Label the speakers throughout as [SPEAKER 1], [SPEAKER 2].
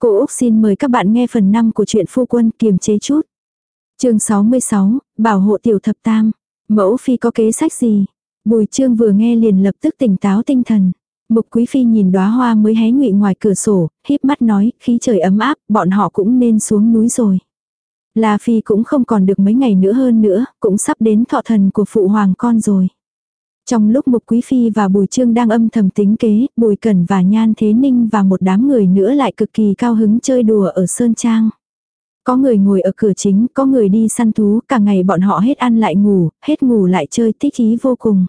[SPEAKER 1] Cô Úc xin mời các bạn nghe phần 5 của truyện phu quân kiềm chế chút. chương 66, bảo hộ tiểu thập tam. Mẫu phi có kế sách gì? Bùi trương vừa nghe liền lập tức tỉnh táo tinh thần. Mục quý phi nhìn đóa hoa mới hé ngụy ngoài cửa sổ, híp mắt nói, khí trời ấm áp, bọn họ cũng nên xuống núi rồi. La phi cũng không còn được mấy ngày nữa hơn nữa, cũng sắp đến thọ thần của phụ hoàng con rồi. Trong lúc Mục Quý Phi và Bùi Trương đang âm thầm tính kế, Bùi Cẩn và Nhan Thế Ninh và một đám người nữa lại cực kỳ cao hứng chơi đùa ở Sơn Trang. Có người ngồi ở cửa chính, có người đi săn thú, cả ngày bọn họ hết ăn lại ngủ, hết ngủ lại chơi thích ý vô cùng.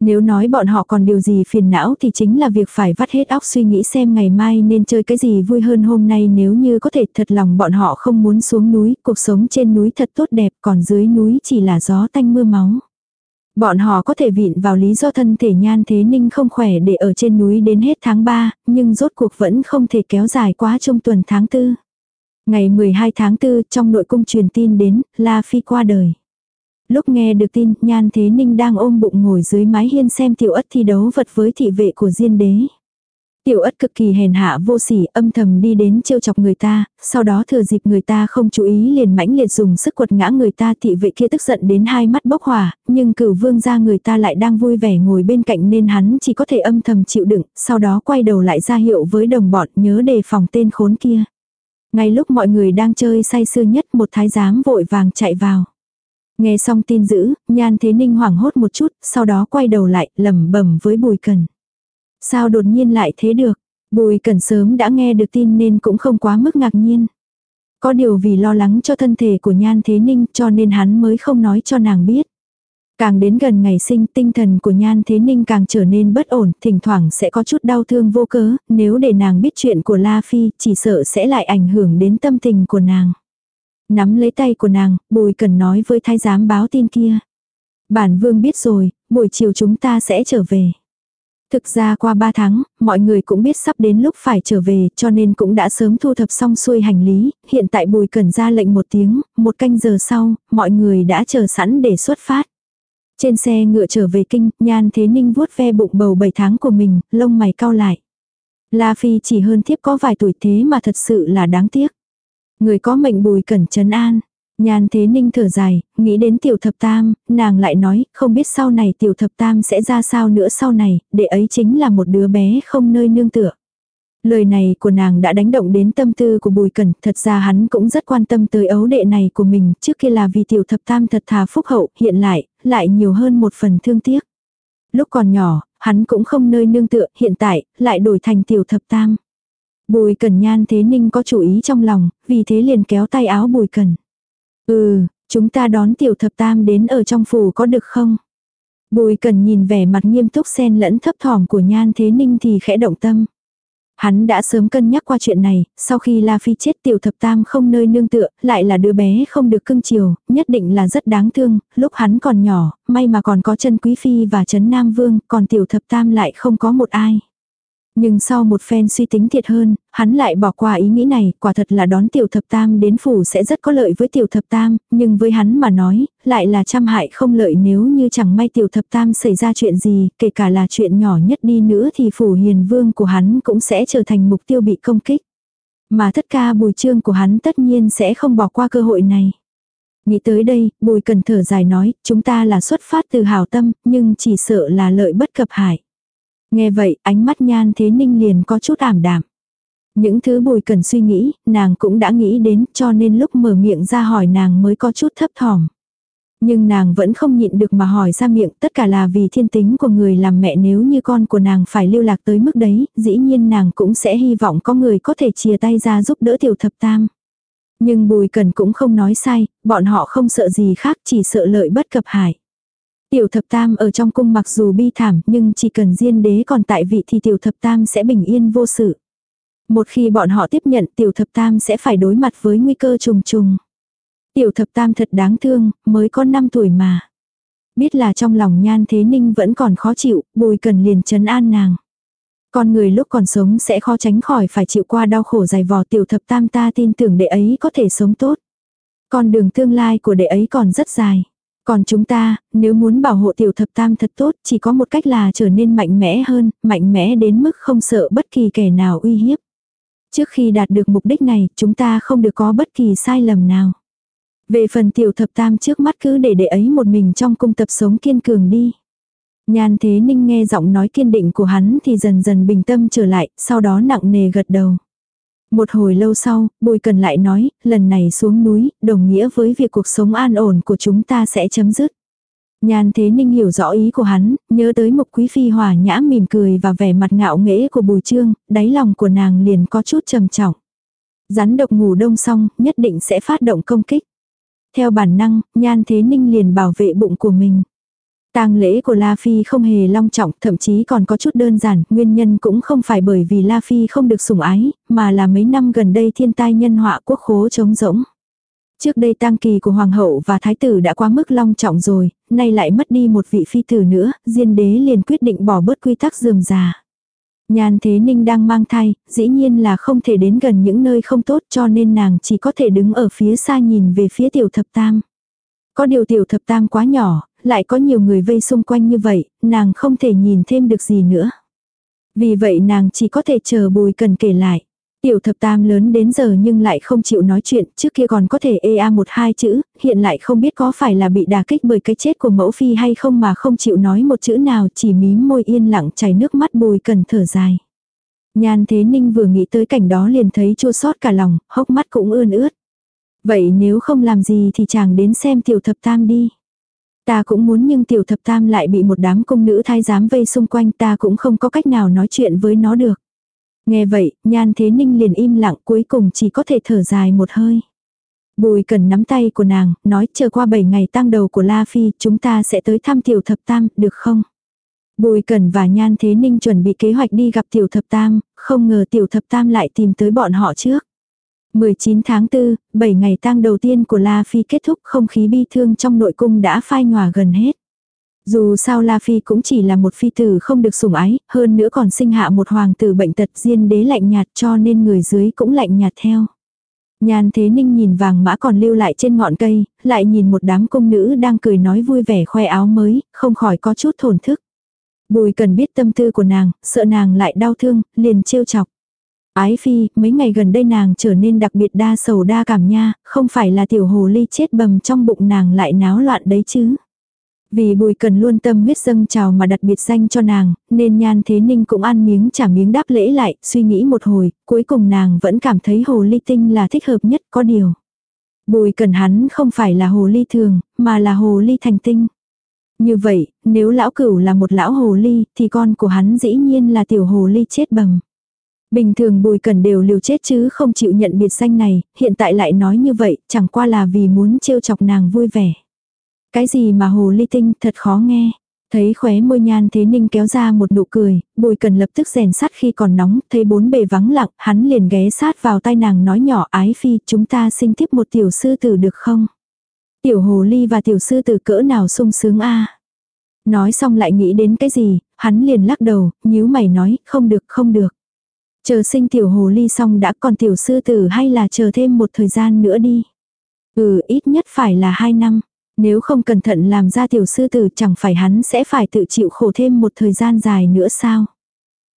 [SPEAKER 1] Nếu nói bọn họ còn điều gì phiền não thì chính là việc phải vắt hết óc suy nghĩ xem ngày mai nên chơi cái gì vui hơn hôm nay nếu như có thể thật lòng bọn họ không muốn xuống núi, cuộc sống trên núi thật tốt đẹp còn dưới núi chỉ là gió tanh mưa máu. Bọn họ có thể vịn vào lý do thân thể nhan thế ninh không khỏe để ở trên núi đến hết tháng 3, nhưng rốt cuộc vẫn không thể kéo dài quá trong tuần tháng 4. Ngày 12 tháng 4 trong nội cung truyền tin đến, La Phi qua đời. Lúc nghe được tin, Nhan Thế Ninh đang ôm bụng ngồi dưới mái hiên xem tiểu ất thi đấu vật với thị vệ của Diên Đế. Tiểu ất cực kỳ hèn hạ vô sỉ âm thầm đi đến trêu chọc người ta, sau đó thừa dịp người ta không chú ý liền mãnh liệt dùng sức quật ngã người ta thị vệ kia tức giận đến hai mắt bốc hỏa, nhưng cửu vương ra người ta lại đang vui vẻ ngồi bên cạnh nên hắn chỉ có thể âm thầm chịu đựng, sau đó quay đầu lại ra hiệu với đồng bọn nhớ đề phòng tên khốn kia. Ngay lúc mọi người đang chơi say sưa nhất một thái giám vội vàng chạy vào. Nghe xong tin dữ, nhan thế ninh hoảng hốt một chút, sau đó quay đầu lại, lẩm bẩm với bùi cần. Sao đột nhiên lại thế được? Bùi cần sớm đã nghe được tin nên cũng không quá mức ngạc nhiên. Có điều vì lo lắng cho thân thể của nhan thế ninh cho nên hắn mới không nói cho nàng biết. Càng đến gần ngày sinh tinh thần của Nhan Thế Ninh càng trở nên bất ổn, thỉnh thoảng sẽ có chút đau thương vô cớ, nếu để nàng biết chuyện của La Phi chỉ sợ sẽ lại ảnh hưởng đến tâm tình của nàng. Nắm lấy tay của nàng, bùi cần nói với thái giám báo tin kia. Bản vương biết rồi, buổi chiều chúng ta sẽ trở về. Thực ra qua 3 tháng, mọi người cũng biết sắp đến lúc phải trở về cho nên cũng đã sớm thu thập xong xuôi hành lý, hiện tại bùi cần ra lệnh một tiếng, một canh giờ sau, mọi người đã chờ sẵn để xuất phát. Trên xe ngựa trở về kinh, nhan thế ninh vuốt ve bụng bầu 7 tháng của mình, lông mày cau lại. La Phi chỉ hơn thiếp có vài tuổi thế mà thật sự là đáng tiếc. Người có mệnh bùi cẩn trấn an. Nhan thế ninh thở dài, nghĩ đến tiểu thập tam, nàng lại nói, không biết sau này tiểu thập tam sẽ ra sao nữa sau này, để ấy chính là một đứa bé không nơi nương tựa. Lời này của nàng đã đánh động đến tâm tư của Bùi Cẩn, thật ra hắn cũng rất quan tâm tới ấu đệ này của mình, trước kia là vì tiểu thập tam thật thà phúc hậu, hiện lại, lại nhiều hơn một phần thương tiếc. Lúc còn nhỏ, hắn cũng không nơi nương tựa, hiện tại, lại đổi thành tiểu thập tam. Bùi Cẩn nhan thế ninh có chủ ý trong lòng, vì thế liền kéo tay áo Bùi Cẩn. Ừ, chúng ta đón tiểu thập tam đến ở trong phủ có được không? Bùi cần nhìn vẻ mặt nghiêm túc xen lẫn thấp thỏm của nhan thế ninh thì khẽ động tâm. Hắn đã sớm cân nhắc qua chuyện này, sau khi La Phi chết tiểu thập tam không nơi nương tựa, lại là đứa bé không được cưng chiều, nhất định là rất đáng thương, lúc hắn còn nhỏ, may mà còn có chân quý phi và chấn Nam Vương, còn tiểu thập tam lại không có một ai. Nhưng sau một phen suy tính thiệt hơn, hắn lại bỏ qua ý nghĩ này, quả thật là đón tiểu thập tam đến phủ sẽ rất có lợi với tiểu thập tam, nhưng với hắn mà nói, lại là trăm hại không lợi nếu như chẳng may tiểu thập tam xảy ra chuyện gì, kể cả là chuyện nhỏ nhất đi nữa thì phủ hiền vương của hắn cũng sẽ trở thành mục tiêu bị công kích. Mà thất ca bùi trương của hắn tất nhiên sẽ không bỏ qua cơ hội này. Nghĩ tới đây, bùi cần thở dài nói, chúng ta là xuất phát từ hào tâm, nhưng chỉ sợ là lợi bất cập hại. Nghe vậy, ánh mắt nhan thế ninh liền có chút ảm đạm. Những thứ bùi cần suy nghĩ, nàng cũng đã nghĩ đến cho nên lúc mở miệng ra hỏi nàng mới có chút thấp thỏm. Nhưng nàng vẫn không nhịn được mà hỏi ra miệng tất cả là vì thiên tính của người làm mẹ nếu như con của nàng phải lưu lạc tới mức đấy, dĩ nhiên nàng cũng sẽ hy vọng có người có thể chia tay ra giúp đỡ tiểu thập tam. Nhưng bùi cần cũng không nói sai, bọn họ không sợ gì khác chỉ sợ lợi bất cập hại. Tiểu thập tam ở trong cung mặc dù bi thảm nhưng chỉ cần diên đế còn tại vị thì tiểu thập tam sẽ bình yên vô sự. Một khi bọn họ tiếp nhận tiểu thập tam sẽ phải đối mặt với nguy cơ trùng trùng. Tiểu thập tam thật đáng thương, mới có 5 tuổi mà. Biết là trong lòng nhan thế ninh vẫn còn khó chịu, bùi cần liền chấn an nàng. Con người lúc còn sống sẽ khó tránh khỏi phải chịu qua đau khổ dài vò tiểu thập tam ta tin tưởng đệ ấy có thể sống tốt. Con đường tương lai của đệ ấy còn rất dài. Còn chúng ta, nếu muốn bảo hộ tiểu thập tam thật tốt, chỉ có một cách là trở nên mạnh mẽ hơn, mạnh mẽ đến mức không sợ bất kỳ kẻ nào uy hiếp. Trước khi đạt được mục đích này, chúng ta không được có bất kỳ sai lầm nào. Về phần tiểu thập tam trước mắt cứ để để ấy một mình trong cung tập sống kiên cường đi. Nhan thế ninh nghe giọng nói kiên định của hắn thì dần dần bình tâm trở lại, sau đó nặng nề gật đầu. Một hồi lâu sau, Bùi Cần lại nói, lần này xuống núi, đồng nghĩa với việc cuộc sống an ổn của chúng ta sẽ chấm dứt. Nhan Thế Ninh hiểu rõ ý của hắn, nhớ tới một quý phi hòa nhã mỉm cười và vẻ mặt ngạo nghễ của Bùi Trương, đáy lòng của nàng liền có chút trầm trọng. Rắn độc ngủ đông xong, nhất định sẽ phát động công kích. Theo bản năng, Nhan Thế Ninh liền bảo vệ bụng của mình tang lễ của La Phi không hề long trọng, thậm chí còn có chút đơn giản, nguyên nhân cũng không phải bởi vì La Phi không được sủng ái, mà là mấy năm gần đây thiên tai nhân họa quốc khố trống rỗng. Trước đây tang kỳ của hoàng hậu và thái tử đã quá mức long trọng rồi, nay lại mất đi một vị phi tử nữa, diên đế liền quyết định bỏ bớt quy tắc rườm rà. Nhan Thế Ninh đang mang thai, dĩ nhiên là không thể đến gần những nơi không tốt cho nên nàng chỉ có thể đứng ở phía xa nhìn về phía tiểu thập tam. Có điều tiểu thập tam quá nhỏ, lại có nhiều người vây xung quanh như vậy, nàng không thể nhìn thêm được gì nữa. Vì vậy nàng chỉ có thể chờ bùi cần kể lại. Tiểu thập tam lớn đến giờ nhưng lại không chịu nói chuyện, trước kia còn có thể ê a một hai chữ, hiện lại không biết có phải là bị đả kích bởi cái chết của mẫu phi hay không mà không chịu nói một chữ nào chỉ mím môi yên lặng chảy nước mắt bùi cần thở dài. Nhan thế ninh vừa nghĩ tới cảnh đó liền thấy chua xót cả lòng, hốc mắt cũng ươn ướt. Vậy nếu không làm gì thì chàng đến xem tiểu thập tam đi. Ta cũng muốn nhưng tiểu thập tam lại bị một đám công nữ thái giám vây xung quanh ta cũng không có cách nào nói chuyện với nó được. Nghe vậy, nhan thế ninh liền im lặng cuối cùng chỉ có thể thở dài một hơi. Bùi cần nắm tay của nàng, nói chờ qua 7 ngày tăng đầu của La Phi, chúng ta sẽ tới thăm tiểu thập tam, được không? Bùi cần và nhan thế ninh chuẩn bị kế hoạch đi gặp tiểu thập tam, không ngờ tiểu thập tam lại tìm tới bọn họ trước. 19 tháng 4, 7 ngày tang đầu tiên của La Phi kết thúc không khí bi thương trong nội cung đã phai nhòa gần hết. Dù sao La Phi cũng chỉ là một phi tử không được sủng ái, hơn nữa còn sinh hạ một hoàng tử bệnh tật diên đế lạnh nhạt cho nên người dưới cũng lạnh nhạt theo. Nhan Thế Ninh nhìn vàng mã còn lưu lại trên ngọn cây, lại nhìn một đám công nữ đang cười nói vui vẻ khoe áo mới, không khỏi có chút thổn thức. Bùi cần biết tâm tư của nàng, sợ nàng lại đau thương, liền trêu chọc. Ái phi, mấy ngày gần đây nàng trở nên đặc biệt đa sầu đa cảm nha, không phải là tiểu hồ ly chết bầm trong bụng nàng lại náo loạn đấy chứ. Vì bùi cần luôn tâm huyết dâng trào mà đặt biệt danh cho nàng, nên nhan thế ninh cũng ăn miếng trả miếng đáp lễ lại, suy nghĩ một hồi, cuối cùng nàng vẫn cảm thấy hồ ly tinh là thích hợp nhất có điều. Bùi cần hắn không phải là hồ ly thường, mà là hồ ly thành tinh. Như vậy, nếu lão cửu là một lão hồ ly, thì con của hắn dĩ nhiên là tiểu hồ ly chết bầm. Bình thường bùi cần đều liều chết chứ không chịu nhận biệt danh này, hiện tại lại nói như vậy, chẳng qua là vì muốn trêu chọc nàng vui vẻ. Cái gì mà hồ ly tinh thật khó nghe. Thấy khóe môi nhan thế ninh kéo ra một nụ cười, bùi cần lập tức rèn sắt khi còn nóng, thấy bốn bề vắng lặng, hắn liền ghé sát vào tai nàng nói nhỏ ái phi, chúng ta sinh tiếp một tiểu sư tử được không? Tiểu hồ ly và tiểu sư tử cỡ nào sung sướng a Nói xong lại nghĩ đến cái gì, hắn liền lắc đầu, nhíu mày nói, không được không được. Chờ sinh tiểu hồ ly xong đã còn tiểu sư tử hay là chờ thêm một thời gian nữa đi. Ừ ít nhất phải là hai năm. Nếu không cẩn thận làm ra tiểu sư tử chẳng phải hắn sẽ phải tự chịu khổ thêm một thời gian dài nữa sao.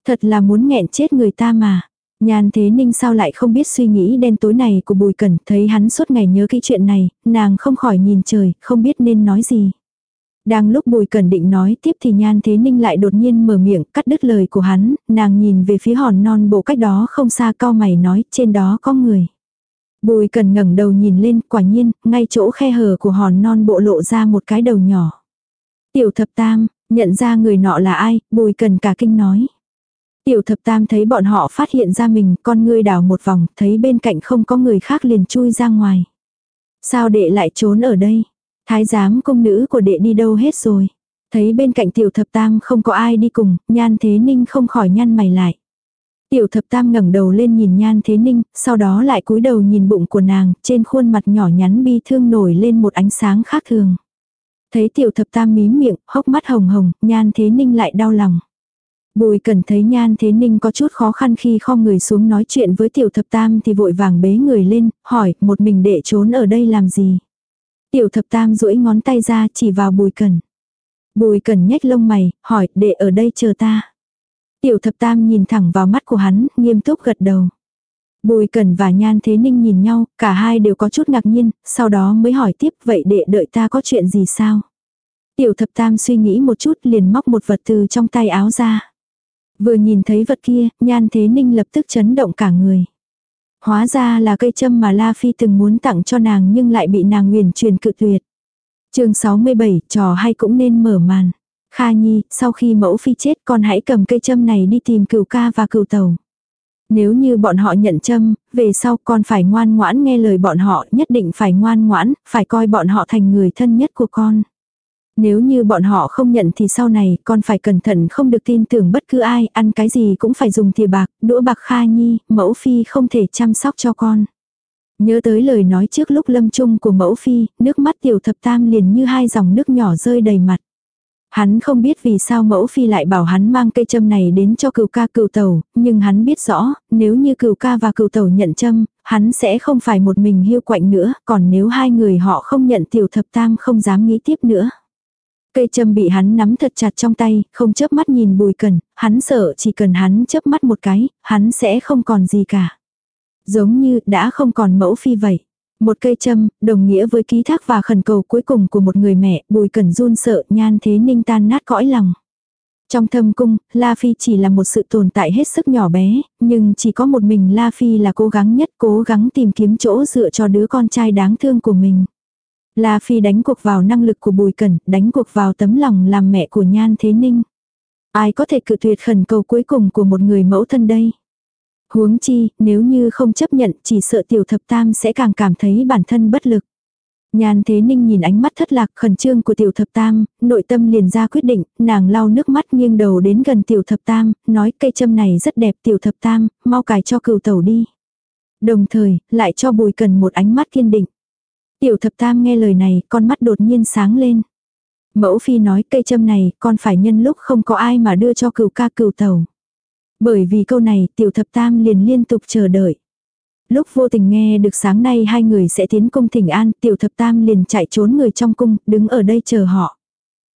[SPEAKER 1] Thật là muốn nghẹn chết người ta mà. Nhan thế ninh sao lại không biết suy nghĩ đen tối này của bùi cẩn, thấy hắn suốt ngày nhớ cái chuyện này, nàng không khỏi nhìn trời, không biết nên nói gì. Đang lúc bùi cẩn định nói tiếp thì nhan thế ninh lại đột nhiên mở miệng, cắt đứt lời của hắn, nàng nhìn về phía hòn non bộ cách đó không xa cao mày nói, trên đó có người. Bùi cần ngẩng đầu nhìn lên, quả nhiên, ngay chỗ khe hở của hòn non bộ lộ ra một cái đầu nhỏ. Tiểu thập tam, nhận ra người nọ là ai, bùi cần cả kinh nói. Tiểu thập tam thấy bọn họ phát hiện ra mình, con ngươi đảo một vòng, thấy bên cạnh không có người khác liền chui ra ngoài. Sao đệ lại trốn ở đây? Thái giám công nữ của đệ đi đâu hết rồi? Thấy bên cạnh tiểu thập tam không có ai đi cùng, nhan thế ninh không khỏi nhăn mày lại. Tiểu thập tam ngẩng đầu lên nhìn nhan thế ninh, sau đó lại cúi đầu nhìn bụng của nàng, trên khuôn mặt nhỏ nhắn bi thương nổi lên một ánh sáng khác thường. Thấy tiểu thập tam mím miệng, hốc mắt hồng hồng, nhan thế ninh lại đau lòng. Bùi cần thấy nhan thế ninh có chút khó khăn khi kho người xuống nói chuyện với tiểu thập tam thì vội vàng bế người lên, hỏi một mình đệ trốn ở đây làm gì. Tiểu thập tam duỗi ngón tay ra chỉ vào bùi cần. Bùi cần nhếch lông mày, hỏi đệ ở đây chờ ta. Tiểu thập tam nhìn thẳng vào mắt của hắn, nghiêm túc gật đầu. Bùi Cẩn và Nhan Thế Ninh nhìn nhau, cả hai đều có chút ngạc nhiên, sau đó mới hỏi tiếp vậy đệ đợi ta có chuyện gì sao? Tiểu thập tam suy nghĩ một chút liền móc một vật từ trong tay áo ra. Vừa nhìn thấy vật kia, Nhan Thế Ninh lập tức chấn động cả người. Hóa ra là cây châm mà La Phi từng muốn tặng cho nàng nhưng lại bị nàng nguyền truyền cự tuyệt. chương 67, trò hay cũng nên mở màn. Kha Nhi, sau khi mẫu phi chết con hãy cầm cây châm này đi tìm cửu ca và cửu tàu. Nếu như bọn họ nhận châm, về sau con phải ngoan ngoãn nghe lời bọn họ, nhất định phải ngoan ngoãn, phải coi bọn họ thành người thân nhất của con. Nếu như bọn họ không nhận thì sau này con phải cẩn thận không được tin tưởng bất cứ ai, ăn cái gì cũng phải dùng thìa bạc, đũa bạc kha nhi, mẫu phi không thể chăm sóc cho con. Nhớ tới lời nói trước lúc lâm chung của mẫu phi, nước mắt tiểu thập tam liền như hai dòng nước nhỏ rơi đầy mặt. Hắn không biết vì sao mẫu phi lại bảo hắn mang cây châm này đến cho cựu ca cựu tẩu, nhưng hắn biết rõ, nếu như cựu ca và cựu tẩu nhận châm, hắn sẽ không phải một mình hiu quạnh nữa, còn nếu hai người họ không nhận tiểu thập tam không dám nghĩ tiếp nữa. Cây châm bị hắn nắm thật chặt trong tay, không chớp mắt nhìn bùi cần, hắn sợ chỉ cần hắn chớp mắt một cái, hắn sẽ không còn gì cả. Giống như đã không còn mẫu phi vậy. Một cây châm, đồng nghĩa với ký thác và khẩn cầu cuối cùng của một người mẹ, bùi cần run sợ nhan thế ninh tan nát cõi lòng. Trong thâm cung, La Phi chỉ là một sự tồn tại hết sức nhỏ bé, nhưng chỉ có một mình La Phi là cố gắng nhất cố gắng tìm kiếm chỗ dựa cho đứa con trai đáng thương của mình. La Phi đánh cuộc vào năng lực của Bùi Cẩn, đánh cuộc vào tấm lòng làm mẹ của Nhan Thế Ninh. Ai có thể cự tuyệt khẩn cầu cuối cùng của một người mẫu thân đây? Huống chi, nếu như không chấp nhận chỉ sợ tiểu thập tam sẽ càng cảm thấy bản thân bất lực. Nhan Thế Ninh nhìn ánh mắt thất lạc khẩn trương của tiểu thập tam, nội tâm liền ra quyết định, nàng lau nước mắt nghiêng đầu đến gần tiểu thập tam, nói cây châm này rất đẹp tiểu thập tam, mau cài cho cừu tẩu đi. Đồng thời, lại cho bùi cần một ánh mắt kiên định. Tiểu thập tam nghe lời này, con mắt đột nhiên sáng lên. Mẫu phi nói cây châm này, con phải nhân lúc không có ai mà đưa cho cừu ca cừu tàu. Bởi vì câu này, tiểu thập tam liền liên tục chờ đợi. Lúc vô tình nghe được sáng nay hai người sẽ tiến cung thỉnh an, tiểu thập tam liền chạy trốn người trong cung, đứng ở đây chờ họ.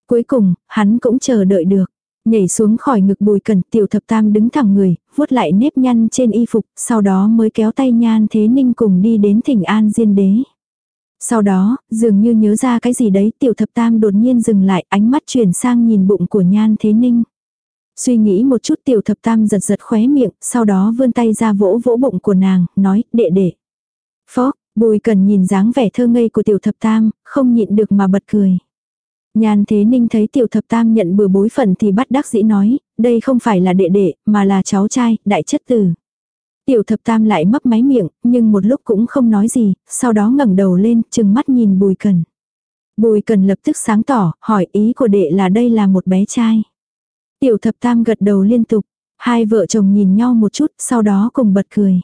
[SPEAKER 1] Cuối cùng, hắn cũng chờ đợi được. Nhảy xuống khỏi ngực bùi cần tiểu thập tam đứng thẳng người, vuốt lại nếp nhăn trên y phục, sau đó mới kéo tay nhan thế ninh cùng đi đến thỉnh an diên đế. Sau đó, dường như nhớ ra cái gì đấy, tiểu thập tam đột nhiên dừng lại, ánh mắt chuyển sang nhìn bụng của nhan thế ninh. Suy nghĩ một chút tiểu thập tam giật giật khóe miệng, sau đó vươn tay ra vỗ vỗ bụng của nàng, nói, đệ đệ. Phó, bùi cần nhìn dáng vẻ thơ ngây của tiểu thập tam, không nhịn được mà bật cười. Nhan thế ninh thấy tiểu thập tam nhận bừa bối phận thì bắt đắc dĩ nói, đây không phải là đệ đệ, mà là cháu trai, đại chất tử. Tiểu thập tam lại mấp máy miệng, nhưng một lúc cũng không nói gì, sau đó ngẩng đầu lên, chừng mắt nhìn bùi cần. Bùi cần lập tức sáng tỏ, hỏi ý của đệ là đây là một bé trai. Tiểu thập tam gật đầu liên tục, hai vợ chồng nhìn nhau một chút, sau đó cùng bật cười.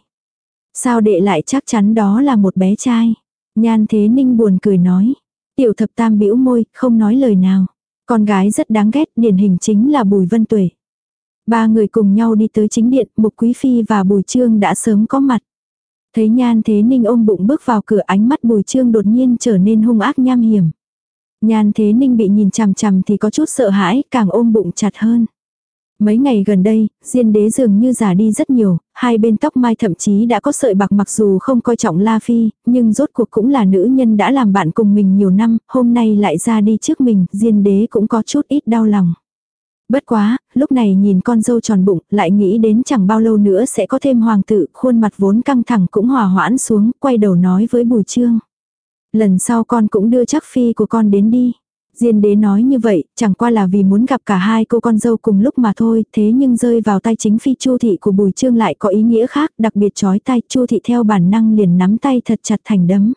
[SPEAKER 1] Sao đệ lại chắc chắn đó là một bé trai? Nhan thế ninh buồn cười nói. Tiểu thập tam bĩu môi, không nói lời nào. Con gái rất đáng ghét, điển hình chính là Bùi Vân Tuệ. Ba người cùng nhau đi tới chính điện, Mục Quý Phi và Bùi Trương đã sớm có mặt. Thấy Nhan Thế Ninh ôm bụng bước vào cửa ánh mắt Bùi Trương đột nhiên trở nên hung ác nham hiểm. Nhan Thế Ninh bị nhìn chằm chằm thì có chút sợ hãi, càng ôm bụng chặt hơn. Mấy ngày gần đây, Diên đế dường như già đi rất nhiều, hai bên tóc mai thậm chí đã có sợi bạc mặc dù không coi trọng La Phi, nhưng rốt cuộc cũng là nữ nhân đã làm bạn cùng mình nhiều năm, hôm nay lại ra đi trước mình, Diên đế cũng có chút ít đau lòng. Bất quá, lúc này nhìn con dâu tròn bụng, lại nghĩ đến chẳng bao lâu nữa sẽ có thêm hoàng tử, khuôn mặt vốn căng thẳng cũng hòa hoãn xuống, quay đầu nói với Bùi Trương. Lần sau con cũng đưa chắc phi của con đến đi. Diên đế nói như vậy, chẳng qua là vì muốn gặp cả hai cô con dâu cùng lúc mà thôi, thế nhưng rơi vào tay chính phi chu thị của bùi trương lại có ý nghĩa khác, đặc biệt chói tay, chu thị theo bản năng liền nắm tay thật chặt thành đấm.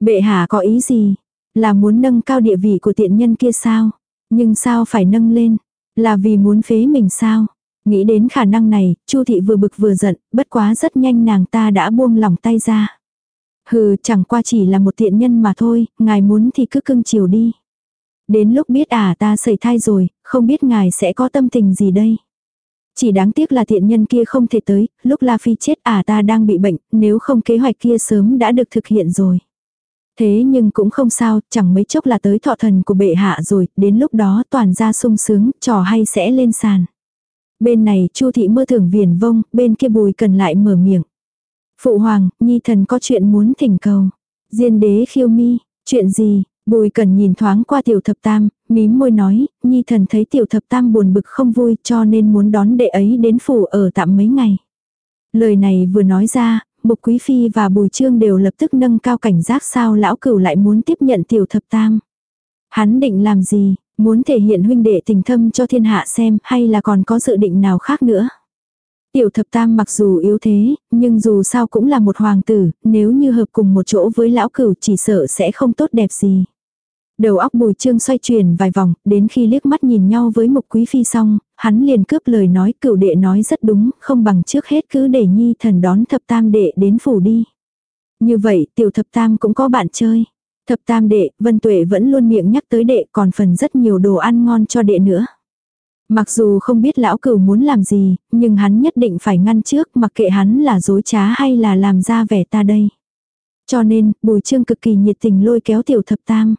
[SPEAKER 1] Bệ hạ có ý gì? Là muốn nâng cao địa vị của tiện nhân kia sao? Nhưng sao phải nâng lên? Là vì muốn phế mình sao? Nghĩ đến khả năng này, chu thị vừa bực vừa giận, bất quá rất nhanh nàng ta đã buông lòng tay ra. Hừ, chẳng qua chỉ là một tiện nhân mà thôi, ngài muốn thì cứ cưng chiều đi. Đến lúc biết à ta sẩy thai rồi, không biết ngài sẽ có tâm tình gì đây. Chỉ đáng tiếc là thiện nhân kia không thể tới, lúc La Phi chết à ta đang bị bệnh, nếu không kế hoạch kia sớm đã được thực hiện rồi. Thế nhưng cũng không sao, chẳng mấy chốc là tới thọ thần của bệ hạ rồi, đến lúc đó toàn ra sung sướng, trò hay sẽ lên sàn. Bên này Chu thị mơ thưởng viền vông, bên kia bùi cần lại mở miệng. Phụ hoàng, nhi thần có chuyện muốn thỉnh cầu. Diên đế khiêu mi, chuyện gì? Bùi cần nhìn thoáng qua tiểu thập tam, mím môi nói, nhi thần thấy tiểu thập tam buồn bực không vui cho nên muốn đón đệ ấy đến phủ ở tạm mấy ngày. Lời này vừa nói ra, Mục Quý Phi và Bùi Trương đều lập tức nâng cao cảnh giác sao lão cửu lại muốn tiếp nhận tiểu thập tam. Hắn định làm gì, muốn thể hiện huynh đệ tình thâm cho thiên hạ xem hay là còn có dự định nào khác nữa. Tiểu thập tam mặc dù yếu thế, nhưng dù sao cũng là một hoàng tử, nếu như hợp cùng một chỗ với lão cửu chỉ sợ sẽ không tốt đẹp gì. Đầu óc bùi trương xoay chuyển vài vòng, đến khi liếc mắt nhìn nhau với mục quý phi xong, hắn liền cướp lời nói cửu đệ nói rất đúng, không bằng trước hết cứ để nhi thần đón thập tam đệ đến phủ đi. Như vậy tiểu thập tam cũng có bạn chơi. Thập tam đệ, Vân Tuệ vẫn luôn miệng nhắc tới đệ còn phần rất nhiều đồ ăn ngon cho đệ nữa. Mặc dù không biết lão cửu muốn làm gì, nhưng hắn nhất định phải ngăn trước mặc kệ hắn là dối trá hay là làm ra vẻ ta đây. Cho nên, bùi trương cực kỳ nhiệt tình lôi kéo tiểu thập tam.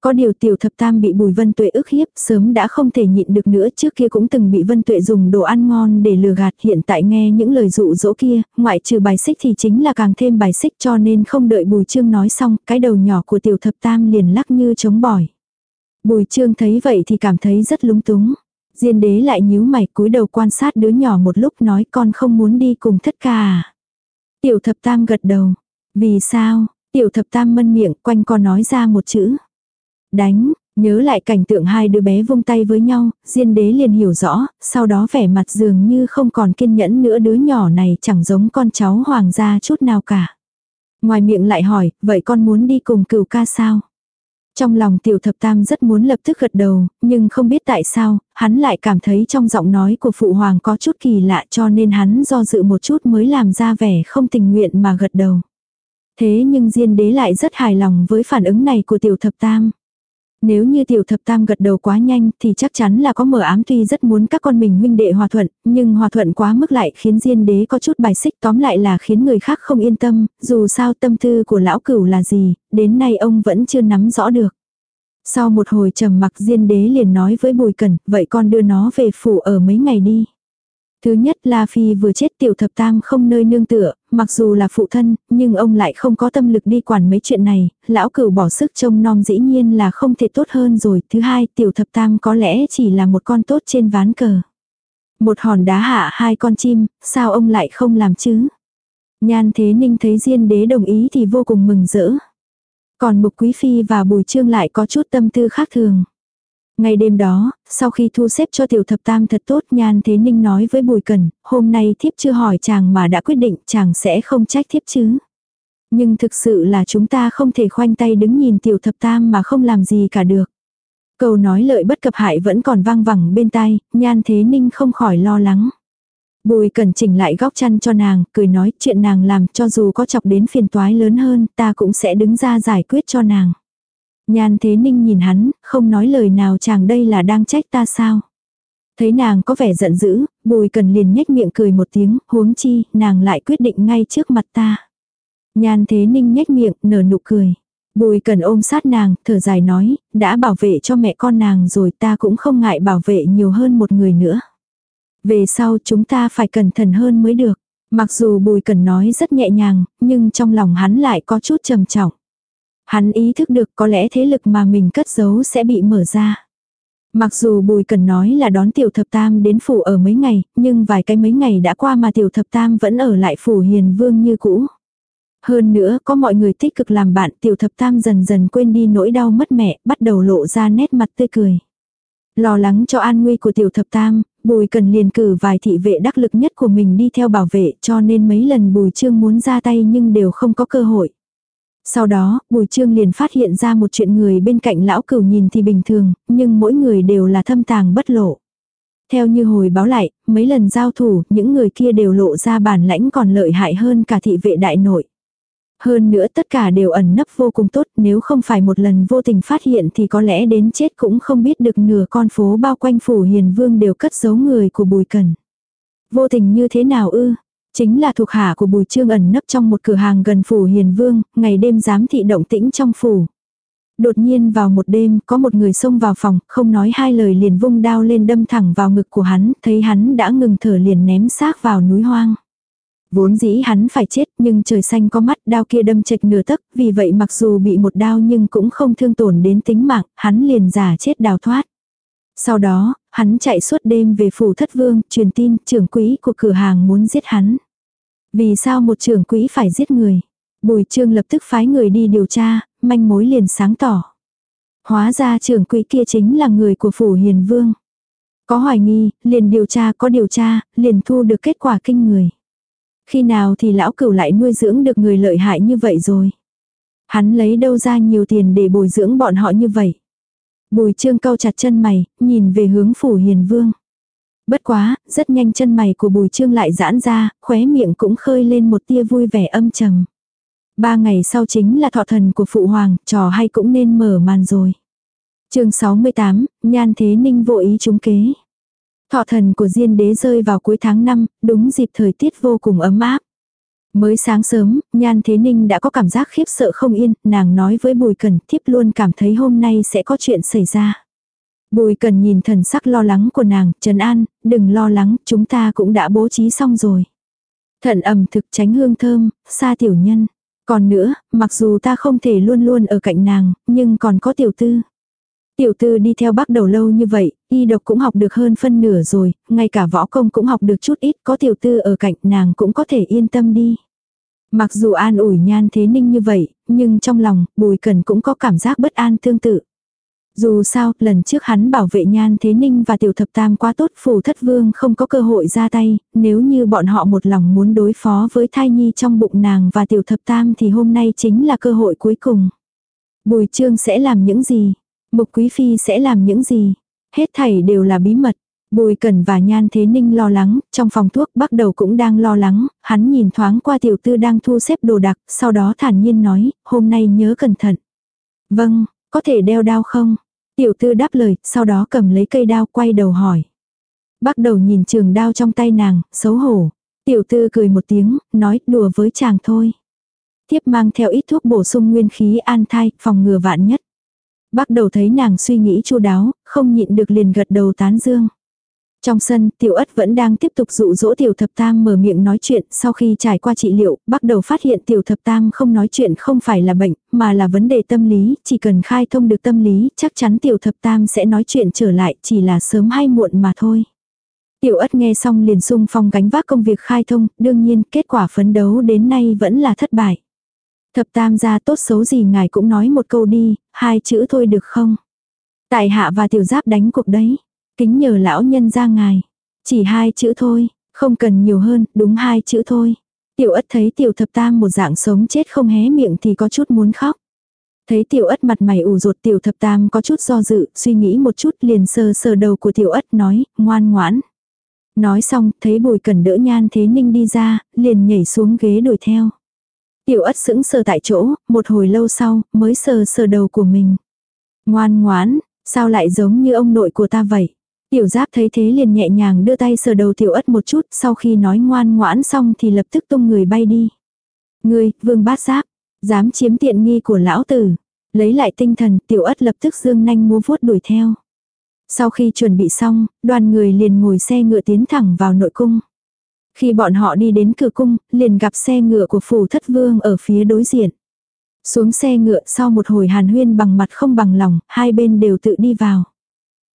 [SPEAKER 1] Có điều tiểu thập tam bị bùi vân tuệ ức hiếp sớm đã không thể nhịn được nữa trước kia cũng từng bị vân tuệ dùng đồ ăn ngon để lừa gạt hiện tại nghe những lời dụ dỗ kia, ngoại trừ bài xích thì chính là càng thêm bài xích cho nên không đợi bùi trương nói xong cái đầu nhỏ của tiểu thập tam liền lắc như chống bỏi. Bùi trương thấy vậy thì cảm thấy rất lúng túng. Diên đế lại nhíu mày cúi đầu quan sát đứa nhỏ một lúc nói con không muốn đi cùng thất ca à. Tiểu thập tam gật đầu. Vì sao? Tiểu thập tam mân miệng quanh con nói ra một chữ. Đánh, nhớ lại cảnh tượng hai đứa bé vung tay với nhau, diên đế liền hiểu rõ, sau đó vẻ mặt dường như không còn kiên nhẫn nữa đứa nhỏ này chẳng giống con cháu hoàng gia chút nào cả. Ngoài miệng lại hỏi, vậy con muốn đi cùng cửu ca sao? Trong lòng tiểu thập tam rất muốn lập tức gật đầu, nhưng không biết tại sao, hắn lại cảm thấy trong giọng nói của phụ hoàng có chút kỳ lạ cho nên hắn do dự một chút mới làm ra vẻ không tình nguyện mà gật đầu. Thế nhưng Diên đế lại rất hài lòng với phản ứng này của tiểu thập tam. Nếu như tiểu thập tam gật đầu quá nhanh thì chắc chắn là có mở ám tuy rất muốn các con mình huynh đệ hòa thuận, nhưng hòa thuận quá mức lại khiến diên đế có chút bài xích tóm lại là khiến người khác không yên tâm, dù sao tâm tư của lão cửu là gì, đến nay ông vẫn chưa nắm rõ được. Sau một hồi trầm mặc diên đế liền nói với bùi cẩn, vậy con đưa nó về phủ ở mấy ngày đi. Thứ nhất La Phi vừa chết tiểu thập tam không nơi nương tựa, mặc dù là phụ thân, nhưng ông lại không có tâm lực đi quản mấy chuyện này, lão cửu bỏ sức trông nom dĩ nhiên là không thể tốt hơn rồi. Thứ hai tiểu thập tam có lẽ chỉ là một con tốt trên ván cờ. Một hòn đá hạ hai con chim, sao ông lại không làm chứ? Nhan Thế Ninh thấy Diên Đế đồng ý thì vô cùng mừng rỡ. Còn Mục Quý Phi và Bùi Trương lại có chút tâm tư khác thường ngay đêm đó, sau khi thu xếp cho tiểu thập tam thật tốt nhan thế ninh nói với bùi cần, hôm nay thiếp chưa hỏi chàng mà đã quyết định chàng sẽ không trách thiếp chứ. Nhưng thực sự là chúng ta không thể khoanh tay đứng nhìn tiểu thập tam mà không làm gì cả được. Câu nói lợi bất cập hại vẫn còn vang vẳng bên tai, nhan thế ninh không khỏi lo lắng. Bùi cần chỉnh lại góc chăn cho nàng, cười nói chuyện nàng làm cho dù có chọc đến phiền toái lớn hơn ta cũng sẽ đứng ra giải quyết cho nàng. Nhan thế ninh nhìn hắn, không nói lời nào chàng đây là đang trách ta sao. Thấy nàng có vẻ giận dữ, bùi cần liền nhếch miệng cười một tiếng, huống chi, nàng lại quyết định ngay trước mặt ta. Nhan thế ninh nhếch miệng, nở nụ cười. Bùi cần ôm sát nàng, thở dài nói, đã bảo vệ cho mẹ con nàng rồi ta cũng không ngại bảo vệ nhiều hơn một người nữa. Về sau chúng ta phải cẩn thận hơn mới được. Mặc dù bùi cần nói rất nhẹ nhàng, nhưng trong lòng hắn lại có chút trầm trọng. Hắn ý thức được có lẽ thế lực mà mình cất giấu sẽ bị mở ra. Mặc dù Bùi Cần nói là đón Tiểu Thập Tam đến phủ ở mấy ngày, nhưng vài cái mấy ngày đã qua mà Tiểu Thập Tam vẫn ở lại phủ Hiền Vương như cũ. Hơn nữa có mọi người tích cực làm bạn Tiểu Thập Tam dần dần quên đi nỗi đau mất mẹ, bắt đầu lộ ra nét mặt tươi cười. Lo lắng cho an nguy của Tiểu Thập Tam, Bùi Cần liền cử vài thị vệ đắc lực nhất của mình đi theo bảo vệ cho nên mấy lần Bùi Trương muốn ra tay nhưng đều không có cơ hội. Sau đó, Bùi Trương liền phát hiện ra một chuyện người bên cạnh lão cửu nhìn thì bình thường, nhưng mỗi người đều là thâm tàng bất lộ. Theo như hồi báo lại, mấy lần giao thủ, những người kia đều lộ ra bản lãnh còn lợi hại hơn cả thị vệ đại nội. Hơn nữa tất cả đều ẩn nấp vô cùng tốt, nếu không phải một lần vô tình phát hiện thì có lẽ đến chết cũng không biết được nửa con phố bao quanh phủ hiền vương đều cất giấu người của bùi cần. Vô tình như thế nào ư, Chính là thuộc hạ của Bùi Trương ẩn nấp trong một cửa hàng gần phủ Hiền Vương, ngày đêm giám thị động tĩnh trong phủ. Đột nhiên vào một đêm, có một người xông vào phòng, không nói hai lời liền vung đao lên đâm thẳng vào ngực của hắn, thấy hắn đã ngừng thở liền ném xác vào núi hoang. Vốn dĩ hắn phải chết nhưng trời xanh có mắt đao kia đâm chệch nửa tấc, vì vậy mặc dù bị một đao nhưng cũng không thương tổn đến tính mạng, hắn liền giả chết đào thoát. Sau đó, hắn chạy suốt đêm về phủ thất vương, truyền tin trưởng quỹ của cửa hàng muốn giết hắn. Vì sao một trưởng quỹ phải giết người? Bùi trương lập tức phái người đi điều tra, manh mối liền sáng tỏ. Hóa ra trưởng quỹ kia chính là người của phủ hiền vương. Có hoài nghi, liền điều tra có điều tra, liền thu được kết quả kinh người. Khi nào thì lão cửu lại nuôi dưỡng được người lợi hại như vậy rồi. Hắn lấy đâu ra nhiều tiền để bồi dưỡng bọn họ như vậy. Bùi trương cau chặt chân mày, nhìn về hướng phủ hiền vương. Bất quá, rất nhanh chân mày của bùi trương lại giãn ra, khóe miệng cũng khơi lên một tia vui vẻ âm trầm. Ba ngày sau chính là thọ thần của phụ hoàng, trò hay cũng nên mở màn rồi. chương 68, Nhan Thế Ninh vô ý trúng kế. Thọ thần của Diên đế rơi vào cuối tháng 5, đúng dịp thời tiết vô cùng ấm áp. Mới sáng sớm, Nhan Thế Ninh đã có cảm giác khiếp sợ không yên, nàng nói với Bùi Cần thiếp luôn cảm thấy hôm nay sẽ có chuyện xảy ra. Bùi Cần nhìn thần sắc lo lắng của nàng, Trần An, đừng lo lắng, chúng ta cũng đã bố trí xong rồi. Thận ẩm thực tránh hương thơm, xa tiểu nhân. Còn nữa, mặc dù ta không thể luôn luôn ở cạnh nàng, nhưng còn có tiểu tư. Tiểu tư đi theo bác đầu lâu như vậy, y độc cũng học được hơn phân nửa rồi, ngay cả võ công cũng học được chút ít, có tiểu tư ở cạnh nàng cũng có thể yên tâm đi. Mặc dù an ủi nhan thế ninh như vậy, nhưng trong lòng, bùi cần cũng có cảm giác bất an tương tự. Dù sao, lần trước hắn bảo vệ nhan thế ninh và tiểu thập tam quá tốt phủ thất vương không có cơ hội ra tay, nếu như bọn họ một lòng muốn đối phó với thai nhi trong bụng nàng và tiểu thập tam thì hôm nay chính là cơ hội cuối cùng. Bùi trương sẽ làm những gì? Mục quý phi sẽ làm những gì? Hết thảy đều là bí mật. Bùi Cẩn và Nhan Thế Ninh lo lắng, trong phòng thuốc bắt đầu cũng đang lo lắng, hắn nhìn thoáng qua tiểu tư đang thu xếp đồ đạc, sau đó thản nhiên nói, hôm nay nhớ cẩn thận. Vâng, có thể đeo đao không? Tiểu tư đáp lời, sau đó cầm lấy cây đao quay đầu hỏi. Bắt đầu nhìn trường đao trong tay nàng, xấu hổ. Tiểu tư cười một tiếng, nói đùa với chàng thôi. Tiếp mang theo ít thuốc bổ sung nguyên khí an thai, phòng ngừa vạn nhất. Bắt đầu thấy nàng suy nghĩ chu đáo, không nhịn được liền gật đầu tán dương. Trong sân, tiểu ất vẫn đang tiếp tục dụ dỗ tiểu thập tam mở miệng nói chuyện, sau khi trải qua trị liệu, bắt đầu phát hiện tiểu thập tam không nói chuyện không phải là bệnh, mà là vấn đề tâm lý, chỉ cần khai thông được tâm lý, chắc chắn tiểu thập tam sẽ nói chuyện trở lại, chỉ là sớm hay muộn mà thôi. Tiểu ất nghe xong liền sung phong gánh vác công việc khai thông, đương nhiên kết quả phấn đấu đến nay vẫn là thất bại. Thập tam gia tốt xấu gì ngài cũng nói một câu đi, hai chữ thôi được không? Tại hạ và tiểu giáp đánh cuộc đấy. Kính nhờ lão nhân ra ngài. Chỉ hai chữ thôi, không cần nhiều hơn, đúng hai chữ thôi. Tiểu ất thấy tiểu thập tam một dạng sống chết không hé miệng thì có chút muốn khóc. Thấy tiểu ất mặt mày ủ rột tiểu thập tam có chút do dự, suy nghĩ một chút liền sờ sờ đầu của tiểu ất nói, ngoan ngoãn. Nói xong, thấy bùi cần đỡ nhan thế ninh đi ra, liền nhảy xuống ghế đuổi theo. Tiểu ất sững sờ tại chỗ, một hồi lâu sau, mới sờ sờ đầu của mình. Ngoan ngoãn, sao lại giống như ông nội của ta vậy? Tiểu giáp thấy thế liền nhẹ nhàng đưa tay sờ đầu tiểu ất một chút, sau khi nói ngoan ngoãn xong thì lập tức tung người bay đi. Ngươi, vương bát giáp, dám chiếm tiện nghi của lão tử. Lấy lại tinh thần, tiểu ất lập tức dương nanh múa vuốt đuổi theo. Sau khi chuẩn bị xong, đoàn người liền ngồi xe ngựa tiến thẳng vào nội cung. Khi bọn họ đi đến cửa cung, liền gặp xe ngựa của phủ thất vương ở phía đối diện. Xuống xe ngựa sau một hồi hàn huyên bằng mặt không bằng lòng, hai bên đều tự đi vào.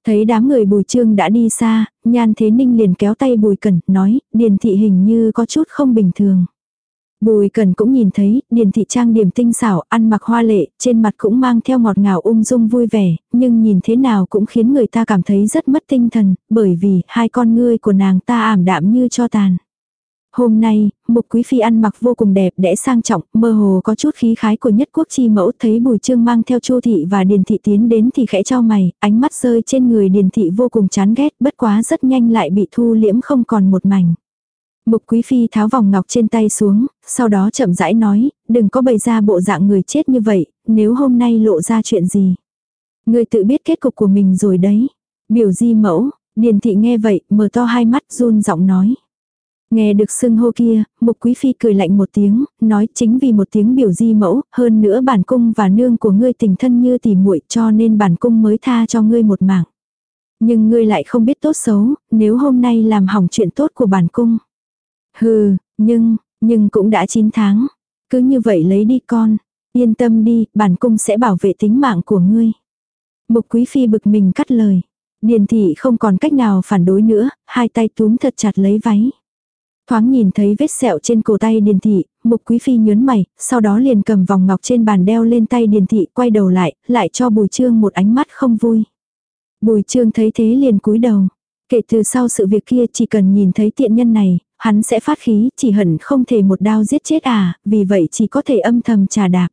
[SPEAKER 1] Thấy đám người bùi trương đã đi xa, nhan thế ninh liền kéo tay bùi cẩn, nói, điền thị hình như có chút không bình thường. Bùi cẩn cũng nhìn thấy, điền thị trang điểm tinh xảo, ăn mặc hoa lệ, trên mặt cũng mang theo ngọt ngào ung dung vui vẻ, nhưng nhìn thế nào cũng khiến người ta cảm thấy rất mất tinh thần, bởi vì hai con ngươi của nàng ta ảm đạm như cho tàn. Hôm nay, Mục Quý Phi ăn mặc vô cùng đẹp đẽ sang trọng, mơ hồ có chút khí khái của nhất quốc chi mẫu thấy Bùi Trương mang theo Chu Thị và Điền Thị tiến đến thì khẽ cho mày, ánh mắt rơi trên người Điền Thị vô cùng chán ghét, bất quá rất nhanh lại bị thu liễm không còn một mảnh. Mục Quý Phi tháo vòng ngọc trên tay xuống, sau đó chậm rãi nói, đừng có bày ra bộ dạng người chết như vậy, nếu hôm nay lộ ra chuyện gì. Người tự biết kết cục của mình rồi đấy. Biểu di mẫu, Điền Thị nghe vậy, mở to hai mắt run giọng nói. Nghe được xưng hô kia, mục quý phi cười lạnh một tiếng, nói chính vì một tiếng biểu di mẫu, hơn nữa bản cung và nương của ngươi tình thân như tỉ muội cho nên bản cung mới tha cho ngươi một mạng. Nhưng ngươi lại không biết tốt xấu, nếu hôm nay làm hỏng chuyện tốt của bản cung. Hừ, Nhưng, nhưng cũng đã 9 tháng. Cứ như vậy lấy đi con. Yên tâm đi, bản cung sẽ bảo vệ tính mạng của ngươi. Mục quý phi bực mình cắt lời. Điền thị không còn cách nào phản đối nữa, hai tay túm thật chặt lấy váy. Thoáng nhìn thấy vết sẹo trên cổ tay điền thị, mục quý phi nhớn mày, sau đó liền cầm vòng ngọc trên bàn đeo lên tay điền thị quay đầu lại, lại cho bùi trương một ánh mắt không vui. Bùi trương thấy thế liền cúi đầu. Kể từ sau sự việc kia chỉ cần nhìn thấy tiện nhân này, hắn sẽ phát khí, chỉ hận không thể một đao giết chết à, vì vậy chỉ có thể âm thầm trà đạp.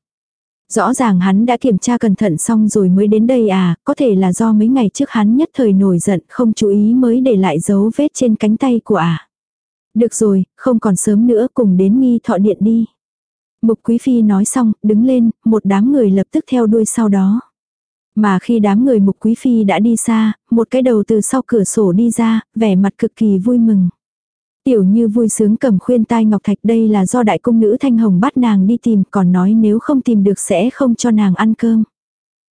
[SPEAKER 1] Rõ ràng hắn đã kiểm tra cẩn thận xong rồi mới đến đây à, có thể là do mấy ngày trước hắn nhất thời nổi giận không chú ý mới để lại dấu vết trên cánh tay của à. Được rồi, không còn sớm nữa cùng đến nghi thọ điện đi. Mục Quý Phi nói xong, đứng lên, một đám người lập tức theo đuôi sau đó. Mà khi đám người Mục Quý Phi đã đi xa, một cái đầu từ sau cửa sổ đi ra, vẻ mặt cực kỳ vui mừng. Tiểu như vui sướng cầm khuyên tai ngọc thạch đây là do đại cung nữ Thanh Hồng bắt nàng đi tìm còn nói nếu không tìm được sẽ không cho nàng ăn cơm.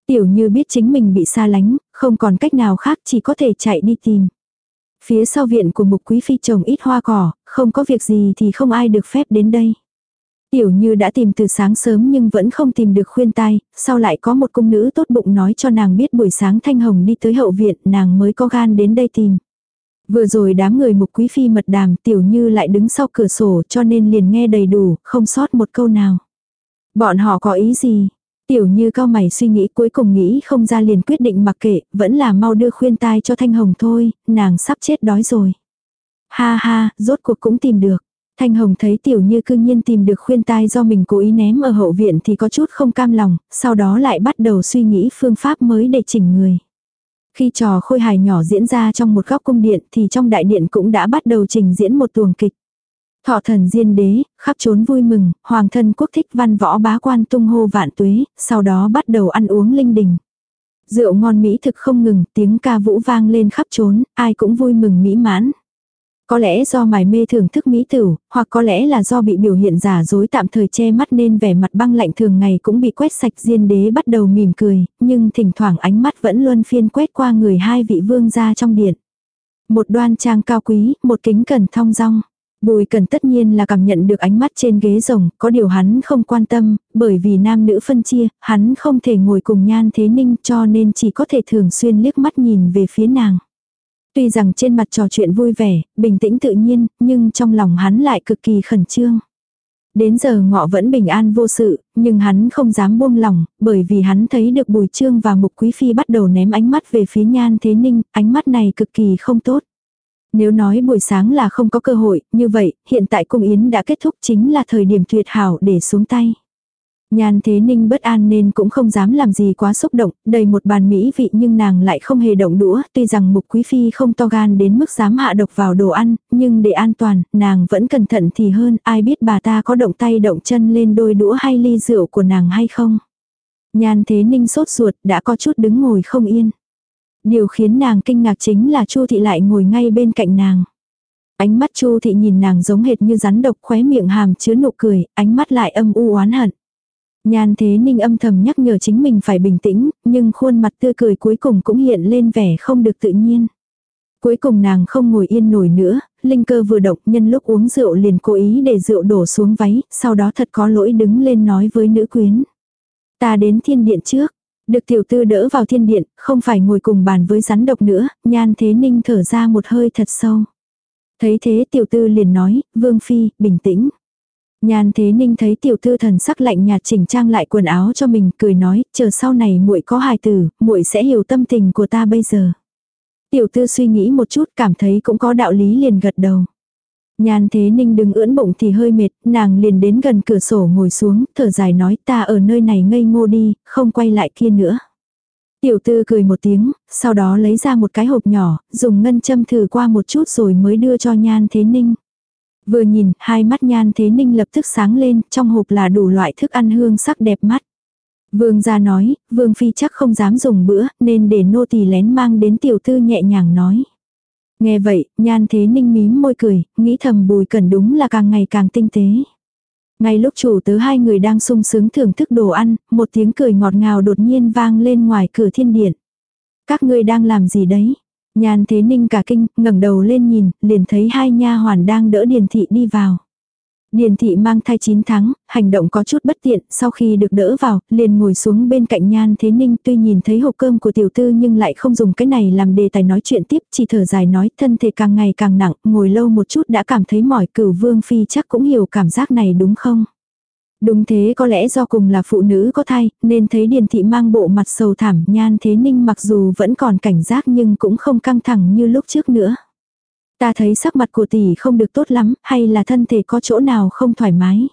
[SPEAKER 1] Tiểu như biết chính mình bị xa lánh, không còn cách nào khác chỉ có thể chạy đi tìm. Phía sau viện của mục quý phi trồng ít hoa cỏ, không có việc gì thì không ai được phép đến đây. Tiểu như đã tìm từ sáng sớm nhưng vẫn không tìm được khuyên tai, sau lại có một cung nữ tốt bụng nói cho nàng biết buổi sáng Thanh Hồng đi tới hậu viện nàng mới có gan đến đây tìm. Vừa rồi đám người mục quý phi mật đàm tiểu như lại đứng sau cửa sổ cho nên liền nghe đầy đủ, không sót một câu nào. Bọn họ có ý gì? Tiểu như cao mày suy nghĩ cuối cùng nghĩ không ra liền quyết định mặc kệ, vẫn là mau đưa khuyên tai cho Thanh Hồng thôi, nàng sắp chết đói rồi. Ha ha, rốt cuộc cũng tìm được. Thanh Hồng thấy tiểu như cư nhiên tìm được khuyên tai do mình cố ý ném ở hậu viện thì có chút không cam lòng, sau đó lại bắt đầu suy nghĩ phương pháp mới để chỉnh người. Khi trò khôi hài nhỏ diễn ra trong một góc cung điện thì trong đại điện cũng đã bắt đầu trình diễn một tuồng kịch. Thọ thần diên đế, khắp trốn vui mừng, hoàng thân quốc thích văn võ bá quan tung hô vạn tuế, sau đó bắt đầu ăn uống linh đình. Rượu ngon mỹ thực không ngừng, tiếng ca vũ vang lên khắp trốn, ai cũng vui mừng mỹ mãn. Có lẽ do mải mê thưởng thức mỹ tử, hoặc có lẽ là do bị biểu hiện giả dối tạm thời che mắt nên vẻ mặt băng lạnh thường ngày cũng bị quét sạch diên đế bắt đầu mỉm cười, nhưng thỉnh thoảng ánh mắt vẫn luôn phiên quét qua người hai vị vương gia trong điện. Một đoan trang cao quý, một kính cẩn thong dong. Bùi cần tất nhiên là cảm nhận được ánh mắt trên ghế rồng, có điều hắn không quan tâm, bởi vì nam nữ phân chia, hắn không thể ngồi cùng nhan thế ninh cho nên chỉ có thể thường xuyên liếc mắt nhìn về phía nàng. Tuy rằng trên mặt trò chuyện vui vẻ, bình tĩnh tự nhiên, nhưng trong lòng hắn lại cực kỳ khẩn trương. Đến giờ ngọ vẫn bình an vô sự, nhưng hắn không dám buông lòng, bởi vì hắn thấy được bùi trương và mục quý phi bắt đầu ném ánh mắt về phía nhan thế ninh, ánh mắt này cực kỳ không tốt. Nếu nói buổi sáng là không có cơ hội, như vậy, hiện tại cung yến đã kết thúc chính là thời điểm tuyệt hảo để xuống tay. Nhan thế ninh bất an nên cũng không dám làm gì quá xúc động, đầy một bàn mỹ vị nhưng nàng lại không hề động đũa, tuy rằng mục quý phi không to gan đến mức dám hạ độc vào đồ ăn, nhưng để an toàn, nàng vẫn cẩn thận thì hơn, ai biết bà ta có động tay động chân lên đôi đũa hay ly rượu của nàng hay không. Nhan thế ninh sốt ruột đã có chút đứng ngồi không yên. Điều khiến nàng kinh ngạc chính là Chu thị lại ngồi ngay bên cạnh nàng. Ánh mắt Chu thị nhìn nàng giống hệt như rắn độc khóe miệng hàm chứa nụ cười, ánh mắt lại âm u oán hận. Nhan thế ninh âm thầm nhắc nhở chính mình phải bình tĩnh, nhưng khuôn mặt tươi cười cuối cùng cũng hiện lên vẻ không được tự nhiên. Cuối cùng nàng không ngồi yên nổi nữa, linh cơ vừa động nhân lúc uống rượu liền cố ý để rượu đổ xuống váy, sau đó thật có lỗi đứng lên nói với nữ quyến. Ta đến thiên điện trước, được tiểu tư đỡ vào thiên điện, không phải ngồi cùng bàn với rắn độc nữa, nhan thế ninh thở ra một hơi thật sâu. Thấy thế tiểu tư liền nói, vương phi, bình tĩnh. Nhan thế ninh thấy tiểu tư thần sắc lạnh nhạt chỉnh trang lại quần áo cho mình, cười nói, chờ sau này muội có hài tử, muội sẽ hiểu tâm tình của ta bây giờ. Tiểu tư suy nghĩ một chút cảm thấy cũng có đạo lý liền gật đầu. Nhan thế ninh đứng ưỡn bụng thì hơi mệt, nàng liền đến gần cửa sổ ngồi xuống, thở dài nói ta ở nơi này ngây ngô đi, không quay lại kia nữa. Tiểu tư cười một tiếng, sau đó lấy ra một cái hộp nhỏ, dùng ngân châm thử qua một chút rồi mới đưa cho nhan thế ninh. Vừa nhìn, hai mắt nhan thế ninh lập tức sáng lên, trong hộp là đủ loại thức ăn hương sắc đẹp mắt. Vương gia nói, vương phi chắc không dám dùng bữa, nên để nô tỳ lén mang đến tiểu tư nhẹ nhàng nói. Nghe vậy, nhan thế ninh mím môi cười, nghĩ thầm bùi cẩn đúng là càng ngày càng tinh tế. Ngay lúc chủ tớ hai người đang sung sướng thưởng thức đồ ăn, một tiếng cười ngọt ngào đột nhiên vang lên ngoài cửa thiên điện. Các ngươi đang làm gì đấy? Nhan thế ninh cả kinh, ngẩng đầu lên nhìn, liền thấy hai nha hoàn đang đỡ điền thị đi vào. Điền thị mang thai 9 tháng, hành động có chút bất tiện, sau khi được đỡ vào, liền ngồi xuống bên cạnh nhan thế ninh tuy nhìn thấy hộp cơm của tiểu tư nhưng lại không dùng cái này làm đề tài nói chuyện tiếp, chỉ thở dài nói thân thể càng ngày càng nặng, ngồi lâu một chút đã cảm thấy mỏi cửu vương phi chắc cũng hiểu cảm giác này đúng không? Đúng thế có lẽ do cùng là phụ nữ có thai, nên thấy điền thị mang bộ mặt sầu thảm nhan thế ninh mặc dù vẫn còn cảnh giác nhưng cũng không căng thẳng như lúc trước nữa. Ta thấy sắc mặt của tỷ không được tốt lắm, hay là thân thể có chỗ nào không thoải mái.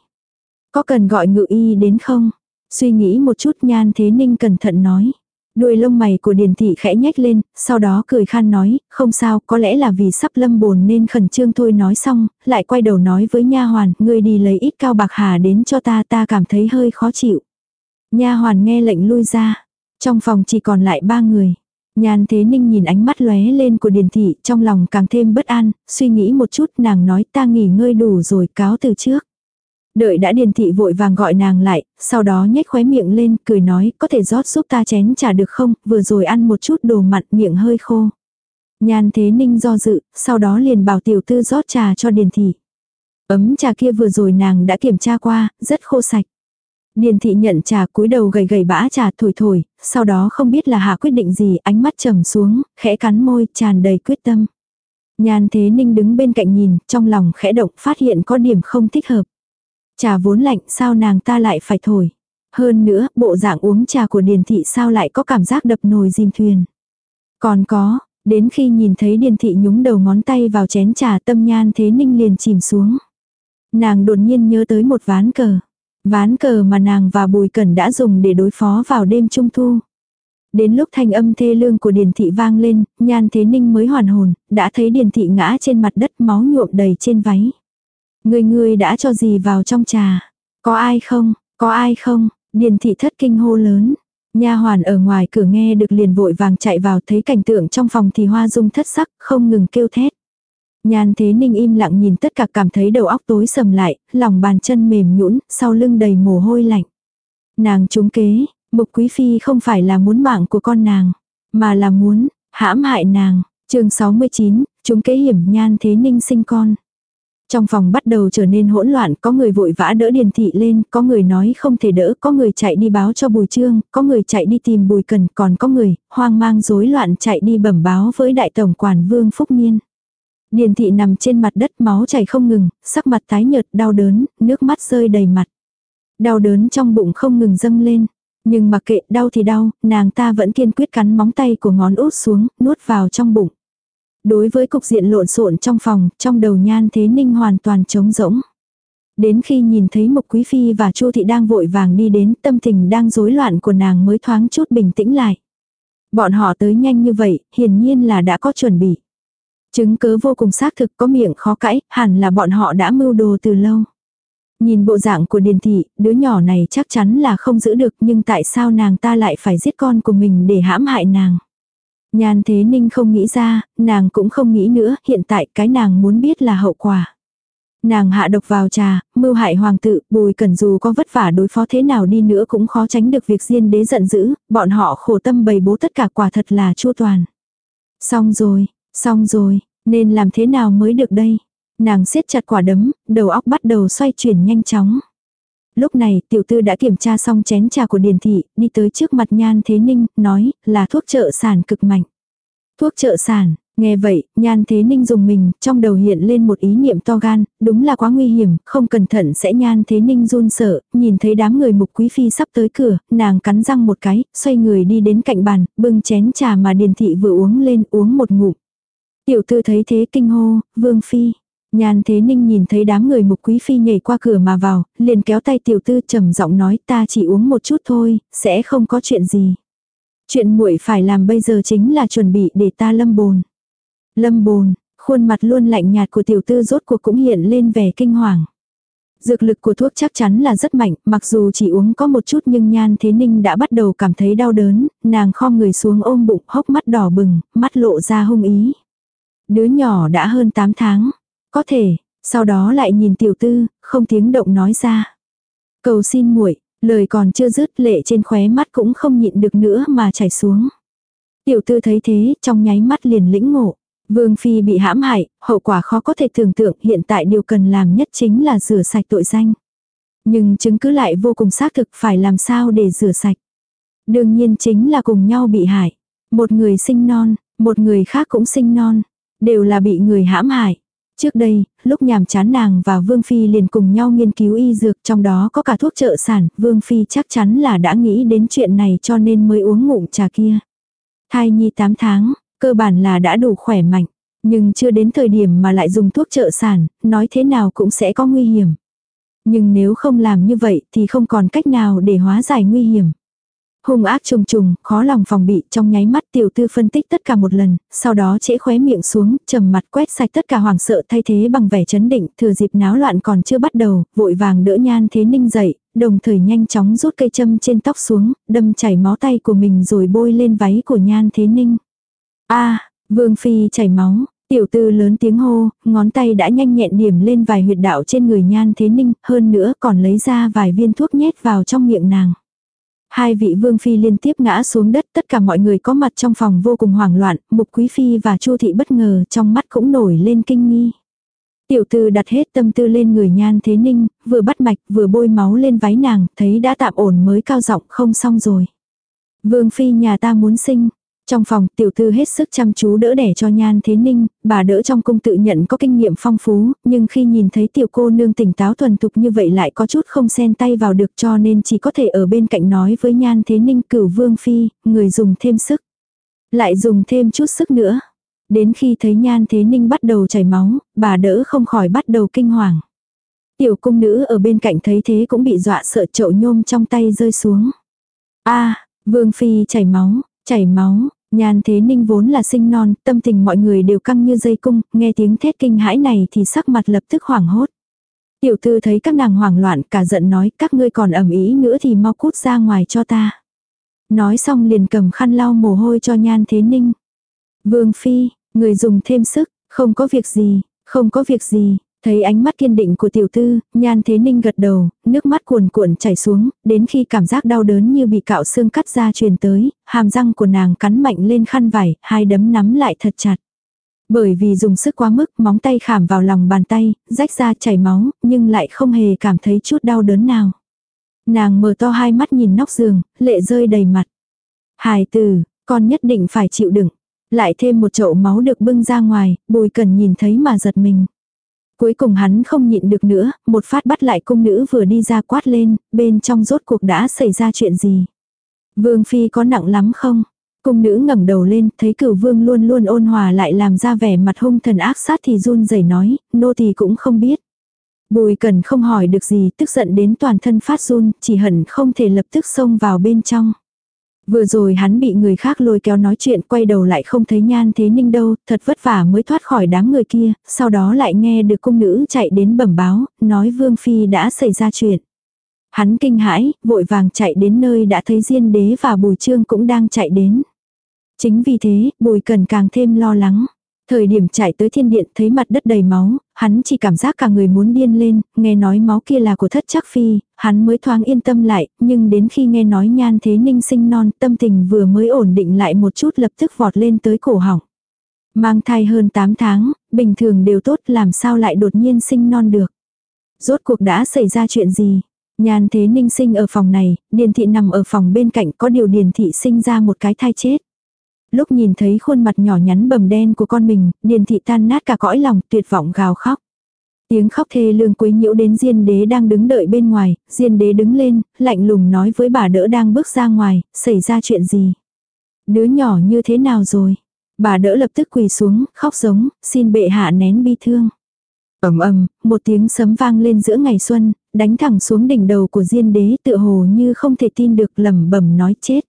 [SPEAKER 1] Có cần gọi ngự y đến không? Suy nghĩ một chút nhan thế ninh cẩn thận nói. Đuôi lông mày của Điền Thị khẽ nhếch lên, sau đó cười khan nói, không sao, có lẽ là vì sắp lâm bồn nên khẩn trương thôi nói xong, lại quay đầu nói với nha hoàn, ngươi đi lấy ít cao bạc hà đến cho ta, ta cảm thấy hơi khó chịu. Nha hoàn nghe lệnh lui ra, trong phòng chỉ còn lại ba người. Nhan Thế Ninh nhìn ánh mắt lóe lên của Điền Thị, trong lòng càng thêm bất an, suy nghĩ một chút nàng nói ta nghỉ ngơi đủ rồi cáo từ trước. Đợi đã Điền Thị vội vàng gọi nàng lại, sau đó nhếch khóe miệng lên, cười nói có thể rót giúp ta chén trà được không, vừa rồi ăn một chút đồ mặn miệng hơi khô. Nhan Thế Ninh do dự, sau đó liền bảo tiểu tư rót trà cho Điền Thị. Ấm trà kia vừa rồi nàng đã kiểm tra qua, rất khô sạch. Điền thị nhận trà cúi đầu gầy gầy bã trà thổi thổi, sau đó không biết là hạ quyết định gì, ánh mắt trầm xuống, khẽ cắn môi, tràn đầy quyết tâm. Nhan thế ninh đứng bên cạnh nhìn, trong lòng khẽ động phát hiện có điểm không thích hợp. Trà vốn lạnh sao nàng ta lại phải thổi. Hơn nữa, bộ dạng uống trà của điền thị sao lại có cảm giác đập nồi dìm thuyền. Còn có, đến khi nhìn thấy điền thị nhúng đầu ngón tay vào chén trà tâm nhan thế ninh liền chìm xuống. Nàng đột nhiên nhớ tới một ván cờ. Ván cờ mà nàng và Bùi Cẩn đã dùng để đối phó vào đêm trung thu. Đến lúc thanh âm thê lương của Điền Thị vang lên, Nhan Thế Ninh mới hoàn hồn, đã thấy Điền Thị ngã trên mặt đất máu nhuộm đầy trên váy. Người người đã cho gì vào trong trà? Có ai không? Có ai không? Điền Thị thất kinh hô lớn. Nha hoàn ở ngoài cửa nghe được liền vội vàng chạy vào thấy cảnh tượng trong phòng thì hoa dung thất sắc, không ngừng kêu thét. Nhan thế ninh im lặng nhìn tất cả cảm thấy đầu óc tối sầm lại, lòng bàn chân mềm nhũn, sau lưng đầy mồ hôi lạnh. Nàng trúng kế, mục quý phi không phải là muốn mạng của con nàng, mà là muốn, hãm hại nàng. chương 69, chúng kế hiểm nhan thế ninh sinh con. Trong phòng bắt đầu trở nên hỗn loạn, có người vội vã đỡ điền thị lên, có người nói không thể đỡ, có người chạy đi báo cho bùi trương, có người chạy đi tìm bùi cần, còn có người, hoang mang rối loạn chạy đi bẩm báo với đại tổng quản vương phúc nhiên. Điền thị nằm trên mặt đất máu chảy không ngừng, sắc mặt tái nhợt đau đớn, nước mắt rơi đầy mặt. Đau đớn trong bụng không ngừng dâng lên. Nhưng mặc kệ đau thì đau, nàng ta vẫn kiên quyết cắn móng tay của ngón út xuống, nuốt vào trong bụng. Đối với cục diện lộn xộn trong phòng, trong đầu nhan thế ninh hoàn toàn trống rỗng. Đến khi nhìn thấy Mục Quý Phi và Chu Thị đang vội vàng đi đến tâm tình đang rối loạn của nàng mới thoáng chút bình tĩnh lại. Bọn họ tới nhanh như vậy, hiển nhiên là đã có chuẩn bị. Chứng cớ vô cùng xác thực có miệng khó cãi, hẳn là bọn họ đã mưu đồ từ lâu. Nhìn bộ dạng của Điền Thị, đứa nhỏ này chắc chắn là không giữ được nhưng tại sao nàng ta lại phải giết con của mình để hãm hại nàng. Nhan Thế Ninh không nghĩ ra, nàng cũng không nghĩ nữa, hiện tại cái nàng muốn biết là hậu quả. Nàng hạ độc vào trà, mưu hại hoàng tự, bùi cần dù có vất vả đối phó thế nào đi nữa cũng khó tránh được việc diên đế giận dữ, bọn họ khổ tâm bày bố tất cả quả thật là chua toàn. Xong rồi, Xong rồi, nên làm thế nào mới được đây? Nàng siết chặt quả đấm, đầu óc bắt đầu xoay chuyển nhanh chóng. Lúc này tiểu tư đã kiểm tra xong chén trà của Điền Thị, đi tới trước mặt Nhan Thế Ninh, nói là thuốc trợ sản cực mạnh. Thuốc trợ sản, nghe vậy, Nhan Thế Ninh dùng mình, trong đầu hiện lên một ý niệm to gan, đúng là quá nguy hiểm, không cẩn thận sẽ Nhan Thế Ninh run sợ, nhìn thấy đám người mục quý phi sắp tới cửa, nàng cắn răng một cái, xoay người đi đến cạnh bàn, bưng chén trà mà Điền Thị vừa uống lên uống một ngụm. Tiểu tư thấy thế kinh hô, vương phi. nhàn thế ninh nhìn thấy đám người mục quý phi nhảy qua cửa mà vào, liền kéo tay tiểu tư trầm giọng nói ta chỉ uống một chút thôi, sẽ không có chuyện gì. Chuyện muội phải làm bây giờ chính là chuẩn bị để ta lâm bồn. Lâm bồn, khuôn mặt luôn lạnh nhạt của tiểu tư rốt cuộc cũng hiện lên vẻ kinh hoàng. Dược lực của thuốc chắc chắn là rất mạnh, mặc dù chỉ uống có một chút nhưng nhan thế ninh đã bắt đầu cảm thấy đau đớn, nàng khom người xuống ôm bụng hốc mắt đỏ bừng, mắt lộ ra hung ý. Đứa nhỏ đã hơn 8 tháng. Có thể, sau đó lại nhìn tiểu tư, không tiếng động nói ra. Cầu xin muội lời còn chưa dứt lệ trên khóe mắt cũng không nhịn được nữa mà chảy xuống. Tiểu tư thấy thế, trong nháy mắt liền lĩnh ngộ. Vương Phi bị hãm hại, hậu quả khó có thể tưởng tượng hiện tại điều cần làm nhất chính là rửa sạch tội danh. Nhưng chứng cứ lại vô cùng xác thực phải làm sao để rửa sạch. Đương nhiên chính là cùng nhau bị hại. Một người sinh non, một người khác cũng sinh non. Đều là bị người hãm hại. Trước đây, lúc nhàm chán nàng và Vương Phi liền cùng nhau nghiên cứu y dược trong đó có cả thuốc trợ sản, Vương Phi chắc chắn là đã nghĩ đến chuyện này cho nên mới uống ngụm trà kia. Thai nhi 8 tháng, cơ bản là đã đủ khỏe mạnh, nhưng chưa đến thời điểm mà lại dùng thuốc trợ sản, nói thế nào cũng sẽ có nguy hiểm. Nhưng nếu không làm như vậy thì không còn cách nào để hóa giải nguy hiểm. Hung ác trùng trùng, khó lòng phòng bị trong nháy mắt tiểu tư phân tích tất cả một lần, sau đó trễ khóe miệng xuống, trầm mặt quét sạch tất cả hoàng sợ thay thế bằng vẻ chấn định, thừa dịp náo loạn còn chưa bắt đầu, vội vàng đỡ nhan thế ninh dậy, đồng thời nhanh chóng rút cây châm trên tóc xuống, đâm chảy máu tay của mình rồi bôi lên váy của nhan thế ninh. a vương phi chảy máu, Tiểu tư lớn tiếng hô, ngón tay đã nhanh nhẹn điểm lên vài huyệt đạo trên người nhan thế ninh, hơn nữa còn lấy ra vài viên thuốc nhét vào trong miệng nàng. Hai vị vương phi liên tiếp ngã xuống đất, tất cả mọi người có mặt trong phòng vô cùng hoảng loạn, mục quý phi và chu thị bất ngờ trong mắt cũng nổi lên kinh nghi. Tiểu tư đặt hết tâm tư lên người nhan thế ninh, vừa bắt mạch vừa bôi máu lên váy nàng, thấy đã tạm ổn mới cao giọng không xong rồi. Vương phi nhà ta muốn sinh, trong phòng, tiểu thư hết sức chăm chú đỡ đẻ cho nhan thế ninh, bà đỡ trong cung tự nhận có kinh nghiệm phong phú, nhưng khi nhìn thấy tiểu cô nương tỉnh táo thuần thục như vậy lại có chút không xen tay vào được cho nên chỉ có thể ở bên cạnh nói với nhan thế ninh cửu vương phi, người dùng thêm sức. Lại dùng thêm chút sức nữa. Đến khi thấy nhan thế ninh bắt đầu chảy máu, bà đỡ không khỏi bắt đầu kinh hoàng. Tiểu cung nữ ở bên cạnh thấy thế cũng bị dọa sợ chậu nhôm trong tay rơi xuống. a vương phi chảy máu, chảy máu, Nhan thế ninh vốn là sinh non, tâm tình mọi người đều căng như dây cung, nghe tiếng thét kinh hãi này thì sắc mặt lập tức hoảng hốt. Tiểu thư thấy các nàng hoảng loạn cả giận nói các ngươi còn ẩm ý nữa thì mau cút ra ngoài cho ta. Nói xong liền cầm khăn lau mồ hôi cho nhan thế ninh. Vương phi, người dùng thêm sức, không có việc gì, không có việc gì, Thấy ánh mắt kiên định của tiểu tư, nhan thế ninh gật đầu, nước mắt cuồn cuộn chảy xuống, đến khi cảm giác đau đớn như bị cạo xương cắt ra truyền tới, hàm răng của nàng cắn mạnh lên khăn vải, hai đấm nắm lại thật chặt. Bởi vì dùng sức quá mức, móng tay khảm vào lòng bàn tay, rách ra chảy máu, nhưng lại không hề cảm thấy chút đau đớn nào. Nàng mở to hai mắt nhìn nóc giường, lệ rơi đầy mặt. Hài tử, con nhất định phải chịu đựng. Lại thêm một chậu máu được bưng ra ngoài, bùi cần nhìn thấy mà giật mình. Cuối cùng hắn không nhịn được nữa, một phát bắt lại cung nữ vừa đi ra quát lên, bên trong rốt cuộc đã xảy ra chuyện gì. Vương Phi có nặng lắm không? Cung nữ ngẩng đầu lên, thấy cửu vương luôn luôn ôn hòa lại làm ra vẻ mặt hung thần ác sát thì run rẩy nói, nô thì cũng không biết. Bùi cần không hỏi được gì, tức giận đến toàn thân phát run, chỉ hận không thể lập tức xông vào bên trong. Vừa rồi hắn bị người khác lôi kéo nói chuyện quay đầu lại không thấy nhan thế ninh đâu, thật vất vả mới thoát khỏi đám người kia, sau đó lại nghe được cung nữ chạy đến bẩm báo, nói Vương Phi đã xảy ra chuyện. Hắn kinh hãi, vội vàng chạy đến nơi đã thấy Diên Đế và Bùi Trương cũng đang chạy đến. Chính vì thế, Bùi Cần càng thêm lo lắng. Thời điểm chạy tới thiên điện thấy mặt đất đầy máu, hắn chỉ cảm giác cả người muốn điên lên, nghe nói máu kia là của thất chắc phi, hắn mới thoáng yên tâm lại, nhưng đến khi nghe nói nhan thế ninh sinh non, tâm tình vừa mới ổn định lại một chút lập tức vọt lên tới cổ họng. Mang thai hơn 8 tháng, bình thường đều tốt làm sao lại đột nhiên sinh non được. Rốt cuộc đã xảy ra chuyện gì? Nhan thế ninh sinh ở phòng này, điền thị nằm ở phòng bên cạnh có điều điền thị sinh ra một cái thai chết. Lúc nhìn thấy khuôn mặt nhỏ nhắn bầm đen của con mình, điền thị tan nát cả cõi lòng, tuyệt vọng gào khóc. Tiếng khóc thê lương quấy nhiễu đến Diên đế đang đứng đợi bên ngoài, Diên đế đứng lên, lạnh lùng nói với bà đỡ đang bước ra ngoài, xảy ra chuyện gì. Đứa nhỏ như thế nào rồi? Bà đỡ lập tức quỳ xuống, khóc giống, xin bệ hạ nén bi thương. ầm ầm, một tiếng sấm vang lên giữa ngày xuân, đánh thẳng xuống đỉnh đầu của Diên đế tựa hồ như không thể tin được lẩm bẩm nói chết.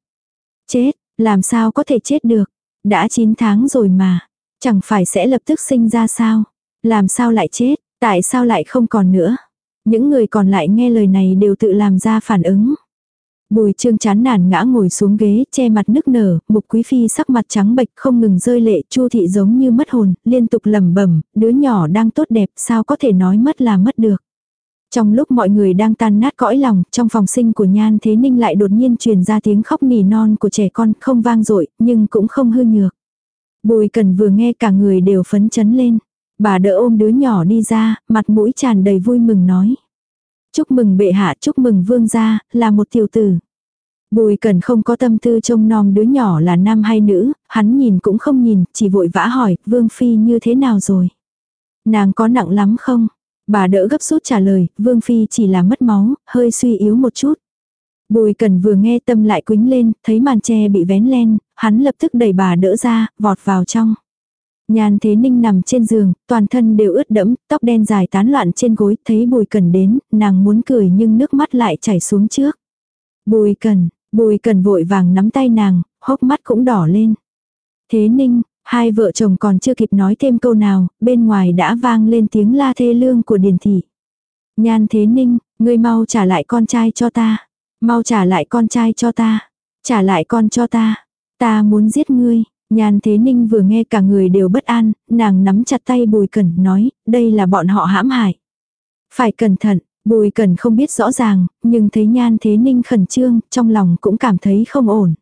[SPEAKER 1] Chết, làm sao có thể chết được? Đã 9 tháng rồi mà. Chẳng phải sẽ lập tức sinh ra sao? Làm sao lại chết? Tại sao lại không còn nữa? Những người còn lại nghe lời này đều tự làm ra phản ứng. Bùi trương chán nản ngã ngồi xuống ghế, che mặt nức nở, mục quý phi sắc mặt trắng bệch không ngừng rơi lệ, chu thị giống như mất hồn, liên tục lẩm bẩm, đứa nhỏ đang tốt đẹp, sao có thể nói mất là mất được. Trong lúc mọi người đang tan nát cõi lòng, trong phòng sinh của Nhan Thế Ninh lại đột nhiên truyền ra tiếng khóc nỉ non của trẻ con, không vang dội nhưng cũng không hư nhược. Bùi cần vừa nghe cả người đều phấn chấn lên. Bà đỡ ôm đứa nhỏ đi ra, mặt mũi tràn đầy vui mừng nói. Chúc mừng bệ hạ, chúc mừng vương gia, là một tiểu tử. Bùi cần không có tâm tư trông nom đứa nhỏ là nam hay nữ, hắn nhìn cũng không nhìn, chỉ vội vã hỏi, vương phi như thế nào rồi? Nàng có nặng lắm không? Bà đỡ gấp rút trả lời, vương phi chỉ là mất máu, hơi suy yếu một chút. Bùi cần vừa nghe tâm lại quính lên, thấy màn tre bị vén lên, hắn lập tức đẩy bà đỡ ra, vọt vào trong. nhàn Thế Ninh nằm trên giường, toàn thân đều ướt đẫm, tóc đen dài tán loạn trên gối, thấy Bùi Cần đến, nàng muốn cười nhưng nước mắt lại chảy xuống trước. Bùi Cần, Bùi Cần vội vàng nắm tay nàng, hốc mắt cũng đỏ lên. Thế Ninh, hai vợ chồng còn chưa kịp nói thêm câu nào, bên ngoài đã vang lên tiếng la thê lương của Điền Thị. Nhan Thế Ninh, ngươi mau trả lại con trai cho ta. Mau trả lại con trai cho ta. Trả lại con cho ta. Ta muốn giết ngươi. Nhan Thế Ninh vừa nghe cả người đều bất an, nàng nắm chặt tay Bùi Cẩn nói, đây là bọn họ hãm hại. Phải cẩn thận, Bùi Cẩn không biết rõ ràng, nhưng thấy Nhan Thế Ninh khẩn trương, trong lòng cũng cảm thấy không ổn.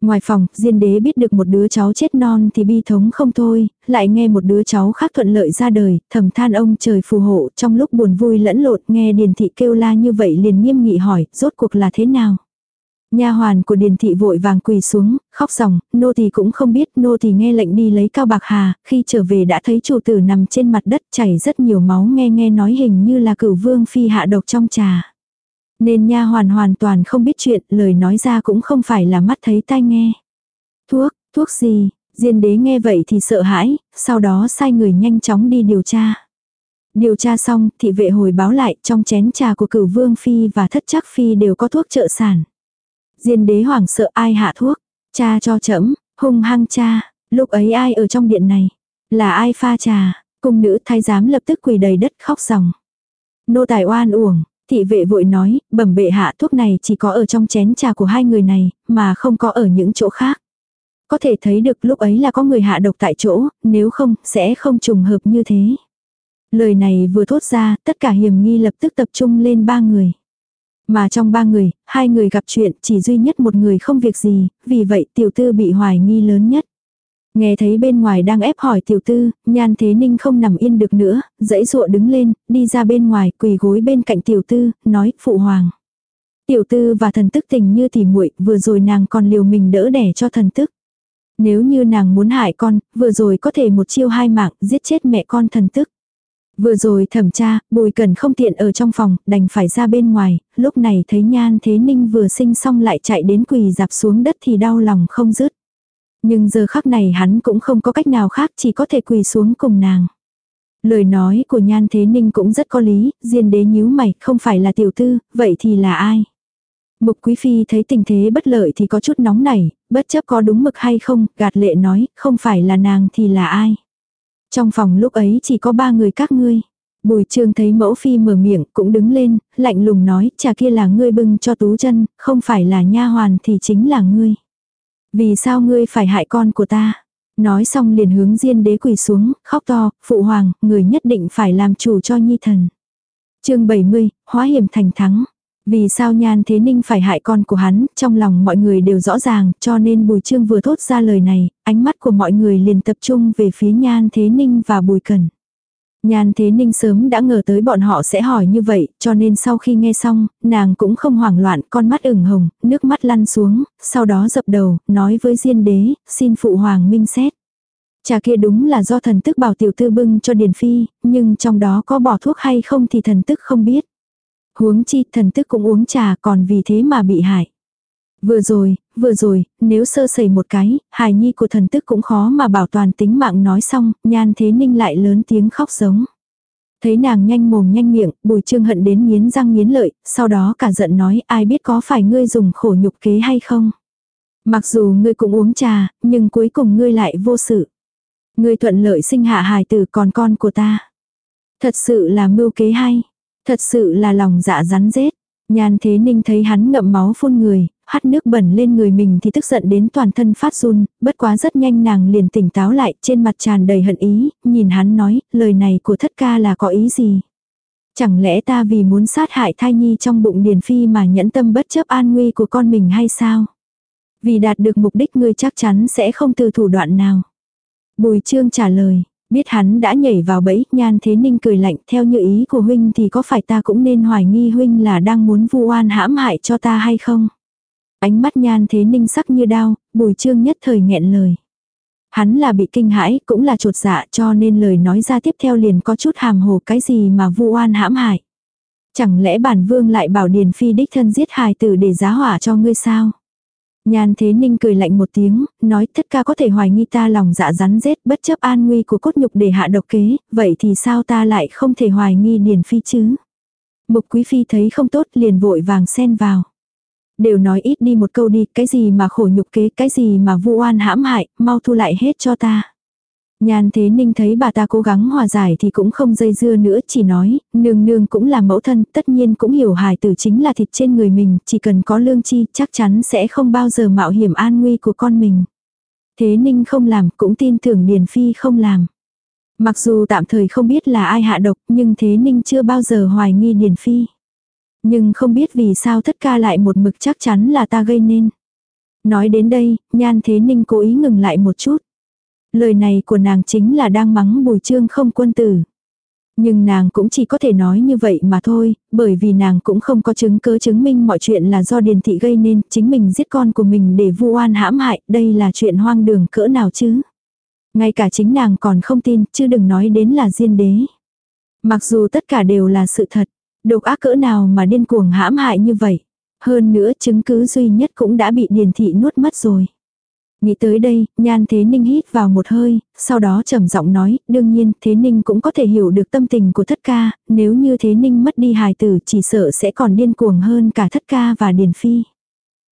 [SPEAKER 1] Ngoài phòng, Diên đế biết được một đứa cháu chết non thì bi thống không thôi, lại nghe một đứa cháu khác thuận lợi ra đời, thầm than ông trời phù hộ, trong lúc buồn vui lẫn lộn nghe Điền Thị kêu la như vậy liền nghiêm nghị hỏi, rốt cuộc là thế nào? Nha hoàn của Điền Thị vội vàng quỳ xuống, khóc ròng, nô tỳ cũng không biết, nô tỳ nghe lệnh đi lấy cao bạc hà, khi trở về đã thấy chủ tử nằm trên mặt đất chảy rất nhiều máu nghe nghe nói hình như là cửu vương phi hạ độc trong trà. Nên nha hoàn hoàn toàn không biết chuyện, lời nói ra cũng không phải là mắt thấy tai nghe. Thuốc, thuốc gì? Diên đế nghe vậy thì sợ hãi, sau đó sai người nhanh chóng đi điều tra. Điều tra xong, thị vệ hồi báo lại trong chén trà của cửu vương phi và thất chắc phi đều có thuốc trợ sản. Diên đế hoảng sợ ai hạ thuốc, cha cho chấm, hung hăng cha, lúc ấy ai ở trong điện này, là ai pha trà, cung nữ thái giám lập tức quỳ đầy đất khóc ròng. Nô tài oan uổng, thị vệ vội nói, bẩm bệ hạ thuốc này chỉ có ở trong chén trà của hai người này, mà không có ở những chỗ khác. Có thể thấy được lúc ấy là có người hạ độc tại chỗ, nếu không, sẽ không trùng hợp như thế. Lời này vừa thốt ra, tất cả hiểm nghi lập tức tập trung lên ba người. Mà trong ba người, hai người gặp chuyện, chỉ duy nhất một người không việc gì, vì vậy tiểu tư bị hoài nghi lớn nhất. Nghe thấy bên ngoài đang ép hỏi tiểu tư, nhan thế ninh không nằm yên được nữa, dãy dụa đứng lên, đi ra bên ngoài, quỳ gối bên cạnh tiểu tư, nói, phụ hoàng. Tiểu tư và thần tức tình như tỉ muội vừa rồi nàng còn liều mình đỡ đẻ cho thần tức. Nếu như nàng muốn hại con, vừa rồi có thể một chiêu hai mạng, giết chết mẹ con thần tức. Vừa rồi thẩm tra, bùi cần không tiện ở trong phòng, đành phải ra bên ngoài, lúc này thấy nhan thế ninh vừa sinh xong lại chạy đến quỳ dạp xuống đất thì đau lòng không dứt. Nhưng giờ khắc này hắn cũng không có cách nào khác chỉ có thể quỳ xuống cùng nàng. Lời nói của nhan thế ninh cũng rất có lý, diên đế nhíu mày, không phải là tiểu tư, vậy thì là ai? Mục quý phi thấy tình thế bất lợi thì có chút nóng nảy, bất chấp có đúng mực hay không, gạt lệ nói, không phải là nàng thì là ai? Trong phòng lúc ấy chỉ có ba người các ngươi. Bùi trương thấy mẫu phi mở miệng cũng đứng lên, lạnh lùng nói, trà kia là ngươi bưng cho tú chân, không phải là nha hoàn thì chính là ngươi. Vì sao ngươi phải hại con của ta? Nói xong liền hướng diên đế quỳ xuống, khóc to, phụ hoàng, người nhất định phải làm chủ cho nhi thần. chương 70, hóa hiểm thành thắng. Vì sao Nhan Thế Ninh phải hại con của hắn, trong lòng mọi người đều rõ ràng, cho nên Bùi Trương vừa thốt ra lời này, ánh mắt của mọi người liền tập trung về phía Nhan Thế Ninh và Bùi Cần. Nhan Thế Ninh sớm đã ngờ tới bọn họ sẽ hỏi như vậy, cho nên sau khi nghe xong, nàng cũng không hoảng loạn, con mắt ửng hồng, nước mắt lăn xuống, sau đó dập đầu, nói với Diên Đế, xin Phụ Hoàng minh xét. Trà kia đúng là do thần tức bảo tiểu tư bưng cho Điền Phi, nhưng trong đó có bỏ thuốc hay không thì thần tức không biết. Huống chi thần tức cũng uống trà còn vì thế mà bị hại. Vừa rồi, vừa rồi, nếu sơ sẩy một cái, hài nhi của thần tức cũng khó mà bảo toàn tính mạng nói xong, nhan thế ninh lại lớn tiếng khóc giống. Thấy nàng nhanh mồm nhanh miệng, bùi trương hận đến nghiến răng nghiến lợi, sau đó cả giận nói ai biết có phải ngươi dùng khổ nhục kế hay không. Mặc dù ngươi cũng uống trà, nhưng cuối cùng ngươi lại vô sự. Ngươi thuận lợi sinh hạ hài tử còn con của ta. Thật sự là mưu kế hay. Thật sự là lòng dạ rắn rết. Nhan thế ninh thấy hắn ngậm máu phun người, hắt nước bẩn lên người mình thì tức giận đến toàn thân phát run, bất quá rất nhanh nàng liền tỉnh táo lại, trên mặt tràn đầy hận ý, nhìn hắn nói, lời này của thất ca là có ý gì? Chẳng lẽ ta vì muốn sát hại thai nhi trong bụng điền phi mà nhẫn tâm bất chấp an nguy của con mình hay sao? Vì đạt được mục đích ngươi chắc chắn sẽ không từ thủ đoạn nào. Bùi trương trả lời, biết hắn đã nhảy vào bẫy, nhan thế ninh cười lạnh theo như ý của huynh thì có phải ta cũng nên hoài nghi huynh là đang muốn vu oan hãm hại cho ta hay không? Ánh mắt nhan thế ninh sắc như đao, bùi trương nhất thời nghẹn lời. Hắn là bị kinh hãi, cũng là trột dạ cho nên lời nói ra tiếp theo liền có chút hàm hồ cái gì mà vu oan hãm hại. Chẳng lẽ bản vương lại bảo Điền Phi đích thân giết hài tử để giá hỏa cho ngươi sao? Nhan Thế Ninh cười lạnh một tiếng, nói tất cả có thể hoài nghi ta lòng dạ rắn rết bất chấp an nguy của cốt nhục để hạ độc kế, vậy thì sao ta lại không thể hoài nghi Điền Phi chứ? Mục Quý Phi thấy không tốt liền vội vàng xen vào. Đều nói ít đi một câu đi, cái gì mà khổ nhục kế, cái gì mà vu oan hãm hại, mau thu lại hết cho ta. Nhan thế ninh thấy bà ta cố gắng hòa giải thì cũng không dây dưa nữa chỉ nói, nương nương cũng là mẫu thân, tất nhiên cũng hiểu hài tử chính là thịt trên người mình, chỉ cần có lương chi chắc chắn sẽ không bao giờ mạo hiểm an nguy của con mình. Thế ninh không làm cũng tin tưởng Điền Phi không làm. Mặc dù tạm thời không biết là ai hạ độc nhưng thế ninh chưa bao giờ hoài nghi Điền Phi. Nhưng không biết vì sao thất ca lại một mực chắc chắn là ta gây nên. Nói đến đây, nhan thế ninh cố ý ngừng lại một chút. Lời này của nàng chính là đang mắng bùi trương không quân tử. Nhưng nàng cũng chỉ có thể nói như vậy mà thôi, bởi vì nàng cũng không có chứng cứ chứng minh mọi chuyện là do điền thị gây nên, chính mình giết con của mình để vu oan hãm hại, đây là chuyện hoang đường cỡ nào chứ. Ngay cả chính nàng còn không tin, chứ đừng nói đến là diên đế. Mặc dù tất cả đều là sự thật, độc ác cỡ nào mà điên cuồng hãm hại như vậy. Hơn nữa chứng cứ duy nhất cũng đã bị điền thị nuốt mất rồi. Nghĩ tới đây, nhan thế ninh hít vào một hơi, sau đó trầm giọng nói, đương nhiên thế ninh cũng có thể hiểu được tâm tình của thất ca, nếu như thế ninh mất đi hài tử chỉ sợ sẽ còn điên cuồng hơn cả thất ca và điền phi.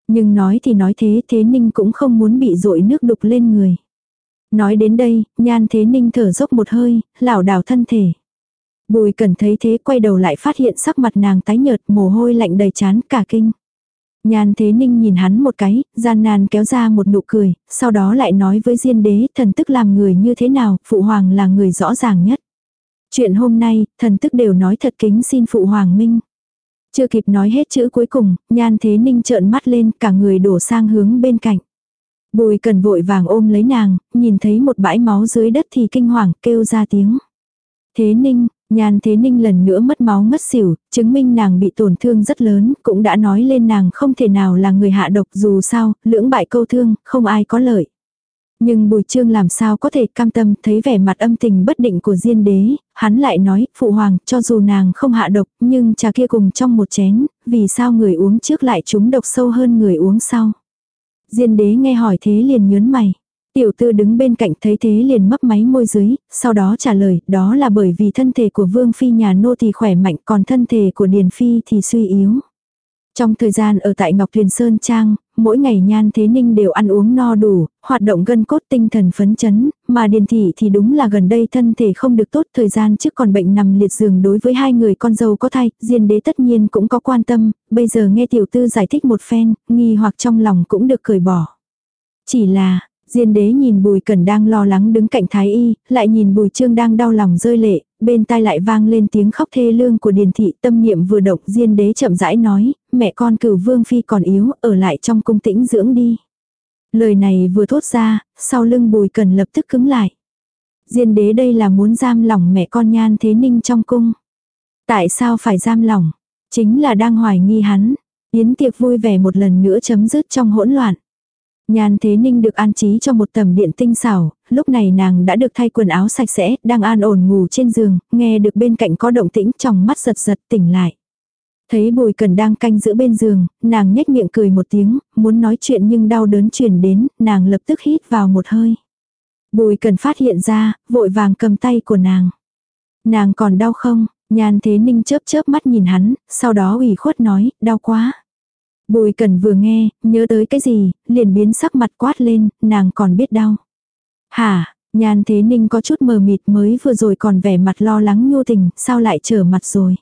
[SPEAKER 1] Nhưng nói thì nói thế, thế ninh cũng không muốn bị dội nước đục lên người. Nói đến đây, nhan thế ninh thở dốc một hơi, lảo đảo thân thể. Bùi cần thấy thế quay đầu lại phát hiện sắc mặt nàng tái nhợt mồ hôi lạnh đầy chán cả kinh. Nhan Thế Ninh nhìn hắn một cái, gian nan kéo ra một nụ cười, sau đó lại nói với Diên Đế thần tức làm người như thế nào, Phụ Hoàng là người rõ ràng nhất. Chuyện hôm nay, thần tức đều nói thật kính xin Phụ Hoàng Minh. Chưa kịp nói hết chữ cuối cùng, Nhan Thế Ninh trợn mắt lên cả người đổ sang hướng bên cạnh. Bùi cần vội vàng ôm lấy nàng, nhìn thấy một bãi máu dưới đất thì kinh hoàng kêu ra tiếng. Thế Ninh, Nhan Thế Ninh lần nữa mất máu ngất xỉu, chứng minh nàng bị tổn thương rất lớn, cũng đã nói lên nàng không thể nào là người hạ độc dù sao, lưỡng bại câu thương, không ai có lợi. Nhưng Bùi Trương làm sao có thể cam tâm thấy vẻ mặt âm tình bất định của Diên Đế, hắn lại nói, Phụ Hoàng, cho dù nàng không hạ độc, nhưng trà kia cùng trong một chén, vì sao người uống trước lại trúng độc sâu hơn người uống sau. Diên Đế nghe hỏi thế liền nhớn mày. Tiểu tư đứng bên cạnh thấy thế liền mấp máy môi dưới, sau đó trả lời, đó là bởi vì thân thể của vương phi nhà nô thì khỏe mạnh còn thân thể của điền phi thì suy yếu. Trong thời gian ở tại Ngọc Thuyền Sơn Trang, mỗi ngày Nhan Thế Ninh đều ăn uống no đủ, hoạt động gân cốt tinh thần phấn chấn, mà Điền Thị thì đúng là gần đây thân thể không được tốt thời gian trước còn bệnh nằm liệt giường đối với hai người con dâu có thai, Diên Đế tất nhiên cũng có quan tâm, bây giờ nghe tiểu tư giải thích một phen, nghi hoặc trong lòng cũng được cởi bỏ. Chỉ là, Diên đế nhìn bùi cẩn đang lo lắng đứng cạnh thái y, lại nhìn bùi trương đang đau lòng rơi lệ, bên tai lại vang lên tiếng khóc thê lương của điền thị tâm niệm vừa động diên đế chậm rãi nói, mẹ con cửu vương phi còn yếu, ở lại trong cung tĩnh dưỡng đi. Lời này vừa thốt ra, sau lưng bùi cẩn lập tức cứng lại. Diên đế đây là muốn giam lỏng mẹ con nhan thế ninh trong cung. Tại sao phải giam lỏng? Chính là đang hoài nghi hắn. Yến tiệc vui vẻ một lần nữa chấm dứt trong hỗn loạn. Nhan Thế Ninh được an trí cho một tầm điện tinh xảo, lúc này nàng đã được thay quần áo sạch sẽ, đang an ổn ngủ trên giường, nghe được bên cạnh có động tĩnh trong mắt giật giật tỉnh lại. Thấy bùi cần đang canh giữ bên giường, nàng nhếch miệng cười một tiếng, muốn nói chuyện nhưng đau đớn truyền đến, nàng lập tức hít vào một hơi. Bùi cần phát hiện ra, vội vàng cầm tay của nàng. Nàng còn đau không? Nhan thế ninh chớp chớp mắt nhìn hắn, sau đó ủy khuất nói, đau quá. Bùi cần vừa nghe, nhớ tới cái gì, liền biến sắc mặt quát lên, nàng còn biết đau. Hả, nhan thế ninh có chút mờ mịt mới vừa rồi còn vẻ mặt lo lắng nhô tình, sao lại trở mặt rồi.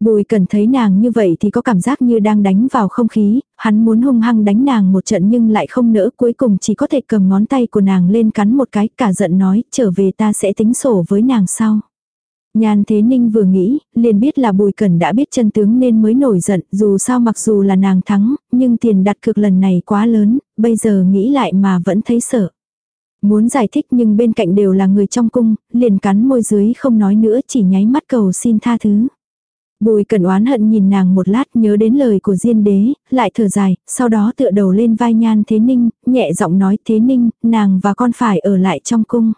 [SPEAKER 1] Bùi cần thấy nàng như vậy thì có cảm giác như đang đánh vào không khí, hắn muốn hung hăng đánh nàng một trận nhưng lại không nỡ cuối cùng chỉ có thể cầm ngón tay của nàng lên cắn một cái cả giận nói trở về ta sẽ tính sổ với nàng sau. Nhan Thế Ninh vừa nghĩ, liền biết là Bùi Cẩn đã biết chân tướng nên mới nổi giận, dù sao mặc dù là nàng thắng, nhưng tiền đặt cược lần này quá lớn, bây giờ nghĩ lại mà vẫn thấy sợ. Muốn giải thích nhưng bên cạnh đều là người trong cung, liền cắn môi dưới không nói nữa chỉ nháy mắt cầu xin tha thứ. Bùi cẩn oán hận nhìn nàng một lát nhớ đến lời của Diên đế, lại thở dài, sau đó tựa đầu lên vai nhan thế ninh, nhẹ giọng nói thế ninh, nàng và con phải ở lại trong cung.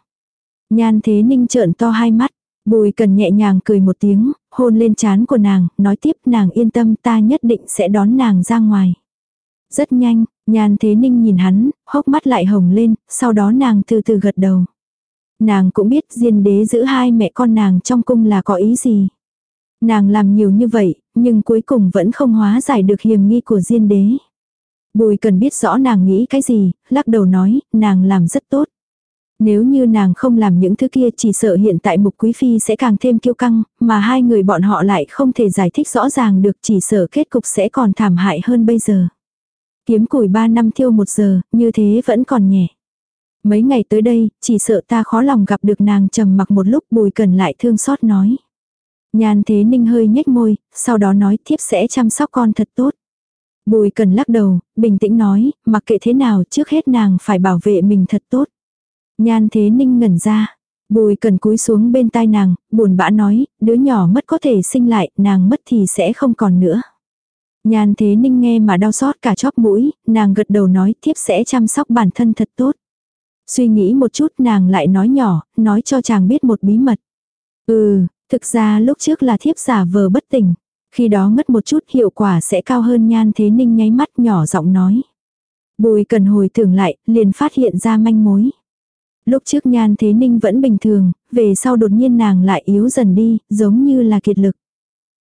[SPEAKER 1] Nhan thế ninh trợn to hai mắt, bùi cần nhẹ nhàng cười một tiếng, hôn lên trán của nàng, nói tiếp nàng yên tâm ta nhất định sẽ đón nàng ra ngoài. Rất nhanh, nhan thế ninh nhìn hắn, hốc mắt lại hồng lên, sau đó nàng từ từ gật đầu. Nàng cũng biết diên đế giữ hai mẹ con nàng trong cung là có ý gì. Nàng làm nhiều như vậy, nhưng cuối cùng vẫn không hóa giải được hiểm nghi của diên đế. Bùi cần biết rõ nàng nghĩ cái gì, lắc đầu nói, nàng làm rất tốt. Nếu như nàng không làm những thứ kia chỉ sợ hiện tại mục quý phi sẽ càng thêm kiêu căng, mà hai người bọn họ lại không thể giải thích rõ ràng được chỉ sợ kết cục sẽ còn thảm hại hơn bây giờ. Kiếm củi ba năm thiêu một giờ, như thế vẫn còn nhẹ. Mấy ngày tới đây, chỉ sợ ta khó lòng gặp được nàng trầm mặc một lúc bùi cần lại thương xót nói. nhàn thế ninh hơi nhếch môi, sau đó nói thiếp sẽ chăm sóc con thật tốt. Bùi cần lắc đầu, bình tĩnh nói, mặc kệ thế nào trước hết nàng phải bảo vệ mình thật tốt. Nhan thế ninh ngẩn ra. Bùi cần cúi xuống bên tai nàng, buồn bã nói, đứa nhỏ mất có thể sinh lại, nàng mất thì sẽ không còn nữa. Nhan thế ninh nghe mà đau xót cả chóp mũi, nàng gật đầu nói thiếp sẽ chăm sóc bản thân thật tốt. Suy nghĩ một chút nàng lại nói nhỏ, nói cho chàng biết một bí mật. Ừ, thực ra lúc trước là thiếp giả vờ bất tỉnh. Khi đó ngất một chút hiệu quả sẽ cao hơn nhan thế ninh nháy mắt nhỏ giọng nói. Bùi cần hồi tưởng lại, liền phát hiện ra manh mối. Lúc trước nhan thế ninh vẫn bình thường, về sau đột nhiên nàng lại yếu dần đi, giống như là kiệt lực.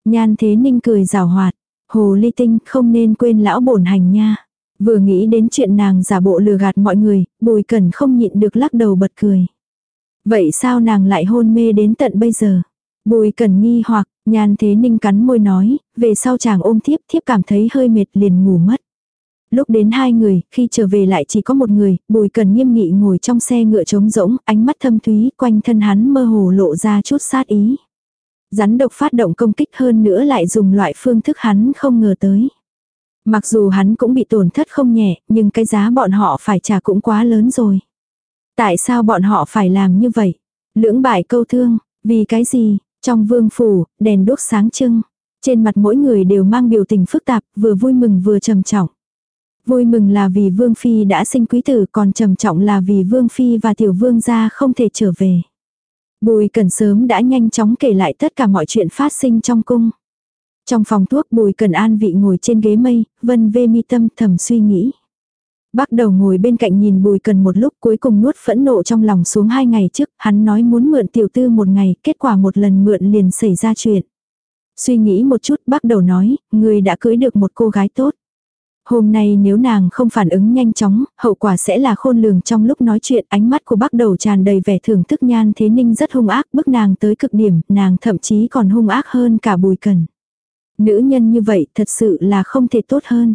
[SPEAKER 1] Nhan thế ninh cười rào hoạt, hồ ly tinh không nên quên lão bổn hành nha. Vừa nghĩ đến chuyện nàng giả bộ lừa gạt mọi người, bùi cẩn không nhịn được lắc đầu bật cười. Vậy sao nàng lại hôn mê đến tận bây giờ? Bùi cẩn nghi hoặc, nhan thế ninh cắn môi nói, về sau chàng ôm thiếp thiếp cảm thấy hơi mệt liền ngủ mất. Lúc đến hai người, khi trở về lại chỉ có một người, bùi cần nghiêm nghị ngồi trong xe ngựa trống rỗng, ánh mắt thâm thúy, quanh thân hắn mơ hồ lộ ra chút sát ý. Rắn độc phát động công kích hơn nữa lại dùng loại phương thức hắn không ngờ tới. Mặc dù hắn cũng bị tổn thất không nhẹ, nhưng cái giá bọn họ phải trả cũng quá lớn rồi. Tại sao bọn họ phải làm như vậy? Lưỡng bại câu thương, vì cái gì? Trong vương phủ, đèn đốt sáng trưng. Trên mặt mỗi người đều mang biểu tình phức tạp, vừa vui mừng vừa trầm trọng. Vui mừng là vì Vương Phi đã sinh quý tử còn trầm trọng là vì Vương Phi và Tiểu Vương gia không thể trở về. Bùi Cần sớm đã nhanh chóng kể lại tất cả mọi chuyện phát sinh trong cung. Trong phòng thuốc Bùi Cần an vị ngồi trên ghế mây, vân vê mi tâm thầm suy nghĩ. Bắt đầu ngồi bên cạnh nhìn Bùi Cần một lúc cuối cùng nuốt phẫn nộ trong lòng xuống hai ngày trước, hắn nói muốn mượn tiểu tư một ngày, kết quả một lần mượn liền xảy ra chuyện. Suy nghĩ một chút bắt đầu nói, người đã cưới được một cô gái tốt. Hôm nay nếu nàng không phản ứng nhanh chóng, hậu quả sẽ là khôn lường trong lúc nói chuyện ánh mắt của bác đầu tràn đầy vẻ thưởng thức nhan thế ninh rất hung ác bức nàng tới cực điểm, nàng thậm chí còn hung ác hơn cả bùi cần. Nữ nhân như vậy thật sự là không thể tốt hơn.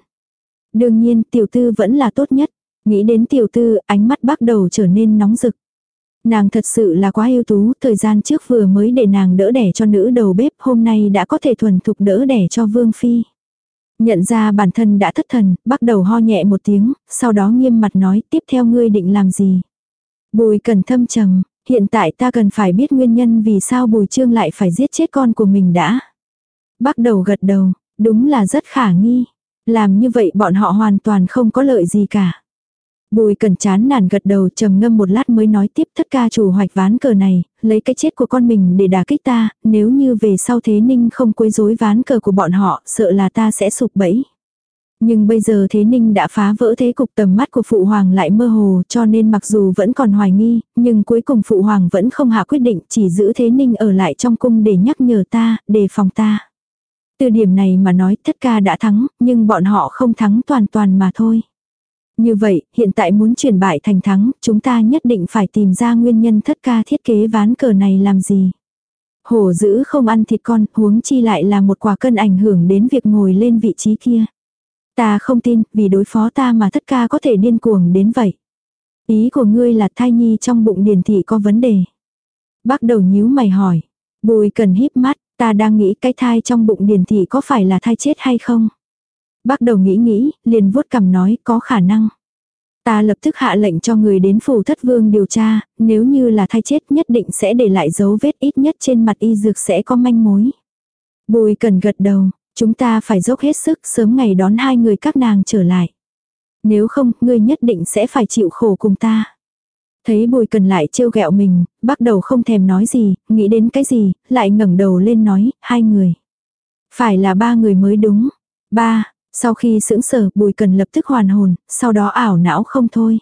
[SPEAKER 1] Đương nhiên tiểu tư vẫn là tốt nhất. Nghĩ đến tiểu tư, ánh mắt bác đầu trở nên nóng rực. Nàng thật sự là quá ưu tú, thời gian trước vừa mới để nàng đỡ đẻ cho nữ đầu bếp, hôm nay đã có thể thuần thục đỡ đẻ cho vương phi. Nhận ra bản thân đã thất thần, bắt đầu ho nhẹ một tiếng, sau đó nghiêm mặt nói tiếp theo ngươi định làm gì. Bùi cần thâm trầm, hiện tại ta cần phải biết nguyên nhân vì sao bùi trương lại phải giết chết con của mình đã. Bắt đầu gật đầu, đúng là rất khả nghi. Làm như vậy bọn họ hoàn toàn không có lợi gì cả. Bùi cần chán nản gật đầu trầm ngâm một lát mới nói tiếp thất ca chủ hoạch ván cờ này, lấy cái chết của con mình để đả kích ta, nếu như về sau thế ninh không quấy rối ván cờ của bọn họ, sợ là ta sẽ sụp bẫy. Nhưng bây giờ thế ninh đã phá vỡ thế cục tầm mắt của phụ hoàng lại mơ hồ cho nên mặc dù vẫn còn hoài nghi, nhưng cuối cùng phụ hoàng vẫn không hạ quyết định chỉ giữ thế ninh ở lại trong cung để nhắc nhở ta, đề phòng ta. Từ điểm này mà nói thất ca đã thắng, nhưng bọn họ không thắng toàn toàn mà thôi. Như vậy, hiện tại muốn chuyển bại thành thắng, chúng ta nhất định phải tìm ra nguyên nhân thất ca thiết kế ván cờ này làm gì. Hổ dữ không ăn thịt con, huống chi lại là một quả cân ảnh hưởng đến việc ngồi lên vị trí kia. Ta không tin, vì đối phó ta mà thất ca có thể điên cuồng đến vậy. Ý của ngươi là thai nhi trong bụng điền thị có vấn đề. Bác đầu nhíu mày hỏi. Bùi cần híp mắt, ta đang nghĩ cái thai trong bụng điền thị có phải là thai chết hay không? Bác đầu nghĩ nghĩ, liền vuốt cằm nói có khả năng. Ta lập tức hạ lệnh cho người đến phủ thất vương điều tra, nếu như là thai chết nhất định sẽ để lại dấu vết ít nhất trên mặt y dược sẽ có manh mối. Bùi cần gật đầu, chúng ta phải dốc hết sức sớm ngày đón hai người các nàng trở lại. Nếu không, ngươi nhất định sẽ phải chịu khổ cùng ta. Thấy bùi cần lại trêu ghẹo mình, bắt đầu không thèm nói gì, nghĩ đến cái gì, lại ngẩng đầu lên nói, hai người. Phải là ba người mới đúng. Ba, sau khi sững sờ bùi cần lập tức hoàn hồn, sau đó ảo não không thôi.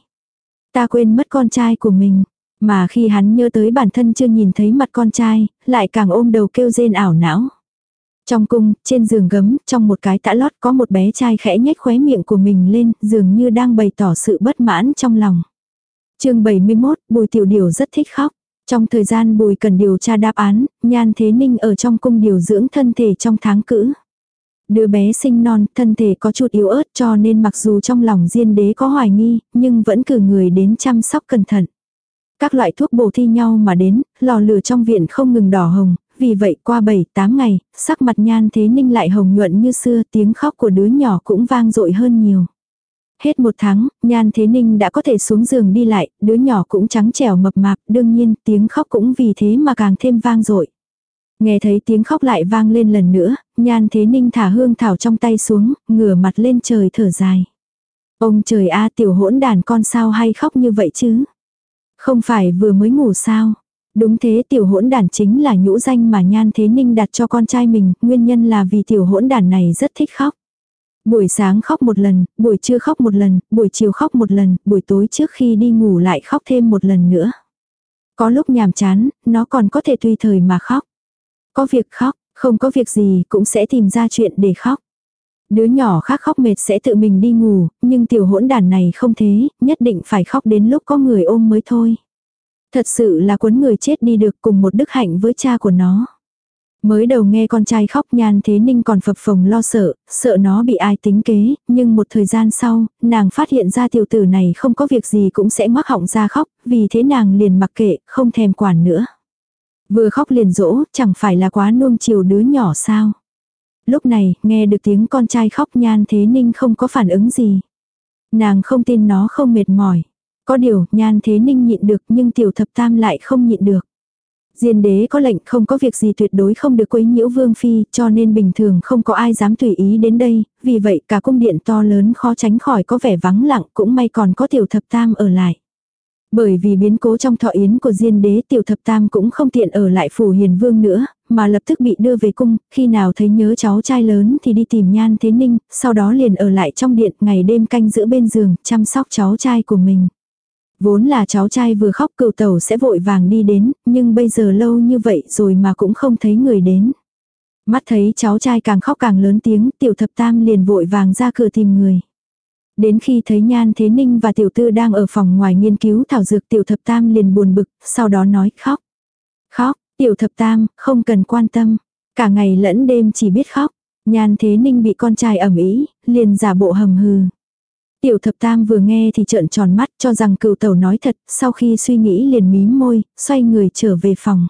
[SPEAKER 1] Ta quên mất con trai của mình. Mà khi hắn nhớ tới bản thân chưa nhìn thấy mặt con trai, lại càng ôm đầu kêu rên ảo não. Trong cung, trên giường gấm, trong một cái tã lót có một bé trai khẽ nhếch khóe miệng của mình lên, dường như đang bày tỏ sự bất mãn trong lòng. chương 71, Bùi Tiểu Điều rất thích khóc. Trong thời gian Bùi cần điều tra đáp án, Nhan Thế Ninh ở trong cung điều dưỡng thân thể trong tháng cữ. Đứa bé sinh non, thân thể có chút yếu ớt cho nên mặc dù trong lòng diên đế có hoài nghi, nhưng vẫn cử người đến chăm sóc cẩn thận. Các loại thuốc bổ thi nhau mà đến, lò lửa trong viện không ngừng đỏ hồng, vì vậy qua 7-8 ngày, sắc mặt nhan thế ninh lại hồng nhuận như xưa tiếng khóc của đứa nhỏ cũng vang dội hơn nhiều. Hết một tháng, nhan thế ninh đã có thể xuống giường đi lại, đứa nhỏ cũng trắng trẻo mập mạp, đương nhiên tiếng khóc cũng vì thế mà càng thêm vang dội. Nghe thấy tiếng khóc lại vang lên lần nữa, nhan thế ninh thả hương thảo trong tay xuống, ngửa mặt lên trời thở dài. Ông trời a tiểu hỗn đàn con sao hay khóc như vậy chứ? Không phải vừa mới ngủ sao? Đúng thế tiểu hỗn đàn chính là nhũ danh mà Nhan Thế Ninh đặt cho con trai mình, nguyên nhân là vì tiểu hỗn đàn này rất thích khóc. Buổi sáng khóc một lần, buổi trưa khóc một lần, buổi chiều khóc một lần, buổi tối trước khi đi ngủ lại khóc thêm một lần nữa. Có lúc nhàm chán, nó còn có thể tùy thời mà khóc. Có việc khóc, không có việc gì cũng sẽ tìm ra chuyện để khóc. Đứa nhỏ khác khóc mệt sẽ tự mình đi ngủ, nhưng tiểu hỗn đàn này không thế, nhất định phải khóc đến lúc có người ôm mới thôi. Thật sự là cuốn người chết đi được cùng một đức hạnh với cha của nó. Mới đầu nghe con trai khóc nhan thế ninh còn phập phồng lo sợ, sợ nó bị ai tính kế, nhưng một thời gian sau, nàng phát hiện ra tiểu tử này không có việc gì cũng sẽ ngoác họng ra khóc, vì thế nàng liền mặc kệ, không thèm quản nữa. Vừa khóc liền dỗ, chẳng phải là quá nuông chiều đứa nhỏ sao. Lúc này, nghe được tiếng con trai khóc nhan thế ninh không có phản ứng gì. Nàng không tin nó không mệt mỏi. Có điều, nhan thế ninh nhịn được nhưng tiểu thập tam lại không nhịn được. Diên đế có lệnh không có việc gì tuyệt đối không được quấy nhiễu vương phi cho nên bình thường không có ai dám tùy ý đến đây, vì vậy cả cung điện to lớn khó tránh khỏi có vẻ vắng lặng cũng may còn có tiểu thập tam ở lại. Bởi vì biến cố trong thọ yến của diên đế tiểu thập tam cũng không tiện ở lại phủ hiền vương nữa, mà lập tức bị đưa về cung, khi nào thấy nhớ cháu trai lớn thì đi tìm nhan thế ninh, sau đó liền ở lại trong điện ngày đêm canh giữ bên giường, chăm sóc cháu trai của mình. Vốn là cháu trai vừa khóc cựu tẩu sẽ vội vàng đi đến, nhưng bây giờ lâu như vậy rồi mà cũng không thấy người đến. Mắt thấy cháu trai càng khóc càng lớn tiếng, tiểu thập tam liền vội vàng ra cửa tìm người. Đến khi thấy Nhan Thế Ninh và tiểu tư đang ở phòng ngoài nghiên cứu thảo dược tiểu thập tam liền buồn bực, sau đó nói khóc. Khóc, tiểu thập tam, không cần quan tâm. Cả ngày lẫn đêm chỉ biết khóc. Nhan Thế Ninh bị con trai ẩm ý, liền giả bộ hầm hừ. Tiểu thập tam vừa nghe thì trợn tròn mắt cho rằng cựu tẩu nói thật, sau khi suy nghĩ liền mím môi, xoay người trở về phòng.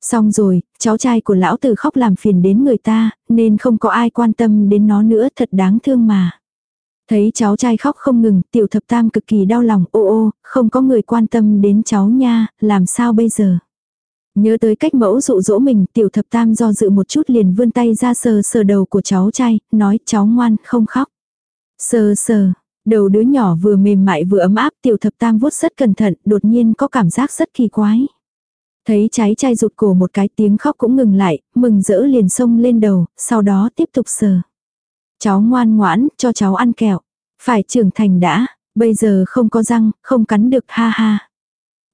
[SPEAKER 1] Xong rồi, cháu trai của lão tử khóc làm phiền đến người ta, nên không có ai quan tâm đến nó nữa thật đáng thương mà. Thấy cháu trai khóc không ngừng, tiểu thập tam cực kỳ đau lòng, ô ô, không có người quan tâm đến cháu nha, làm sao bây giờ? Nhớ tới cách mẫu dụ dỗ mình, tiểu thập tam do dự một chút liền vươn tay ra sờ sờ đầu của cháu trai, nói cháu ngoan, không khóc. Sờ sờ, đầu đứa nhỏ vừa mềm mại vừa ấm áp, tiểu thập tam vuốt rất cẩn thận, đột nhiên có cảm giác rất kỳ quái. Thấy trái trai rụt cổ một cái tiếng khóc cũng ngừng lại, mừng rỡ liền xông lên đầu, sau đó tiếp tục sờ. Cháu ngoan ngoãn, cho cháu ăn kẹo. Phải trưởng thành đã, bây giờ không có răng, không cắn được ha ha.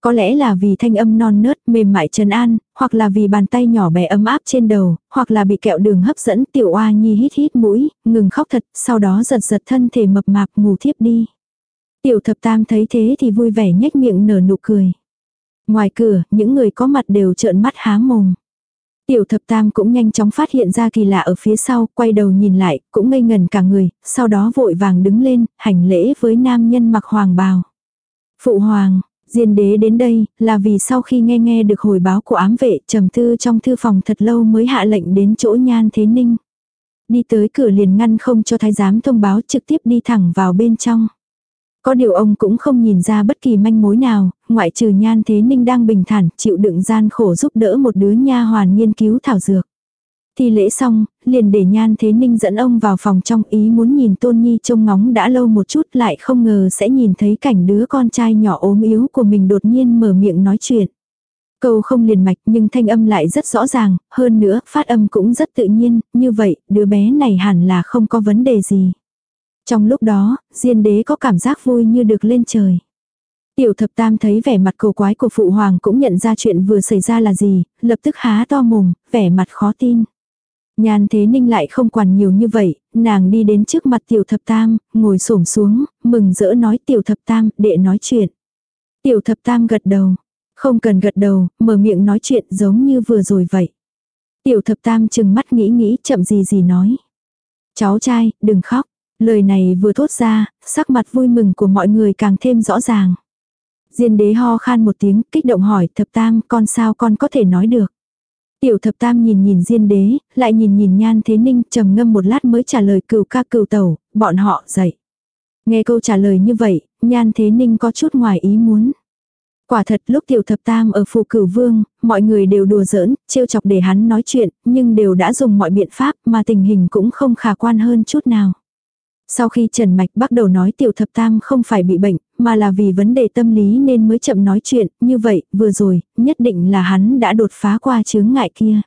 [SPEAKER 1] Có lẽ là vì thanh âm non nớt mềm mại trần an, hoặc là vì bàn tay nhỏ bé ấm áp trên đầu, hoặc là bị kẹo đường hấp dẫn tiểu oa nhi hít hít mũi, ngừng khóc thật, sau đó giật giật thân thể mập mạp ngủ thiếp đi. Tiểu thập tam thấy thế thì vui vẻ nhếch miệng nở nụ cười. Ngoài cửa, những người có mặt đều trợn mắt há mồm. Tiểu thập tam cũng nhanh chóng phát hiện ra kỳ lạ ở phía sau, quay đầu nhìn lại, cũng ngây ngần cả người, sau đó vội vàng đứng lên, hành lễ với nam nhân mặc hoàng bào. Phụ hoàng, diên đế đến đây, là vì sau khi nghe nghe được hồi báo của ám vệ, trầm tư trong thư phòng thật lâu mới hạ lệnh đến chỗ nhan thế ninh. Đi tới cửa liền ngăn không cho thái giám thông báo trực tiếp đi thẳng vào bên trong. Có điều ông cũng không nhìn ra bất kỳ manh mối nào, ngoại trừ nhan thế ninh đang bình thản chịu đựng gian khổ giúp đỡ một đứa nha hoàn nghiên cứu thảo dược. Thì lễ xong, liền để nhan thế ninh dẫn ông vào phòng trong ý muốn nhìn tôn nhi trông ngóng đã lâu một chút lại không ngờ sẽ nhìn thấy cảnh đứa con trai nhỏ ốm yếu của mình đột nhiên mở miệng nói chuyện. Câu không liền mạch nhưng thanh âm lại rất rõ ràng, hơn nữa phát âm cũng rất tự nhiên, như vậy đứa bé này hẳn là không có vấn đề gì. Trong lúc đó, Diên đế có cảm giác vui như được lên trời. Tiểu thập tam thấy vẻ mặt cổ quái của phụ hoàng cũng nhận ra chuyện vừa xảy ra là gì, lập tức há to mồm, vẻ mặt khó tin. Nhan thế ninh lại không quản nhiều như vậy, nàng đi đến trước mặt tiểu thập tam, ngồi xổm xuống, mừng rỡ nói tiểu thập tam, đệ nói chuyện. Tiểu thập tam gật đầu, không cần gật đầu, mở miệng nói chuyện giống như vừa rồi vậy. Tiểu thập tam chừng mắt nghĩ nghĩ chậm gì gì nói. Cháu trai, đừng khóc. Lời này vừa thốt ra, sắc mặt vui mừng của mọi người càng thêm rõ ràng. Diên đế ho khan một tiếng, kích động hỏi thập tam con sao con có thể nói được. Tiểu thập tam nhìn nhìn diên đế, lại nhìn nhìn nhan thế ninh trầm ngâm một lát mới trả lời cừu ca cừu tẩu, bọn họ dậy. Nghe câu trả lời như vậy, nhan thế ninh có chút ngoài ý muốn. Quả thật lúc tiểu thập tam ở phù cửu vương, mọi người đều đùa giỡn, trêu chọc để hắn nói chuyện, nhưng đều đã dùng mọi biện pháp mà tình hình cũng không khả quan hơn chút nào. Sau khi Trần Mạch bắt đầu nói tiểu thập tam không phải bị bệnh, mà là vì vấn đề tâm lý nên mới chậm nói chuyện, như vậy, vừa rồi, nhất định là hắn đã đột phá qua chướng ngại kia.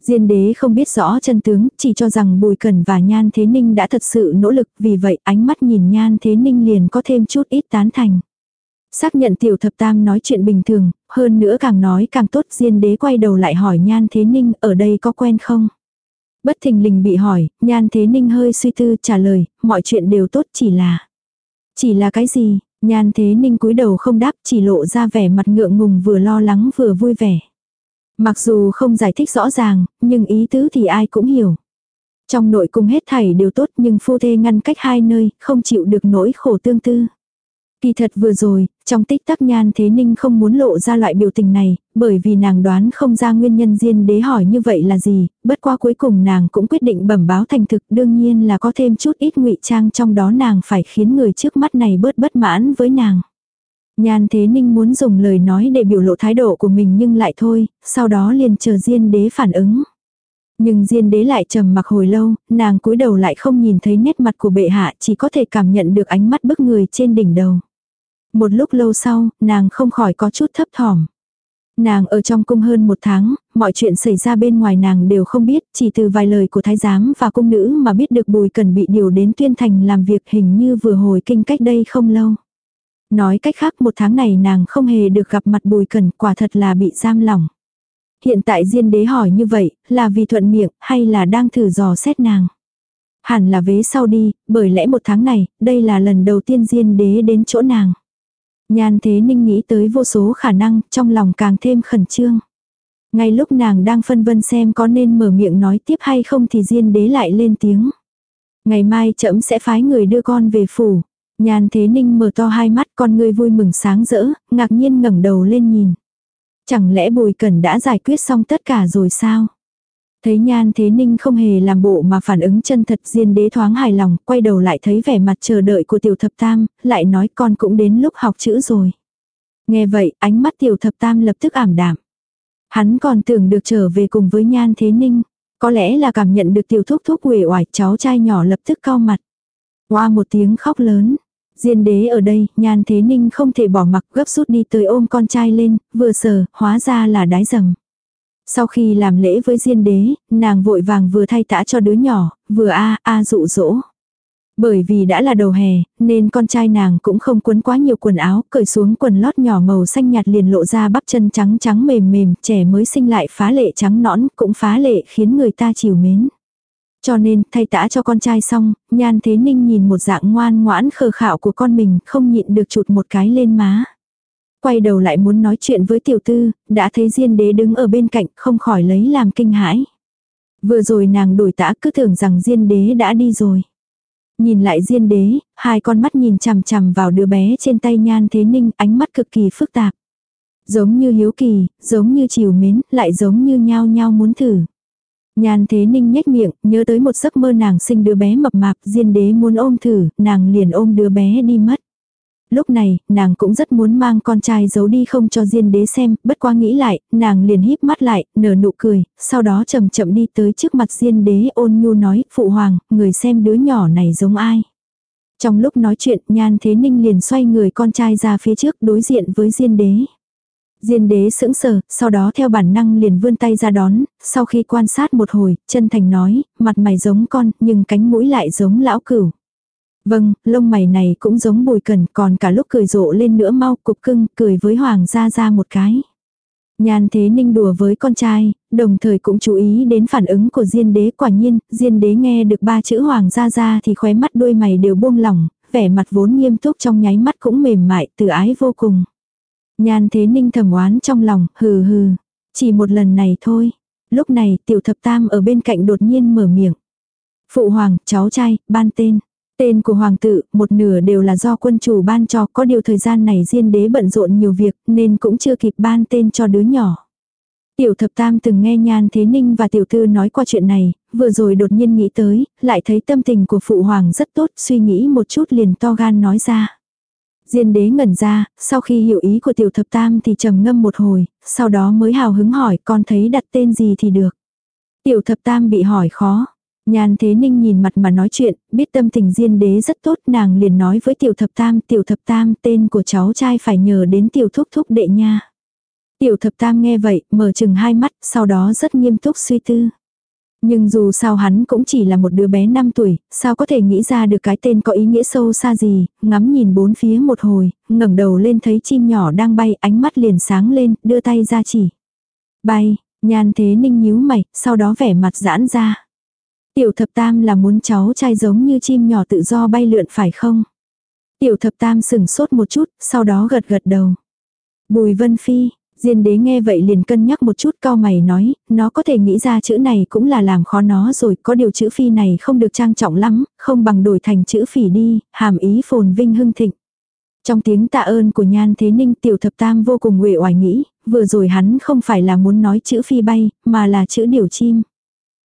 [SPEAKER 1] Diên đế không biết rõ chân tướng, chỉ cho rằng Bùi Cẩn và Nhan Thế Ninh đã thật sự nỗ lực, vì vậy ánh mắt nhìn Nhan Thế Ninh liền có thêm chút ít tán thành. Xác nhận tiểu thập tam nói chuyện bình thường, hơn nữa càng nói càng tốt Diên đế quay đầu lại hỏi Nhan Thế Ninh ở đây có quen không? Bất thình lình bị hỏi, Nhan Thế Ninh hơi suy tư trả lời, mọi chuyện đều tốt chỉ là... Chỉ là cái gì? Nhan Thế Ninh cúi đầu không đáp chỉ lộ ra vẻ mặt ngượng ngùng vừa lo lắng vừa vui vẻ. Mặc dù không giải thích rõ ràng, nhưng ý tứ thì ai cũng hiểu. Trong nội cung hết thảy đều tốt nhưng phu thê ngăn cách hai nơi, không chịu được nỗi khổ tương tư. Kỳ thật vừa rồi, trong tích tắc nhan thế ninh không muốn lộ ra loại biểu tình này, bởi vì nàng đoán không ra nguyên nhân riêng đế hỏi như vậy là gì, bất qua cuối cùng nàng cũng quyết định bẩm báo thành thực đương nhiên là có thêm chút ít ngụy trang trong đó nàng phải khiến người trước mắt này bớt bất mãn với nàng. Nhan thế ninh muốn dùng lời nói để biểu lộ thái độ của mình nhưng lại thôi, sau đó liền chờ riêng đế phản ứng. Nhưng Diên đế lại trầm mặc hồi lâu, nàng cúi đầu lại không nhìn thấy nét mặt của bệ hạ, chỉ có thể cảm nhận được ánh mắt bức người trên đỉnh đầu. Một lúc lâu sau, nàng không khỏi có chút thấp thỏm. Nàng ở trong cung hơn một tháng, mọi chuyện xảy ra bên ngoài nàng đều không biết, chỉ từ vài lời của thái giám và cung nữ mà biết được bùi cần bị điều đến tuyên thành làm việc hình như vừa hồi kinh cách đây không lâu. Nói cách khác một tháng này nàng không hề được gặp mặt bùi cần quả thật là bị giam lỏng. Hiện tại diên đế hỏi như vậy, là vì thuận miệng hay là đang thử dò xét nàng. Hẳn là vế sau đi, bởi lẽ một tháng này, đây là lần đầu tiên diên đế đến chỗ nàng. Nhan thế ninh nghĩ tới vô số khả năng, trong lòng càng thêm khẩn trương. Ngay lúc nàng đang phân vân xem có nên mở miệng nói tiếp hay không thì diên đế lại lên tiếng. Ngày mai trẫm sẽ phái người đưa con về phủ. Nhan thế ninh mở to hai mắt con người vui mừng sáng rỡ, ngạc nhiên ngẩng đầu lên nhìn. Chẳng lẽ bùi cẩn đã giải quyết xong tất cả rồi sao? Thấy nhan thế ninh không hề làm bộ mà phản ứng chân thật diên đế thoáng hài lòng, quay đầu lại thấy vẻ mặt chờ đợi của tiểu thập tam, lại nói con cũng đến lúc học chữ rồi. Nghe vậy, ánh mắt tiểu thập tam lập tức ảm đạm. Hắn còn tưởng được trở về cùng với nhan thế ninh. Có lẽ là cảm nhận được tiểu thúc thúc uể oải cháu trai nhỏ lập tức cao mặt. Qua một tiếng khóc lớn. Diên đế ở đây, nhan thế ninh không thể bỏ mặc gấp rút đi tới ôm con trai lên, vừa sờ, hóa ra là đái dầm. Sau khi làm lễ với diên đế, nàng vội vàng vừa thay tã cho đứa nhỏ, vừa a a dụ dỗ. Bởi vì đã là đầu hè, nên con trai nàng cũng không quấn quá nhiều quần áo, cởi xuống quần lót nhỏ màu xanh nhạt liền lộ ra bắp chân trắng trắng mềm mềm, trẻ mới sinh lại phá lệ trắng nõn, cũng phá lệ khiến người ta chiều mến. Cho nên, thay tã cho con trai xong, nhan thế ninh nhìn một dạng ngoan ngoãn khờ khạo của con mình, không nhịn được chụt một cái lên má. Quay đầu lại muốn nói chuyện với tiểu tư, đã thấy diên đế đứng ở bên cạnh, không khỏi lấy làm kinh hãi. Vừa rồi nàng đổi tã cứ tưởng rằng diên đế đã đi rồi. Nhìn lại diên đế, hai con mắt nhìn chằm chằm vào đứa bé trên tay nhan thế ninh, ánh mắt cực kỳ phức tạp. Giống như hiếu kỳ, giống như chiều mến, lại giống như nhao nhao muốn thử. Nhan thế ninh nhếch miệng, nhớ tới một giấc mơ nàng sinh đứa bé mập mạp, diên đế muốn ôm thử, nàng liền ôm đứa bé đi mất. Lúc này, nàng cũng rất muốn mang con trai giấu đi không cho Diên đế xem, bất quá nghĩ lại, nàng liền híp mắt lại, nở nụ cười, sau đó chậm chậm đi tới trước mặt Diên đế ôn nhu nói, phụ hoàng, người xem đứa nhỏ này giống ai. Trong lúc nói chuyện, Nhan Thế Ninh liền xoay người con trai ra phía trước đối diện với Diên đế. Diên đế sững sờ, sau đó theo bản năng liền vươn tay ra đón, sau khi quan sát một hồi, chân thành nói, mặt mày giống con, nhưng cánh mũi lại giống lão cửu. Vâng, lông mày này cũng giống bùi cần, còn cả lúc cười rộ lên nữa mau cục cưng, cười với hoàng gia ra một cái. Nhan thế ninh đùa với con trai, đồng thời cũng chú ý đến phản ứng của diên đế quả nhiên, diên đế nghe được ba chữ hoàng gia ra thì khóe mắt đôi mày đều buông lỏng, vẻ mặt vốn nghiêm túc trong nháy mắt cũng mềm mại, từ ái vô cùng. Nhan thế ninh thầm oán trong lòng, hừ hừ, chỉ một lần này thôi. Lúc này tiểu thập tam ở bên cạnh đột nhiên mở miệng. Phụ hoàng, cháu trai, ban tên. Tên của hoàng tử, một nửa đều là do quân chủ ban cho, có điều thời gian này diên đế bận rộn nhiều việc, nên cũng chưa kịp ban tên cho đứa nhỏ. Tiểu thập tam từng nghe Nhan Thế Ninh và tiểu thư nói qua chuyện này, vừa rồi đột nhiên nghĩ tới, lại thấy tâm tình của phụ hoàng rất tốt, suy nghĩ một chút liền to gan nói ra. Diên đế ngẩn ra, sau khi hiểu ý của tiểu thập tam thì trầm ngâm một hồi, sau đó mới hào hứng hỏi con thấy đặt tên gì thì được. Tiểu thập tam bị hỏi khó, Nhan Thế Ninh nhìn mặt mà nói chuyện, biết tâm tình Diên Đế rất tốt, nàng liền nói với Tiểu Thập Tam, Tiểu Thập Tam, tên của cháu trai phải nhờ đến Tiểu Thúc Thúc đệ nha. Tiểu Thập Tam nghe vậy, mở chừng hai mắt, sau đó rất nghiêm túc suy tư. Nhưng dù sao hắn cũng chỉ là một đứa bé 5 tuổi, sao có thể nghĩ ra được cái tên có ý nghĩa sâu xa gì, ngắm nhìn bốn phía một hồi, ngẩng đầu lên thấy chim nhỏ đang bay, ánh mắt liền sáng lên, đưa tay ra chỉ. Bay, nhan thế ninh nhíu mày, sau đó vẻ mặt giãn ra. Tiểu thập tam là muốn cháu trai giống như chim nhỏ tự do bay lượn phải không? Tiểu thập tam sừng sốt một chút, sau đó gật gật đầu. Bùi vân phi, Diên đế nghe vậy liền cân nhắc một chút cao mày nói, nó có thể nghĩ ra chữ này cũng là làm khó nó rồi, có điều chữ phi này không được trang trọng lắm, không bằng đổi thành chữ phỉ đi, hàm ý phồn vinh hưng thịnh. Trong tiếng tạ ơn của Nhan Thế Ninh tiểu thập tam vô cùng uể oải nghĩ, vừa rồi hắn không phải là muốn nói chữ phi bay, mà là chữ điều chim.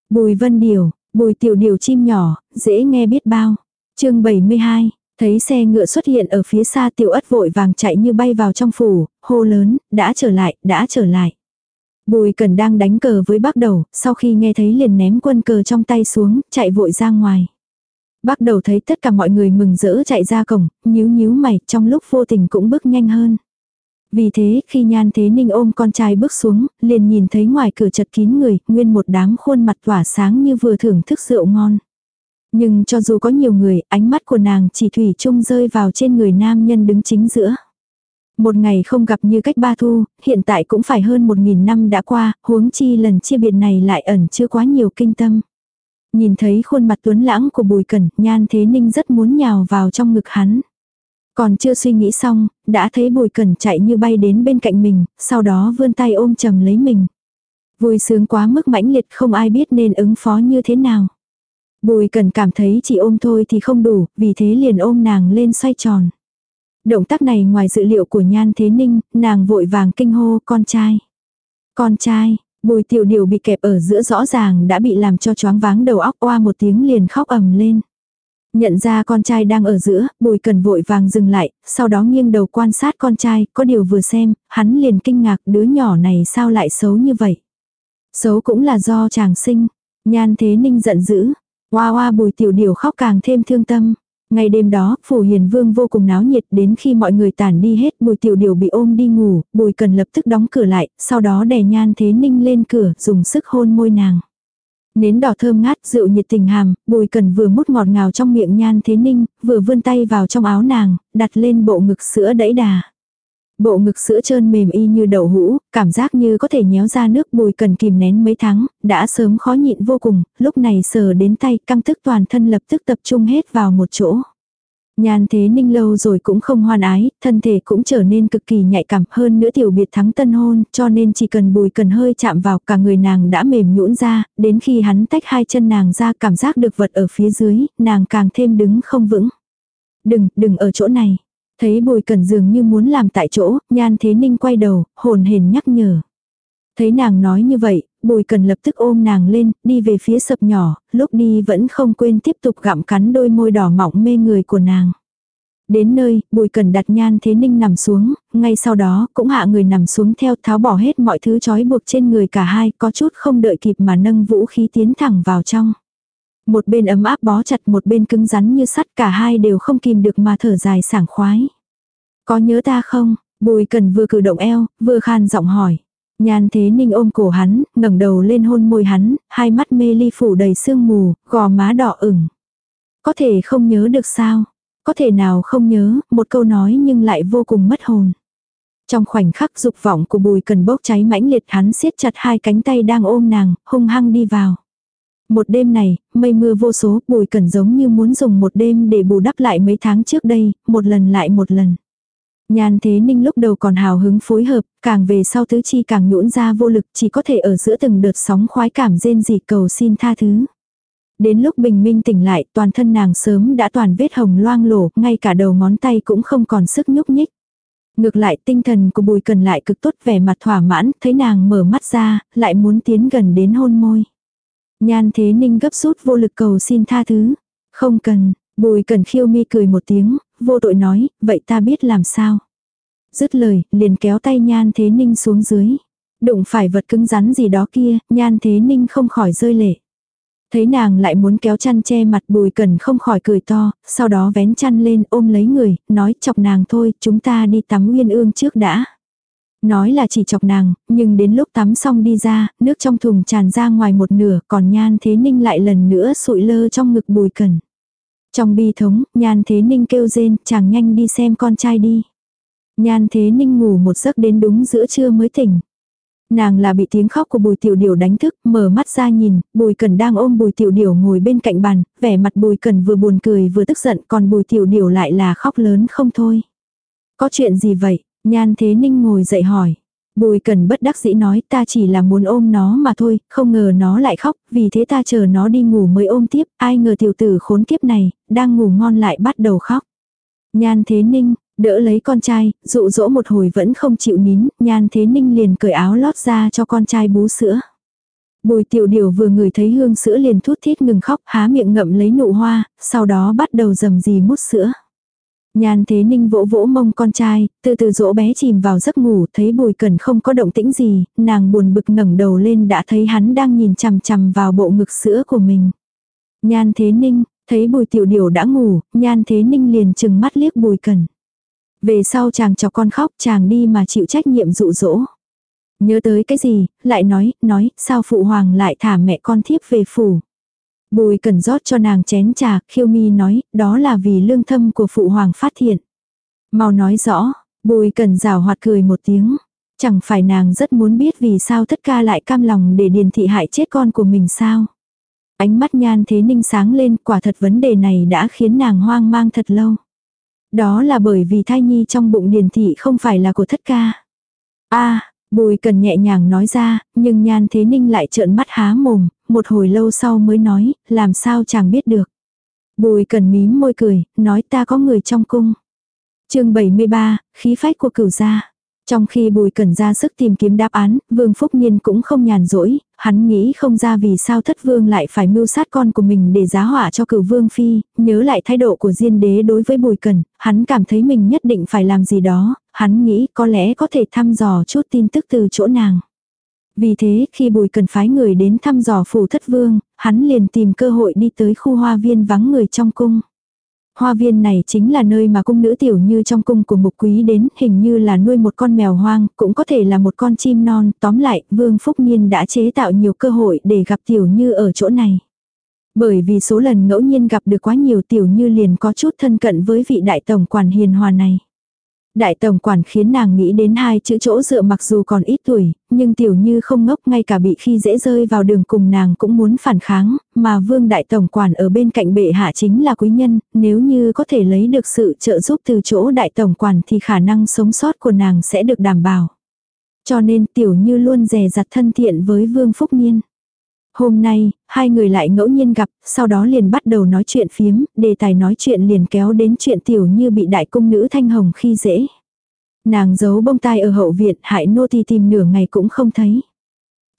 [SPEAKER 1] Bùi vân điều, Bùi tiểu điều chim nhỏ, dễ nghe biết bao. chương 72, thấy xe ngựa xuất hiện ở phía xa tiểu ất vội vàng chạy như bay vào trong phủ, hô lớn, đã trở lại, đã trở lại. Bùi cần đang đánh cờ với bác đầu, sau khi nghe thấy liền ném quân cờ trong tay xuống, chạy vội ra ngoài. Bác đầu thấy tất cả mọi người mừng rỡ chạy ra cổng, nhíu nhíu mày, trong lúc vô tình cũng bước nhanh hơn. Vì thế, khi Nhan Thế Ninh ôm con trai bước xuống, liền nhìn thấy ngoài cửa chật kín người, nguyên một đám khuôn mặt tỏa sáng như vừa thưởng thức rượu ngon. Nhưng cho dù có nhiều người, ánh mắt của nàng chỉ thủy chung rơi vào trên người nam nhân đứng chính giữa. Một ngày không gặp như cách ba thu, hiện tại cũng phải hơn một nghìn năm đã qua, huống chi lần chia biệt này lại ẩn chưa quá nhiều kinh tâm. Nhìn thấy khuôn mặt tuấn lãng của bùi cẩn, nhan thế ninh rất muốn nhào vào trong ngực hắn. Còn chưa suy nghĩ xong, đã thấy bùi cẩn chạy như bay đến bên cạnh mình, sau đó vươn tay ôm chầm lấy mình. Vui sướng quá mức mãnh liệt không ai biết nên ứng phó như thế nào. Bùi cần cảm thấy chỉ ôm thôi thì không đủ, vì thế liền ôm nàng lên xoay tròn. Động tác này ngoài dự liệu của Nhan Thế Ninh, nàng vội vàng kinh hô con trai. Con trai, bùi tiểu điều bị kẹp ở giữa rõ ràng đã bị làm cho choáng váng đầu óc oa một tiếng liền khóc ầm lên. Nhận ra con trai đang ở giữa, bùi cần vội vàng dừng lại, sau đó nghiêng đầu quan sát con trai, có điều vừa xem, hắn liền kinh ngạc đứa nhỏ này sao lại xấu như vậy. Xấu cũng là do chàng sinh. Nhan thế ninh giận dữ. Hoa hoa bùi tiểu điều khóc càng thêm thương tâm. Ngày đêm đó, phủ hiền vương vô cùng náo nhiệt đến khi mọi người tản đi hết bùi tiểu điều bị ôm đi ngủ, bùi cần lập tức đóng cửa lại, sau đó đè nhan thế ninh lên cửa, dùng sức hôn môi nàng. Nến đỏ thơm ngát, rượu nhiệt tình hàm, bùi cần vừa mút ngọt ngào trong miệng nhan thế ninh, vừa vươn tay vào trong áo nàng, đặt lên bộ ngực sữa đẫy đà. Bộ ngực sữa trơn mềm y như đậu hũ, cảm giác như có thể nhéo ra nước bùi cần kìm nén mấy tháng, đã sớm khó nhịn vô cùng, lúc này sờ đến tay căng tức toàn thân lập tức tập trung hết vào một chỗ. Nhan thế ninh lâu rồi cũng không hoan ái, thân thể cũng trở nên cực kỳ nhạy cảm hơn nữa tiểu biệt thắng tân hôn, cho nên chỉ cần bùi cần hơi chạm vào cả người nàng đã mềm nhũn ra, đến khi hắn tách hai chân nàng ra cảm giác được vật ở phía dưới, nàng càng thêm đứng không vững. Đừng, đừng ở chỗ này. Thấy bùi cần dường như muốn làm tại chỗ, nhan thế ninh quay đầu, hồn hền nhắc nhở. Thấy nàng nói như vậy, bùi cần lập tức ôm nàng lên, đi về phía sập nhỏ, lúc đi vẫn không quên tiếp tục gặm cắn đôi môi đỏ mọng mê người của nàng. Đến nơi, Bùi Cần đặt Nhan Thế Ninh nằm xuống, ngay sau đó cũng hạ người nằm xuống theo tháo bỏ hết mọi thứ trói buộc trên người cả hai, có chút không đợi kịp mà nâng vũ khí tiến thẳng vào trong. Một bên ấm áp bó chặt một bên cứng rắn như sắt cả hai đều không kìm được mà thở dài sảng khoái. Có nhớ ta không? Bùi Cần vừa cử động eo, vừa khan giọng hỏi. Nhan Thế Ninh ôm cổ hắn, ngẩng đầu lên hôn môi hắn, hai mắt mê ly phủ đầy sương mù, gò má đỏ ửng. Có thể không nhớ được sao? Có thể nào không nhớ, một câu nói nhưng lại vô cùng mất hồn. Trong khoảnh khắc dục vọng của bùi cần bốc cháy mãnh liệt hắn siết chặt hai cánh tay đang ôm nàng, hung hăng đi vào. Một đêm này, mây mưa vô số, bùi cần giống như muốn dùng một đêm để bù đắp lại mấy tháng trước đây, một lần lại một lần. Nhan thế ninh lúc đầu còn hào hứng phối hợp, càng về sau tứ chi càng nhũn ra vô lực chỉ có thể ở giữa từng đợt sóng khoái cảm rên rỉ cầu xin tha thứ. Đến lúc bình minh tỉnh lại toàn thân nàng sớm đã toàn vết hồng loang lổ, ngay cả đầu ngón tay cũng không còn sức nhúc nhích. Ngược lại tinh thần của bùi cần lại cực tốt vẻ mặt thỏa mãn, thấy nàng mở mắt ra, lại muốn tiến gần đến hôn môi. Nhan thế ninh gấp rút vô lực cầu xin tha thứ. Không cần, bùi cần khiêu mi cười một tiếng, vô tội nói, vậy ta biết làm sao. Dứt lời, liền kéo tay nhan thế ninh xuống dưới. Đụng phải vật cứng rắn gì đó kia, nhan thế ninh không khỏi rơi lệ. Thấy nàng lại muốn kéo chăn che mặt bùi cần không khỏi cười to, sau đó vén chăn lên ôm lấy người, nói chọc nàng thôi, chúng ta đi tắm uyên ương trước đã. Nói là chỉ chọc nàng, nhưng đến lúc tắm xong đi ra, nước trong thùng tràn ra ngoài một nửa, còn nhan thế ninh lại lần nữa sụi lơ trong ngực bùi cần. Trong bi thống, nhan thế ninh kêu rên, chàng nhanh đi xem con trai đi. Nhan thế ninh ngủ một giấc đến đúng giữa trưa mới tỉnh. Nàng là bị tiếng khóc của bùi tiểu điểu đánh thức, mở mắt ra nhìn, bùi cần đang ôm bùi tiểu điểu ngồi bên cạnh bàn, vẻ mặt bùi cần vừa buồn cười vừa tức giận còn bùi tiểu điểu lại là khóc lớn không thôi. Có chuyện gì vậy? Nhan thế ninh ngồi dậy hỏi. Bùi cần bất đắc dĩ nói ta chỉ là muốn ôm nó mà thôi, không ngờ nó lại khóc, vì thế ta chờ nó đi ngủ mới ôm tiếp, ai ngờ tiểu tử khốn kiếp này, đang ngủ ngon lại bắt đầu khóc. Nhan thế ninh, đỡ lấy con trai, dụ dỗ một hồi vẫn không chịu nín, nhan thế ninh liền cởi áo lót ra cho con trai bú sữa. Bùi tiểu điều vừa ngửi thấy hương sữa liền thút thít ngừng khóc, há miệng ngậm lấy nụ hoa, sau đó bắt đầu dầm dì mút sữa. Nhan thế ninh vỗ vỗ mông con trai, từ từ dỗ bé chìm vào giấc ngủ, thấy bùi cần không có động tĩnh gì, nàng buồn bực ngẩng đầu lên đã thấy hắn đang nhìn chằm chằm vào bộ ngực sữa của mình. Nhan thế ninh, thấy bùi tiểu điểu đã ngủ, nhan thế ninh liền chừng mắt liếc bùi cần. Về sau chàng cho con khóc chàng đi mà chịu trách nhiệm dụ dỗ. Nhớ tới cái gì, lại nói, nói, sao phụ hoàng lại thả mẹ con thiếp về phủ. Bùi cần rót cho nàng chén trà, khiêu mi nói, đó là vì lương thâm của phụ hoàng phát hiện. Mau nói rõ, bùi cần rào hoạt cười một tiếng. Chẳng phải nàng rất muốn biết vì sao thất ca lại cam lòng để điền thị hại chết con của mình sao. Ánh mắt nhan thế ninh sáng lên, quả thật vấn đề này đã khiến nàng hoang mang thật lâu. Đó là bởi vì thai nhi trong bụng điền thị không phải là của thất ca. a bùi cần nhẹ nhàng nói ra, nhưng nhan thế ninh lại trợn mắt há mồm, một hồi lâu sau mới nói, làm sao chàng biết được. Bùi cần mím môi cười, nói ta có người trong cung. chương 73, khí phách của cửu gia. Trong khi Bùi Cẩn ra sức tìm kiếm đáp án, Vương Phúc Niên cũng không nhàn rỗi, hắn nghĩ không ra vì sao thất vương lại phải mưu sát con của mình để giá hỏa cho cửu vương phi, nhớ lại thái độ của Diên đế đối với Bùi Cẩn, hắn cảm thấy mình nhất định phải làm gì đó, hắn nghĩ có lẽ có thể thăm dò chút tin tức từ chỗ nàng. Vì thế khi Bùi cần phái người đến thăm dò phủ thất vương, hắn liền tìm cơ hội đi tới khu hoa viên vắng người trong cung. Hoa viên này chính là nơi mà cung nữ tiểu như trong cung của mục quý đến, hình như là nuôi một con mèo hoang, cũng có thể là một con chim non, tóm lại, Vương Phúc nhiên đã chế tạo nhiều cơ hội để gặp tiểu như ở chỗ này. Bởi vì số lần ngẫu nhiên gặp được quá nhiều tiểu như liền có chút thân cận với vị đại tổng quản hiền hòa này. Đại tổng quản khiến nàng nghĩ đến hai chữ chỗ dựa mặc dù còn ít tuổi, nhưng tiểu như không ngốc ngay cả bị khi dễ rơi vào đường cùng nàng cũng muốn phản kháng, mà vương đại tổng quản ở bên cạnh bệ hạ chính là quý nhân, nếu như có thể lấy được sự trợ giúp từ chỗ đại tổng quản thì khả năng sống sót của nàng sẽ được đảm bảo. Cho nên tiểu như luôn rè rặt thân thiện với vương phúc niên. Hôm nay, hai người lại ngẫu nhiên gặp, sau đó liền bắt đầu nói chuyện phiếm, đề tài nói chuyện liền kéo đến chuyện tiểu như bị đại cung nữ thanh hồng khi dễ. Nàng giấu bông tai ở hậu viện hại nô thì tìm nửa ngày cũng không thấy.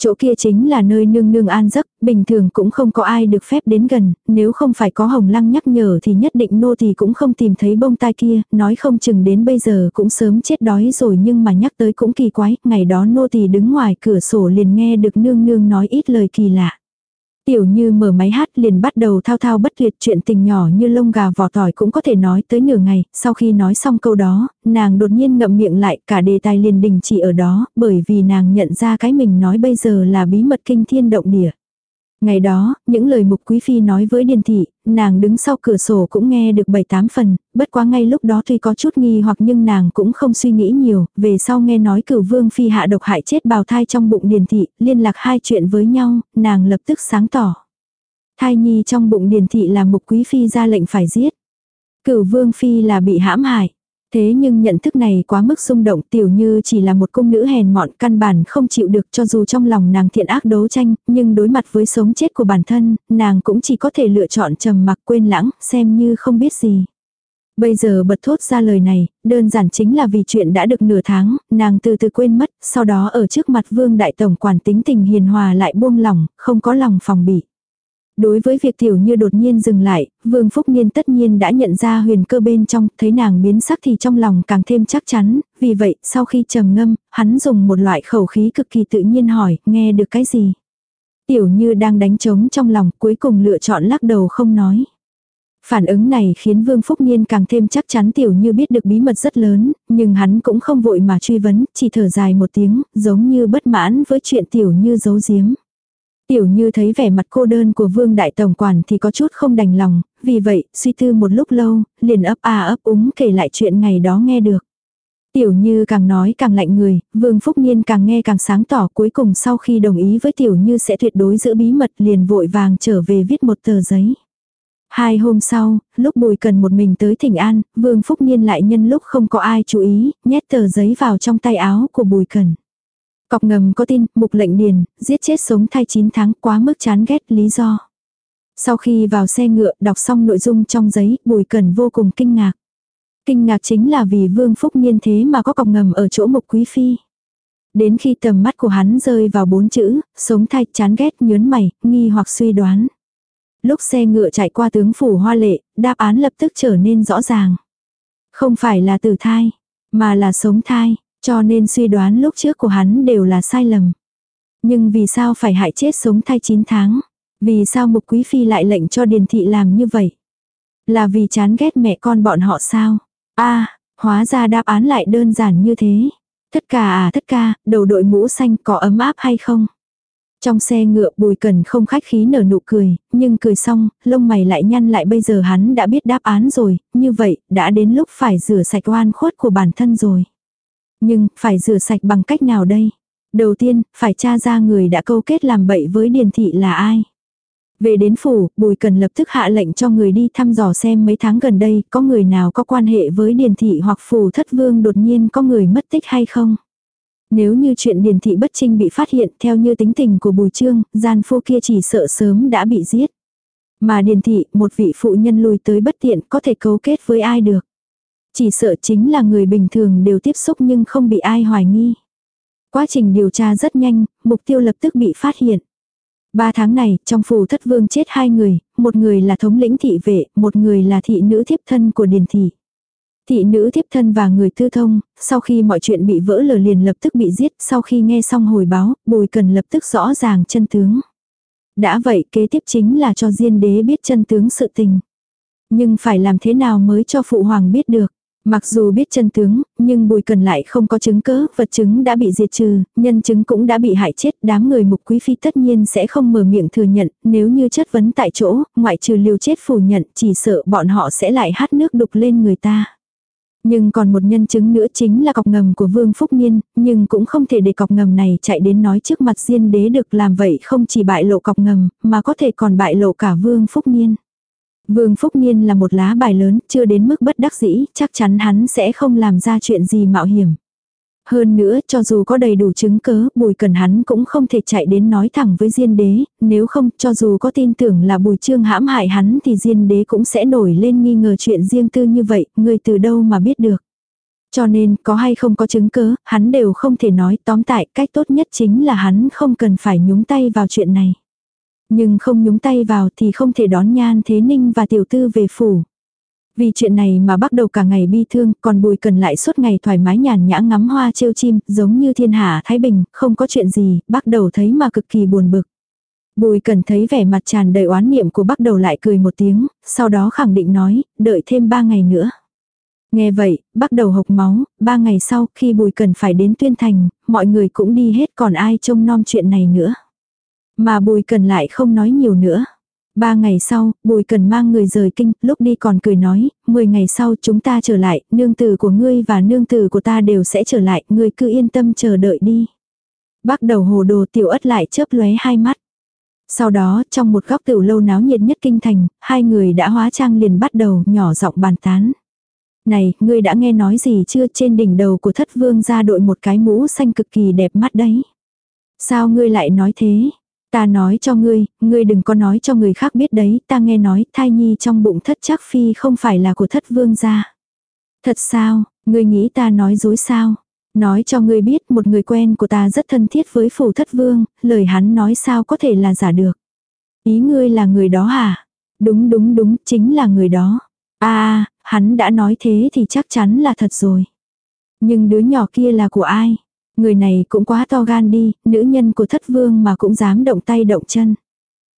[SPEAKER 1] Chỗ kia chính là nơi nương nương an giấc, bình thường cũng không có ai được phép đến gần, nếu không phải có hồng lăng nhắc nhở thì nhất định nô thì cũng không tìm thấy bông tai kia, nói không chừng đến bây giờ cũng sớm chết đói rồi nhưng mà nhắc tới cũng kỳ quái, ngày đó nô thì đứng ngoài cửa sổ liền nghe được nương nương nói ít lời kỳ lạ. Tiểu như mở máy hát liền bắt đầu thao thao bất tuyệt chuyện tình nhỏ như lông gà vỏ tỏi cũng có thể nói tới nửa ngày, sau khi nói xong câu đó, nàng đột nhiên ngậm miệng lại cả đề tài liền đình chỉ ở đó, bởi vì nàng nhận ra cái mình nói bây giờ là bí mật kinh thiên động địa. Ngày đó, những lời mục quý phi nói với điền thị, nàng đứng sau cửa sổ cũng nghe được bảy tám phần, bất quá ngay lúc đó tuy có chút nghi hoặc nhưng nàng cũng không suy nghĩ nhiều, về sau nghe nói cửu vương phi hạ độc hại chết bào thai trong bụng điền thị, liên lạc hai chuyện với nhau, nàng lập tức sáng tỏ. Thai nhi trong bụng điền thị là mục quý phi ra lệnh phải giết. Cửu vương phi là bị hãm hại. Thế nhưng nhận thức này quá mức xung động tiểu như chỉ là một cung nữ hèn mọn căn bản không chịu được cho dù trong lòng nàng thiện ác đấu tranh, nhưng đối mặt với sống chết của bản thân, nàng cũng chỉ có thể lựa chọn trầm mặc quên lãng, xem như không biết gì. Bây giờ bật thốt ra lời này, đơn giản chính là vì chuyện đã được nửa tháng, nàng từ từ quên mất, sau đó ở trước mặt vương đại tổng quản tính tình hiền hòa lại buông lòng, không có lòng phòng bị. Đối với việc tiểu như đột nhiên dừng lại, Vương Phúc Niên tất nhiên đã nhận ra huyền cơ bên trong, thấy nàng biến sắc thì trong lòng càng thêm chắc chắn, vì vậy, sau khi trầm ngâm, hắn dùng một loại khẩu khí cực kỳ tự nhiên hỏi, nghe được cái gì? Tiểu như đang đánh trống trong lòng, cuối cùng lựa chọn lắc đầu không nói. Phản ứng này khiến Vương Phúc Niên càng thêm chắc chắn Tiểu Như biết được bí mật rất lớn, nhưng hắn cũng không vội mà truy vấn, chỉ thở dài một tiếng, giống như bất mãn với chuyện Tiểu Như giấu giếm. Tiểu như thấy vẻ mặt cô đơn của vương đại tổng quản thì có chút không đành lòng, vì vậy, suy tư một lúc lâu, liền ấp a ấp úng kể lại chuyện ngày đó nghe được. Tiểu như càng nói càng lạnh người, vương phúc niên càng nghe càng sáng tỏ cuối cùng sau khi đồng ý với tiểu như sẽ tuyệt đối giữ bí mật liền vội vàng trở về viết một tờ giấy. Hai hôm sau, lúc Bùi Cần một mình tới Thỉnh An, Vương Phúc Niên lại nhân lúc không có ai chú ý, nhét tờ giấy vào trong tay áo của Bùi Cần. Cọc ngầm có tin, mục lệnh điền, giết chết sống thai 9 tháng quá mức chán ghét lý do. Sau khi vào xe ngựa đọc xong nội dung trong giấy, Bùi Cần vô cùng kinh ngạc. Kinh ngạc chính là vì Vương Phúc nhiên thế mà có cọc ngầm ở chỗ mục quý phi. Đến khi tầm mắt của hắn rơi vào bốn chữ, sống thai chán ghét nhớn mày, nghi hoặc suy đoán. Lúc xe ngựa chạy qua tướng phủ hoa lệ, đáp án lập tức trở nên rõ ràng. Không phải là tử thai, mà là sống thai. Cho nên suy đoán lúc trước của hắn đều là sai lầm. Nhưng vì sao phải hại chết sống thai 9 tháng? Vì sao mục quý phi lại lệnh cho điền thị làm như vậy? Là vì chán ghét mẹ con bọn họ sao? a hóa ra đáp án lại đơn giản như thế. Tất cả à tất cả, đầu đội mũ xanh có ấm áp hay không? Trong xe ngựa bùi cần không khách khí nở nụ cười, nhưng cười xong, lông mày lại nhăn lại bây giờ hắn đã biết đáp án rồi, như vậy, đã đến lúc phải rửa sạch oan khuất của bản thân rồi. Nhưng, phải rửa sạch bằng cách nào đây? Đầu tiên, phải tra ra người đã câu kết làm bậy với Điền Thị là ai. Về đến phủ, Bùi Cần lập tức hạ lệnh cho người đi thăm dò xem mấy tháng gần đây có người nào có quan hệ với Điền Thị hoặc phủ thất vương đột nhiên có người mất tích hay không. Nếu như chuyện Điền Thị bất trinh bị phát hiện theo như tính tình của Bùi Trương, gian phu kia chỉ sợ sớm đã bị giết. Mà Điền Thị, một vị phụ nhân lùi tới bất tiện có thể cấu kết với ai được. Chỉ sợ chính là người bình thường đều tiếp xúc nhưng không bị ai hoài nghi. Quá trình điều tra rất nhanh, mục tiêu lập tức bị phát hiện. Ba tháng này, trong phủ thất vương chết hai người, một người là thống lĩnh thị vệ, một người là thị nữ thiếp thân của điền thị. Thị nữ thiếp thân và người tư thông, sau khi mọi chuyện bị vỡ lờ liền lập tức bị giết, sau khi nghe xong hồi báo, bùi cần lập tức rõ ràng chân tướng. Đã vậy kế tiếp chính là cho diên đế biết chân tướng sự tình. Nhưng phải làm thế nào mới cho phụ hoàng biết được. Mặc dù biết chân tướng, nhưng bùi cần lại không có chứng cớ, vật chứng đã bị diệt trừ, nhân chứng cũng đã bị hại chết, đám người mục quý phi tất nhiên sẽ không mở miệng thừa nhận, nếu như chất vấn tại chỗ, ngoại trừ liều chết phủ nhận, chỉ sợ bọn họ sẽ lại hát nước đục lên người ta. Nhưng còn một nhân chứng nữa chính là cọc ngầm của Vương Phúc Niên, nhưng cũng không thể để cọc ngầm này chạy đến nói trước mặt diên đế được làm vậy không chỉ bại lộ cọc ngầm, mà có thể còn bại lộ cả Vương Phúc Niên. Vương Phúc Niên là một lá bài lớn, chưa đến mức bất đắc dĩ, chắc chắn hắn sẽ không làm ra chuyện gì mạo hiểm. Hơn nữa, cho dù có đầy đủ chứng cớ, bùi cần hắn cũng không thể chạy đến nói thẳng với Diên Đế, nếu không, cho dù có tin tưởng là bùi trương hãm hại hắn thì Diên Đế cũng sẽ nổi lên nghi ngờ chuyện riêng tư như vậy, người từ đâu mà biết được. Cho nên có hay không có chứng cớ, hắn đều không thể nói tóm tại cách tốt nhất chính là hắn không cần phải nhúng tay vào chuyện này. Nhưng không nhúng tay vào thì không thể đón nhan thế ninh và tiểu tư về phủ. Vì chuyện này mà bắt đầu cả ngày bi thương, còn bùi cần lại suốt ngày thoải mái nhàn nhã ngắm hoa trêu chim, giống như thiên hạ Thái Bình, không có chuyện gì, bắt đầu thấy mà cực kỳ buồn bực. Bùi cần thấy vẻ mặt tràn đầy oán niệm của bắt đầu lại cười một tiếng, sau đó khẳng định nói, đợi thêm ba ngày nữa. Nghe vậy, bắt đầu hộc máu, ba ngày sau khi bùi cần phải đến tuyên thành, mọi người cũng đi hết còn ai trông nom chuyện này nữa. Mà bùi cần lại không nói nhiều nữa. Ba ngày sau, Bùi Cần mang người rời kinh, lúc đi còn cười nói, mười ngày sau chúng ta trở lại, nương tử của ngươi và nương tử của ta đều sẽ trở lại, ngươi cứ yên tâm chờ đợi đi. Bắt đầu hồ đồ tiểu ất lại chớp lóe hai mắt. Sau đó, trong một góc tiểu lâu náo nhiệt nhất kinh thành, hai người đã hóa trang liền bắt đầu nhỏ giọng bàn tán. Này, ngươi đã nghe nói gì chưa trên đỉnh đầu của thất vương ra đội một cái mũ xanh cực kỳ đẹp mắt đấy. Sao ngươi lại nói thế? Ta nói cho ngươi, ngươi đừng có nói cho người khác biết đấy, ta nghe nói thai nhi trong bụng thất chắc phi không phải là của thất vương gia. Thật sao, ngươi nghĩ ta nói dối sao? Nói cho ngươi biết một người quen của ta rất thân thiết với phủ thất vương, lời hắn nói sao có thể là giả được. Ý ngươi là người đó hả? Đúng đúng đúng, chính là người đó. À, à hắn đã nói thế thì chắc chắn là thật rồi. Nhưng đứa nhỏ kia là của ai? Người này cũng quá to gan đi, nữ nhân của thất vương mà cũng dám động tay động chân.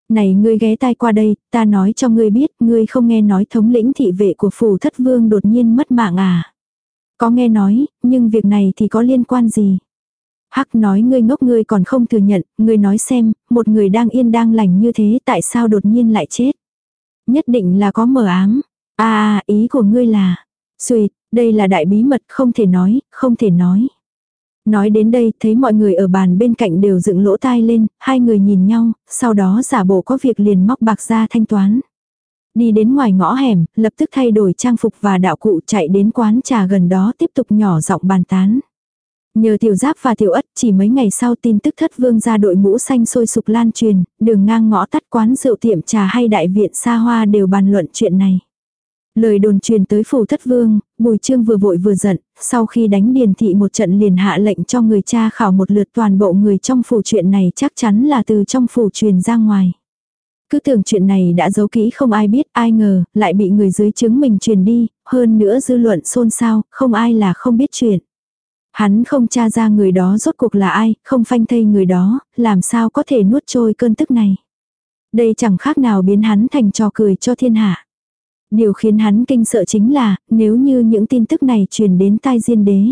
[SPEAKER 1] Này ngươi ghé tai qua đây, ta nói cho ngươi biết, ngươi không nghe nói thống lĩnh thị vệ của phủ thất vương đột nhiên mất mạng à. Có nghe nói, nhưng việc này thì có liên quan gì? Hắc nói ngươi ngốc ngươi còn không thừa nhận, ngươi nói xem, một người đang yên đang lành như thế tại sao đột nhiên lại chết? Nhất định là có mờ ám. À, ý của ngươi là, suyệt, đây là đại bí mật không thể nói, không thể nói. Nói đến đây, thấy mọi người ở bàn bên cạnh đều dựng lỗ tai lên, hai người nhìn nhau, sau đó giả bộ có việc liền móc bạc ra thanh toán. Đi đến ngoài ngõ hẻm, lập tức thay đổi trang phục và đạo cụ chạy đến quán trà gần đó tiếp tục nhỏ giọng bàn tán. Nhờ tiểu giáp và tiểu ất chỉ mấy ngày sau tin tức thất vương ra đội mũ xanh sôi sục lan truyền, đường ngang ngõ tắt quán rượu tiệm trà hay đại viện xa hoa đều bàn luận chuyện này. Lời đồn truyền tới phủ thất vương, bùi trương vừa vội vừa giận, sau khi đánh điền thị một trận liền hạ lệnh cho người cha khảo một lượt toàn bộ người trong phủ chuyện này chắc chắn là từ trong phủ truyền ra ngoài. Cứ tưởng chuyện này đã giấu kỹ không ai biết, ai ngờ, lại bị người dưới chứng mình truyền đi, hơn nữa dư luận xôn xao, không ai là không biết chuyện. Hắn không tra ra người đó rốt cuộc là ai, không phanh thây người đó, làm sao có thể nuốt trôi cơn tức này. Đây chẳng khác nào biến hắn thành trò cười cho thiên hạ. Điều khiến hắn kinh sợ chính là, nếu như những tin tức này truyền đến tai diên đế.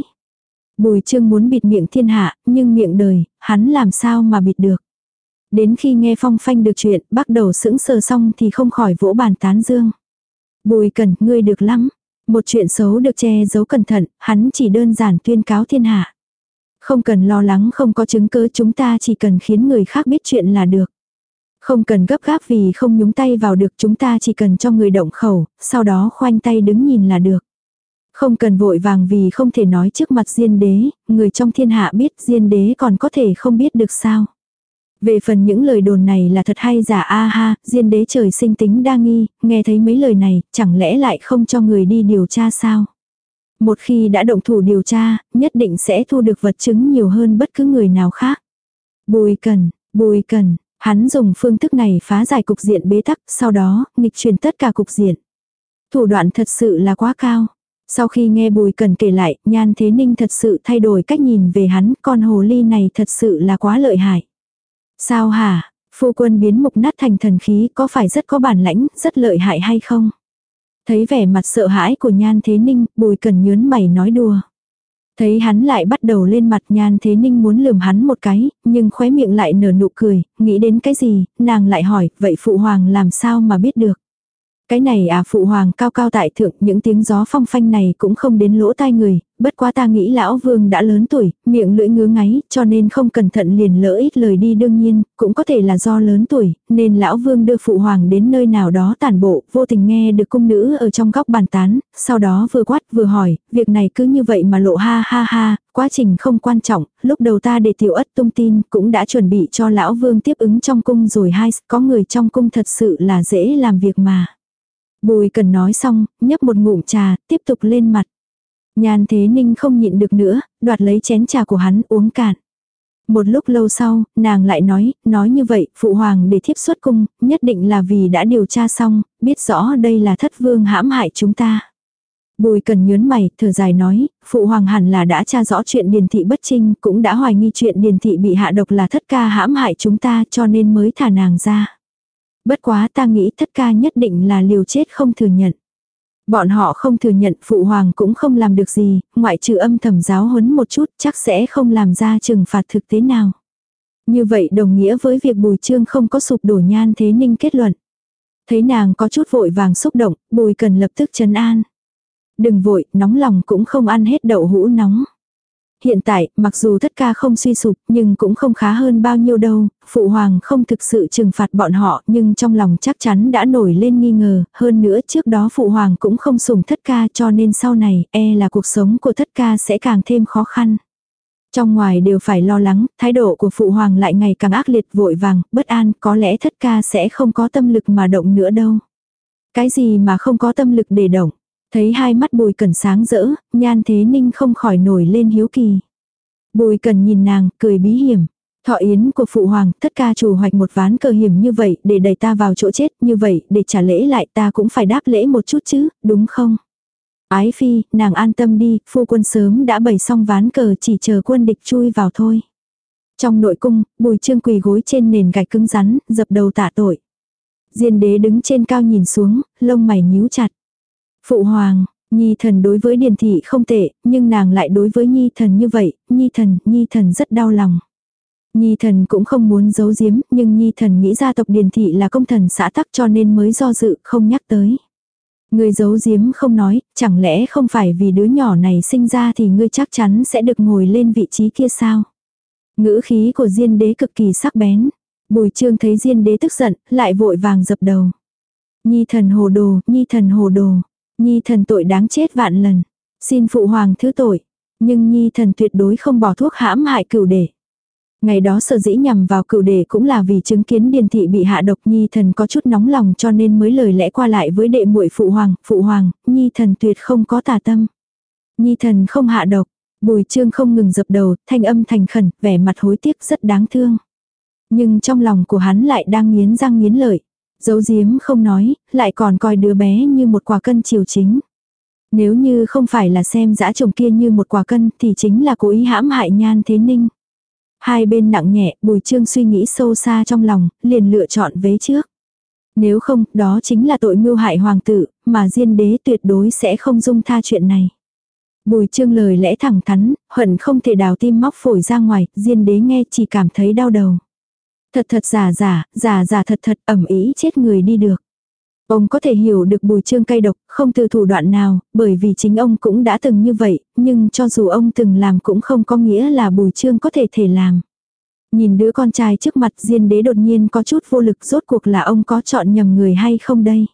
[SPEAKER 1] Bùi trương muốn bịt miệng thiên hạ, nhưng miệng đời, hắn làm sao mà bịt được. Đến khi nghe phong phanh được chuyện, bắt đầu sững sờ xong thì không khỏi vỗ bàn tán dương. Bùi cần, ngươi được lắm. Một chuyện xấu được che giấu cẩn thận, hắn chỉ đơn giản tuyên cáo thiên hạ. Không cần lo lắng không có chứng cứ chúng ta chỉ cần khiến người khác biết chuyện là được. Không cần gấp gáp vì không nhúng tay vào được chúng ta chỉ cần cho người động khẩu, sau đó khoanh tay đứng nhìn là được. Không cần vội vàng vì không thể nói trước mặt diên đế, người trong thiên hạ biết diên đế còn có thể không biết được sao. Về phần những lời đồn này là thật hay giả a ha, diên đế trời sinh tính đa nghi, nghe thấy mấy lời này, chẳng lẽ lại không cho người đi điều tra sao? Một khi đã động thủ điều tra, nhất định sẽ thu được vật chứng nhiều hơn bất cứ người nào khác. Bùi cần, bùi cần, Hắn dùng phương thức này phá giải cục diện bế tắc, sau đó, nghịch chuyển tất cả cục diện. Thủ đoạn thật sự là quá cao. Sau khi nghe Bùi Cần kể lại, Nhan Thế Ninh thật sự thay đổi cách nhìn về hắn, con hồ ly này thật sự là quá lợi hại. Sao hả, phu quân biến mục nát thành thần khí có phải rất có bản lãnh, rất lợi hại hay không? Thấy vẻ mặt sợ hãi của Nhan Thế Ninh, Bùi Cần nhớn mày nói đùa. Thấy hắn lại bắt đầu lên mặt nhan thế ninh muốn lườm hắn một cái, nhưng khóe miệng lại nở nụ cười, nghĩ đến cái gì, nàng lại hỏi, vậy phụ hoàng làm sao mà biết được. Cái này à phụ hoàng cao cao tại thượng, những tiếng gió phong phanh này cũng không đến lỗ tai người, bất quá ta nghĩ lão vương đã lớn tuổi, miệng lưỡi ngứa ngáy, cho nên không cẩn thận liền lỡ ít lời đi đương nhiên, cũng có thể là do lớn tuổi, nên lão vương đưa phụ hoàng đến nơi nào đó tàn bộ, vô tình nghe được cung nữ ở trong góc bàn tán, sau đó vừa quát vừa hỏi, việc này cứ như vậy mà lộ ha ha ha, quá trình không quan trọng, lúc đầu ta để tiểu ất tung tin, cũng đã chuẩn bị cho lão vương tiếp ứng trong cung rồi hai, có người trong cung thật sự là dễ làm việc mà. Bùi cần nói xong, nhấp một ngụm trà, tiếp tục lên mặt. Nhan thế ninh không nhịn được nữa, đoạt lấy chén trà của hắn uống cạn. Một lúc lâu sau, nàng lại nói, nói như vậy, phụ hoàng để thiếp xuất cung, nhất định là vì đã điều tra xong, biết rõ đây là thất vương hãm hại chúng ta. Bùi cần nhớn mày, thở dài nói, phụ hoàng hẳn là đã tra rõ chuyện điền thị bất trinh, cũng đã hoài nghi chuyện điền thị bị hạ độc là thất ca hãm hại chúng ta cho nên mới thả nàng ra. Bất quá ta nghĩ thất ca nhất định là liều chết không thừa nhận. Bọn họ không thừa nhận phụ hoàng cũng không làm được gì, ngoại trừ âm thầm giáo huấn một chút chắc sẽ không làm ra trừng phạt thực tế nào. Như vậy đồng nghĩa với việc bùi trương không có sụp đổ nhan thế ninh kết luận. Thấy nàng có chút vội vàng xúc động, bùi cần lập tức chấn an. Đừng vội, nóng lòng cũng không ăn hết đậu hũ nóng. Hiện tại, mặc dù thất ca không suy sụp, nhưng cũng không khá hơn bao nhiêu đâu, phụ hoàng không thực sự trừng phạt bọn họ, nhưng trong lòng chắc chắn đã nổi lên nghi ngờ, hơn nữa trước đó phụ hoàng cũng không sủng thất ca cho nên sau này, e là cuộc sống của thất ca sẽ càng thêm khó khăn. Trong ngoài đều phải lo lắng, thái độ của phụ hoàng lại ngày càng ác liệt vội vàng, bất an, có lẽ thất ca sẽ không có tâm lực mà động nữa đâu. Cái gì mà không có tâm lực để động? Thấy hai mắt bùi cần sáng rỡ, nhan thế ninh không khỏi nổi lên hiếu kỳ. Bùi cần nhìn nàng, cười bí hiểm. Thọ yến của phụ hoàng, tất ca chủ hoạch một ván cờ hiểm như vậy để đẩy ta vào chỗ chết, như vậy để trả lễ lại ta cũng phải đáp lễ một chút chứ, đúng không? Ái phi, nàng an tâm đi, phu quân sớm đã bày xong ván cờ chỉ chờ quân địch chui vào thôi. Trong nội cung, bùi trương quỳ gối trên nền gạch cứng rắn, dập đầu tạ tội. Diên đế đứng trên cao nhìn xuống, lông mày nhíu chặt. Phụ hoàng, Nhi thần đối với Điền Thị không tệ, nhưng nàng lại đối với Nhi thần như vậy, Nhi thần, Nhi thần rất đau lòng. Nhi thần cũng không muốn giấu giếm, nhưng Nhi thần nghĩ gia tộc Điền Thị là công thần xã tắc cho nên mới do dự, không nhắc tới. Người giấu giếm không nói, chẳng lẽ không phải vì đứa nhỏ này sinh ra thì ngươi chắc chắn sẽ được ngồi lên vị trí kia sao? Ngữ khí của Diên đế cực kỳ sắc bén. Bùi trương thấy Diên đế tức giận, lại vội vàng dập đầu. Nhi thần hồ đồ, nhi thần hồ đồ. Nhi thần tội đáng chết vạn lần. Xin phụ hoàng thứ tội. Nhưng nhi thần tuyệt đối không bỏ thuốc hãm hại cửu đệ. Ngày đó sở dĩ nhằm vào cửu đệ cũng là vì chứng kiến điền thị bị hạ độc nhi thần có chút nóng lòng cho nên mới lời lẽ qua lại với đệ muội phụ hoàng, phụ hoàng, nhi thần tuyệt không có tà tâm. Nhi thần không hạ độc, bùi trương không ngừng dập đầu, thanh âm thành khẩn, vẻ mặt hối tiếc rất đáng thương. Nhưng trong lòng của hắn lại đang nghiến răng nghiến lợi. Giấu giếm không nói, lại còn coi đứa bé như một quả cân chiều chính. Nếu như không phải là xem dã chồng kia như một quả cân thì chính là cố ý hãm hại nhan thế ninh. Hai bên nặng nhẹ, bùi trương suy nghĩ sâu xa trong lòng, liền lựa chọn vế trước. Nếu không, đó chính là tội mưu hại hoàng tử, mà diên đế tuyệt đối sẽ không dung tha chuyện này. Bùi trương lời lẽ thẳng thắn, hận không thể đào tim móc phổi ra ngoài, diên đế nghe chỉ cảm thấy đau đầu. Thật thật giả giả, giả giả thật thật ẩm ý chết người đi được. Ông có thể hiểu được bùi trương cay độc, không từ thủ đoạn nào, bởi vì chính ông cũng đã từng như vậy, nhưng cho dù ông từng làm cũng không có nghĩa là bùi trương có thể thể làm. Nhìn đứa con trai trước mặt diên đế đột nhiên có chút vô lực rốt cuộc là ông có chọn nhầm người hay không đây.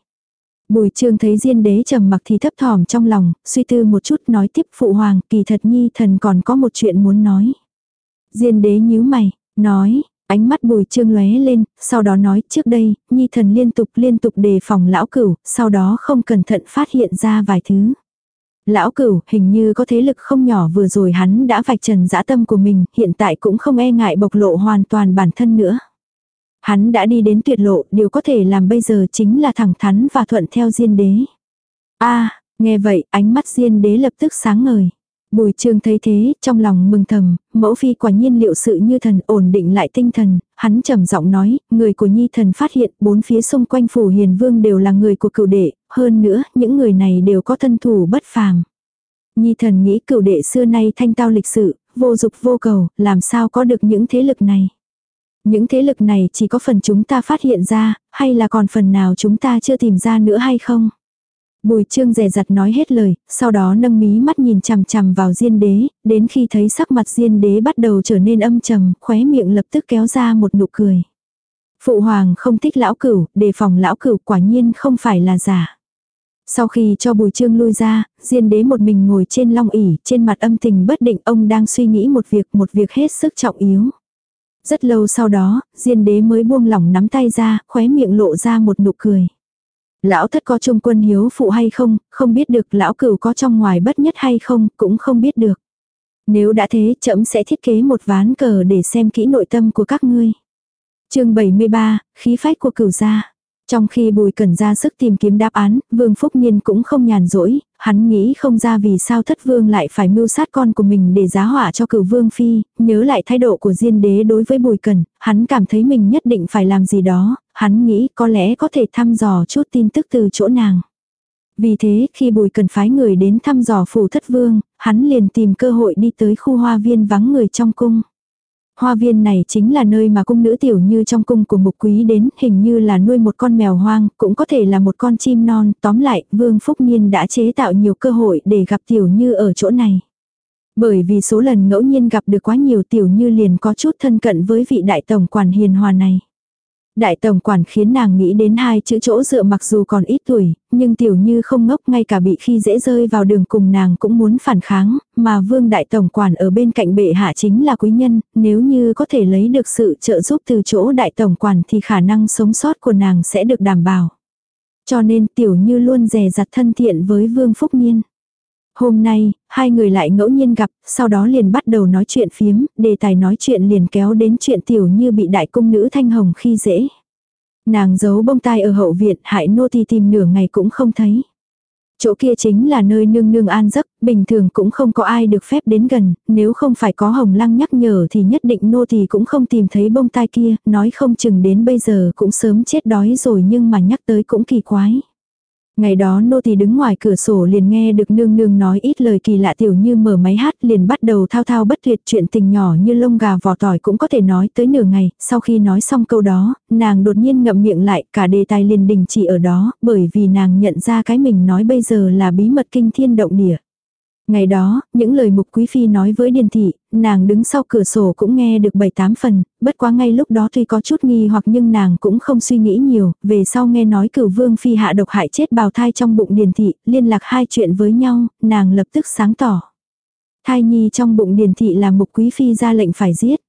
[SPEAKER 1] Bùi trương thấy diên đế trầm mặc thì thấp thỏm trong lòng, suy tư một chút nói tiếp phụ hoàng, kỳ thật nhi thần còn có một chuyện muốn nói. Diên đế nhíu mày, nói, Ánh mắt bùi trương lóe lên, sau đó nói trước đây, nhi thần liên tục liên tục đề phòng lão cửu, sau đó không cẩn thận phát hiện ra vài thứ. Lão cửu hình như có thế lực không nhỏ vừa rồi hắn đã vạch trần dã tâm của mình, hiện tại cũng không e ngại bộc lộ hoàn toàn bản thân nữa. Hắn đã đi đến tuyệt lộ, điều có thể làm bây giờ chính là thẳng thắn và thuận theo diên đế. a nghe vậy, ánh mắt diên đế lập tức sáng ngời. Bùi trương thấy thế, trong lòng mừng thầm, mẫu phi quả nhiên liệu sự như thần ổn định lại tinh thần, hắn trầm giọng nói, người của nhi thần phát hiện bốn phía xung quanh phủ hiền vương đều là người của cựu đệ, hơn nữa, những người này đều có thân thủ bất phàm. Nhi thần nghĩ cựu đệ xưa nay thanh tao lịch sự, vô dục vô cầu, làm sao có được những thế lực này. Những thế lực này chỉ có phần chúng ta phát hiện ra, hay là còn phần nào chúng ta chưa tìm ra nữa hay không? Bùi trương rẻ rặt nói hết lời, sau đó nâng mí mắt nhìn chằm chằm vào diên đế, đến khi thấy sắc mặt diên đế bắt đầu trở nên âm trầm, khóe miệng lập tức kéo ra một nụ cười. Phụ hoàng không thích lão cửu, đề phòng lão cửu quả nhiên không phải là giả. Sau khi cho bùi trương lui ra, diên đế một mình ngồi trên long ỉ, trên mặt âm tình bất định ông đang suy nghĩ một việc, một việc hết sức trọng yếu. Rất lâu sau đó, diên đế mới buông lỏng nắm tay ra, khóe miệng lộ ra một nụ cười. Lão thất có trung quân hiếu phụ hay không, không biết được lão cửu có trong ngoài bất nhất hay không, cũng không biết được. Nếu đã thế, trẫm sẽ thiết kế một ván cờ để xem kỹ nội tâm của các ngươi. chương 73, khí phách của cửu gia. Trong khi Bùi Cẩn ra sức tìm kiếm đáp án, Vương Phúc Niên cũng không nhàn rỗi, hắn nghĩ không ra vì sao thất vương lại phải mưu sát con của mình để giá họa cho cửu vương phi, nhớ lại thái độ của Diên đế đối với Bùi Cẩn, hắn cảm thấy mình nhất định phải làm gì đó, hắn nghĩ có lẽ có thể thăm dò chút tin tức từ chỗ nàng. Vì thế, khi Bùi Cẩn phái người đến thăm dò phủ thất vương, hắn liền tìm cơ hội đi tới khu hoa viên vắng người trong cung. Hoa viên này chính là nơi mà cung nữ tiểu như trong cung của mục quý đến, hình như là nuôi một con mèo hoang, cũng có thể là một con chim non, tóm lại, Vương Phúc niên đã chế tạo nhiều cơ hội để gặp tiểu như ở chỗ này. Bởi vì số lần ngẫu nhiên gặp được quá nhiều tiểu như liền có chút thân cận với vị đại tổng quản hiền hòa này. Đại tổng quản khiến nàng nghĩ đến hai chữ chỗ dựa mặc dù còn ít tuổi, nhưng tiểu như không ngốc ngay cả bị khi dễ rơi vào đường cùng nàng cũng muốn phản kháng, mà vương đại tổng quản ở bên cạnh bệ hạ chính là quý nhân, nếu như có thể lấy được sự trợ giúp từ chỗ đại tổng quản thì khả năng sống sót của nàng sẽ được đảm bảo. Cho nên tiểu như luôn rè rặt thân thiện với vương phúc niên. Hôm nay, hai người lại ngẫu nhiên gặp, sau đó liền bắt đầu nói chuyện phiếm, đề tài nói chuyện liền kéo đến chuyện tiểu như bị đại cung nữ thanh hồng khi dễ. Nàng giấu bông tai ở hậu viện, hại nô tỳ tìm nửa ngày cũng không thấy. Chỗ kia chính là nơi nương nương an giấc, bình thường cũng không có ai được phép đến gần, nếu không phải có hồng lăng nhắc nhở thì nhất định nô tỳ cũng không tìm thấy bông tai kia, nói không chừng đến bây giờ cũng sớm chết đói rồi nhưng mà nhắc tới cũng kỳ quái. Ngày đó nô tỳ đứng ngoài cửa sổ liền nghe được nương nương nói ít lời kỳ lạ tiểu như mở máy hát liền bắt đầu thao thao bất tuyệt chuyện tình nhỏ như lông gà vỏ tỏi cũng có thể nói tới nửa ngày, sau khi nói xong câu đó, nàng đột nhiên ngậm miệng lại cả đề tài liền đình chỉ ở đó, bởi vì nàng nhận ra cái mình nói bây giờ là bí mật kinh thiên động địa. Ngày đó, những lời mục quý phi nói với điền thị, nàng đứng sau cửa sổ cũng nghe được bảy tám phần, bất quá ngay lúc đó tuy có chút nghi hoặc nhưng nàng cũng không suy nghĩ nhiều, về sau nghe nói cửu vương phi hạ độc hại chết bào thai trong bụng điền thị, liên lạc hai chuyện với nhau, nàng lập tức sáng tỏ. Thai nhi trong bụng điền thị là mục quý phi ra lệnh phải giết.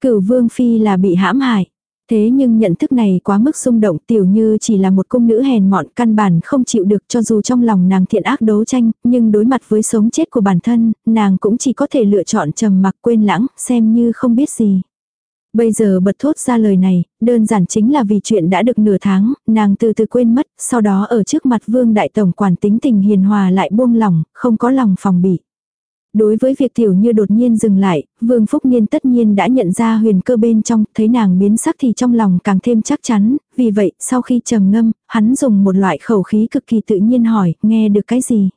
[SPEAKER 1] Cửu vương phi là bị hãm hại. Thế nhưng nhận thức này quá mức xung động tiểu như chỉ là một cung nữ hèn mọn căn bản không chịu được cho dù trong lòng nàng thiện ác đấu tranh, nhưng đối mặt với sống chết của bản thân, nàng cũng chỉ có thể lựa chọn trầm mặc quên lãng, xem như không biết gì. Bây giờ bật thốt ra lời này, đơn giản chính là vì chuyện đã được nửa tháng, nàng từ từ quên mất, sau đó ở trước mặt vương đại tổng quản tính tình hiền hòa lại buông lòng, không có lòng phòng bị. Đối với việc tiểu như đột nhiên dừng lại, Vương Phúc Niên tất nhiên đã nhận ra huyền cơ bên trong, thấy nàng biến sắc thì trong lòng càng thêm chắc chắn, vì vậy, sau khi trầm ngâm, hắn dùng một loại khẩu khí cực kỳ tự nhiên hỏi, nghe được cái gì?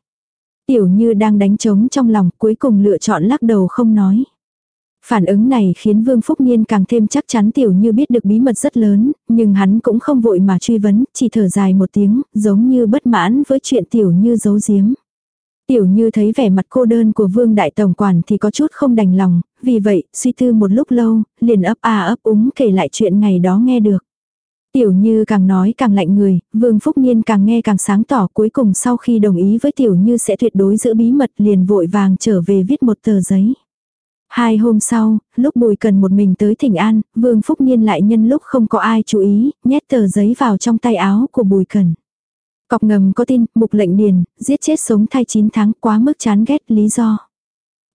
[SPEAKER 1] Tiểu như đang đánh trống trong lòng, cuối cùng lựa chọn lắc đầu không nói. Phản ứng này khiến Vương Phúc Niên càng thêm chắc chắn Tiểu Như biết được bí mật rất lớn, nhưng hắn cũng không vội mà truy vấn, chỉ thở dài một tiếng, giống như bất mãn với chuyện Tiểu Như giấu giếm. Tiểu như thấy vẻ mặt cô đơn của vương đại tổng quản thì có chút không đành lòng, vì vậy, suy tư một lúc lâu, liền ấp a ấp úng kể lại chuyện ngày đó nghe được. Tiểu như càng nói càng lạnh người, vương phúc niên càng nghe càng sáng tỏ cuối cùng sau khi đồng ý với tiểu như sẽ tuyệt đối giữ bí mật liền vội vàng trở về viết một tờ giấy. Hai hôm sau, lúc bùi cần một mình tới thỉnh an, vương phúc niên lại nhân lúc không có ai chú ý, nhét tờ giấy vào trong tay áo của bùi cần. Cọc ngầm có tin, mục lệnh điền, giết chết sống thai 9 tháng quá mức chán ghét lý do.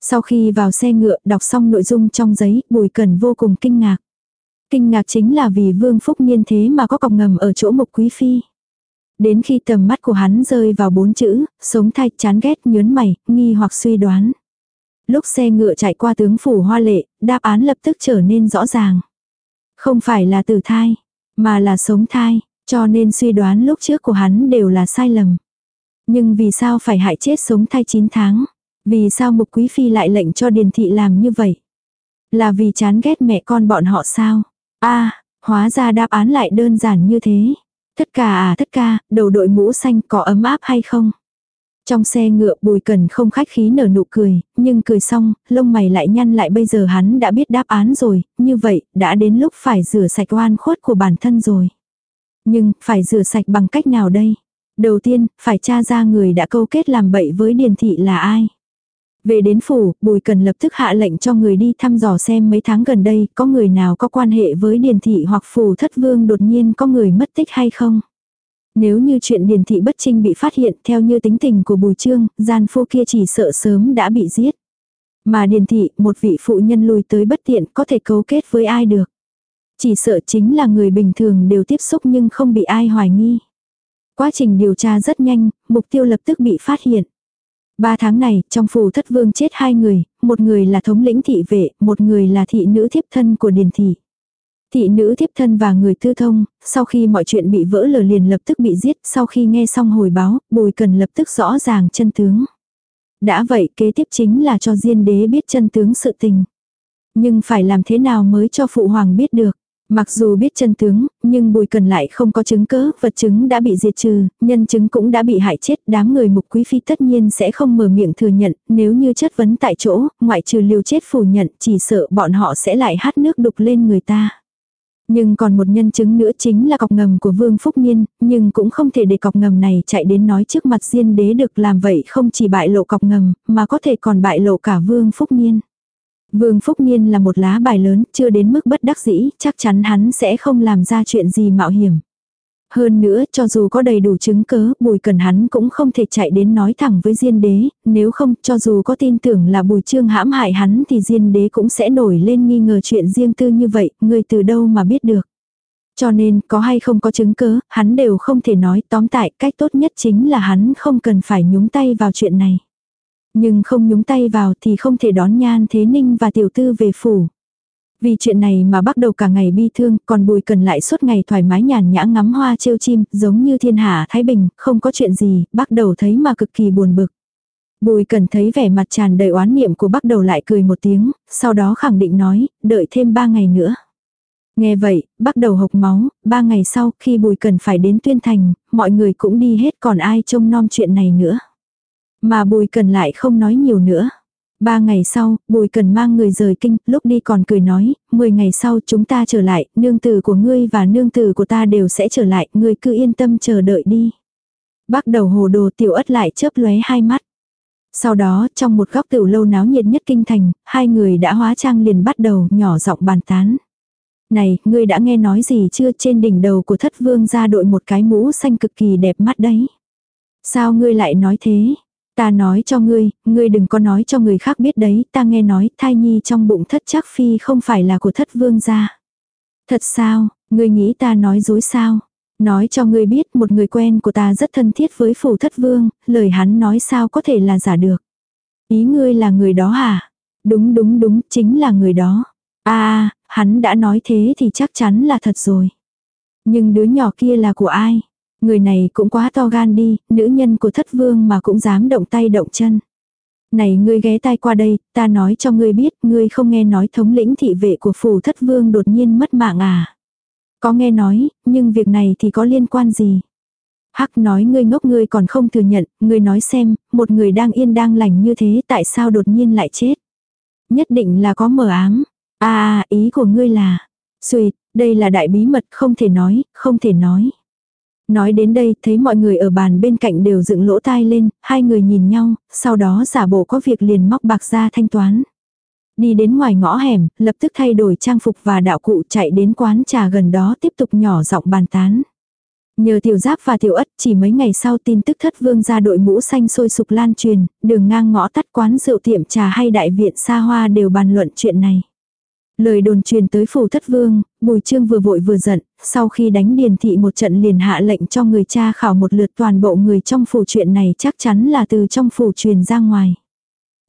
[SPEAKER 1] Sau khi vào xe ngựa đọc xong nội dung trong giấy, Bùi Cần vô cùng kinh ngạc. Kinh ngạc chính là vì Vương Phúc Niên thế mà có cọc ngầm ở chỗ mục quý phi. Đến khi tầm mắt của hắn rơi vào bốn chữ, sống thai chán ghét nhớn mày, nghi hoặc suy đoán. Lúc xe ngựa chạy qua tướng phủ hoa lệ, đáp án lập tức trở nên rõ ràng. Không phải là tử thai, mà là sống thai. Cho nên suy đoán lúc trước của hắn đều là sai lầm. Nhưng vì sao phải hại chết sống thai 9 tháng? Vì sao mục quý phi lại lệnh cho điền thị làm như vậy? Là vì chán ghét mẹ con bọn họ sao? a hóa ra đáp án lại đơn giản như thế. Tất cả à tất cả, đầu đội mũ xanh có ấm áp hay không? Trong xe ngựa bùi cần không khách khí nở nụ cười, nhưng cười xong, lông mày lại nhăn lại bây giờ hắn đã biết đáp án rồi, như vậy, đã đến lúc phải rửa sạch oan khuất của bản thân rồi. Nhưng, phải rửa sạch bằng cách nào đây? Đầu tiên, phải tra ra người đã câu kết làm bậy với Điền Thị là ai. Về đến phủ, Bùi Cần lập tức hạ lệnh cho người đi thăm dò xem mấy tháng gần đây có người nào có quan hệ với Điền Thị hoặc phủ thất vương đột nhiên có người mất tích hay không. Nếu như chuyện điền thị bất trinh bị phát hiện theo như tính tình của bùi trương, gian phu kia chỉ sợ sớm đã bị giết. Mà điền thị, một vị phụ nhân lùi tới bất tiện có thể cấu kết với ai được. Chỉ sợ chính là người bình thường đều tiếp xúc nhưng không bị ai hoài nghi. Quá trình điều tra rất nhanh, mục tiêu lập tức bị phát hiện. Ba tháng này, trong phủ thất vương chết hai người, một người là thống lĩnh thị vệ, một người là thị nữ thiếp thân của điền thị. Thị nữ thiếp thân và người tư thông, sau khi mọi chuyện bị vỡ lở liền lập tức bị giết, sau khi nghe xong hồi báo, bùi cần lập tức rõ ràng chân tướng. Đã vậy kế tiếp chính là cho diên đế biết chân tướng sự tình. Nhưng phải làm thế nào mới cho phụ hoàng biết được. Mặc dù biết chân tướng, nhưng bùi cần lại không có chứng cớ, vật chứng đã bị diệt trừ, nhân chứng cũng đã bị hại chết, đám người mục quý phi tất nhiên sẽ không mở miệng thừa nhận, nếu như chất vấn tại chỗ, ngoại trừ liều chết phủ nhận, chỉ sợ bọn họ sẽ lại hát nước đục lên người ta. Nhưng còn một nhân chứng nữa chính là cọc ngầm của Vương Phúc Niên, nhưng cũng không thể để cọc ngầm này chạy đến nói trước mặt diên đế được làm vậy không chỉ bại lộ cọc ngầm, mà có thể còn bại lộ cả Vương Phúc Niên. Vương Phúc Niên là một lá bài lớn, chưa đến mức bất đắc dĩ, chắc chắn hắn sẽ không làm ra chuyện gì mạo hiểm. Hơn nữa, cho dù có đầy đủ chứng cớ, bùi cần hắn cũng không thể chạy đến nói thẳng với diên đế, nếu không, cho dù có tin tưởng là bùi trương hãm hại hắn thì diên đế cũng sẽ nổi lên nghi ngờ chuyện riêng tư như vậy, người từ đâu mà biết được. Cho nên, có hay không có chứng cớ, hắn đều không thể nói, tóm tại, cách tốt nhất chính là hắn không cần phải nhúng tay vào chuyện này. Nhưng không nhúng tay vào thì không thể đón nhan thế ninh và tiểu tư về phủ. Vì chuyện này mà bắt đầu cả ngày bi thương, còn bùi cần lại suốt ngày thoải mái nhàn nhã ngắm hoa trêu chim, giống như thiên hạ Thái Bình, không có chuyện gì, bắt đầu thấy mà cực kỳ buồn bực. Bùi cần thấy vẻ mặt tràn đầy oán niệm của bắt đầu lại cười một tiếng, sau đó khẳng định nói, đợi thêm ba ngày nữa. Nghe vậy, bắt đầu hộc máu, ba ngày sau khi bùi cần phải đến tuyên thành, mọi người cũng đi hết còn ai trông nom chuyện này nữa. Mà bùi cần lại không nói nhiều nữa. Ba ngày sau, Bùi Cần mang người rời kinh, lúc đi còn cười nói, mười ngày sau chúng ta trở lại, nương tử của ngươi và nương tử của ta đều sẽ trở lại, ngươi cứ yên tâm chờ đợi đi. Bắt đầu hồ đồ tiểu ất lại chớp lóe hai mắt. Sau đó, trong một góc tiểu lâu náo nhiệt nhất kinh thành, hai người đã hóa trang liền bắt đầu nhỏ giọng bàn tán. Này, ngươi đã nghe nói gì chưa trên đỉnh đầu của thất vương ra đội một cái mũ xanh cực kỳ đẹp mắt đấy. Sao ngươi lại nói thế? Ta nói cho ngươi, ngươi đừng có nói cho người khác biết đấy, ta nghe nói thai nhi trong bụng thất chắc phi không phải là của thất vương gia. Thật sao, ngươi nghĩ ta nói dối sao? Nói cho ngươi biết một người quen của ta rất thân thiết với phủ thất vương, lời hắn nói sao có thể là giả được. Ý ngươi là người đó hả? Đúng đúng đúng, chính là người đó. a hắn đã nói thế thì chắc chắn là thật rồi. Nhưng đứa nhỏ kia là của ai? Người này cũng quá to gan đi, nữ nhân của thất vương mà cũng dám động tay động chân. Này ngươi ghé tai qua đây, ta nói cho ngươi biết, ngươi không nghe nói thống lĩnh thị vệ của phủ thất vương đột nhiên mất mạng à. Có nghe nói, nhưng việc này thì có liên quan gì? Hắc nói ngươi ngốc ngươi còn không thừa nhận, ngươi nói xem, một người đang yên đang lành như thế tại sao đột nhiên lại chết? Nhất định là có mờ ám. À, ý của ngươi là, suy đây là đại bí mật không thể nói, không thể nói. Nói đến đây, thấy mọi người ở bàn bên cạnh đều dựng lỗ tai lên, hai người nhìn nhau, sau đó giả bộ có việc liền móc bạc ra thanh toán. Đi đến ngoài ngõ hẻm, lập tức thay đổi trang phục và đạo cụ chạy đến quán trà gần đó tiếp tục nhỏ giọng bàn tán. Nhờ tiểu giáp và tiểu ất chỉ mấy ngày sau tin tức thất vương ra đội mũ xanh sôi sục lan truyền, đường ngang ngõ tắt quán rượu tiệm trà hay đại viện xa hoa đều bàn luận chuyện này. Lời đồn truyền tới phủ thất vương, bùi trương vừa vội vừa giận, sau khi đánh điền thị một trận liền hạ lệnh cho người cha khảo một lượt toàn bộ người trong phủ chuyện này chắc chắn là từ trong phủ truyền ra ngoài.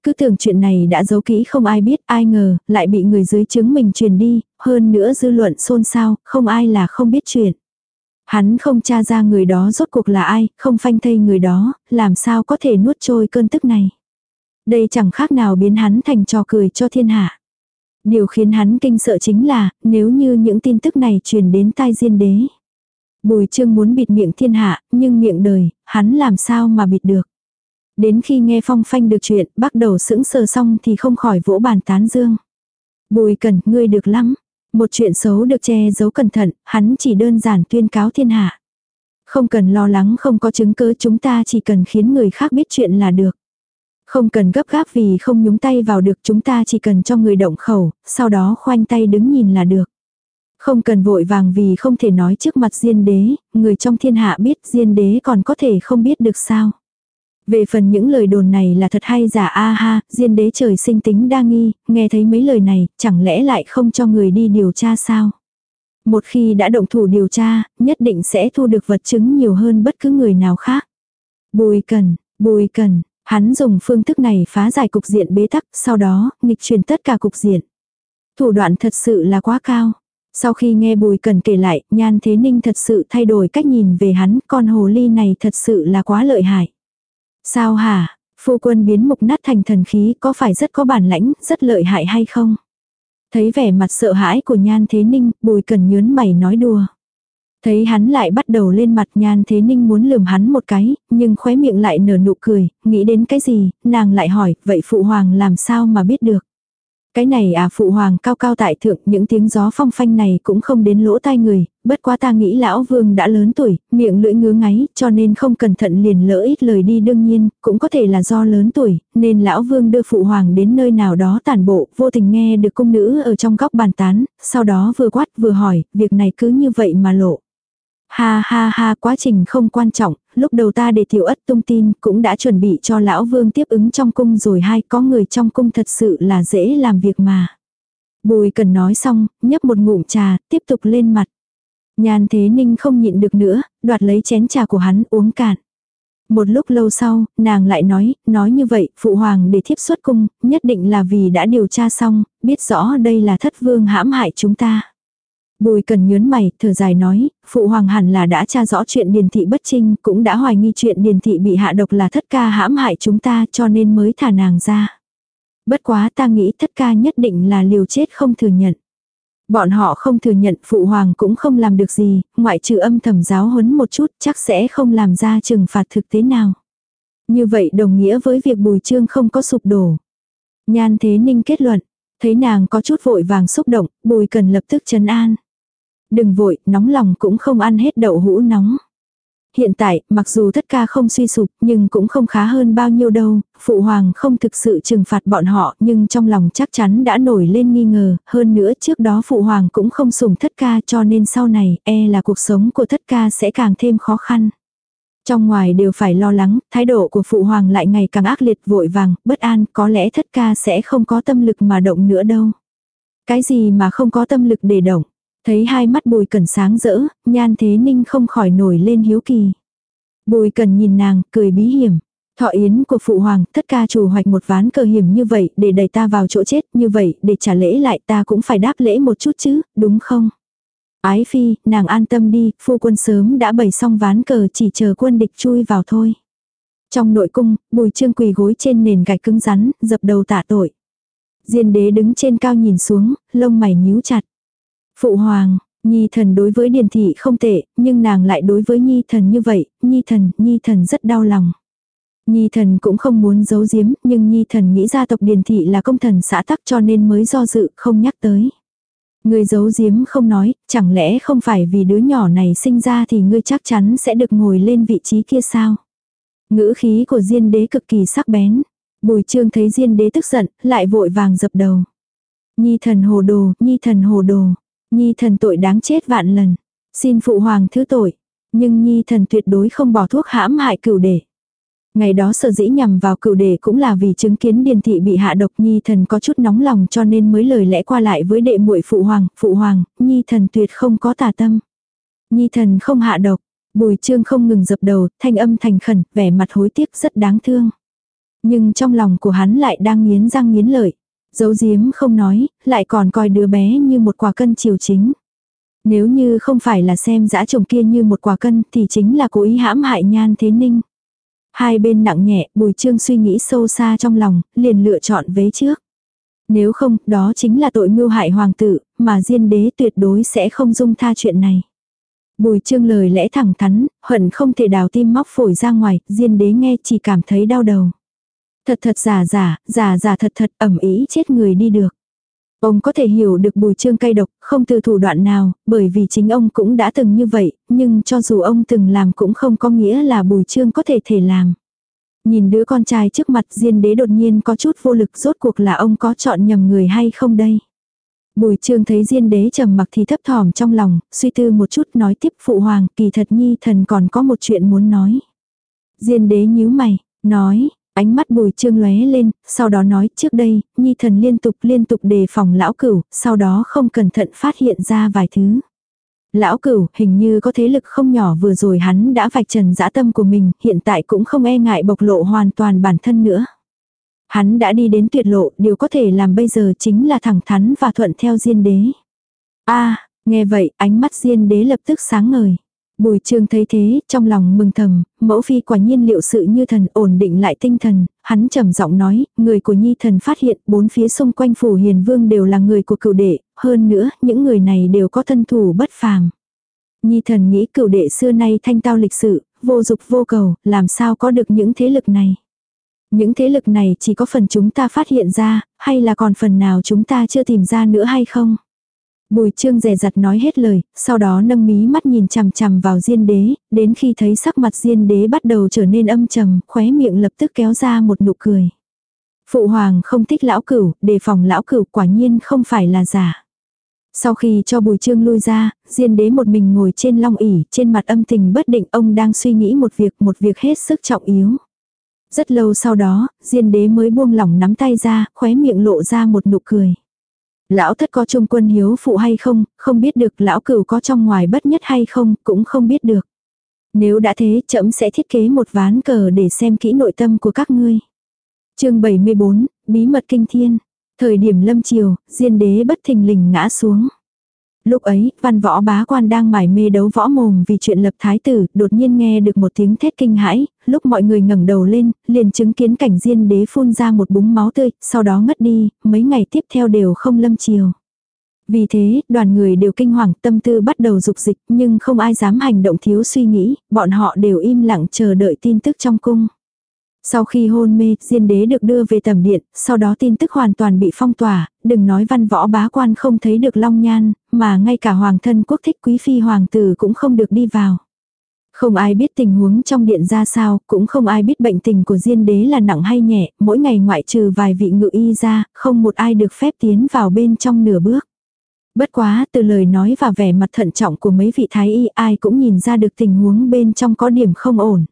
[SPEAKER 1] Cứ tưởng chuyện này đã giấu kỹ không ai biết ai ngờ, lại bị người dưới chứng mình truyền đi, hơn nữa dư luận xôn xao, không ai là không biết chuyện. Hắn không tra ra người đó rốt cuộc là ai, không phanh thây người đó, làm sao có thể nuốt trôi cơn tức này. Đây chẳng khác nào biến hắn thành trò cười cho thiên hạ. Điều khiến hắn kinh sợ chính là, nếu như những tin tức này truyền đến tai diên đế. Bùi trương muốn bịt miệng thiên hạ, nhưng miệng đời, hắn làm sao mà bịt được. Đến khi nghe phong phanh được chuyện, bắt đầu sững sờ xong thì không khỏi vỗ bàn tán dương. Bùi cần, ngươi được lắm. Một chuyện xấu được che giấu cẩn thận, hắn chỉ đơn giản tuyên cáo thiên hạ. Không cần lo lắng không có chứng cứ chúng ta chỉ cần khiến người khác biết chuyện là được. Không cần gấp gáp vì không nhúng tay vào được chúng ta chỉ cần cho người động khẩu, sau đó khoanh tay đứng nhìn là được. Không cần vội vàng vì không thể nói trước mặt diên đế, người trong thiên hạ biết diên đế còn có thể không biết được sao. Về phần những lời đồn này là thật hay giả a ha, diên đế trời sinh tính đa nghi, nghe thấy mấy lời này, chẳng lẽ lại không cho người đi điều tra sao? Một khi đã động thủ điều tra, nhất định sẽ thu được vật chứng nhiều hơn bất cứ người nào khác. Bùi cần, bùi cần, hắn dùng phương thức này phá giải cục diện bế tắc, sau đó, nghịch chuyển tất cả cục diện. Thủ đoạn thật sự là quá cao. Sau khi nghe Bùi Cần kể lại, Nhan Thế Ninh thật sự thay đổi cách nhìn về hắn, con hồ ly này thật sự là quá lợi hại. Sao hả, phu quân biến mục nát thành thần khí có phải rất có bản lãnh, rất lợi hại hay không? Thấy vẻ mặt sợ hãi của Nhan Thế Ninh, Bùi Cần nhớn mày nói đùa. Thấy hắn lại bắt đầu lên mặt Nhan Thế Ninh muốn lườm hắn một cái, nhưng khóe miệng lại nở nụ cười, nghĩ đến cái gì, nàng lại hỏi, vậy Phụ Hoàng làm sao mà biết được? Cái này à phụ hoàng cao cao tại thượng, những tiếng gió phong phanh này cũng không đến lỗ tai người, bất quá ta nghĩ lão vương đã lớn tuổi, miệng lưỡi ngứa ngáy, cho nên không cẩn thận liền lỡ ít lời đi đương nhiên, cũng có thể là do lớn tuổi, nên lão vương đưa phụ hoàng đến nơi nào đó tàn bộ, vô tình nghe được cung nữ ở trong góc bàn tán, sau đó vừa quát vừa hỏi, việc này cứ như vậy mà lộ. Ha ha ha quá trình không quan trọng, lúc đầu ta để tiểu ất tung tin cũng đã chuẩn bị cho lão vương tiếp ứng trong cung rồi hay có người trong cung thật sự là dễ làm việc mà. Bùi cần nói xong, nhấp một ngụm trà, tiếp tục lên mặt. nhàn thế ninh không nhịn được nữa, đoạt lấy chén trà của hắn uống cạn. Một lúc lâu sau, nàng lại nói, nói như vậy, phụ hoàng để thiếp xuất cung, nhất định là vì đã điều tra xong, biết rõ đây là thất vương hãm hại chúng ta. Bùi cần nhớn mày, thở dài nói, phụ hoàng hẳn là đã tra rõ chuyện điền thị bất trinh, cũng đã hoài nghi chuyện điền thị bị hạ độc là thất ca hãm hại chúng ta cho nên mới thả nàng ra. Bất quá ta nghĩ thất ca nhất định là liều chết không thừa nhận. Bọn họ không thừa nhận phụ hoàng cũng không làm được gì, ngoại trừ âm thầm giáo huấn một chút chắc sẽ không làm ra trừng phạt thực tế nào. Như vậy đồng nghĩa với việc bùi trương không có sụp đổ. Nhan thế ninh kết luận, thấy nàng có chút vội vàng xúc động, bùi cần lập tức chấn an. Đừng vội, nóng lòng cũng không ăn hết đậu hũ nóng. Hiện tại, mặc dù thất ca không suy sụp, nhưng cũng không khá hơn bao nhiêu đâu, phụ hoàng không thực sự trừng phạt bọn họ, nhưng trong lòng chắc chắn đã nổi lên nghi ngờ, hơn nữa trước đó phụ hoàng cũng không sùng thất ca cho nên sau này, e là cuộc sống của thất ca sẽ càng thêm khó khăn. Trong ngoài đều phải lo lắng, thái độ của phụ hoàng lại ngày càng ác liệt vội vàng, bất an, có lẽ thất ca sẽ không có tâm lực mà động nữa đâu. Cái gì mà không có tâm lực để động? Thấy hai mắt bùi cẩn sáng rỡ, nhan thế ninh không khỏi nổi lên hiếu kỳ. Bùi cần nhìn nàng, cười bí hiểm. Thọ yến của phụ hoàng, tất ca chủ hoạch một ván cờ hiểm như vậy để đẩy ta vào chỗ chết như vậy để trả lễ lại ta cũng phải đáp lễ một chút chứ, đúng không? Ái phi, nàng an tâm đi, phu quân sớm đã bày xong ván cờ chỉ chờ quân địch chui vào thôi. Trong nội cung, bùi trương quỳ gối trên nền gạch cứng rắn, dập đầu tạ tội. Diên đế đứng trên cao nhìn xuống, lông mày nhíu chặt. Phụ hoàng, Nhi thần đối với Điền Thị không tệ, nhưng nàng lại đối với Nhi thần như vậy, Nhi thần, Nhi thần rất đau lòng. Nhi thần cũng không muốn giấu giếm, nhưng Nhi thần nghĩ gia tộc Điền Thị là công thần xã tắc cho nên mới do dự, không nhắc tới. Người giấu giếm không nói, chẳng lẽ không phải vì đứa nhỏ này sinh ra thì ngươi chắc chắn sẽ được ngồi lên vị trí kia sao? Ngữ khí của Diên đế cực kỳ sắc bén. Bùi trương thấy Diên đế tức giận, lại vội vàng dập đầu. Nhi thần hồ đồ, nhi thần hồ đồ. Nhi thần tội đáng chết vạn lần. Xin phụ hoàng thứ tội. Nhưng nhi thần tuyệt đối không bỏ thuốc hãm hại cửu đệ. Ngày đó sở dĩ nhằm vào cửu đệ cũng là vì chứng kiến điền thị bị hạ độc nhi thần có chút nóng lòng cho nên mới lời lẽ qua lại với đệ muội phụ hoàng, phụ hoàng, nhi thần tuyệt không có tà tâm. Nhi thần không hạ độc, bùi trương không ngừng dập đầu, thanh âm thành khẩn, vẻ mặt hối tiếc rất đáng thương. Nhưng trong lòng của hắn lại đang nghiến răng nghiến lợi. Giấu giếm không nói, lại còn coi đứa bé như một quả cân chiều chính. Nếu như không phải là xem dã chồng kia như một quả cân thì chính là cố ý hãm hại nhan thế ninh. Hai bên nặng nhẹ, bùi trương suy nghĩ sâu xa trong lòng, liền lựa chọn vế trước. Nếu không, đó chính là tội mưu hại hoàng tử, mà diên đế tuyệt đối sẽ không dung tha chuyện này. Bùi trương lời lẽ thẳng thắn, hận không thể đào tim móc phổi ra ngoài, diên đế nghe chỉ cảm thấy đau đầu. Thật thật giả giả, giả giả thật thật ẩm ý chết người đi được. Ông có thể hiểu được bùi trương cay độc, không từ thủ đoạn nào, bởi vì chính ông cũng đã từng như vậy, nhưng cho dù ông từng làm cũng không có nghĩa là bùi trương có thể thể làm. Nhìn đứa con trai trước mặt diên đế đột nhiên có chút vô lực rốt cuộc là ông có chọn nhầm người hay không đây. Bùi trương thấy diên đế trầm mặc thì thấp thỏm trong lòng, suy tư một chút nói tiếp phụ hoàng, kỳ thật nhi thần còn có một chuyện muốn nói. Diên đế nhíu mày, nói, ánh mắt bùi trương lóe lên, sau đó nói trước đây, nhi thần liên tục liên tục đề phòng lão cửu, sau đó không cẩn thận phát hiện ra vài thứ. Lão cửu hình như có thế lực không nhỏ vừa rồi hắn đã vạch trần dã tâm của mình, hiện tại cũng không e ngại bộc lộ hoàn toàn bản thân nữa. Hắn đã đi đến tuyệt lộ, điều có thể làm bây giờ chính là thẳng thắn và thuận theo diên đế. a nghe vậy, ánh mắt diên đế lập tức sáng ngời. Bùi trương thấy thế, trong lòng mừng thầm, mẫu phi quả nhiên liệu sự như thần ổn định lại tinh thần, hắn trầm giọng nói, người của nhi thần phát hiện bốn phía xung quanh phủ hiền vương đều là người của cựu đệ, hơn nữa, những người này đều có thân thủ bất phàm. Nhi thần nghĩ cựu đệ xưa nay thanh tao lịch sự, vô dục vô cầu, làm sao có được những thế lực này. Những thế lực này chỉ có phần chúng ta phát hiện ra, hay là còn phần nào chúng ta chưa tìm ra nữa hay không? Bùi trương rè rặt nói hết lời, sau đó nâng mí mắt nhìn chằm chằm vào diên đế, đến khi thấy sắc mặt diên đế bắt đầu trở nên âm trầm, khóe miệng lập tức kéo ra một nụ cười. Phụ hoàng không thích lão cửu, đề phòng lão cửu quả nhiên không phải là giả. Sau khi cho bùi trương lui ra, diên đế một mình ngồi trên long ỉ, trên mặt âm tình bất định ông đang suy nghĩ một việc, một việc hết sức trọng yếu. Rất lâu sau đó, diên đế mới buông lỏng nắm tay ra, khóe miệng lộ ra một nụ cười. Lão thất có trung quân hiếu phụ hay không, không biết được lão cửu có trong ngoài bất nhất hay không, cũng không biết được. Nếu đã thế, trẫm sẽ thiết kế một ván cờ để xem kỹ nội tâm của các ngươi. chương 74, Bí mật kinh thiên. Thời điểm lâm chiều, diên đế bất thình lình ngã xuống. Lúc ấy, văn võ bá quan đang mải mê đấu võ mồm vì chuyện lập thái tử, đột nhiên nghe được một tiếng thét kinh hãi, lúc mọi người ngẩng đầu lên, liền chứng kiến cảnh diên đế phun ra một búng máu tươi, sau đó ngất đi, mấy ngày tiếp theo đều không lâm chiều. Vì thế, đoàn người đều kinh hoàng, tâm tư bắt đầu dục dịch, nhưng không ai dám hành động thiếu suy nghĩ, bọn họ đều im lặng chờ đợi tin tức trong cung. Sau khi hôn mê, Diên đế được đưa về tầm điện, sau đó tin tức hoàn toàn bị phong tỏa, đừng nói văn võ bá quan không thấy được long nhan, mà ngay cả hoàng thân quốc thích quý phi hoàng tử cũng không được đi vào. Không ai biết tình huống trong điện ra sao, cũng không ai biết bệnh tình của Diên đế là nặng hay nhẹ, mỗi ngày ngoại trừ vài vị ngự y ra, không một ai được phép tiến vào bên trong nửa bước. Bất quá, từ lời nói và vẻ mặt thận trọng của mấy vị thái y ai cũng nhìn ra được tình huống bên trong có điểm không ổn.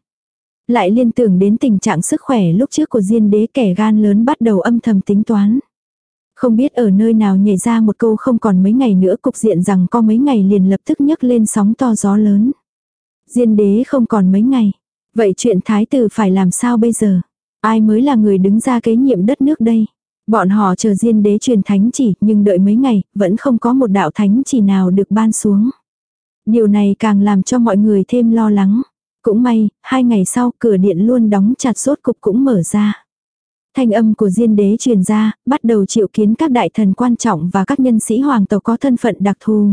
[SPEAKER 1] Lại liên tưởng đến tình trạng sức khỏe lúc trước của Diên đế kẻ gan lớn bắt đầu âm thầm tính toán. Không biết ở nơi nào nhảy ra một câu không còn mấy ngày nữa cục diện rằng có mấy ngày liền lập tức nhấc lên sóng to gió lớn. Diên đế không còn mấy ngày. Vậy chuyện thái tử phải làm sao bây giờ? Ai mới là người đứng ra kế nhiệm đất nước đây? Bọn họ chờ diên đế truyền thánh chỉ, nhưng đợi mấy ngày, vẫn không có một đạo thánh chỉ nào được ban xuống. Điều này càng làm cho mọi người thêm lo lắng. Cũng may, hai ngày sau cửa điện luôn đóng chặt rốt cục cũng mở ra. Thanh âm của Diên đế truyền ra, bắt đầu triệu kiến các đại thần quan trọng và các nhân sĩ hoàng tộc có thân phận đặc thù.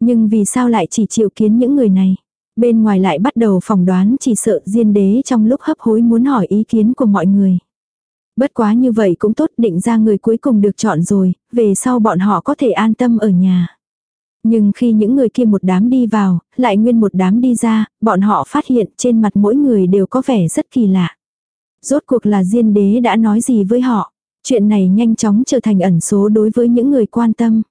[SPEAKER 1] Nhưng vì sao lại chỉ triệu kiến những người này? Bên ngoài lại bắt đầu phỏng đoán chỉ sợ Diên đế trong lúc hấp hối muốn hỏi ý kiến của mọi người. Bất quá như vậy cũng tốt định ra người cuối cùng được chọn rồi, về sau bọn họ có thể an tâm ở nhà. Nhưng khi những người kia một đám đi vào, lại nguyên một đám đi ra, bọn họ phát hiện trên mặt mỗi người đều có vẻ rất kỳ lạ. Rốt cuộc là Diên đế đã nói gì với họ. Chuyện này nhanh chóng trở thành ẩn số đối với những người quan tâm.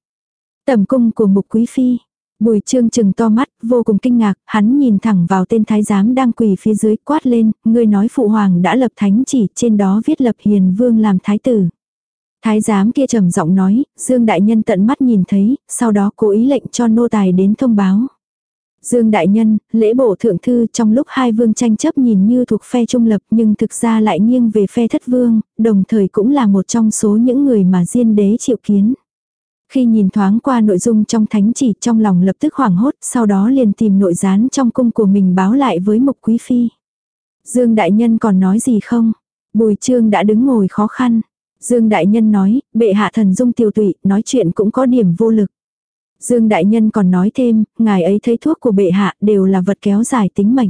[SPEAKER 1] Tầm cung của mục quý phi. Bùi trương trừng to mắt, vô cùng kinh ngạc, hắn nhìn thẳng vào tên thái giám đang quỳ phía dưới quát lên, người nói phụ hoàng đã lập thánh chỉ, trên đó viết lập hiền vương làm thái tử. Thái giám kia trầm giọng nói, Dương Đại Nhân tận mắt nhìn thấy, sau đó cố ý lệnh cho nô tài đến thông báo. Dương Đại Nhân, lễ bộ thượng thư trong lúc hai vương tranh chấp nhìn như thuộc phe trung lập nhưng thực ra lại nghiêng về phe thất vương, đồng thời cũng là một trong số những người mà diên đế triệu kiến. Khi nhìn thoáng qua nội dung trong thánh chỉ trong lòng lập tức hoảng hốt, sau đó liền tìm nội gián trong cung của mình báo lại với Mục Quý Phi. Dương Đại Nhân còn nói gì không? Bùi Trương đã đứng ngồi khó khăn. Dương Đại Nhân nói, bệ hạ thần dung tiêu tụy, nói chuyện cũng có điểm vô lực. Dương Đại Nhân còn nói thêm, ngài ấy thấy thuốc của bệ hạ đều là vật kéo dài tính mệnh.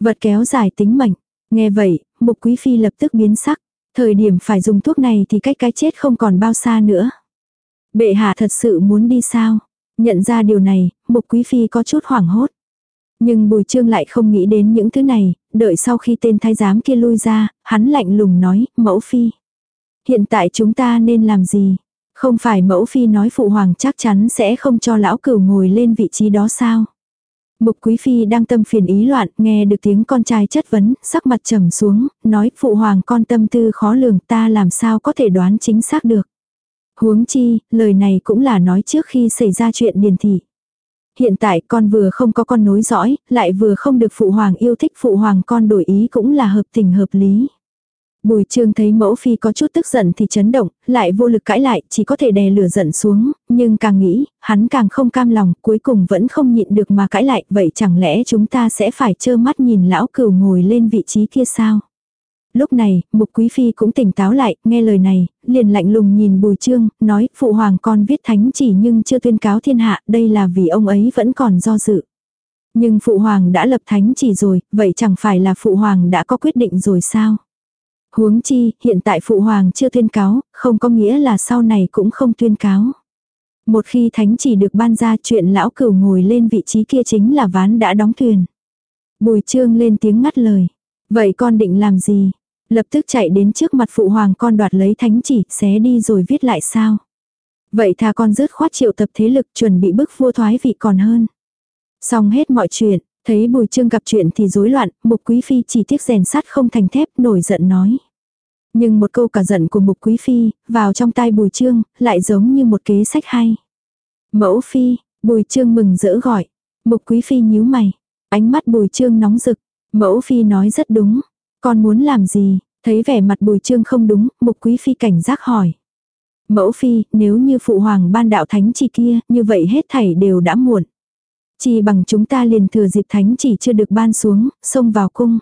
[SPEAKER 1] Vật kéo dài tính mệnh. Nghe vậy, Mục Quý Phi lập tức biến sắc. Thời điểm phải dùng thuốc này thì cách cái chết không còn bao xa nữa. Bệ hạ thật sự muốn đi sao? Nhận ra điều này, Mục Quý Phi có chút hoảng hốt. Nhưng Bùi Trương lại không nghĩ đến những thứ này, đợi sau khi tên thái giám kia lui ra, hắn lạnh lùng nói, mẫu phi. Hiện tại chúng ta nên làm gì? Không phải mẫu phi nói phụ hoàng chắc chắn sẽ không cho lão cửu ngồi lên vị trí đó sao? Mục quý phi đang tâm phiền ý loạn, nghe được tiếng con trai chất vấn, sắc mặt trầm xuống, nói phụ hoàng con tâm tư khó lường ta làm sao có thể đoán chính xác được. Huống chi, lời này cũng là nói trước khi xảy ra chuyện điền thị. Hiện tại con vừa không có con nối dõi, lại vừa không được phụ hoàng yêu thích phụ hoàng con đổi ý cũng là hợp tình hợp lý. Bùi trương thấy mẫu phi có chút tức giận thì chấn động, lại vô lực cãi lại, chỉ có thể đè lửa giận xuống, nhưng càng nghĩ, hắn càng không cam lòng, cuối cùng vẫn không nhịn được mà cãi lại, vậy chẳng lẽ chúng ta sẽ phải trơ mắt nhìn lão cửu ngồi lên vị trí kia sao? Lúc này, mục quý phi cũng tỉnh táo lại, nghe lời này, liền lạnh lùng nhìn bùi trương, nói, phụ hoàng con viết thánh chỉ nhưng chưa tuyên cáo thiên hạ, đây là vì ông ấy vẫn còn do dự. Nhưng phụ hoàng đã lập thánh chỉ rồi, vậy chẳng phải là phụ hoàng đã có quyết định rồi sao? Huống chi, hiện tại phụ hoàng chưa tuyên cáo, không có nghĩa là sau này cũng không tuyên cáo. Một khi thánh chỉ được ban ra chuyện lão cửu ngồi lên vị trí kia chính là ván đã đóng thuyền. Bùi trương lên tiếng ngắt lời. Vậy con định làm gì? Lập tức chạy đến trước mặt phụ hoàng con đoạt lấy thánh chỉ, xé đi rồi viết lại sao? Vậy thà con rớt khoát triệu tập thế lực chuẩn bị bức vua thoái vị còn hơn. Xong hết mọi chuyện, thấy bùi trương gặp chuyện thì rối loạn, mục quý phi chỉ tiếc rèn sắt không thành thép nổi giận nói. Nhưng một câu cả giận của mục quý phi, vào trong tai bùi trương, lại giống như một kế sách hay. Mẫu phi, bùi trương mừng rỡ gọi. Mục quý phi nhíu mày. Ánh mắt bùi trương nóng rực. Mẫu phi nói rất đúng. Con muốn làm gì? Thấy vẻ mặt bùi trương không đúng, mục quý phi cảnh giác hỏi. Mẫu phi, nếu như phụ hoàng ban đạo thánh chỉ kia, như vậy hết thảy đều đã muộn. Chỉ bằng chúng ta liền thừa dịp thánh chỉ chưa được ban xuống, xông vào cung.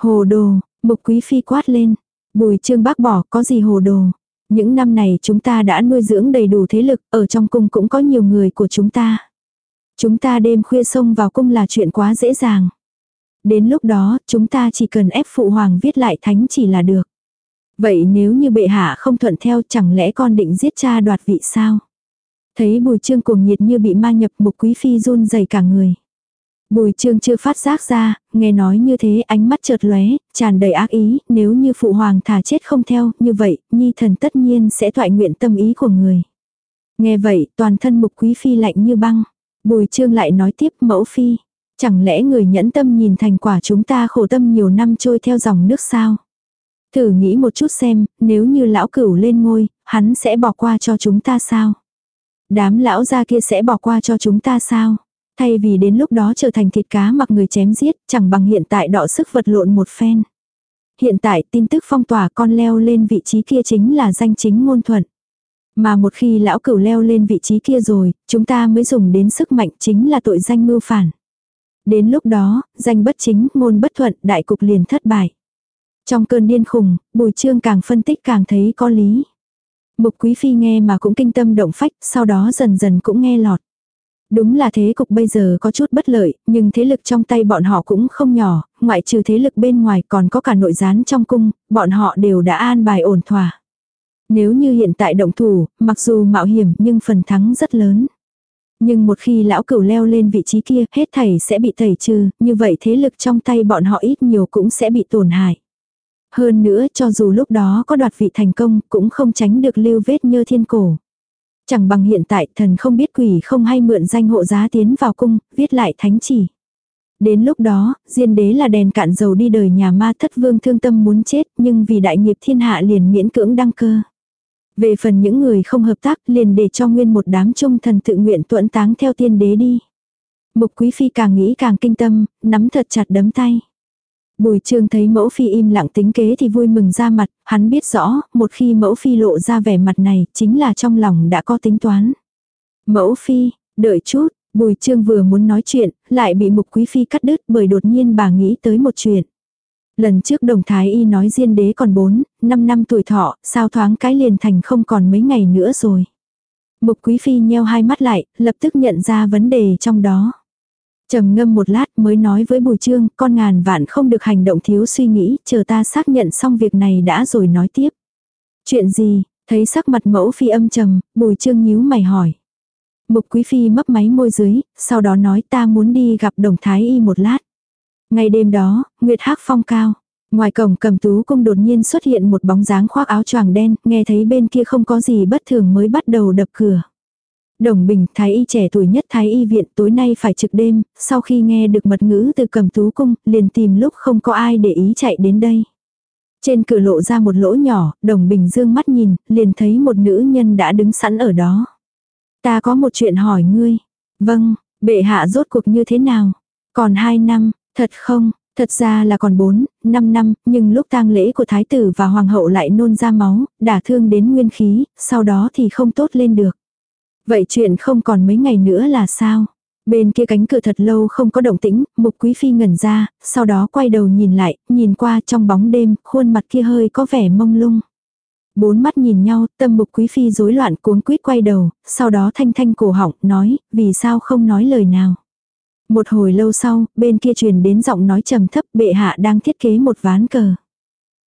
[SPEAKER 1] Hồ đồ, mục quý phi quát lên. Bùi trương bác bỏ có gì hồ đồ. Những năm này chúng ta đã nuôi dưỡng đầy đủ thế lực, ở trong cung cũng có nhiều người của chúng ta. Chúng ta đêm khuya xông vào cung là chuyện quá dễ dàng. Đến lúc đó, chúng ta chỉ cần ép phụ hoàng viết lại thánh chỉ là được. Vậy nếu như bệ hạ không thuận theo chẳng lẽ con định giết cha đoạt vị sao? Thấy bùi trương cuồng nhiệt như bị ma nhập mục quý phi run dày cả người. Bùi trương chưa phát giác ra, nghe nói như thế ánh mắt chợt lóe, tràn đầy ác ý, nếu như phụ hoàng thả chết không theo, như vậy, nhi thần tất nhiên sẽ thoại nguyện tâm ý của người. Nghe vậy, toàn thân mục quý phi lạnh như băng. Bùi trương lại nói tiếp mẫu phi. Chẳng lẽ người nhẫn tâm nhìn thành quả chúng ta khổ tâm nhiều năm trôi theo dòng nước sao? Thử nghĩ một chút xem, nếu như lão cửu lên ngôi, hắn sẽ bỏ qua cho chúng ta sao? Đám lão gia kia sẽ bỏ qua cho chúng ta sao? Thay vì đến lúc đó trở thành thịt cá mặc người chém giết, chẳng bằng hiện tại đọ sức vật lộn một phen. Hiện tại tin tức phong tỏa con leo lên vị trí kia chính là danh chính ngôn thuận. Mà một khi lão cửu leo lên vị trí kia rồi, chúng ta mới dùng đến sức mạnh chính là tội danh mưu phản. Đến lúc đó, danh bất chính, ngôn bất thuận, đại cục liền thất bại. Trong cơn điên khùng, bùi trương càng phân tích càng thấy có lý. Mục quý phi nghe mà cũng kinh tâm động phách, sau đó dần dần cũng nghe lọt. Đúng là thế cục bây giờ có chút bất lợi, nhưng thế lực trong tay bọn họ cũng không nhỏ, ngoại trừ thế lực bên ngoài còn có cả nội gián trong cung, bọn họ đều đã an bài ổn thỏa. Nếu như hiện tại động thủ, mặc dù mạo hiểm nhưng phần thắng rất lớn. Nhưng một khi lão cửu leo lên vị trí kia, hết thảy sẽ bị tẩy trừ, như vậy thế lực trong tay bọn họ ít nhiều cũng sẽ bị tổn hại. Hơn nữa, cho dù lúc đó có đoạt vị thành công, cũng không tránh được lưu vết như thiên cổ. Chẳng bằng hiện tại thần không biết quỷ không hay mượn danh hộ giá tiến vào cung, viết lại thánh chỉ. Đến lúc đó, diên đế là đèn cạn dầu đi đời nhà ma thất vương thương tâm muốn chết, nhưng vì đại nghiệp thiên hạ liền miễn cưỡng đăng cơ. Về phần những người không hợp tác liền để cho nguyên một đám trung thần tự nguyện tuẫn táng theo tiên đế đi. Mục quý phi càng nghĩ càng kinh tâm, nắm thật chặt đấm tay. Bùi trương thấy mẫu phi im lặng tính kế thì vui mừng ra mặt, hắn biết rõ, một khi mẫu phi lộ ra vẻ mặt này, chính là trong lòng đã có tính toán. Mẫu phi, đợi chút, bùi trương vừa muốn nói chuyện, lại bị mục quý phi cắt đứt bởi đột nhiên bà nghĩ tới một chuyện. Lần trước đồng thái y nói diên đế còn 4, 5 năm tuổi thọ, sao thoáng cái liền thành không còn mấy ngày nữa rồi. Mục quý phi nheo hai mắt lại, lập tức nhận ra vấn đề trong đó trầm ngâm một lát mới nói với Bùi Trương, con ngàn vạn không được hành động thiếu suy nghĩ, chờ ta xác nhận xong việc này đã rồi nói tiếp. Chuyện gì, thấy sắc mặt mẫu phi âm trầm, Bùi Trương nhíu mày hỏi. Mục Quý Phi mấp máy môi dưới, sau đó nói ta muốn đi gặp đồng thái y một lát. Ngày đêm đó, Nguyệt hắc phong cao. Ngoài cổng cầm tú cung đột nhiên xuất hiện một bóng dáng khoác áo choàng đen, nghe thấy bên kia không có gì bất thường mới bắt đầu đập cửa. Đồng Bình, Thái y trẻ tuổi nhất Thái y viện tối nay phải trực đêm, sau khi nghe được mật ngữ từ cầm tú cung, liền tìm lúc không có ai để ý chạy đến đây. Trên cửa lộ ra một lỗ nhỏ, Đồng Bình dương mắt nhìn, liền thấy một nữ nhân đã đứng sẵn ở đó. Ta có một chuyện hỏi ngươi. Vâng, bệ hạ rốt cuộc như thế nào? Còn hai năm, thật không? Thật ra là còn 4, 5 năm, nhưng lúc tang lễ của thái tử và hoàng hậu lại nôn ra máu, đả thương đến nguyên khí, sau đó thì không tốt lên được. Vậy chuyện không còn mấy ngày nữa là sao? Bên kia cánh cửa thật lâu không có động tĩnh, mục quý phi ngẩn ra, sau đó quay đầu nhìn lại, nhìn qua trong bóng đêm, khuôn mặt kia hơi có vẻ mông lung. Bốn mắt nhìn nhau, tâm mục quý phi rối loạn cuống quýt quay đầu, sau đó thanh thanh cổ họng, nói, vì sao không nói lời nào. Một hồi lâu sau, bên kia truyền đến giọng nói trầm thấp bệ hạ đang thiết kế một ván cờ.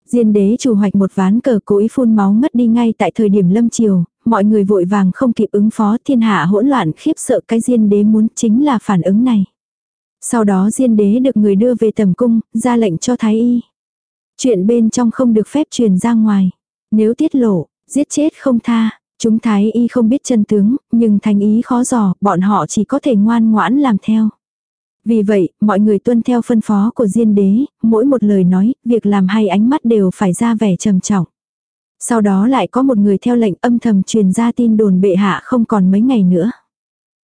[SPEAKER 1] Diên đế chủ hoạch một ván cờ cố ý phun máu ngất đi ngay tại thời điểm lâm chiều, mọi người vội vàng không kịp ứng phó thiên hạ hỗn loạn khiếp sợ cái diên đế muốn chính là phản ứng này. Sau đó diên đế được người đưa về tầm cung, ra lệnh cho thái y. Chuyện bên trong không được phép truyền ra ngoài. Nếu tiết lộ, giết chết không tha. Chúng thái y không biết chân tướng, nhưng thành ý khó dò, bọn họ chỉ có thể ngoan ngoãn làm theo. Vì vậy, mọi người tuân theo phân phó của Diên đế, mỗi một lời nói, việc làm hay ánh mắt đều phải ra vẻ trầm trọng. Sau đó lại có một người theo lệnh âm thầm truyền ra tin đồn bệ hạ không còn mấy ngày nữa.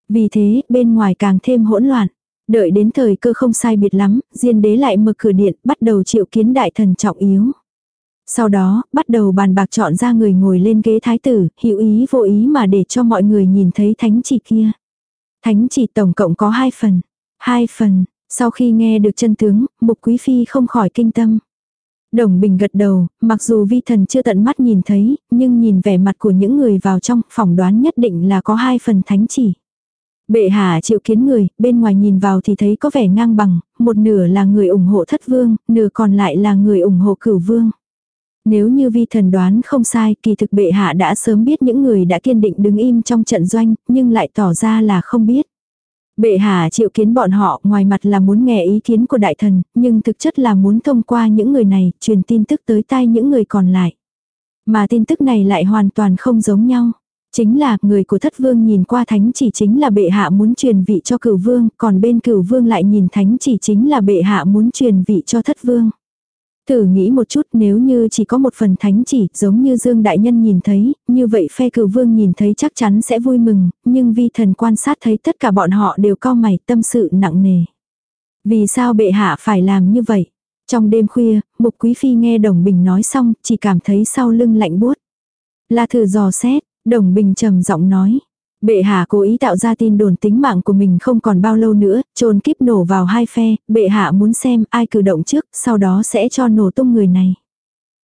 [SPEAKER 1] Vì thế, bên ngoài càng thêm hỗn loạn. Đợi đến thời cơ không sai biệt lắm, Diên đế lại mở cửa điện, bắt đầu triệu kiến đại thần trọng yếu. Sau đó, bắt đầu bàn bạc chọn ra người ngồi lên ghế thái tử, hữu ý vô ý mà để cho mọi người nhìn thấy thánh chỉ kia. Thánh chỉ tổng cộng có hai phần. Hai phần, sau khi nghe được chân tướng, mục quý phi không khỏi kinh tâm. Đồng bình gật đầu, mặc dù vi thần chưa tận mắt nhìn thấy, nhưng nhìn vẻ mặt của những người vào trong, phỏng đoán nhất định là có hai phần thánh chỉ. Bệ hạ chịu kiến người, bên ngoài nhìn vào thì thấy có vẻ ngang bằng, một nửa là người ủng hộ thất vương, nửa còn lại là người ủng hộ cửu vương. Nếu như vi thần đoán không sai, kỳ thực bệ hạ đã sớm biết những người đã kiên định đứng im trong trận doanh, nhưng lại tỏ ra là không biết. Bệ hạ triệu kiến bọn họ ngoài mặt là muốn nghe ý kiến của đại thần, nhưng thực chất là muốn thông qua những người này truyền tin tức tới tai những người còn lại. Mà tin tức này lại hoàn toàn không giống nhau. Chính là người của thất vương nhìn qua thánh chỉ chính là bệ hạ muốn truyền vị cho cửu vương, còn bên cửu vương lại nhìn thánh chỉ chính là bệ hạ muốn truyền vị cho thất vương. Thử nghĩ một chút nếu như chỉ có một phần thánh chỉ giống như Dương Đại Nhân nhìn thấy, như vậy phe cử vương nhìn thấy chắc chắn sẽ vui mừng, nhưng vi thần quan sát thấy tất cả bọn họ đều cao mày tâm sự nặng nề. Vì sao bệ hạ phải làm như vậy? Trong đêm khuya, Mục Quý Phi nghe Đồng Bình nói xong, chỉ cảm thấy sau lưng lạnh buốt. Là thử dò xét, Đồng Bình trầm giọng nói. Bệ hạ cố ý tạo ra tin đồn tính mạng của mình không còn bao lâu nữa, trồn kíp nổ vào hai phe, bệ hạ muốn xem ai cử động trước, sau đó sẽ cho nổ tung người này.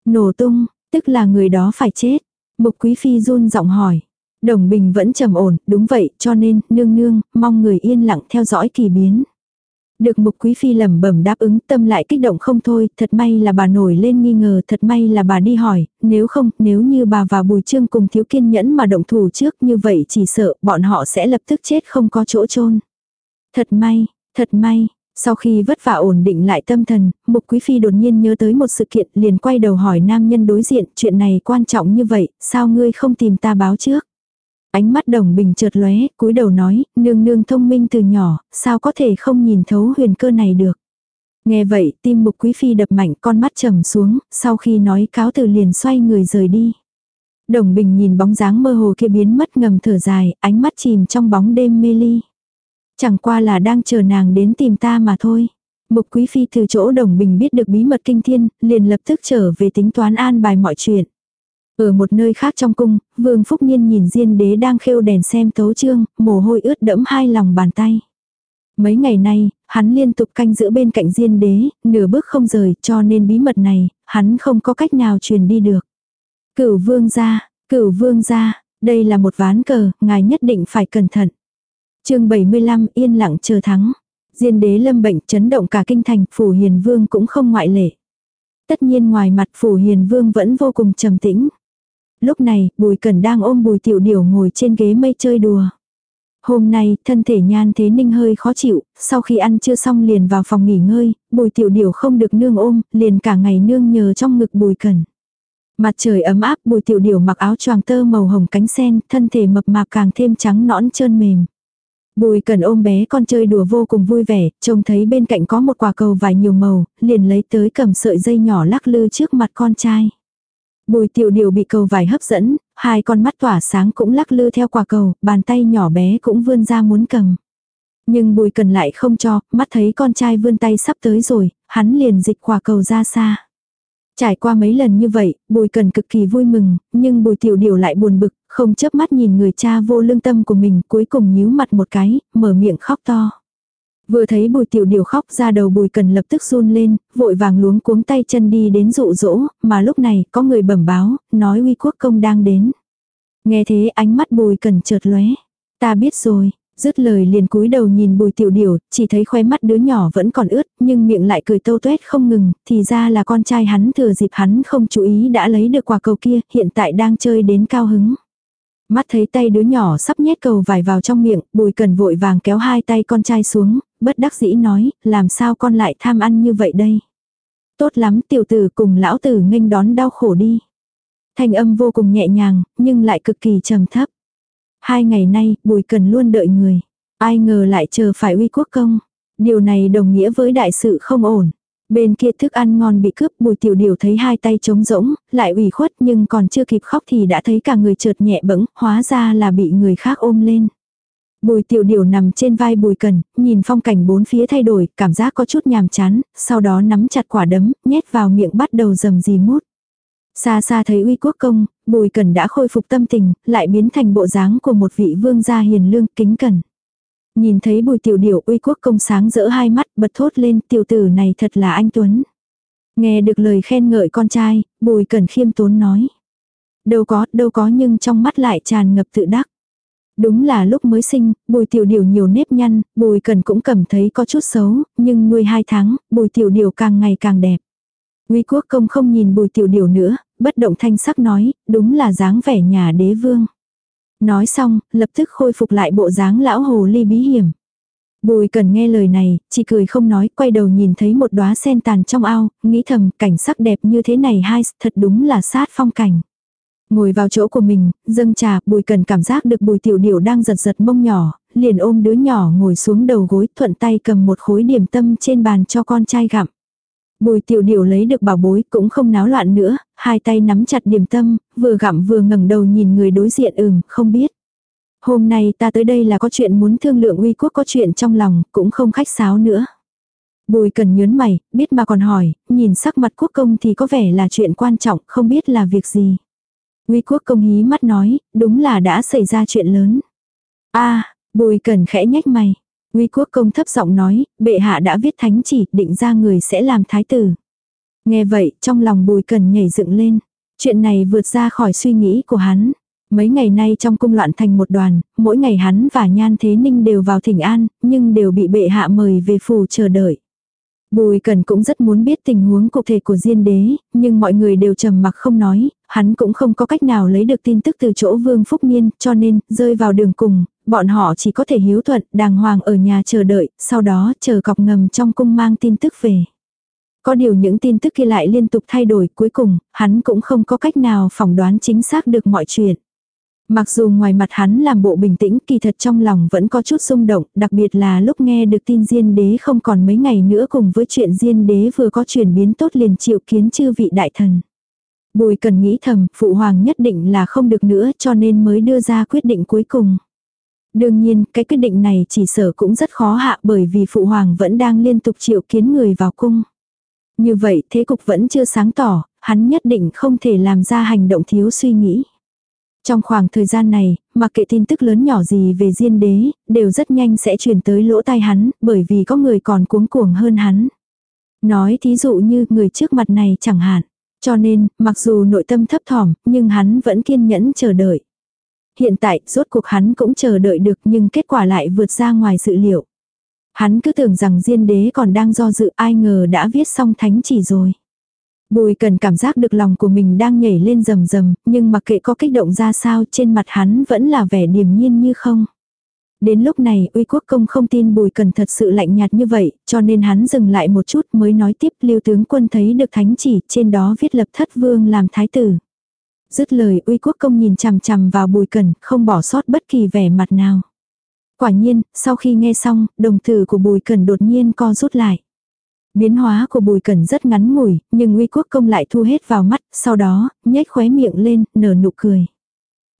[SPEAKER 1] Nổ tung, tức là người đó phải chết. Mục quý phi run giọng hỏi. Đồng bình vẫn trầm ổn, đúng vậy, cho nên, nương nương, mong người yên lặng theo dõi kỳ biến. Được mục quý phi lẩm bẩm đáp ứng tâm lại kích động không thôi, thật may là bà nổi lên nghi ngờ, thật may là bà đi hỏi, nếu không, nếu như bà và bùi trương cùng thiếu kiên nhẫn mà động thủ trước như vậy chỉ sợ bọn họ sẽ lập tức chết không có chỗ chôn Thật may, thật may, sau khi vất vả ổn định lại tâm thần, Mục Quý Phi đột nhiên nhớ tới một sự kiện liền quay đầu hỏi nam nhân đối diện chuyện này quan trọng như vậy, sao ngươi không tìm ta báo trước. Ánh mắt đồng bình chợt lóe, cúi đầu nói, nương nương thông minh từ nhỏ, sao có thể không nhìn thấu huyền cơ này được. Nghe vậy, tim mục quý phi đập mạnh con mắt trầm xuống, sau khi nói cáo từ liền xoay người rời đi. Đồng bình nhìn bóng dáng mơ hồ kia biến mất ngầm thở dài, ánh mắt chìm trong bóng đêm mê ly. Chẳng qua là đang chờ nàng đến tìm ta mà thôi. Mục quý phi từ chỗ đồng bình biết được bí mật kinh thiên, liền lập tức trở về tính toán an bài mọi chuyện. Ở một nơi khác trong cung, Vương Phúc Nhiên nhìn Diên Đế đang khêu đèn xem tấu chương, mồ hôi ướt đẫm hai lòng bàn tay. Mấy ngày nay, hắn liên tục canh giữ bên cạnh Diên Đế, nửa bước không rời, cho nên bí mật này, hắn không có cách nào truyền đi được. Cửu Vương gia, Cửu Vương gia, đây là một ván cờ, ngài nhất định phải cẩn thận. Chương 75 yên lặng chờ thắng. Diên Đế lâm bệnh chấn động cả kinh thành, Phủ Hiền Vương cũng không ngoại lệ. Tất nhiên ngoài mặt Phủ Hiền Vương vẫn vô cùng trầm tĩnh. Lúc này, Bùi Cẩn đang ôm Bùi Tiểu Điểu ngồi trên ghế mây chơi đùa. Hôm nay, thân thể nhan thế ninh hơi khó chịu, sau khi ăn chưa xong liền vào phòng nghỉ ngơi, bùi tiểu điểu không được nương ôm, liền cả ngày nương nhờ trong ngực bùi cần. Mặt trời ấm áp bùi tiểu điểu mặc áo choàng tơ màu hồng cánh sen, thân thể mập mạp càng thêm trắng nõn trơn mềm. Bùi cần ôm bé con chơi đùa vô cùng vui vẻ, trông thấy bên cạnh có một quả cầu vải nhiều màu, liền lấy tới cầm sợi dây nhỏ lắc lư trước mặt con trai. Bùi tiểu điều bị cầu vải hấp dẫn, hai con mắt tỏa sáng cũng lắc lư theo quả cầu, bàn tay nhỏ bé cũng vươn ra muốn cầm. Nhưng bùi cần lại không cho, mắt thấy con trai vươn tay sắp tới rồi, hắn liền dịch quả cầu ra xa. Trải qua mấy lần như vậy, bùi cần cực kỳ vui mừng, nhưng bùi tiểu điều lại buồn bực, không chớp mắt nhìn người cha vô lương tâm của mình cuối cùng nhíu mặt một cái, mở miệng khóc to. Vừa thấy bùi tiểu điều khóc ra đầu bùi cần lập tức run lên, vội vàng luống cuống tay chân đi đến dụ dỗ, mà lúc này có người bẩm báo, nói uy quốc công đang đến. Nghe thế ánh mắt bùi cần chợt lóe. Ta biết rồi, dứt lời liền cúi đầu nhìn bùi tiểu điều, chỉ thấy khóe mắt đứa nhỏ vẫn còn ướt, nhưng miệng lại cười tâu tuét không ngừng, thì ra là con trai hắn thừa dịp hắn không chú ý đã lấy được quả cầu kia, hiện tại đang chơi đến cao hứng. Mắt thấy tay đứa nhỏ sắp nhét cầu vải vào trong miệng, bùi cần vội vàng kéo hai tay con trai xuống, bất đắc dĩ nói, làm sao con lại tham ăn như vậy đây. Tốt lắm tiểu tử cùng lão tử nghênh đón đau khổ đi. Thanh âm vô cùng nhẹ nhàng, nhưng lại cực kỳ trầm thấp. Hai ngày nay, bùi cần luôn đợi người. Ai ngờ lại chờ phải uy quốc công. Điều này đồng nghĩa với đại sự không ổn. Bên kia thức ăn ngon bị cướp bùi tiểu điều thấy hai tay trống rỗng, lại ủy khuất nhưng còn chưa kịp khóc thì đã thấy cả người chợt nhẹ bẫng, hóa ra là bị người khác ôm lên. Bùi tiểu điều nằm trên vai bùi cần, nhìn phong cảnh bốn phía thay đổi, cảm giác có chút nhàm chán, sau đó nắm chặt quả đấm, nhét vào miệng bắt đầu dầm dì mút. Xa xa thấy uy quốc công, bùi cần đã khôi phục tâm tình, lại biến thành bộ dáng của một vị vương gia hiền lương kính cẩn. Nhìn thấy bùi tiểu điểu uy quốc công sáng rỡ hai mắt bật thốt lên tiểu tử này thật là anh Tuấn. Nghe được lời khen ngợi con trai, bùi cần khiêm tốn nói. Đâu có, đâu có nhưng trong mắt lại tràn ngập tự đắc. Đúng là lúc mới sinh, bùi tiểu điều nhiều nếp nhăn, bùi cần cũng cảm thấy có chút xấu, nhưng nuôi hai tháng, bùi tiểu điều càng ngày càng đẹp. Uy quốc công không nhìn bùi tiểu điều nữa, bất động thanh sắc nói, đúng là dáng vẻ nhà đế vương. Nói xong, lập tức khôi phục lại bộ dáng lão hồ ly bí hiểm. Bùi cần nghe lời này, chỉ cười không nói, quay đầu nhìn thấy một đóa sen tàn trong ao, nghĩ thầm cảnh sắc đẹp như thế này hai, thật đúng là sát phong cảnh. Ngồi vào chỗ của mình, dâng trà, bùi cần cảm giác được bùi tiểu điểu đang giật giật mông nhỏ, liền ôm đứa nhỏ ngồi xuống đầu gối thuận tay cầm một khối điểm tâm trên bàn cho con trai gặm. Bùi tiểu điểu lấy được bảo bối cũng không náo loạn nữa, hai tay nắm chặt điểm tâm, vừa gặm vừa ngẩng đầu nhìn người đối diện ừm, không biết. Hôm nay ta tới đây là có chuyện muốn thương lượng uy quốc có chuyện trong lòng, cũng không khách sáo nữa. Bùi cần nhớn mày, biết mà còn hỏi, nhìn sắc mặt quốc công thì có vẻ là chuyện quan trọng, không biết là việc gì. Uy quốc công hí mắt nói, đúng là đã xảy ra chuyện lớn. a bùi cần khẽ nhách mày. Uy quốc công thấp giọng nói, bệ hạ đã viết thánh chỉ, định ra người sẽ làm thái tử. Nghe vậy, trong lòng bùi cần nhảy dựng lên. Chuyện này vượt ra khỏi suy nghĩ của hắn. Mấy ngày nay trong cung loạn thành một đoàn, mỗi ngày hắn và Nhan Thế Ninh đều vào thỉnh an, nhưng đều bị bệ hạ mời về phủ chờ đợi. Bùi Cần cũng rất muốn biết tình huống cụ thể của Diên Đế, nhưng mọi người đều trầm mặc không nói, hắn cũng không có cách nào lấy được tin tức từ chỗ Vương Phúc Niên, cho nên, rơi vào đường cùng, bọn họ chỉ có thể hiếu thuận, đàng hoàng ở nhà chờ đợi, sau đó chờ cọc ngầm trong cung mang tin tức về. Có điều những tin tức kia lại liên tục thay đổi, cuối cùng, hắn cũng không có cách nào phỏng đoán chính xác được mọi chuyện. Mặc dù ngoài mặt hắn làm bộ bình tĩnh kỳ thật trong lòng vẫn có chút xung động, đặc biệt là lúc nghe được tin Diên Đế không còn mấy ngày nữa cùng với chuyện Diên Đế vừa có chuyển biến tốt liền chịu kiến chư vị đại thần. Bùi cần nghĩ thầm, phụ hoàng nhất định là không được nữa cho nên mới đưa ra quyết định cuối cùng. Đương nhiên, cái quyết định này chỉ sở cũng rất khó hạ bởi vì phụ hoàng vẫn đang liên tục chịu kiến người vào cung. Như vậy thế cục vẫn chưa sáng tỏ, hắn nhất định không thể làm ra hành động thiếu suy nghĩ. Trong khoảng thời gian này, mặc kệ tin tức lớn nhỏ gì về diên đế, đều rất nhanh sẽ truyền tới lỗ tai hắn, bởi vì có người còn cuống cuồng hơn hắn. Nói thí dụ như người trước mặt này chẳng hạn. Cho nên, mặc dù nội tâm thấp thỏm, nhưng hắn vẫn kiên nhẫn chờ đợi. Hiện tại, rốt cuộc hắn cũng chờ đợi được nhưng kết quả lại vượt ra ngoài dự liệu. Hắn cứ tưởng rằng diên đế còn đang do dự ai ngờ đã viết xong thánh chỉ rồi. Bùi cần cảm giác được lòng của mình đang nhảy lên rầm rầm, nhưng mặc kệ có kích động ra sao trên mặt hắn vẫn là vẻ điềm nhiên như không. Đến lúc này uy quốc công không tin bùi cần thật sự lạnh nhạt như vậy, cho nên hắn dừng lại một chút mới nói tiếp lưu tướng quân thấy được thánh chỉ trên đó viết lập thất vương làm thái tử. Dứt lời uy quốc công nhìn chằm chằm vào bùi cần, không bỏ sót bất kỳ vẻ mặt nào. Quả nhiên, sau khi nghe xong, đồng tử của bùi cần đột nhiên co rút lại. Biến hóa của bùi cần rất ngắn ngủi, nhưng uy quốc công lại thu hết vào mắt, sau đó, nhếch khóe miệng lên, nở nụ cười.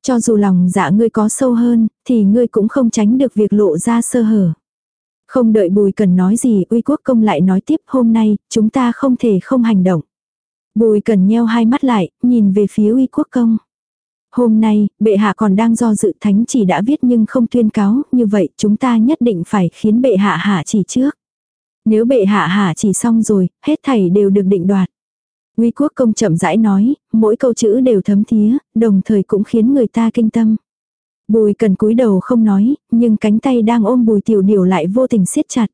[SPEAKER 1] Cho dù lòng dạ ngươi có sâu hơn, thì ngươi cũng không tránh được việc lộ ra sơ hở. Không đợi bùi cần nói gì, uy quốc công lại nói tiếp hôm nay, chúng ta không thể không hành động. Bùi cần nheo hai mắt lại, nhìn về phía uy quốc công. Hôm nay, bệ hạ còn đang do dự thánh chỉ đã viết nhưng không tuyên cáo, như vậy chúng ta nhất định phải khiến bệ hạ hạ chỉ trước. Nếu bệ hạ hạ chỉ xong rồi, hết thảy đều được định đoạt. Uy quốc công chậm rãi nói, mỗi câu chữ đều thấm thía, đồng thời cũng khiến người ta kinh tâm. Bùi cần cúi đầu không nói, nhưng cánh tay đang ôm bùi tiểu điểu lại vô tình siết chặt.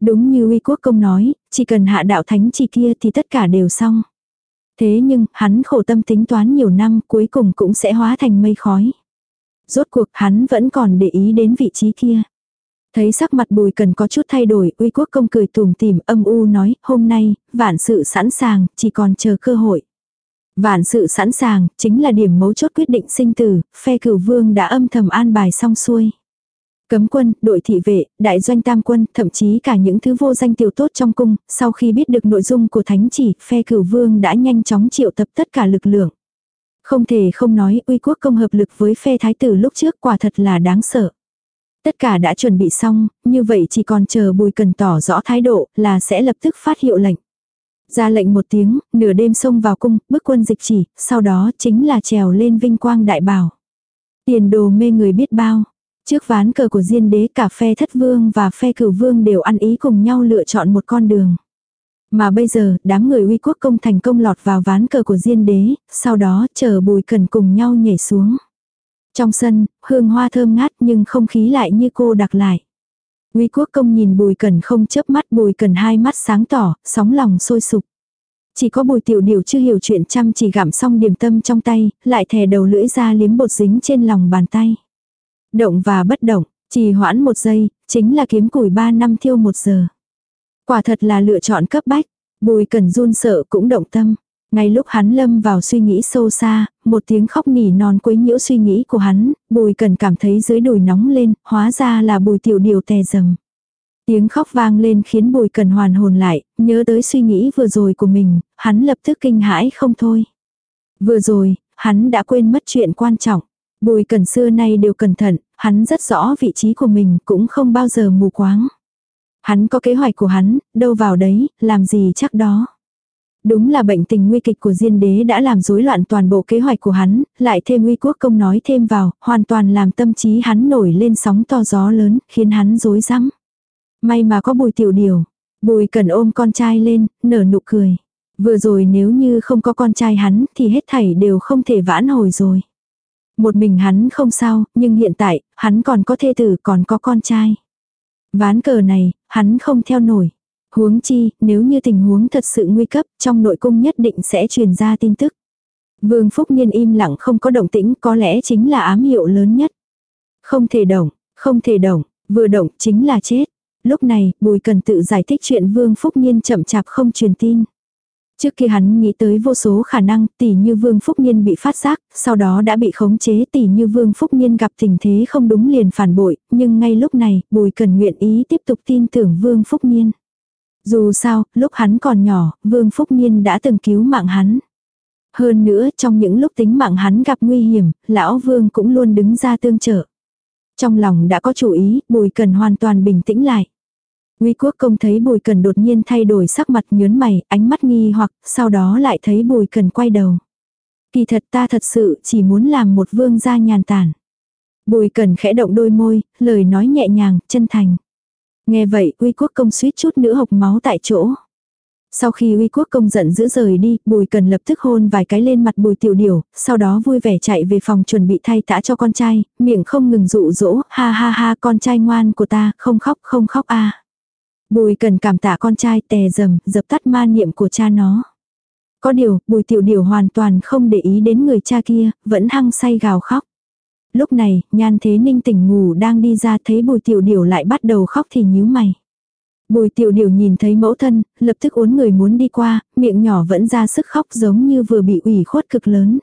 [SPEAKER 1] Đúng như uy quốc công nói, chỉ cần hạ đạo thánh chỉ kia thì tất cả đều xong. Thế nhưng, hắn khổ tâm tính toán nhiều năm cuối cùng cũng sẽ hóa thành mây khói. Rốt cuộc hắn vẫn còn để ý đến vị trí kia. Thấy sắc mặt bùi cần có chút thay đổi, uy quốc công cười tùm tìm âm u nói, hôm nay, vạn sự sẵn sàng, chỉ còn chờ cơ hội. Vạn sự sẵn sàng, chính là điểm mấu chốt quyết định sinh tử, phe cửu vương đã âm thầm an bài xong xuôi. Cấm quân, đội thị vệ, đại doanh tam quân, thậm chí cả những thứ vô danh tiểu tốt trong cung, sau khi biết được nội dung của thánh chỉ, phe cửu vương đã nhanh chóng triệu tập tất cả lực lượng. Không thể không nói uy quốc công hợp lực với phe thái tử lúc trước quả thật là đáng sợ. Tất cả đã chuẩn bị xong, như vậy chỉ còn chờ bùi cần tỏ rõ thái độ là sẽ lập tức phát hiệu lệnh. Ra lệnh một tiếng, nửa đêm xông vào cung, bức quân dịch chỉ, sau đó chính là trèo lên vinh quang đại bảo. Tiền đồ mê người biết bao. Trước ván cờ của diên đế cả phe thất vương và phe cửu vương đều ăn ý cùng nhau lựa chọn một con đường. Mà bây giờ, đám người uy quốc công thành công lọt vào ván cờ của diên đế, sau đó chờ bùi cần cùng nhau nhảy xuống. Trong sân, hương hoa thơm ngát nhưng không khí lại như cô đặc lại. Uy quốc công nhìn bùi cần không chớp mắt bùi cần hai mắt sáng tỏ, sóng lòng sôi sục. Chỉ có bùi tiểu điều chưa hiểu chuyện chăm chỉ gặm xong điểm tâm trong tay, lại thè đầu lưỡi ra liếm bột dính trên lòng bàn tay. Động và bất động, trì hoãn một giây, chính là kiếm củi ba năm thiêu một giờ. Quả thật là lựa chọn cấp bách, bùi cần run sợ cũng động tâm. Ngay lúc hắn lâm vào suy nghĩ sâu xa, một tiếng khóc nỉ non quấy nhiễu suy nghĩ của hắn, bùi cần cảm thấy dưới đùi nóng lên, hóa ra là bùi tiểu điều tè dầm. Tiếng khóc vang lên khiến bùi cần hoàn hồn lại, nhớ tới suy nghĩ vừa rồi của mình, hắn lập tức kinh hãi không thôi. Vừa rồi, hắn đã quên mất chuyện quan trọng. Bùi cần xưa nay đều cẩn thận, hắn rất rõ vị trí của mình cũng không bao giờ mù quáng. Hắn có kế hoạch của hắn, đâu vào đấy, làm gì chắc đó. Đúng là bệnh tình nguy kịch của Diên Đế đã làm rối loạn toàn bộ kế hoạch của hắn, lại thêm uy quốc công nói thêm vào, hoàn toàn làm tâm trí hắn nổi lên sóng to gió lớn, khiến hắn rối rắm. May mà có bùi tiểu điều. Bùi cần ôm con trai lên, nở nụ cười. Vừa rồi nếu như không có con trai hắn thì hết thảy đều không thể vãn hồi rồi. Một mình hắn không sao, nhưng hiện tại, hắn còn có thê tử còn có con trai. Ván cờ này, hắn không theo nổi. Huống chi, nếu như tình huống thật sự nguy cấp, trong nội cung nhất định sẽ truyền ra tin tức. Vương Phúc Nhiên im lặng không có động tĩnh có lẽ chính là ám hiệu lớn nhất. Không thể động, không thể động, vừa động chính là chết. Lúc này, Bùi cần tự giải thích chuyện Vương Phúc Nhiên chậm chạp không truyền tin. Trước khi hắn nghĩ tới vô số khả năng tỷ như Vương Phúc Nhiên bị phát giác, sau đó đã bị khống chế tỷ như Vương Phúc Nhiên gặp tình thế không đúng liền phản bội, nhưng ngay lúc này, Bùi Cần nguyện ý tiếp tục tin tưởng Vương Phúc Nhiên. Dù sao, lúc hắn còn nhỏ, Vương Phúc Nhiên đã từng cứu mạng hắn. Hơn nữa, trong những lúc tính mạng hắn gặp nguy hiểm, lão Vương cũng luôn đứng ra tương trợ. Trong lòng đã có chủ ý, Bùi Cần hoàn toàn bình tĩnh lại. Uy quốc công thấy bùi cần đột nhiên thay đổi sắc mặt nhớn mày, ánh mắt nghi hoặc, sau đó lại thấy bùi cần quay đầu. Kỳ thật ta thật sự chỉ muốn làm một vương gia nhàn tản. Bùi cần khẽ động đôi môi, lời nói nhẹ nhàng, chân thành. Nghe vậy, uy quốc công suýt chút nữa hộc máu tại chỗ. Sau khi uy quốc công giận dữ rời đi, bùi cần lập tức hôn vài cái lên mặt bùi tiểu điểu, sau đó vui vẻ chạy về phòng chuẩn bị thay tã cho con trai, miệng không ngừng dụ dỗ, ha ha ha con trai ngoan của ta, không khóc không khóc a Bùi cần cảm tạ con trai tè dầm, dập tắt ma niệm của cha nó. Có điều, bùi tiểu điều hoàn toàn không để ý đến người cha kia, vẫn hăng say gào khóc. Lúc này, nhan thế ninh tỉnh ngủ đang đi ra thấy bùi tiểu điểu lại bắt đầu khóc thì nhíu mày. Bùi tiểu điểu nhìn thấy mẫu thân, lập tức uốn người muốn đi qua, miệng nhỏ vẫn ra sức khóc giống như vừa bị ủy khuất cực lớn.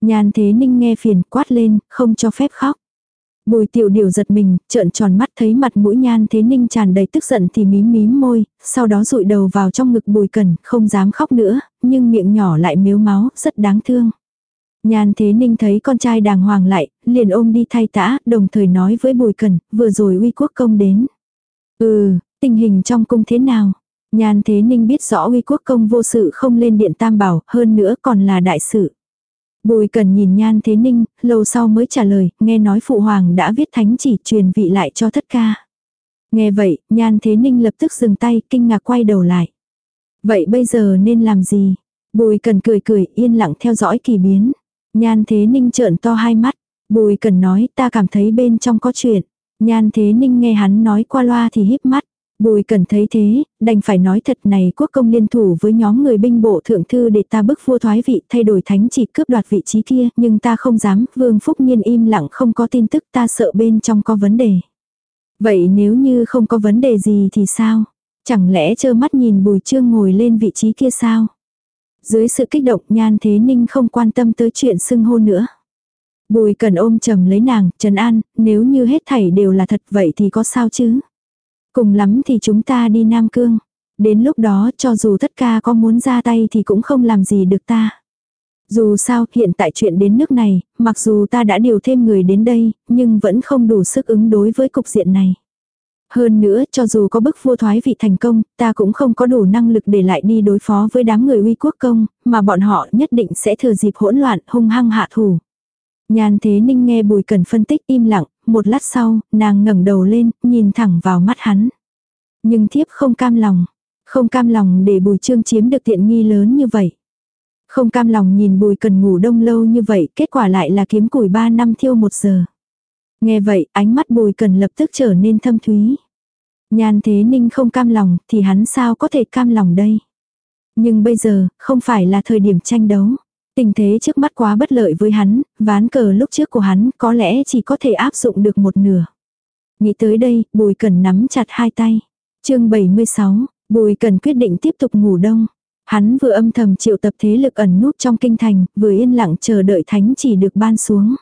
[SPEAKER 1] Nhan thế ninh nghe phiền quát lên, không cho phép khóc. Bùi tiểu điều giật mình, trợn tròn mắt thấy mặt mũi nhan thế ninh tràn đầy tức giận thì mím mím môi, sau đó rụi đầu vào trong ngực bùi cần, không dám khóc nữa, nhưng miệng nhỏ lại miếu máu, rất đáng thương. Nhan thế ninh thấy con trai đàng hoàng lại, liền ôm đi thay tã, đồng thời nói với bùi cần, vừa rồi uy quốc công đến. Ừ, tình hình trong cung thế nào? Nhan thế ninh biết rõ uy quốc công vô sự không lên điện tam bảo, hơn nữa còn là đại sự. Bùi cần nhìn nhan thế ninh, lâu sau mới trả lời, nghe nói phụ hoàng đã viết thánh chỉ truyền vị lại cho thất ca. Nghe vậy, nhan thế ninh lập tức dừng tay, kinh ngạc quay đầu lại. Vậy bây giờ nên làm gì? Bùi cần cười cười, yên lặng theo dõi kỳ biến. Nhan thế ninh trợn to hai mắt. Bùi cần nói, ta cảm thấy bên trong có chuyện. Nhan thế ninh nghe hắn nói qua loa thì híp mắt. Bùi cần thấy thế, đành phải nói thật này quốc công liên thủ với nhóm người binh bộ thượng thư để ta bức vua thoái vị thay đổi thánh chỉ cướp đoạt vị trí kia, nhưng ta không dám, vương phúc nhiên im lặng không có tin tức ta sợ bên trong có vấn đề. Vậy nếu như không có vấn đề gì thì sao? Chẳng lẽ trơ mắt nhìn bùi trương ngồi lên vị trí kia sao? Dưới sự kích động nhan thế ninh không quan tâm tới chuyện xưng hô nữa. Bùi cần ôm trầm lấy nàng, trần an, nếu như hết thảy đều là thật vậy thì có sao chứ? Cùng lắm thì chúng ta đi Nam Cương. Đến lúc đó cho dù thất ca có muốn ra tay thì cũng không làm gì được ta. Dù sao hiện tại chuyện đến nước này, mặc dù ta đã điều thêm người đến đây, nhưng vẫn không đủ sức ứng đối với cục diện này. Hơn nữa, cho dù có bức vua thoái vị thành công, ta cũng không có đủ năng lực để lại đi đối phó với đám người uy quốc công, mà bọn họ nhất định sẽ thừa dịp hỗn loạn hung hăng hạ thủ. nhàn thế ninh nghe bùi cần phân tích im lặng, một lát sau, nàng ngẩng đầu lên, nhìn thẳng vào mắt hắn. Nhưng thiếp không cam lòng, không cam lòng để bùi trương chiếm được tiện nghi lớn như vậy. Không cam lòng nhìn bùi cần ngủ đông lâu như vậy, kết quả lại là kiếm củi ba năm thiêu một giờ. Nghe vậy, ánh mắt bùi cần lập tức trở nên thâm thúy. Nhan thế ninh không cam lòng, thì hắn sao có thể cam lòng đây? Nhưng bây giờ, không phải là thời điểm tranh đấu. Tình thế trước mắt quá bất lợi với hắn, ván cờ lúc trước của hắn có lẽ chỉ có thể áp dụng được một nửa. Nghĩ tới đây, Bùi Cần nắm chặt hai tay. chương 76, Bùi Cần quyết định tiếp tục ngủ đông. Hắn vừa âm thầm triệu tập thế lực ẩn núp trong kinh thành, vừa yên lặng chờ đợi thánh chỉ được ban xuống.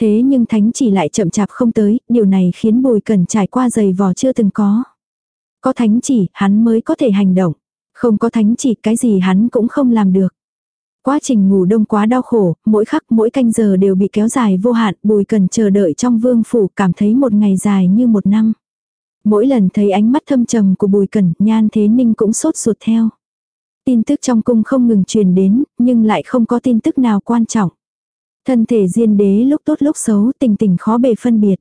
[SPEAKER 1] Thế nhưng thánh chỉ lại chậm chạp không tới, điều này khiến Bùi Cần trải qua giày vò chưa từng có. Có thánh chỉ, hắn mới có thể hành động. Không có thánh chỉ, cái gì hắn cũng không làm được. Quá trình ngủ đông quá đau khổ, mỗi khắc mỗi canh giờ đều bị kéo dài vô hạn, bùi cần chờ đợi trong vương phủ cảm thấy một ngày dài như một năm. Mỗi lần thấy ánh mắt thâm trầm của bùi cần, nhan thế ninh cũng sốt ruột theo. Tin tức trong cung không ngừng truyền đến, nhưng lại không có tin tức nào quan trọng. Thân thể diên đế lúc tốt lúc xấu tình tình khó bề phân biệt.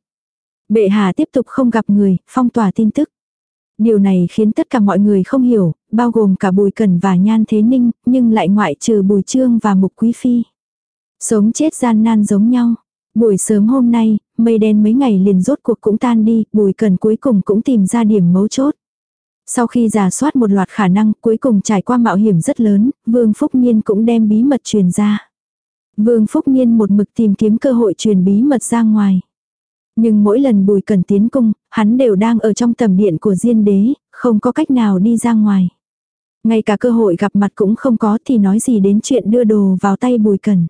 [SPEAKER 1] Bệ hạ tiếp tục không gặp người, phong tỏa tin tức. Điều này khiến tất cả mọi người không hiểu, bao gồm cả Bùi Cần và Nhan Thế Ninh, nhưng lại ngoại trừ Bùi Trương và Mục Quý Phi. Sống chết gian nan giống nhau. Buổi sớm hôm nay, mây đen mấy ngày liền rốt cuộc cũng tan đi, Bùi Cần cuối cùng cũng tìm ra điểm mấu chốt. Sau khi giả soát một loạt khả năng cuối cùng trải qua mạo hiểm rất lớn, Vương Phúc Niên cũng đem bí mật truyền ra. Vương Phúc Niên một mực tìm kiếm cơ hội truyền bí mật ra ngoài. Nhưng mỗi lần bùi cần tiến cung, hắn đều đang ở trong tầm điện của diên đế, không có cách nào đi ra ngoài. Ngay cả cơ hội gặp mặt cũng không có thì nói gì đến chuyện đưa đồ vào tay bùi cần.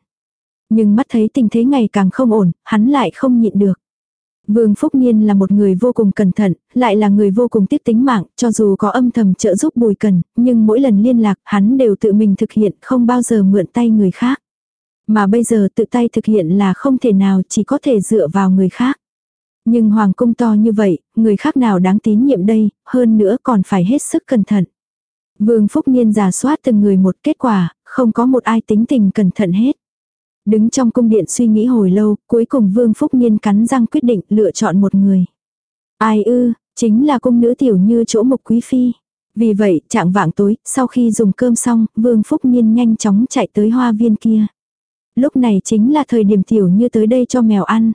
[SPEAKER 1] Nhưng mắt thấy tình thế ngày càng không ổn, hắn lại không nhịn được. Vương Phúc Niên là một người vô cùng cẩn thận, lại là người vô cùng tiếc tính mạng, cho dù có âm thầm trợ giúp bùi cần, nhưng mỗi lần liên lạc hắn đều tự mình thực hiện, không bao giờ mượn tay người khác. Mà bây giờ tự tay thực hiện là không thể nào chỉ có thể dựa vào người khác. Nhưng hoàng cung to như vậy, người khác nào đáng tín nhiệm đây, hơn nữa còn phải hết sức cẩn thận. Vương Phúc Niên giả soát từng người một kết quả, không có một ai tính tình cẩn thận hết. Đứng trong cung điện suy nghĩ hồi lâu, cuối cùng Vương Phúc Niên cắn răng quyết định lựa chọn một người. Ai ư, chính là cung nữ tiểu như chỗ mục quý phi. Vì vậy, trạng vạng tối, sau khi dùng cơm xong, Vương Phúc Niên nhanh chóng chạy tới hoa viên kia. Lúc này chính là thời điểm tiểu như tới đây cho mèo ăn.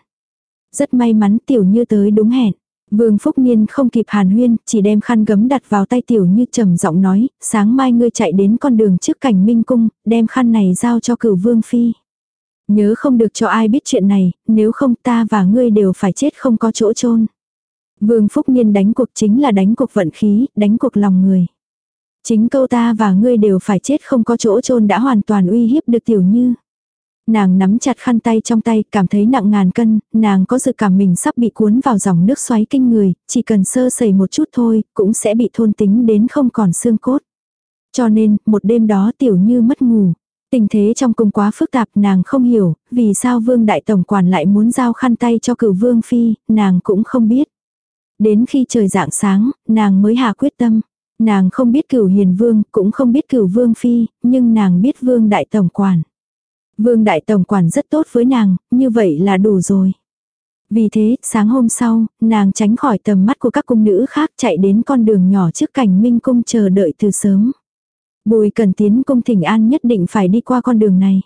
[SPEAKER 1] Rất may mắn tiểu như tới đúng hẹn. Vương Phúc Niên không kịp hàn huyên, chỉ đem khăn gấm đặt vào tay tiểu như trầm giọng nói, sáng mai ngươi chạy đến con đường trước cảnh minh cung, đem khăn này giao cho cửu vương phi. Nhớ không được cho ai biết chuyện này, nếu không ta và ngươi đều phải chết không có chỗ chôn Vương Phúc Niên đánh cuộc chính là đánh cuộc vận khí, đánh cuộc lòng người. Chính câu ta và ngươi đều phải chết không có chỗ chôn đã hoàn toàn uy hiếp được tiểu như. Nàng nắm chặt khăn tay trong tay, cảm thấy nặng ngàn cân, nàng có dự cảm mình sắp bị cuốn vào dòng nước xoáy kinh người, chỉ cần sơ sẩy một chút thôi, cũng sẽ bị thôn tính đến không còn xương cốt. Cho nên, một đêm đó tiểu như mất ngủ. Tình thế trong cung quá phức tạp nàng không hiểu, vì sao vương đại tổng quản lại muốn giao khăn tay cho cửu vương phi, nàng cũng không biết. Đến khi trời dạng sáng, nàng mới hạ quyết tâm. Nàng không biết cửu hiền vương, cũng không biết cửu vương phi, nhưng nàng biết vương đại tổng quản. Vương đại tổng quản rất tốt với nàng, như vậy là đủ rồi. Vì thế, sáng hôm sau, nàng tránh khỏi tầm mắt của các cung nữ khác chạy đến con đường nhỏ trước cảnh minh cung chờ đợi từ sớm. Bùi cần tiến cung thỉnh an nhất định phải đi qua con đường này.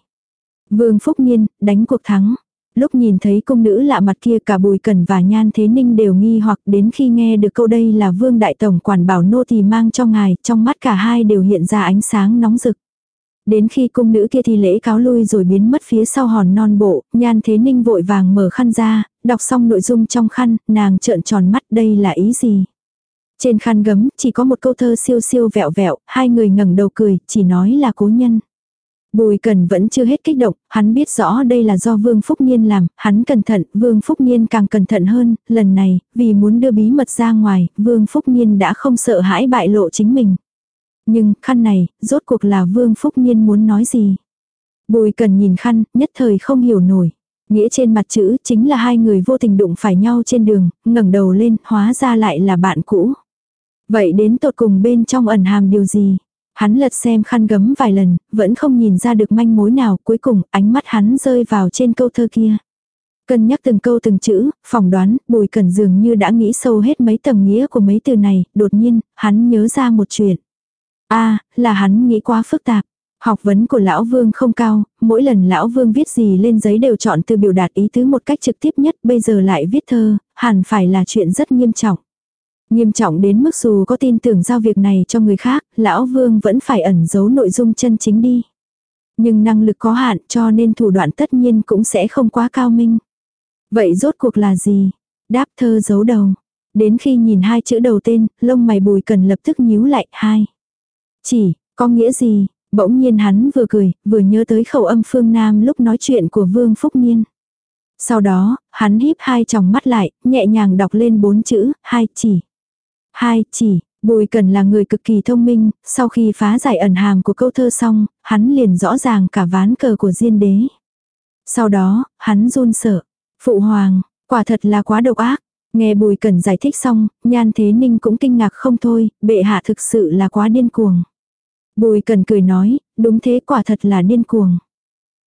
[SPEAKER 1] Vương Phúc Niên, đánh cuộc thắng. Lúc nhìn thấy cung nữ lạ mặt kia cả Bùi Cần và Nhan Thế Ninh đều nghi hoặc đến khi nghe được câu đây là Vương Đại Tổng quản bảo nô thì mang cho ngài, trong mắt cả hai đều hiện ra ánh sáng nóng rực. Đến khi cung nữ kia thì lễ cáo lui rồi biến mất phía sau hòn non bộ, Nhan Thế Ninh vội vàng mở khăn ra, đọc xong nội dung trong khăn, nàng trợn tròn mắt đây là ý gì. Trên khăn gấm chỉ có một câu thơ siêu siêu vẹo vẹo, hai người ngẩng đầu cười, chỉ nói là cố nhân. Bùi Cần vẫn chưa hết kích động, hắn biết rõ đây là do Vương Phúc Nhiên làm, hắn cẩn thận, Vương Phúc Nhiên càng cẩn thận hơn, lần này, vì muốn đưa bí mật ra ngoài, Vương Phúc Nhiên đã không sợ hãi bại lộ chính mình. Nhưng, khăn này, rốt cuộc là Vương Phúc Nhiên muốn nói gì? Bùi Cần nhìn khăn, nhất thời không hiểu nổi. Nghĩa trên mặt chữ chính là hai người vô tình đụng phải nhau trên đường, ngẩng đầu lên, hóa ra lại là bạn cũ. Vậy đến tột cùng bên trong ẩn hàm điều gì? Hắn lật xem khăn gấm vài lần, vẫn không nhìn ra được manh mối nào, cuối cùng ánh mắt hắn rơi vào trên câu thơ kia. Cân nhắc từng câu từng chữ, phỏng đoán, bùi cẩn dường như đã nghĩ sâu hết mấy tầng nghĩa của mấy từ này, đột nhiên, hắn nhớ ra một chuyện a là hắn nghĩ quá phức tạp. Học vấn của lão vương không cao, mỗi lần lão vương viết gì lên giấy đều chọn từ biểu đạt ý tứ một cách trực tiếp nhất, bây giờ lại viết thơ, hẳn phải là chuyện rất nghiêm trọng. Nghiêm trọng đến mức dù có tin tưởng giao việc này cho người khác, lão vương vẫn phải ẩn giấu nội dung chân chính đi. Nhưng năng lực có hạn cho nên thủ đoạn tất nhiên cũng sẽ không quá cao minh. Vậy rốt cuộc là gì? Đáp thơ giấu đầu. Đến khi nhìn hai chữ đầu tên, lông mày bùi cần lập tức nhíu lại, hai. Chỉ, có nghĩa gì? Bỗng nhiên hắn vừa cười, vừa nhớ tới khẩu âm phương Nam lúc nói chuyện của Vương Phúc Nhiên. Sau đó, hắn híp hai tròng mắt lại, nhẹ nhàng đọc lên bốn chữ, hai chỉ. Hai, chỉ, Bùi Cần là người cực kỳ thông minh, sau khi phá giải ẩn hàm của câu thơ xong, hắn liền rõ ràng cả ván cờ của diên đế. Sau đó, hắn run sợ. Phụ hoàng, quả thật là quá độc ác. Nghe Bùi Cần giải thích xong, Nhan Thế Ninh cũng kinh ngạc không thôi, bệ hạ thực sự là quá điên cuồng. Bùi Cần cười nói, đúng thế quả thật là điên cuồng.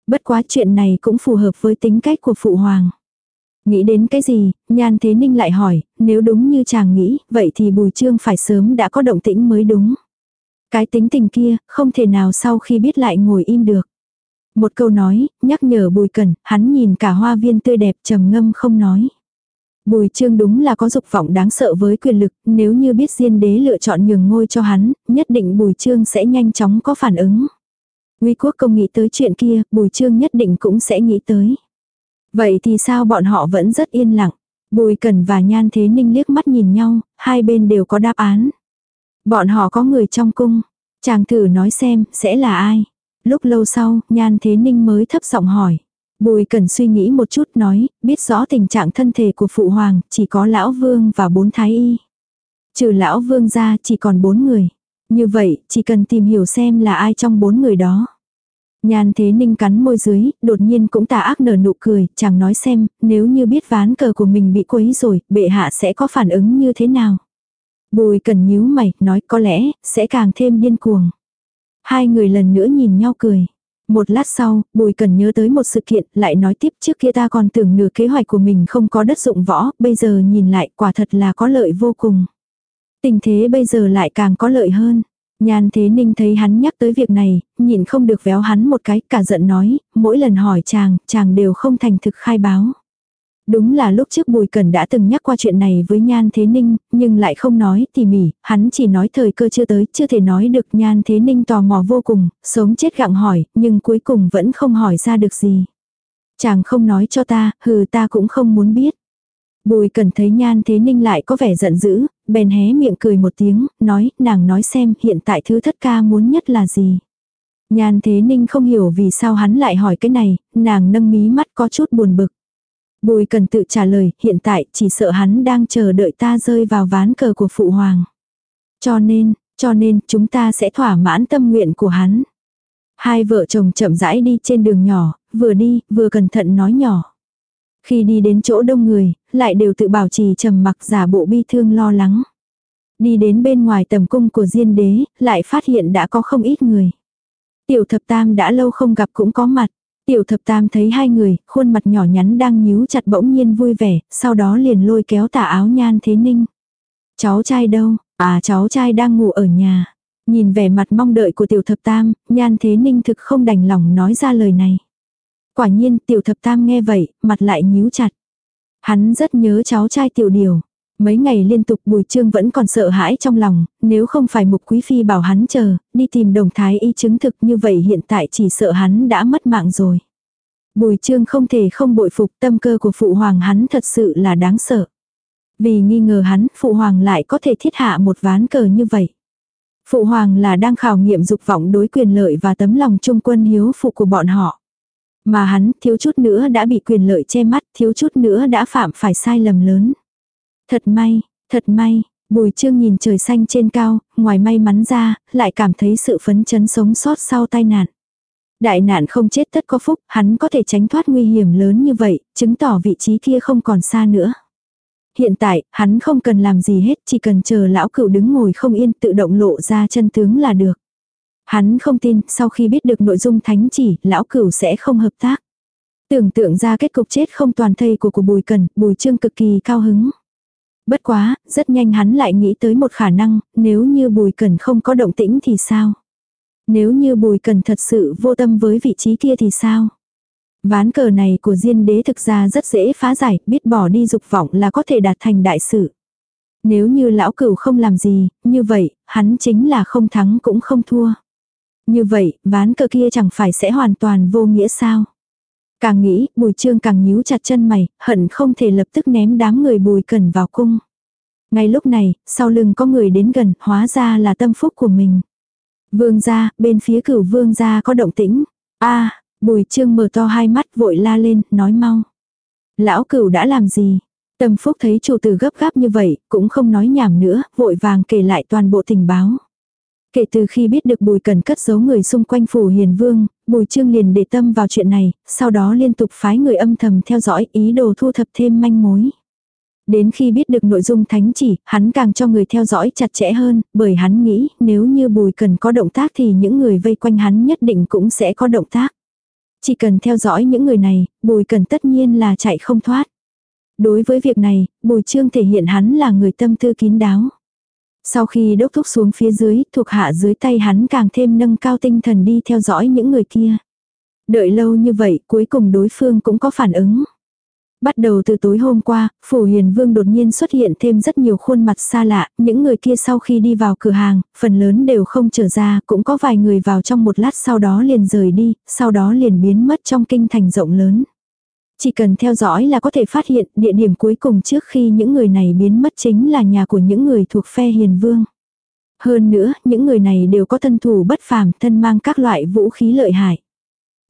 [SPEAKER 1] Bất quá chuyện này cũng phù hợp với tính cách của phụ hoàng. Nghĩ đến cái gì, nhan thế ninh lại hỏi, nếu đúng như chàng nghĩ, vậy thì bùi trương phải sớm đã có động tĩnh mới đúng. Cái tính tình kia, không thể nào sau khi biết lại ngồi im được. Một câu nói, nhắc nhở bùi Cần, hắn nhìn cả hoa viên tươi đẹp trầm ngâm không nói. Bùi trương đúng là có dục vọng đáng sợ với quyền lực, nếu như biết diên đế lựa chọn nhường ngôi cho hắn, nhất định bùi trương sẽ nhanh chóng có phản ứng. Nguy quốc công nghĩ tới chuyện kia, bùi trương nhất định cũng sẽ nghĩ tới. Vậy thì sao bọn họ vẫn rất yên lặng. Bùi Cần và Nhan Thế Ninh liếc mắt nhìn nhau, hai bên đều có đáp án. Bọn họ có người trong cung. Chàng thử nói xem, sẽ là ai? Lúc lâu sau, Nhan Thế Ninh mới thấp giọng hỏi. Bùi Cần suy nghĩ một chút nói, biết rõ tình trạng thân thể của Phụ Hoàng, chỉ có Lão Vương và bốn Thái Y. Trừ Lão Vương ra chỉ còn bốn người. Như vậy, chỉ cần tìm hiểu xem là ai trong bốn người đó. Nhan thế ninh cắn môi dưới, đột nhiên cũng tà ác nở nụ cười, chẳng nói xem, nếu như biết ván cờ của mình bị quấy rồi, bệ hạ sẽ có phản ứng như thế nào. Bùi cần nhíu mày, nói có lẽ, sẽ càng thêm điên cuồng. Hai người lần nữa nhìn nhau cười. Một lát sau, Bùi Cần nhớ tới một sự kiện, lại nói tiếp trước kia ta còn tưởng nửa kế hoạch của mình không có đất dụng võ, bây giờ nhìn lại quả thật là có lợi vô cùng. Tình thế bây giờ lại càng có lợi hơn. Nhan Thế Ninh thấy hắn nhắc tới việc này, nhịn không được véo hắn một cái, cả giận nói, mỗi lần hỏi chàng, chàng đều không thành thực khai báo. Đúng là lúc trước Bùi Cẩn đã từng nhắc qua chuyện này với Nhan Thế Ninh, nhưng lại không nói tỉ mỉ, hắn chỉ nói thời cơ chưa tới, chưa thể nói được Nhan Thế Ninh tò mò vô cùng, sống chết gặng hỏi, nhưng cuối cùng vẫn không hỏi ra được gì. Chàng không nói cho ta, hừ ta cũng không muốn biết. Bùi cần thấy nhan thế ninh lại có vẻ giận dữ, bèn hé miệng cười một tiếng, nói, nàng nói xem hiện tại thứ thất ca muốn nhất là gì. Nhan thế ninh không hiểu vì sao hắn lại hỏi cái này, nàng nâng mí mắt có chút buồn bực. Bùi cần tự trả lời, hiện tại chỉ sợ hắn đang chờ đợi ta rơi vào ván cờ của phụ hoàng. Cho nên, cho nên chúng ta sẽ thỏa mãn tâm nguyện của hắn. Hai vợ chồng chậm rãi đi trên đường nhỏ, vừa đi, vừa cẩn thận nói nhỏ. Khi đi đến chỗ đông người, lại đều tự bảo trì trầm mặc giả bộ bi thương lo lắng. Đi đến bên ngoài tầm cung của Diên đế, lại phát hiện đã có không ít người. Tiểu thập tam đã lâu không gặp cũng có mặt. Tiểu thập tam thấy hai người, khuôn mặt nhỏ nhắn đang nhíu chặt bỗng nhiên vui vẻ, sau đó liền lôi kéo tả áo nhan thế ninh. Cháu trai đâu? À cháu trai đang ngủ ở nhà. Nhìn vẻ mặt mong đợi của tiểu thập tam, nhan thế ninh thực không đành lòng nói ra lời này. Quả nhiên tiểu thập tam nghe vậy, mặt lại nhíu chặt. Hắn rất nhớ cháu trai tiểu điều. Mấy ngày liên tục bùi trương vẫn còn sợ hãi trong lòng, nếu không phải mục quý phi bảo hắn chờ, đi tìm đồng thái y chứng thực như vậy hiện tại chỉ sợ hắn đã mất mạng rồi. Bùi trương không thể không bội phục tâm cơ của phụ hoàng hắn thật sự là đáng sợ. Vì nghi ngờ hắn, phụ hoàng lại có thể thiết hạ một ván cờ như vậy. Phụ hoàng là đang khảo nghiệm dục vọng đối quyền lợi và tấm lòng trung quân hiếu phụ của bọn họ. Mà hắn thiếu chút nữa đã bị quyền lợi che mắt, thiếu chút nữa đã phạm phải sai lầm lớn. Thật may, thật may, bùi trương nhìn trời xanh trên cao, ngoài may mắn ra, lại cảm thấy sự phấn chấn sống sót sau tai nạn. Đại nạn không chết tất có phúc, hắn có thể tránh thoát nguy hiểm lớn như vậy, chứng tỏ vị trí kia không còn xa nữa. Hiện tại, hắn không cần làm gì hết, chỉ cần chờ lão cửu đứng ngồi không yên tự động lộ ra chân tướng là được. Hắn không tin, sau khi biết được nội dung thánh chỉ, lão cửu sẽ không hợp tác. Tưởng tượng ra kết cục chết không toàn thây của của Bùi Cần, Bùi Trương cực kỳ cao hứng. Bất quá, rất nhanh hắn lại nghĩ tới một khả năng, nếu như Bùi Cần không có động tĩnh thì sao? Nếu như Bùi Cần thật sự vô tâm với vị trí kia thì sao? Ván cờ này của Diên đế thực ra rất dễ phá giải, biết bỏ đi dục vọng là có thể đạt thành đại sự. Nếu như lão cửu không làm gì, như vậy, hắn chính là không thắng cũng không thua. Như vậy, ván cờ kia chẳng phải sẽ hoàn toàn vô nghĩa sao? Càng nghĩ, bùi trương càng nhíu chặt chân mày, hận không thể lập tức ném đám người bùi cần vào cung. Ngay lúc này, sau lưng có người đến gần, hóa ra là tâm phúc của mình. Vương gia, bên phía cửu vương gia có động tĩnh. a bùi trương mở to hai mắt vội la lên, nói mau. Lão cửu đã làm gì? Tâm phúc thấy chủ tử gấp gáp như vậy, cũng không nói nhảm nữa, vội vàng kể lại toàn bộ tình báo. Kể từ khi biết được Bùi Cần cất giấu người xung quanh phủ hiền vương, Bùi Trương liền để tâm vào chuyện này, sau đó liên tục phái người âm thầm theo dõi ý đồ thu thập thêm manh mối. Đến khi biết được nội dung thánh chỉ, hắn càng cho người theo dõi chặt chẽ hơn, bởi hắn nghĩ nếu như Bùi Cần có động tác thì những người vây quanh hắn nhất định cũng sẽ có động tác. Chỉ cần theo dõi những người này, Bùi Cần tất nhiên là chạy không thoát. Đối với việc này, Bùi Trương thể hiện hắn là người tâm tư kín đáo. Sau khi đốc thúc xuống phía dưới, thuộc hạ dưới tay hắn càng thêm nâng cao tinh thần đi theo dõi những người kia. Đợi lâu như vậy, cuối cùng đối phương cũng có phản ứng. Bắt đầu từ tối hôm qua, Phủ Hiền Vương đột nhiên xuất hiện thêm rất nhiều khuôn mặt xa lạ, những người kia sau khi đi vào cửa hàng, phần lớn đều không trở ra, cũng có vài người vào trong một lát sau đó liền rời đi, sau đó liền biến mất trong kinh thành rộng lớn. Chỉ cần theo dõi là có thể phát hiện địa điểm cuối cùng trước khi những người này biến mất chính là nhà của những người thuộc phe hiền vương. Hơn nữa, những người này đều có thân thủ bất phàm, thân mang các loại vũ khí lợi hại.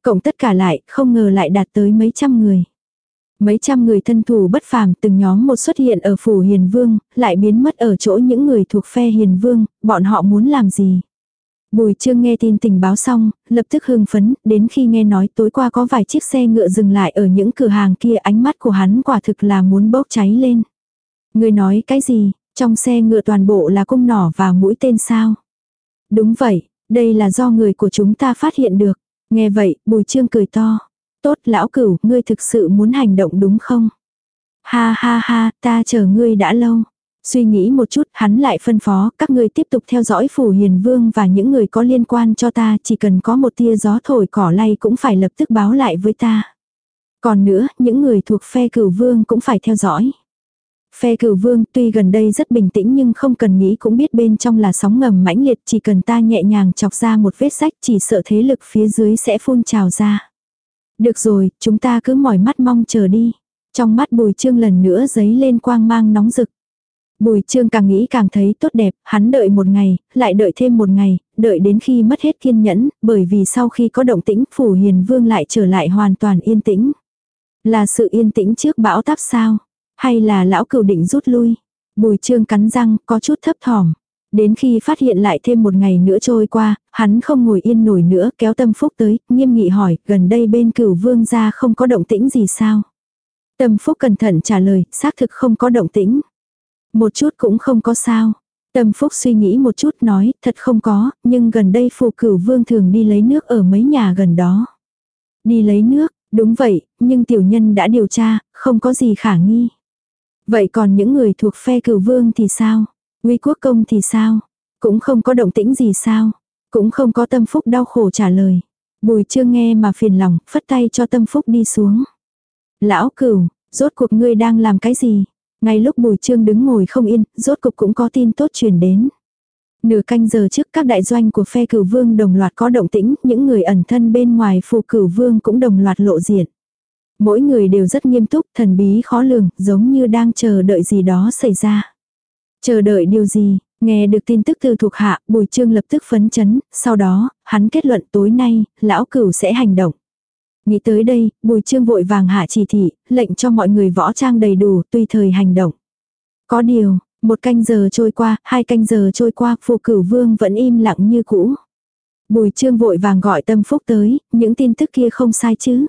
[SPEAKER 1] Cộng tất cả lại, không ngờ lại đạt tới mấy trăm người. Mấy trăm người thân thủ bất phàm từng nhóm một xuất hiện ở phủ hiền vương, lại biến mất ở chỗ những người thuộc phe hiền vương, bọn họ muốn làm gì. Bùi trương nghe tin tình báo xong, lập tức hưng phấn, đến khi nghe nói tối qua có vài chiếc xe ngựa dừng lại ở những cửa hàng kia ánh mắt của hắn quả thực là muốn bốc cháy lên. Người nói cái gì, trong xe ngựa toàn bộ là cung nỏ và mũi tên sao? Đúng vậy, đây là do người của chúng ta phát hiện được. Nghe vậy, bùi trương cười to. Tốt lão cửu, ngươi thực sự muốn hành động đúng không? Ha ha ha, ta chờ ngươi đã lâu. Suy nghĩ một chút, hắn lại phân phó, các người tiếp tục theo dõi phủ hiền vương và những người có liên quan cho ta, chỉ cần có một tia gió thổi cỏ lay cũng phải lập tức báo lại với ta. Còn nữa, những người thuộc phe cửu vương cũng phải theo dõi. Phe cửu vương tuy gần đây rất bình tĩnh nhưng không cần nghĩ cũng biết bên trong là sóng ngầm mãnh liệt chỉ cần ta nhẹ nhàng chọc ra một vết sách chỉ sợ thế lực phía dưới sẽ phun trào ra. Được rồi, chúng ta cứ mỏi mắt mong chờ đi. Trong mắt bùi trương lần nữa giấy lên quang mang nóng rực. Bùi trương càng nghĩ càng thấy tốt đẹp, hắn đợi một ngày, lại đợi thêm một ngày, đợi đến khi mất hết kiên nhẫn, bởi vì sau khi có động tĩnh phủ hiền vương lại trở lại hoàn toàn yên tĩnh. Là sự yên tĩnh trước bão táp sao? Hay là lão cửu định rút lui? Bùi trương cắn răng, có chút thấp thỏm. Đến khi phát hiện lại thêm một ngày nữa trôi qua, hắn không ngồi yên nổi nữa, kéo tâm phúc tới, nghiêm nghị hỏi, gần đây bên cửu vương gia không có động tĩnh gì sao? Tâm phúc cẩn thận trả lời, xác thực không có động tĩnh. Một chút cũng không có sao. Tâm phúc suy nghĩ một chút nói, thật không có, nhưng gần đây phù cửu vương thường đi lấy nước ở mấy nhà gần đó. Đi lấy nước, đúng vậy, nhưng tiểu nhân đã điều tra, không có gì khả nghi. Vậy còn những người thuộc phe cửu vương thì sao? nguy quốc công thì sao? Cũng không có động tĩnh gì sao? Cũng không có tâm phúc đau khổ trả lời. Bùi chưa nghe mà phiền lòng, phất tay cho tâm phúc đi xuống. Lão cửu, rốt cuộc ngươi đang làm cái gì? Ngay lúc bùi trương đứng ngồi không yên, rốt cục cũng có tin tốt truyền đến. Nửa canh giờ trước các đại doanh của phe cửu vương đồng loạt có động tĩnh, những người ẩn thân bên ngoài phù cửu vương cũng đồng loạt lộ diện. Mỗi người đều rất nghiêm túc, thần bí khó lường, giống như đang chờ đợi gì đó xảy ra. Chờ đợi điều gì, nghe được tin tức từ thuộc hạ, bùi trương lập tức phấn chấn, sau đó, hắn kết luận tối nay, lão cửu sẽ hành động. Nghĩ tới đây, bùi trương vội vàng hạ chỉ thị, lệnh cho mọi người võ trang đầy đủ, tùy thời hành động. Có điều, một canh giờ trôi qua, hai canh giờ trôi qua, phù cửu vương vẫn im lặng như cũ. Bùi trương vội vàng gọi tâm phúc tới, những tin tức kia không sai chứ.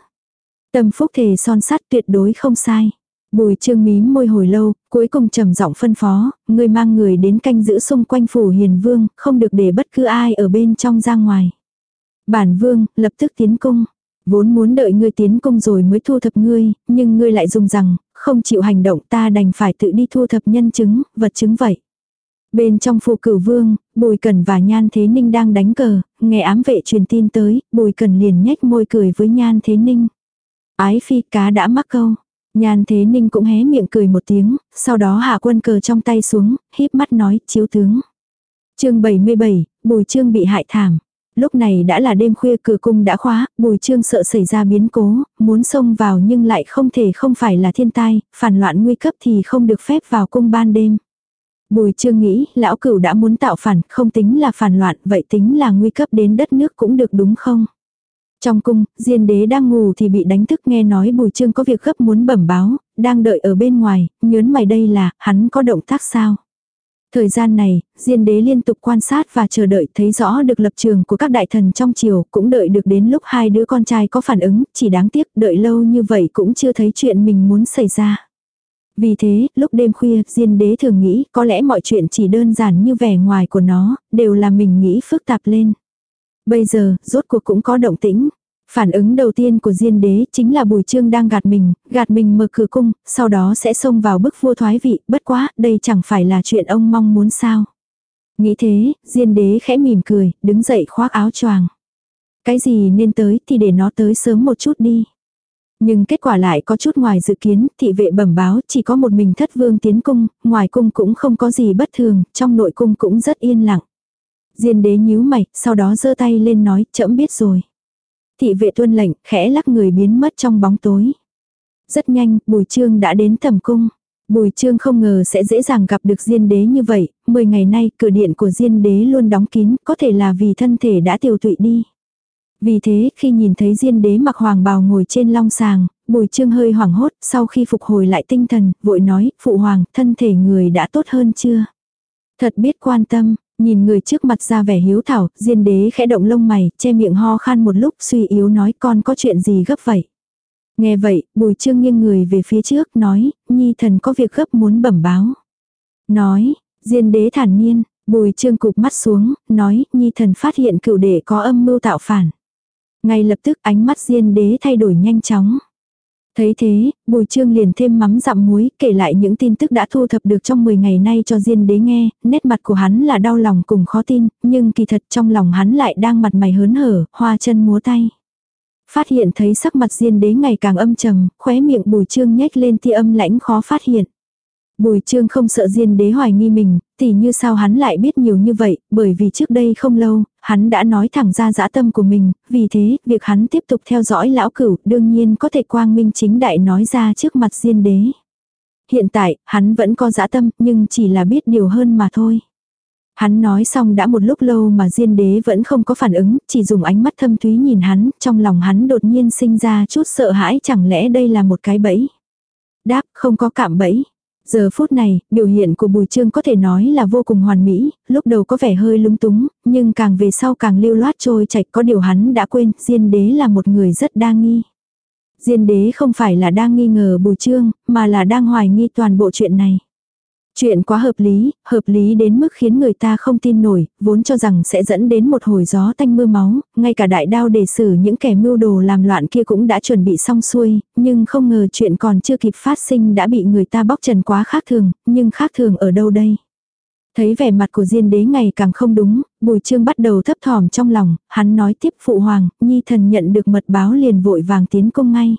[SPEAKER 1] Tâm phúc thề son sắt tuyệt đối không sai. Bùi trương mím môi hồi lâu, cuối cùng trầm giọng phân phó, người mang người đến canh giữ xung quanh phủ hiền vương, không được để bất cứ ai ở bên trong ra ngoài. Bản vương, lập tức tiến cung. Vốn muốn đợi ngươi tiến cung rồi mới thu thập ngươi, nhưng ngươi lại dùng rằng, không chịu hành động ta đành phải tự đi thu thập nhân chứng, vật chứng vậy. Bên trong phủ cửu vương, Bùi Cần và Nhan Thế Ninh đang đánh cờ, nghe ám vệ truyền tin tới, Bùi Cần liền nhếch môi cười với Nhan Thế Ninh. Ái phi cá đã mắc câu. Nhan Thế Ninh cũng hé miệng cười một tiếng, sau đó hạ quân cờ trong tay xuống, híp mắt nói, chiếu tướng. chương 77, Bùi Trương bị hại thảm. Lúc này đã là đêm khuya cửa cung đã khóa, Bùi Trương sợ xảy ra biến cố, muốn xông vào nhưng lại không thể không phải là thiên tai, phản loạn nguy cấp thì không được phép vào cung ban đêm. Bùi Trương nghĩ, lão cửu đã muốn tạo phản, không tính là phản loạn, vậy tính là nguy cấp đến đất nước cũng được đúng không? Trong cung, Diên đế đang ngủ thì bị đánh thức nghe nói Bùi Trương có việc gấp muốn bẩm báo, đang đợi ở bên ngoài, nhớn mày đây là, hắn có động tác sao? Thời gian này, Diên đế liên tục quan sát và chờ đợi thấy rõ được lập trường của các đại thần trong triều, cũng đợi được đến lúc hai đứa con trai có phản ứng, chỉ đáng tiếc đợi lâu như vậy cũng chưa thấy chuyện mình muốn xảy ra. Vì thế, lúc đêm khuya, Diên đế thường nghĩ có lẽ mọi chuyện chỉ đơn giản như vẻ ngoài của nó, đều là mình nghĩ phức tạp lên. Bây giờ, rốt cuộc cũng có động tĩnh. Phản ứng đầu tiên của Diên đế chính là Bùi Trương đang gạt mình, gạt mình mở cửa cung, sau đó sẽ xông vào bức vua thoái vị, bất quá, đây chẳng phải là chuyện ông mong muốn sao. Nghĩ thế, Diên đế khẽ mỉm cười, đứng dậy khoác áo choàng. Cái gì nên tới thì để nó tới sớm một chút đi. Nhưng kết quả lại có chút ngoài dự kiến, thị vệ bẩm báo chỉ có một mình thất vương tiến cung, ngoài cung cũng không có gì bất thường, trong nội cung cũng rất yên lặng. Diên đế nhíu mày, sau đó giơ tay lên nói, chậm biết rồi. Thị vệ tuân lệnh, khẽ lắc người biến mất trong bóng tối. Rất nhanh, Bùi Trương đã đến tầm cung. Bùi Trương không ngờ sẽ dễ dàng gặp được Diên đế như vậy, 10 ngày nay cửa điện của Diên đế luôn đóng kín, có thể là vì thân thể đã tiêu tụy đi. Vì thế, khi nhìn thấy Diên đế mặc hoàng bào ngồi trên long sàng, Bùi Trương hơi hoảng hốt, sau khi phục hồi lại tinh thần, vội nói, phụ hoàng, thân thể người đã tốt hơn chưa? Thật biết quan tâm, Nhìn người trước mặt ra vẻ hiếu thảo, diên đế khẽ động lông mày, che miệng ho khan một lúc suy yếu nói con có chuyện gì gấp vậy. Nghe vậy, bùi trương nghiêng người về phía trước, nói, nhi thần có việc gấp muốn bẩm báo. Nói, diên đế thản nhiên, bùi trương cụp mắt xuống, nói, nhi thần phát hiện cựu đệ có âm mưu tạo phản. Ngay lập tức ánh mắt diên đế thay đổi nhanh chóng. Thấy thế, Bùi Trương liền thêm mắm dặm muối, kể lại những tin tức đã thu thập được trong 10 ngày nay cho Diên Đế nghe, nét mặt của hắn là đau lòng cùng khó tin, nhưng kỳ thật trong lòng hắn lại đang mặt mày hớn hở, hoa chân múa tay. Phát hiện thấy sắc mặt Diên Đế ngày càng âm trầm, khóe miệng Bùi Trương nhếch lên tia âm lãnh khó phát hiện. Bùi trương không sợ diên đế hoài nghi mình, tỉ như sao hắn lại biết nhiều như vậy, bởi vì trước đây không lâu, hắn đã nói thẳng ra dã tâm của mình, vì thế, việc hắn tiếp tục theo dõi lão cửu đương nhiên có thể quang minh chính đại nói ra trước mặt diên đế. Hiện tại, hắn vẫn có dã tâm, nhưng chỉ là biết điều hơn mà thôi. Hắn nói xong đã một lúc lâu mà Diên đế vẫn không có phản ứng, chỉ dùng ánh mắt thâm thúy nhìn hắn, trong lòng hắn đột nhiên sinh ra chút sợ hãi chẳng lẽ đây là một cái bẫy. Đáp, không có cạm bẫy. Giờ phút này, biểu hiện của Bùi Trương có thể nói là vô cùng hoàn mỹ, lúc đầu có vẻ hơi lung túng, nhưng càng về sau càng lưu loát trôi chảy có điều hắn đã quên, Diên đế là một người rất đa nghi. Diên đế không phải là đang nghi ngờ Bùi Trương, mà là đang hoài nghi toàn bộ chuyện này. Chuyện quá hợp lý, hợp lý đến mức khiến người ta không tin nổi, vốn cho rằng sẽ dẫn đến một hồi gió tanh mưa máu, ngay cả đại đao để xử những kẻ mưu đồ làm loạn kia cũng đã chuẩn bị xong xuôi, nhưng không ngờ chuyện còn chưa kịp phát sinh đã bị người ta bóc trần quá khác thường, nhưng khác thường ở đâu đây? Thấy vẻ mặt của Diên đế ngày càng không đúng, Bùi Trương bắt đầu thấp thỏm trong lòng, hắn nói tiếp phụ hoàng, nhi thần nhận được mật báo liền vội vàng tiến công ngay.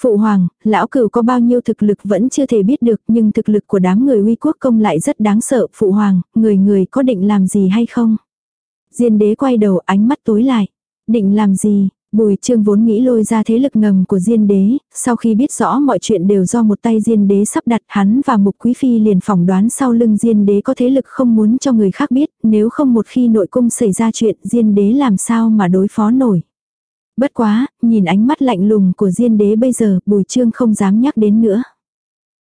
[SPEAKER 1] Phụ hoàng, lão cửu có bao nhiêu thực lực vẫn chưa thể biết được nhưng thực lực của đám người uy quốc công lại rất đáng sợ. Phụ hoàng, người người có định làm gì hay không? Diên đế quay đầu ánh mắt tối lại. Định làm gì? Bùi trương vốn nghĩ lôi ra thế lực ngầm của diên đế, sau khi biết rõ mọi chuyện đều do một tay diên đế sắp đặt hắn và mục quý phi liền phỏng đoán sau lưng diên đế có thế lực không muốn cho người khác biết, nếu không một khi nội cung xảy ra chuyện diên đế làm sao mà đối phó nổi. Bất quá, nhìn ánh mắt lạnh lùng của Diên đế bây giờ, Bùi Trương không dám nhắc đến nữa.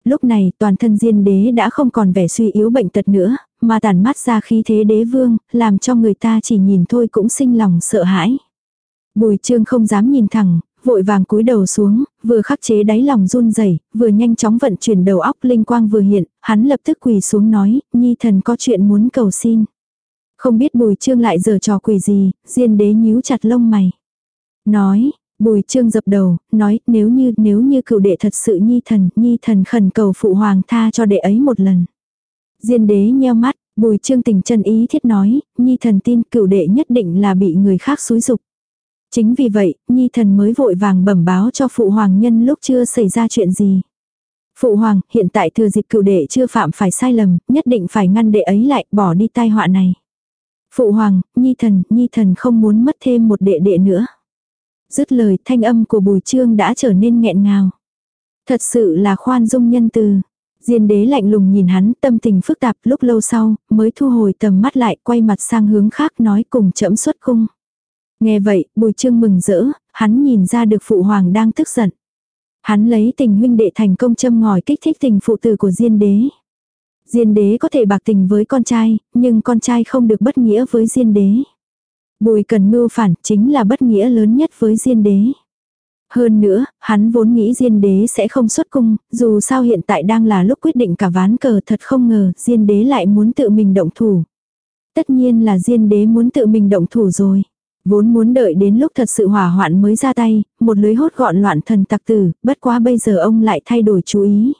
[SPEAKER 1] Lúc này, toàn thân Diên đế đã không còn vẻ suy yếu bệnh tật nữa, mà tàn mắt ra khí thế đế vương, làm cho người ta chỉ nhìn thôi cũng sinh lòng sợ hãi. Bùi Trương không dám nhìn thẳng, vội vàng cúi đầu xuống, vừa khắc chế đáy lòng run rẩy, vừa nhanh chóng vận chuyển đầu óc linh quang vừa hiện, hắn lập tức quỳ xuống nói, nhi thần có chuyện muốn cầu xin. Không biết bùi trương lại giờ trò quỷ gì, diên đế nhíu chặt lông mày. Nói, bùi trương dập đầu, nói nếu như nếu như cựu đệ thật sự nhi thần, nhi thần khẩn cầu phụ hoàng tha cho đệ ấy một lần. Diên đế nheo mắt, bùi trương tình chân ý thiết nói, nhi thần tin cựu đệ nhất định là bị người khác xúi dục. Chính vì vậy, nhi thần mới vội vàng bẩm báo cho phụ hoàng nhân lúc chưa xảy ra chuyện gì. Phụ hoàng, hiện tại thừa dịp cựu đệ chưa phạm phải sai lầm, nhất định phải ngăn đệ ấy lại, bỏ đi tai họa này. Phụ hoàng, nhi thần, nhi thần không muốn mất thêm một đệ đệ nữa. Dứt lời thanh âm của bùi trương đã trở nên nghẹn ngào. Thật sự là khoan dung nhân từ. Diên đế lạnh lùng nhìn hắn tâm tình phức tạp lúc lâu sau mới thu hồi tầm mắt lại quay mặt sang hướng khác nói cùng chậm xuất cung. Nghe vậy bùi trương mừng rỡ, hắn nhìn ra được phụ hoàng đang tức giận. Hắn lấy tình huynh đệ thành công châm ngòi kích thích tình phụ tử của Diên đế. Diên đế có thể bạc tình với con trai, nhưng con trai không được bất nghĩa với Diên đế. Bùi cần mưu phản chính là bất nghĩa lớn nhất với diên đế. Hơn nữa, hắn vốn nghĩ diên đế sẽ không xuất cung, dù sao hiện tại đang là lúc quyết định cả ván cờ thật không ngờ diên đế lại muốn tự mình động thủ. Tất nhiên là diên đế muốn tự mình động thủ rồi. Vốn muốn đợi đến lúc thật sự hỏa hoạn mới ra tay, một lưới hốt gọn loạn thần tặc tử, bất quá bây giờ ông lại thay đổi chú ý.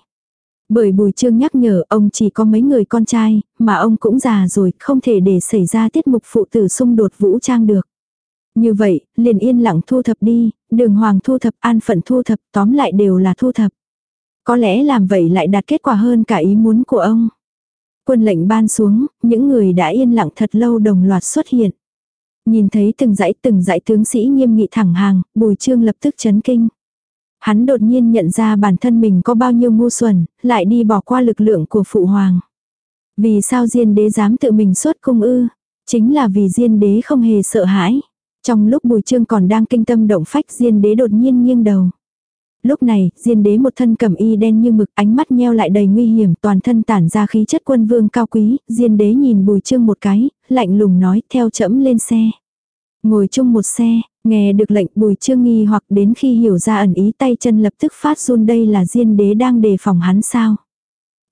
[SPEAKER 1] Bởi Bùi Trương nhắc nhở ông chỉ có mấy người con trai, mà ông cũng già rồi, không thể để xảy ra tiết mục phụ tử xung đột vũ trang được. Như vậy, liền yên lặng thu thập đi, đường hoàng thu thập, an phận thu thập, tóm lại đều là thu thập. Có lẽ làm vậy lại đạt kết quả hơn cả ý muốn của ông. Quân lệnh ban xuống, những người đã yên lặng thật lâu đồng loạt xuất hiện. Nhìn thấy từng dãy từng dãy tướng sĩ nghiêm nghị thẳng hàng, bùi trương lập tức chấn kinh. Hắn đột nhiên nhận ra bản thân mình có bao nhiêu ngu xuẩn, lại đi bỏ qua lực lượng của phụ hoàng. Vì sao Diên đế dám tự mình xuất cung ư? Chính là vì Diên đế không hề sợ hãi. Trong lúc Bùi Trương còn đang kinh tâm động phách Diên đế đột nhiên nghiêng đầu. Lúc này, Diên đế một thân cẩm y đen như mực, ánh mắt nheo lại đầy nguy hiểm, toàn thân tản ra khí chất quân vương cao quý, Diên đế nhìn Bùi Trương một cái, lạnh lùng nói, theo chẫm lên xe. Ngồi chung một xe, nghe được lệnh bùi trương nghi hoặc đến khi hiểu ra ẩn ý tay chân lập tức phát run đây là diên đế đang đề phòng hắn sao.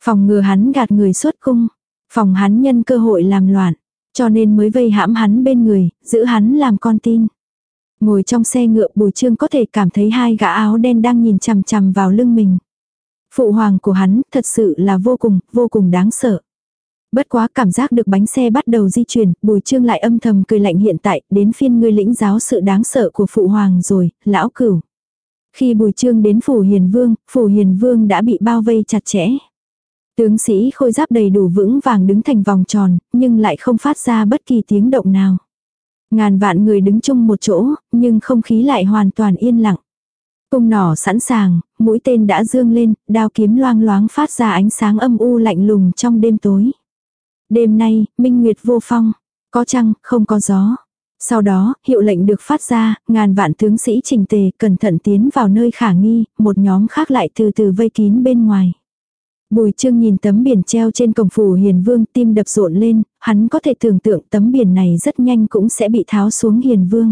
[SPEAKER 1] Phòng ngừa hắn gạt người xuất cung, phòng hắn nhân cơ hội làm loạn, cho nên mới vây hãm hắn bên người, giữ hắn làm con tin. Ngồi trong xe ngựa bùi trương có thể cảm thấy hai gã áo đen đang nhìn chằm chằm vào lưng mình. Phụ hoàng của hắn thật sự là vô cùng, vô cùng đáng sợ. Bất quá cảm giác được bánh xe bắt đầu di chuyển, bùi trương lại âm thầm cười lạnh hiện tại, đến phiên ngươi lĩnh giáo sự đáng sợ của phụ hoàng rồi, lão cửu. Khi bùi trương đến phủ hiền vương, phủ hiền vương đã bị bao vây chặt chẽ. Tướng sĩ khôi giáp đầy đủ vững vàng đứng thành vòng tròn, nhưng lại không phát ra bất kỳ tiếng động nào. Ngàn vạn người đứng chung một chỗ, nhưng không khí lại hoàn toàn yên lặng. Cung nỏ sẵn sàng, mũi tên đã dương lên, đao kiếm loang loáng phát ra ánh sáng âm u lạnh lùng trong đêm tối. Đêm nay, minh nguyệt vô phong, có trăng, không có gió. Sau đó, hiệu lệnh được phát ra, ngàn vạn tướng sĩ trình tề cẩn thận tiến vào nơi khả nghi, một nhóm khác lại từ từ vây kín bên ngoài. Bùi trương nhìn tấm biển treo trên cổng phủ hiền vương tim đập rộn lên, hắn có thể tưởng tượng tấm biển này rất nhanh cũng sẽ bị tháo xuống hiền vương.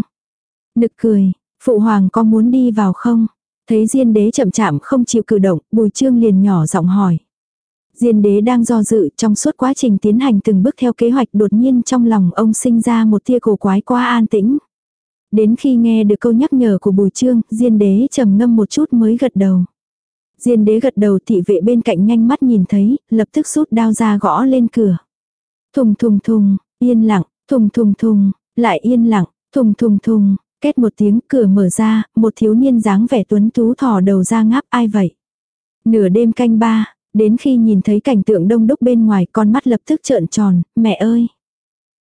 [SPEAKER 1] Nực cười, phụ hoàng có muốn đi vào không? Thấy diên đế chậm chạm không chịu cử động, bùi trương liền nhỏ giọng hỏi. Diên đế đang do dự trong suốt quá trình tiến hành từng bước theo kế hoạch đột nhiên trong lòng ông sinh ra một tia cổ quái quá an tĩnh. Đến khi nghe được câu nhắc nhở của bùi trương, diên đế trầm ngâm một chút mới gật đầu. Diên đế gật đầu thị vệ bên cạnh nhanh mắt nhìn thấy, lập tức rút đao ra gõ lên cửa. Thùng thùng thùng, yên lặng, thùng thùng thùng, lại yên lặng, thùng thùng thùng, kết một tiếng cửa mở ra, một thiếu niên dáng vẻ tuấn tú thò đầu ra ngáp ai vậy. Nửa đêm canh ba, đến khi nhìn thấy cảnh tượng đông đúc bên ngoài con mắt lập tức trợn tròn, mẹ ơi.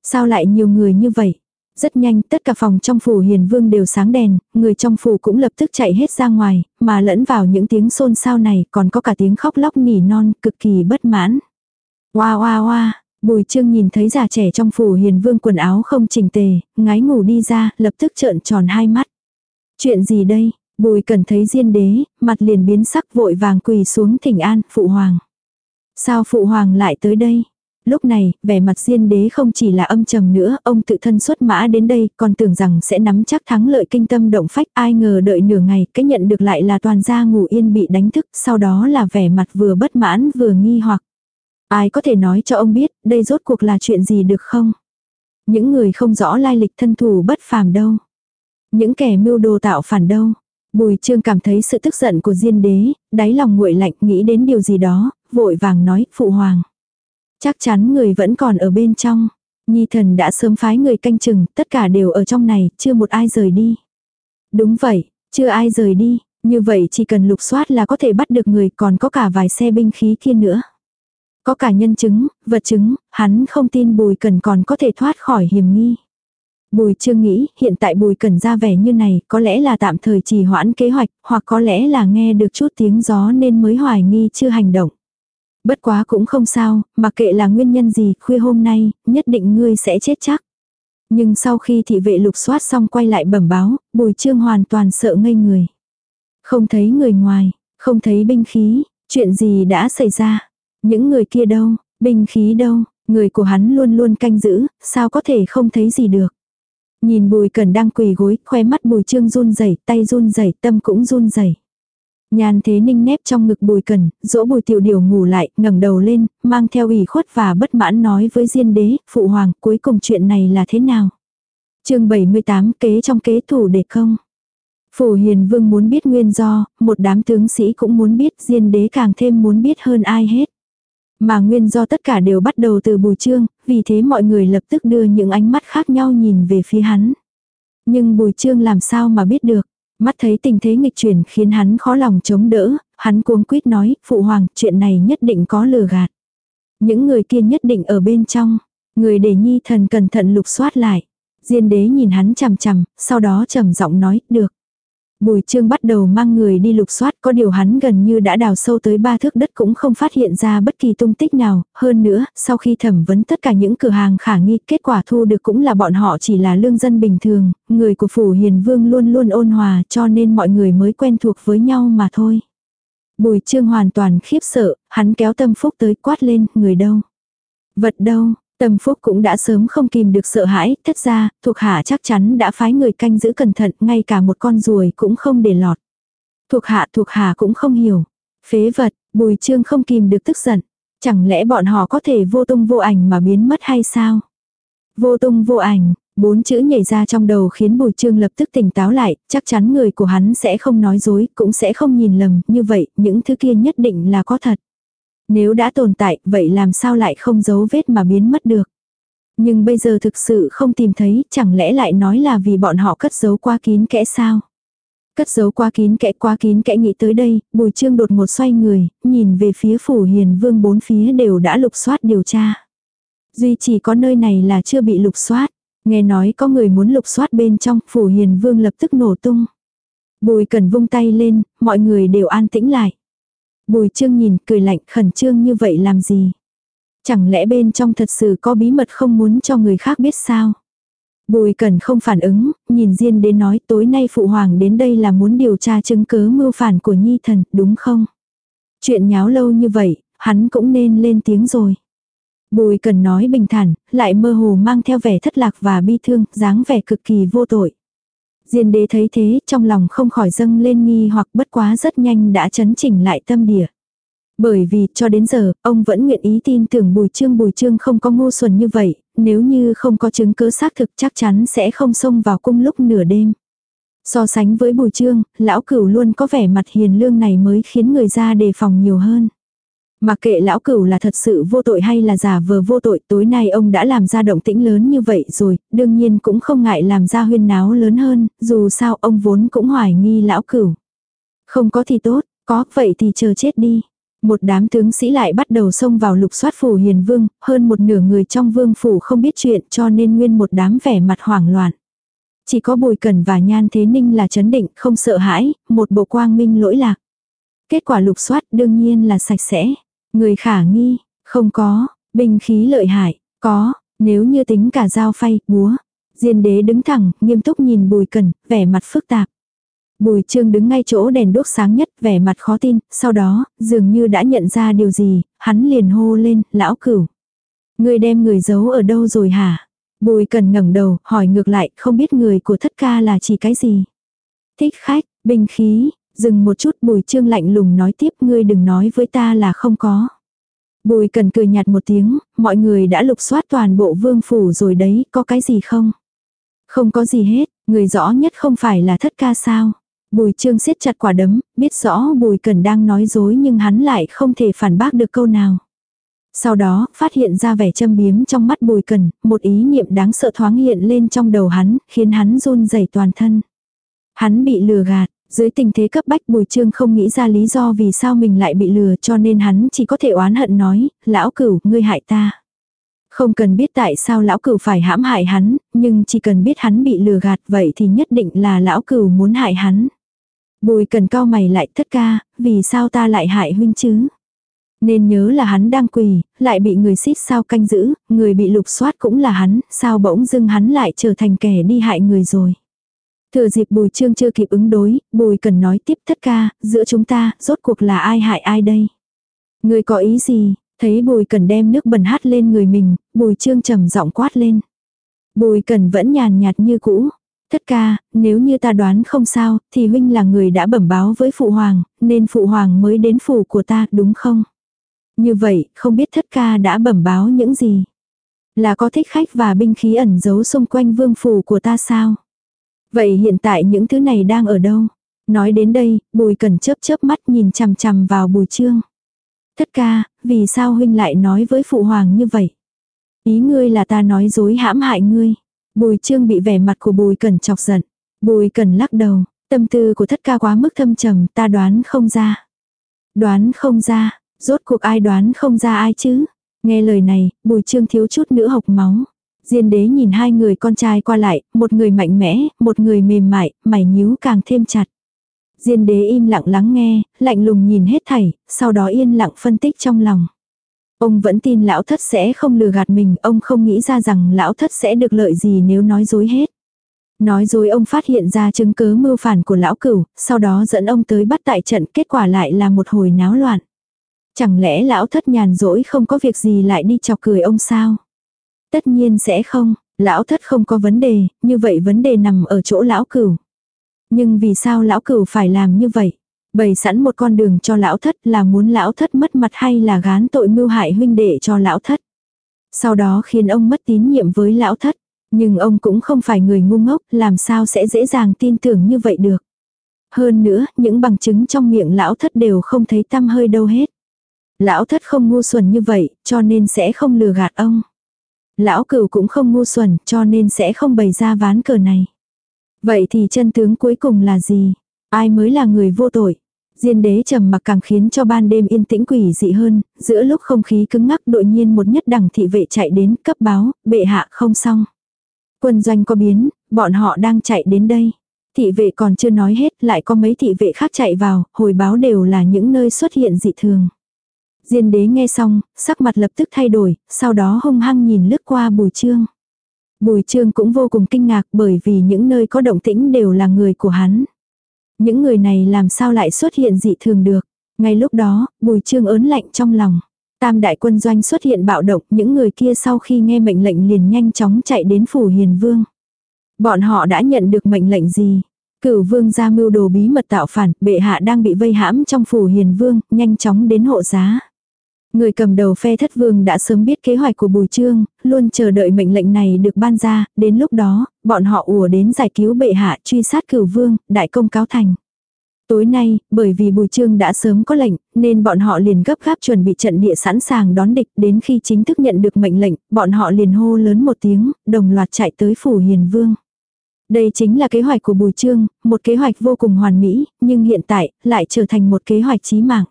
[SPEAKER 1] Sao lại nhiều người như vậy? Rất nhanh tất cả phòng trong phủ hiền vương đều sáng đèn, người trong phủ cũng lập tức chạy hết ra ngoài, mà lẫn vào những tiếng xôn xao này còn có cả tiếng khóc lóc nỉ non cực kỳ bất mãn. Hoa hoa hoa, bùi trương nhìn thấy già trẻ trong phủ hiền vương quần áo không chỉnh tề, ngái ngủ đi ra, lập tức trợn tròn hai mắt. Chuyện gì đây? Bùi cần thấy diên đế, mặt liền biến sắc vội vàng quỳ xuống thỉnh an, phụ hoàng. Sao phụ hoàng lại tới đây? Lúc này, vẻ mặt diên đế không chỉ là âm trầm nữa, ông tự thân xuất mã đến đây, còn tưởng rằng sẽ nắm chắc thắng lợi kinh tâm động phách, ai ngờ đợi nửa ngày, cái nhận được lại là toàn gia ngủ yên bị đánh thức, sau đó là vẻ mặt vừa bất mãn vừa nghi hoặc. Ai có thể nói cho ông biết, đây rốt cuộc là chuyện gì được không? Những người không rõ lai lịch thân thủ bất phàm đâu. Những kẻ mưu đồ tạo phản đâu. Bùi trương cảm thấy sự tức giận của diên đế, đáy lòng nguội lạnh nghĩ đến điều gì đó, vội vàng nói, phụ hoàng. Chắc chắn người vẫn còn ở bên trong. Nhi thần đã sớm phái người canh chừng, tất cả đều ở trong này, chưa một ai rời đi. Đúng vậy, chưa ai rời đi, như vậy chỉ cần lục soát là có thể bắt được người còn có cả vài xe binh khí kia nữa. Có cả nhân chứng, vật chứng, hắn không tin Bùi Cần còn có thể thoát khỏi hiểm nghi. Bùi chưa nghĩ hiện tại Bùi Cần ra vẻ như này có lẽ là tạm thời trì hoãn kế hoạch hoặc có lẽ là nghe được chút tiếng gió nên mới hoài nghi chưa hành động. Bất quá cũng không sao, mặc kệ là nguyên nhân gì, khuya hôm nay, nhất định ngươi sẽ chết chắc. Nhưng sau khi thị vệ lục soát xong quay lại bẩm báo, bùi trương hoàn toàn sợ ngây người. Không thấy người ngoài, không thấy binh khí, chuyện gì đã xảy ra. Những người kia đâu, binh khí đâu, người của hắn luôn luôn canh giữ, sao có thể không thấy gì được. Nhìn bùi cần đang quỳ gối, khoe mắt bùi trương run rẩy tay run rẩy tâm cũng run rẩy nhàn thế ninh nép trong ngực bùi cần, dỗ bùi tiểu điều ngủ lại, ngẩng đầu lên, mang theo ủy khuất và bất mãn nói với diên đế, phụ hoàng, cuối cùng chuyện này là thế nào? chương 78 kế trong kế thủ để không? Phủ hiền vương muốn biết nguyên do, một đám tướng sĩ cũng muốn biết, diên đế càng thêm muốn biết hơn ai hết. Mà nguyên do tất cả đều bắt đầu từ bùi trương, vì thế mọi người lập tức đưa những ánh mắt khác nhau nhìn về phía hắn. Nhưng bùi trương làm sao mà biết được? Mắt thấy tình thế nghịch chuyển khiến hắn khó lòng chống đỡ, hắn cuống quýt nói, phụ hoàng, chuyện này nhất định có lừa gạt. Những người kia nhất định ở bên trong. Người để nhi thần cẩn thận lục soát lại. Diên đế nhìn hắn chằm chằm, sau đó trầm giọng nói, được. Bùi trương bắt đầu mang người đi lục soát có điều hắn gần như đã đào sâu tới ba thước đất cũng không phát hiện ra bất kỳ tung tích nào. Hơn nữa, sau khi thẩm vấn tất cả những cửa hàng khả nghi kết quả thu được cũng là bọn họ chỉ là lương dân bình thường, người của phủ hiền vương luôn luôn ôn hòa cho nên mọi người mới quen thuộc với nhau mà thôi. Bùi trương hoàn toàn khiếp sợ, hắn kéo tâm phúc tới quát lên, người đâu? Vật đâu? Tâm Phúc cũng đã sớm không kìm được sợ hãi, thất ra, thuộc hạ chắc chắn đã phái người canh giữ cẩn thận, ngay cả một con ruồi cũng không để lọt. Thuộc hạ thuộc hạ cũng không hiểu. Phế vật, bùi trương không kìm được tức giận. Chẳng lẽ bọn họ có thể vô tung vô ảnh mà biến mất hay sao? Vô tung vô ảnh, bốn chữ nhảy ra trong đầu khiến bùi trương lập tức tỉnh táo lại, chắc chắn người của hắn sẽ không nói dối, cũng sẽ không nhìn lầm, như vậy, những thứ kia nhất định là có thật. Nếu đã tồn tại, vậy làm sao lại không giấu vết mà biến mất được? Nhưng bây giờ thực sự không tìm thấy, chẳng lẽ lại nói là vì bọn họ cất giấu qua kín kẽ sao? Cất giấu quá kín kẽ quá kín kẽ nghĩ tới đây, bùi trương đột ngột xoay người, nhìn về phía phủ hiền vương bốn phía đều đã lục soát điều tra. Duy chỉ có nơi này là chưa bị lục soát. Nghe nói có người muốn lục soát bên trong, phủ hiền vương lập tức nổ tung. Bùi cần vung tay lên, mọi người đều an tĩnh lại. Bùi trương nhìn, cười lạnh, khẩn trương như vậy làm gì? Chẳng lẽ bên trong thật sự có bí mật không muốn cho người khác biết sao? Bùi cần không phản ứng, nhìn Diên đến nói tối nay phụ hoàng đến đây là muốn điều tra chứng cứ mưu phản của nhi thần, đúng không? Chuyện nháo lâu như vậy, hắn cũng nên lên tiếng rồi. Bùi cần nói bình thản, lại mơ hồ mang theo vẻ thất lạc và bi thương, dáng vẻ cực kỳ vô tội. Diên đế thấy thế, trong lòng không khỏi dâng lên nghi hoặc bất quá rất nhanh đã chấn chỉnh lại tâm địa. Bởi vì, cho đến giờ, ông vẫn nguyện ý tin tưởng bùi trương bùi trương không có ngu xuẩn như vậy, nếu như không có chứng cứ xác thực chắc chắn sẽ không xông vào cung lúc nửa đêm. So sánh với bùi trương, lão cửu luôn có vẻ mặt hiền lương này mới khiến người ra đề phòng nhiều hơn. Mặc kệ lão cửu là thật sự vô tội hay là giả vờ vô tội, tối nay ông đã làm ra động tĩnh lớn như vậy rồi, đương nhiên cũng không ngại làm ra huyên náo lớn hơn, dù sao ông vốn cũng hoài nghi lão cửu. Không có thì tốt, có, vậy thì chờ chết đi. Một đám tướng sĩ lại bắt đầu xông vào lục soát phủ hiền vương, hơn một nửa người trong vương phủ không biết chuyện cho nên nguyên một đám vẻ mặt hoảng loạn. Chỉ có bùi cẩn và nhan thế ninh là chấn định, không sợ hãi, một bộ quang minh lỗi lạc. Kết quả lục soát đương nhiên là sạch sẽ. Người khả nghi, không có, binh khí lợi hại, có, nếu như tính cả dao phay, búa. Diên đế đứng thẳng, nghiêm túc nhìn bùi cẩn, vẻ mặt phức tạp. Bùi trương đứng ngay chỗ đèn đốt sáng nhất, vẻ mặt khó tin, sau đó, dường như đã nhận ra điều gì, hắn liền hô lên, lão cửu. Người đem người giấu ở đâu rồi hả? Bùi cần ngẩng đầu, hỏi ngược lại, không biết người của thất ca là chỉ cái gì? Thích khách, binh khí, dừng một chút bùi trương lạnh lùng nói tiếp ngươi đừng nói với ta là không có. Bùi cần cười nhạt một tiếng, mọi người đã lục soát toàn bộ vương phủ rồi đấy, có cái gì không? Không có gì hết, người rõ nhất không phải là thất ca sao? Bùi trương siết chặt quả đấm, biết rõ bùi cần đang nói dối nhưng hắn lại không thể phản bác được câu nào. Sau đó, phát hiện ra vẻ châm biếm trong mắt bùi cần, một ý niệm đáng sợ thoáng hiện lên trong đầu hắn, khiến hắn run rẩy toàn thân. Hắn bị lừa gạt, dưới tình thế cấp bách bùi trương không nghĩ ra lý do vì sao mình lại bị lừa cho nên hắn chỉ có thể oán hận nói, lão cửu, ngươi hại ta. Không cần biết tại sao lão cửu phải hãm hại hắn, nhưng chỉ cần biết hắn bị lừa gạt vậy thì nhất định là lão cửu muốn hại hắn. Bùi cần cao mày lại thất ca, vì sao ta lại hại huynh chứ? Nên nhớ là hắn đang quỳ, lại bị người xít sao canh giữ, người bị lục soát cũng là hắn, sao bỗng dưng hắn lại trở thành kẻ đi hại người rồi. Thừa dịp bùi trương chưa kịp ứng đối, bùi cần nói tiếp thất ca, giữa chúng ta, rốt cuộc là ai hại ai đây? Người có ý gì? Thấy bùi cần đem nước bẩn hát lên người mình, bùi trương trầm giọng quát lên. Bùi cần vẫn nhàn nhạt như cũ, Thất ca, nếu như ta đoán không sao, thì huynh là người đã bẩm báo với phụ hoàng, nên phụ hoàng mới đến phủ của ta, đúng không? Như vậy, không biết thất ca đã bẩm báo những gì? Là có thích khách và binh khí ẩn giấu xung quanh vương phủ của ta sao? Vậy hiện tại những thứ này đang ở đâu? Nói đến đây, bùi cần chớp chớp mắt nhìn chằm chằm vào bùi trương. Thất ca, vì sao huynh lại nói với phụ hoàng như vậy? Ý ngươi là ta nói dối hãm hại ngươi. Bùi trương bị vẻ mặt của bùi cần chọc giận. Bùi cần lắc đầu, tâm tư của thất ca quá mức thâm trầm ta đoán không ra. Đoán không ra, rốt cuộc ai đoán không ra ai chứ. Nghe lời này, bùi trương thiếu chút nữa học máu. Diên đế nhìn hai người con trai qua lại, một người mạnh mẽ, một người mềm mại, mày nhíu càng thêm chặt. Diên đế im lặng lắng nghe, lạnh lùng nhìn hết thảy, sau đó yên lặng phân tích trong lòng. Ông vẫn tin lão thất sẽ không lừa gạt mình, ông không nghĩ ra rằng lão thất sẽ được lợi gì nếu nói dối hết. Nói dối ông phát hiện ra chứng cứ mưu phản của lão cửu, sau đó dẫn ông tới bắt tại trận, kết quả lại là một hồi náo loạn. Chẳng lẽ lão thất nhàn rỗi không có việc gì lại đi chọc cười ông sao? Tất nhiên sẽ không, lão thất không có vấn đề, như vậy vấn đề nằm ở chỗ lão cửu. Nhưng vì sao lão cửu phải làm như vậy? Bày sẵn một con đường cho lão thất là muốn lão thất mất mặt hay là gán tội mưu hại huynh đệ cho lão thất. Sau đó khiến ông mất tín nhiệm với lão thất. Nhưng ông cũng không phải người ngu ngốc, làm sao sẽ dễ dàng tin tưởng như vậy được. Hơn nữa, những bằng chứng trong miệng lão thất đều không thấy tăm hơi đâu hết. Lão thất không ngu xuẩn như vậy, cho nên sẽ không lừa gạt ông. Lão cửu cũng không ngu xuẩn, cho nên sẽ không bày ra ván cờ này. Vậy thì chân tướng cuối cùng là gì? Ai mới là người vô tội? Diên đế trầm mặc càng khiến cho ban đêm yên tĩnh quỷ dị hơn, giữa lúc không khí cứng ngắc đột nhiên một nhất đẳng thị vệ chạy đến cấp báo, bệ hạ không xong. Quân doanh có biến, bọn họ đang chạy đến đây. Thị vệ còn chưa nói hết, lại có mấy thị vệ khác chạy vào, hồi báo đều là những nơi xuất hiện dị thường. Diên đế nghe xong, sắc mặt lập tức thay đổi, sau đó hung hăng nhìn lướt qua bùi trương. Bùi trương cũng vô cùng kinh ngạc bởi vì những nơi có động tĩnh đều là người của hắn. Những người này làm sao lại xuất hiện dị thường được. Ngay lúc đó, bùi trương ớn lạnh trong lòng. Tam đại quân doanh xuất hiện bạo động, những người kia sau khi nghe mệnh lệnh liền nhanh chóng chạy đến phủ hiền vương. Bọn họ đã nhận được mệnh lệnh gì? Cửu vương ra mưu đồ bí mật tạo phản, bệ hạ đang bị vây hãm trong phủ hiền vương, nhanh chóng đến hộ giá. Người cầm đầu phe thất vương đã sớm biết kế hoạch của Bùi Trương, luôn chờ đợi mệnh lệnh này được ban ra, đến lúc đó, bọn họ ùa đến giải cứu bệ hạ truy sát cửu vương, đại công cáo thành. Tối nay, bởi vì Bùi Trương đã sớm có lệnh, nên bọn họ liền gấp gáp chuẩn bị trận địa sẵn sàng đón địch, đến khi chính thức nhận được mệnh lệnh, bọn họ liền hô lớn một tiếng, đồng loạt chạy tới phủ Hiền Vương. Đây chính là kế hoạch của Bùi Trương, một kế hoạch vô cùng hoàn mỹ, nhưng hiện tại, lại trở thành một kế hoạch chí mạng.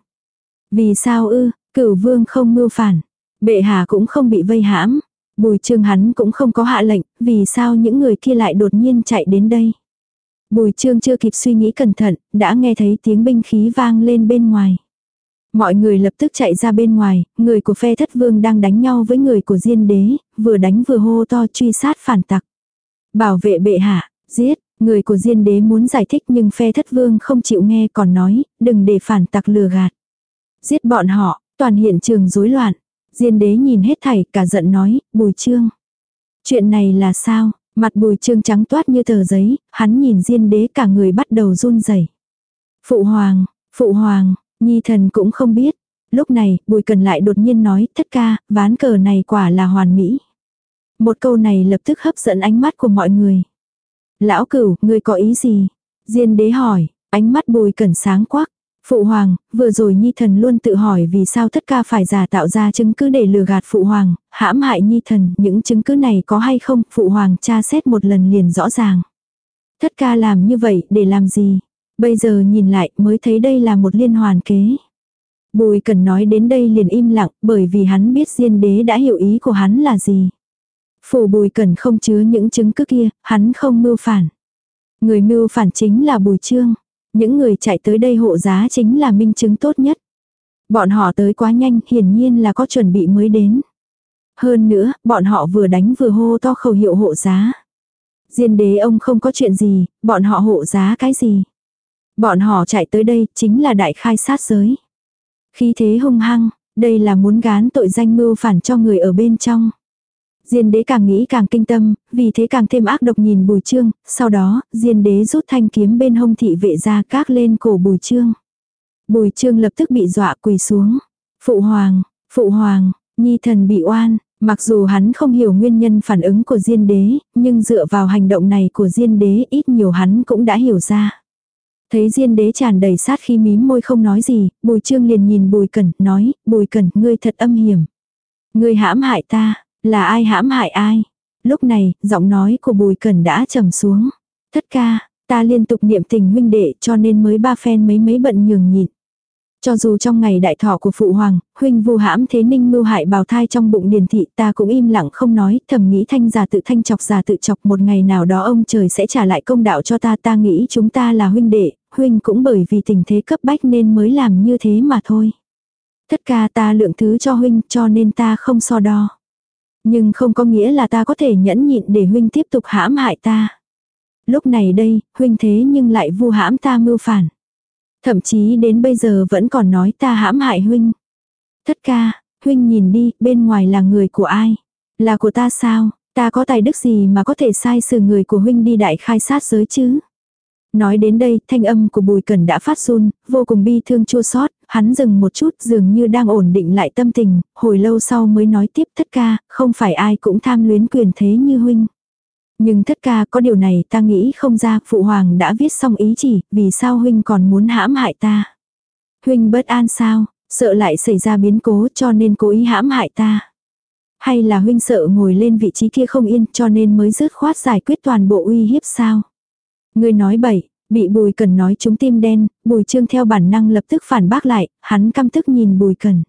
[SPEAKER 1] Vì sao ư, Cửu vương không mưu phản. Bệ hạ cũng không bị vây hãm. Bùi trương hắn cũng không có hạ lệnh, vì sao những người kia lại đột nhiên chạy đến đây. Bùi trương chưa kịp suy nghĩ cẩn thận, đã nghe thấy tiếng binh khí vang lên bên ngoài. Mọi người lập tức chạy ra bên ngoài, người của phe thất vương đang đánh nhau với người của diên đế, vừa đánh vừa hô to truy sát phản tặc. Bảo vệ bệ hạ, giết, người của diên đế muốn giải thích nhưng phe thất vương không chịu nghe còn nói, đừng để phản tặc lừa gạt. Giết bọn họ, Toàn hiện trường rối loạn. Diên đế nhìn hết thảy cả giận nói, bùi trương. Chuyện này là sao? Mặt bùi trương trắng toát như tờ giấy, hắn nhìn diên đế cả người bắt đầu run rẩy. Phụ hoàng, phụ hoàng, nhi thần cũng không biết. Lúc này, bùi cần lại đột nhiên nói, thất ca, ván cờ này quả là hoàn mỹ. Một câu này lập tức hấp dẫn ánh mắt của mọi người. Lão cửu, ngươi có ý gì? Diên đế hỏi, ánh mắt bùi Cần sáng quắc. Phụ hoàng, vừa rồi Nhi thần luôn tự hỏi vì sao thất ca phải giả tạo ra chứng cứ để lừa gạt phụ hoàng, hãm hại Nhi thần, những chứng cứ này có hay không, phụ hoàng tra xét một lần liền rõ ràng. thất ca làm như vậy để làm gì? Bây giờ nhìn lại mới thấy đây là một liên hoàn kế. Bùi cần nói đến đây liền im lặng bởi vì hắn biết diên đế đã hiểu ý của hắn là gì. Phủ bùi cần không chứa những chứng cứ kia, hắn không mưu phản. Người mưu phản chính là bùi trương. Những người chạy tới đây hộ giá chính là minh chứng tốt nhất. Bọn họ tới quá nhanh, hiển nhiên là có chuẩn bị mới đến. Hơn nữa, bọn họ vừa đánh vừa hô to khẩu hiệu hộ giá. Diên đế ông không có chuyện gì, bọn họ hộ giá cái gì. Bọn họ chạy tới đây chính là đại khai sát giới. Khi thế hung hăng, đây là muốn gán tội danh mưu phản cho người ở bên trong. Diên đế càng nghĩ càng kinh tâm, vì thế càng thêm ác độc nhìn bùi trương, sau đó, diên đế rút thanh kiếm bên hông thị vệ ra các lên cổ bùi trương. Bùi trương lập tức bị dọa quỳ xuống. Phụ hoàng, phụ hoàng, nhi thần bị oan, mặc dù hắn không hiểu nguyên nhân phản ứng của diên đế, nhưng dựa vào hành động này của diên đế ít nhiều hắn cũng đã hiểu ra. Thấy diên đế tràn đầy sát khi mím môi không nói gì, bùi trương liền nhìn bùi cẩn, nói, bùi cẩn, ngươi thật âm hiểm. Ngươi hãm hại ta, là ai hãm hại ai? Lúc này, giọng nói của Bùi Cẩn đã trầm xuống. Thất ca, ta liên tục niệm tình huynh đệ cho nên mới ba phen mấy mấy bận nhường nhịn. Cho dù trong ngày đại thọ của phụ hoàng, huynh vu hãm thế ninh mưu hại bào thai trong bụng điền thị ta cũng im lặng không nói, thầm nghĩ thanh giả tự thanh chọc giả tự chọc một ngày nào đó ông trời sẽ trả lại công đạo cho ta ta nghĩ chúng ta là huynh đệ, huynh cũng bởi vì tình thế cấp bách nên mới làm như thế mà thôi. Thất ca ta lượng thứ cho huynh cho nên ta không so đo. Nhưng không có nghĩa là ta có thể nhẫn nhịn để huynh tiếp tục hãm hại ta. Lúc này đây, huynh thế nhưng lại vu hãm ta mưu phản. Thậm chí đến bây giờ vẫn còn nói ta hãm hại huynh. Thất ca, huynh nhìn đi, bên ngoài là người của ai? Là của ta sao? Ta có tài đức gì mà có thể sai sử người của huynh đi đại khai sát giới chứ? Nói đến đây, thanh âm của Bùi Cẩn đã phát run, vô cùng bi thương chua xót, hắn dừng một chút dường như đang ổn định lại tâm tình, hồi lâu sau mới nói tiếp thất ca, không phải ai cũng tham luyến quyền thế như huynh. Nhưng thất ca có điều này ta nghĩ không ra, phụ hoàng đã viết xong ý chỉ, vì sao huynh còn muốn hãm hại ta. Huynh bất an sao, sợ lại xảy ra biến cố cho nên cố ý hãm hại ta. Hay là huynh sợ ngồi lên vị trí kia không yên cho nên mới dứt khoát giải quyết toàn bộ uy hiếp sao. Ngươi nói bậy, Bị Bùi Cần nói chúng tim đen, Bùi Trương theo bản năng lập tức phản bác lại, hắn căm tức nhìn Bùi Cần.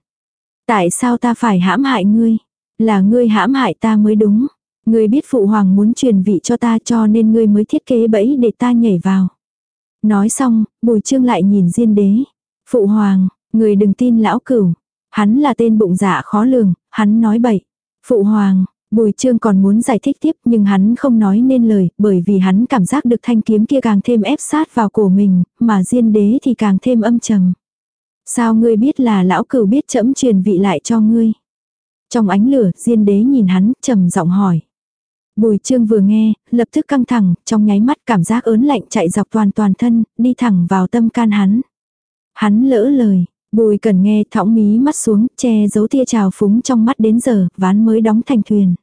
[SPEAKER 1] Tại sao ta phải hãm hại ngươi? Là ngươi hãm hại ta mới đúng. Ngươi biết phụ hoàng muốn truyền vị cho ta cho nên ngươi mới thiết kế bẫy để ta nhảy vào. Nói xong, Bùi Trương lại nhìn Diên Đế. Phụ hoàng, người đừng tin lão cửu. Hắn là tên bụng dạ khó lường, hắn nói bậy. Phụ hoàng, Bùi Trương còn muốn giải thích tiếp nhưng hắn không nói nên lời bởi vì hắn cảm giác được thanh kiếm kia càng thêm ép sát vào cổ mình, mà Diên Đế thì càng thêm âm trầm. Sao ngươi biết là lão cửu biết chẫm truyền vị lại cho ngươi? Trong ánh lửa, Diên Đế nhìn hắn, trầm giọng hỏi. Bùi trương vừa nghe, lập tức căng thẳng, trong nháy mắt cảm giác ớn lạnh chạy dọc toàn toàn thân, đi thẳng vào tâm can hắn. Hắn lỡ lời, bùi cần nghe thõng mí mắt xuống, che giấu tia trào phúng trong mắt đến giờ, ván mới đóng thành thuyền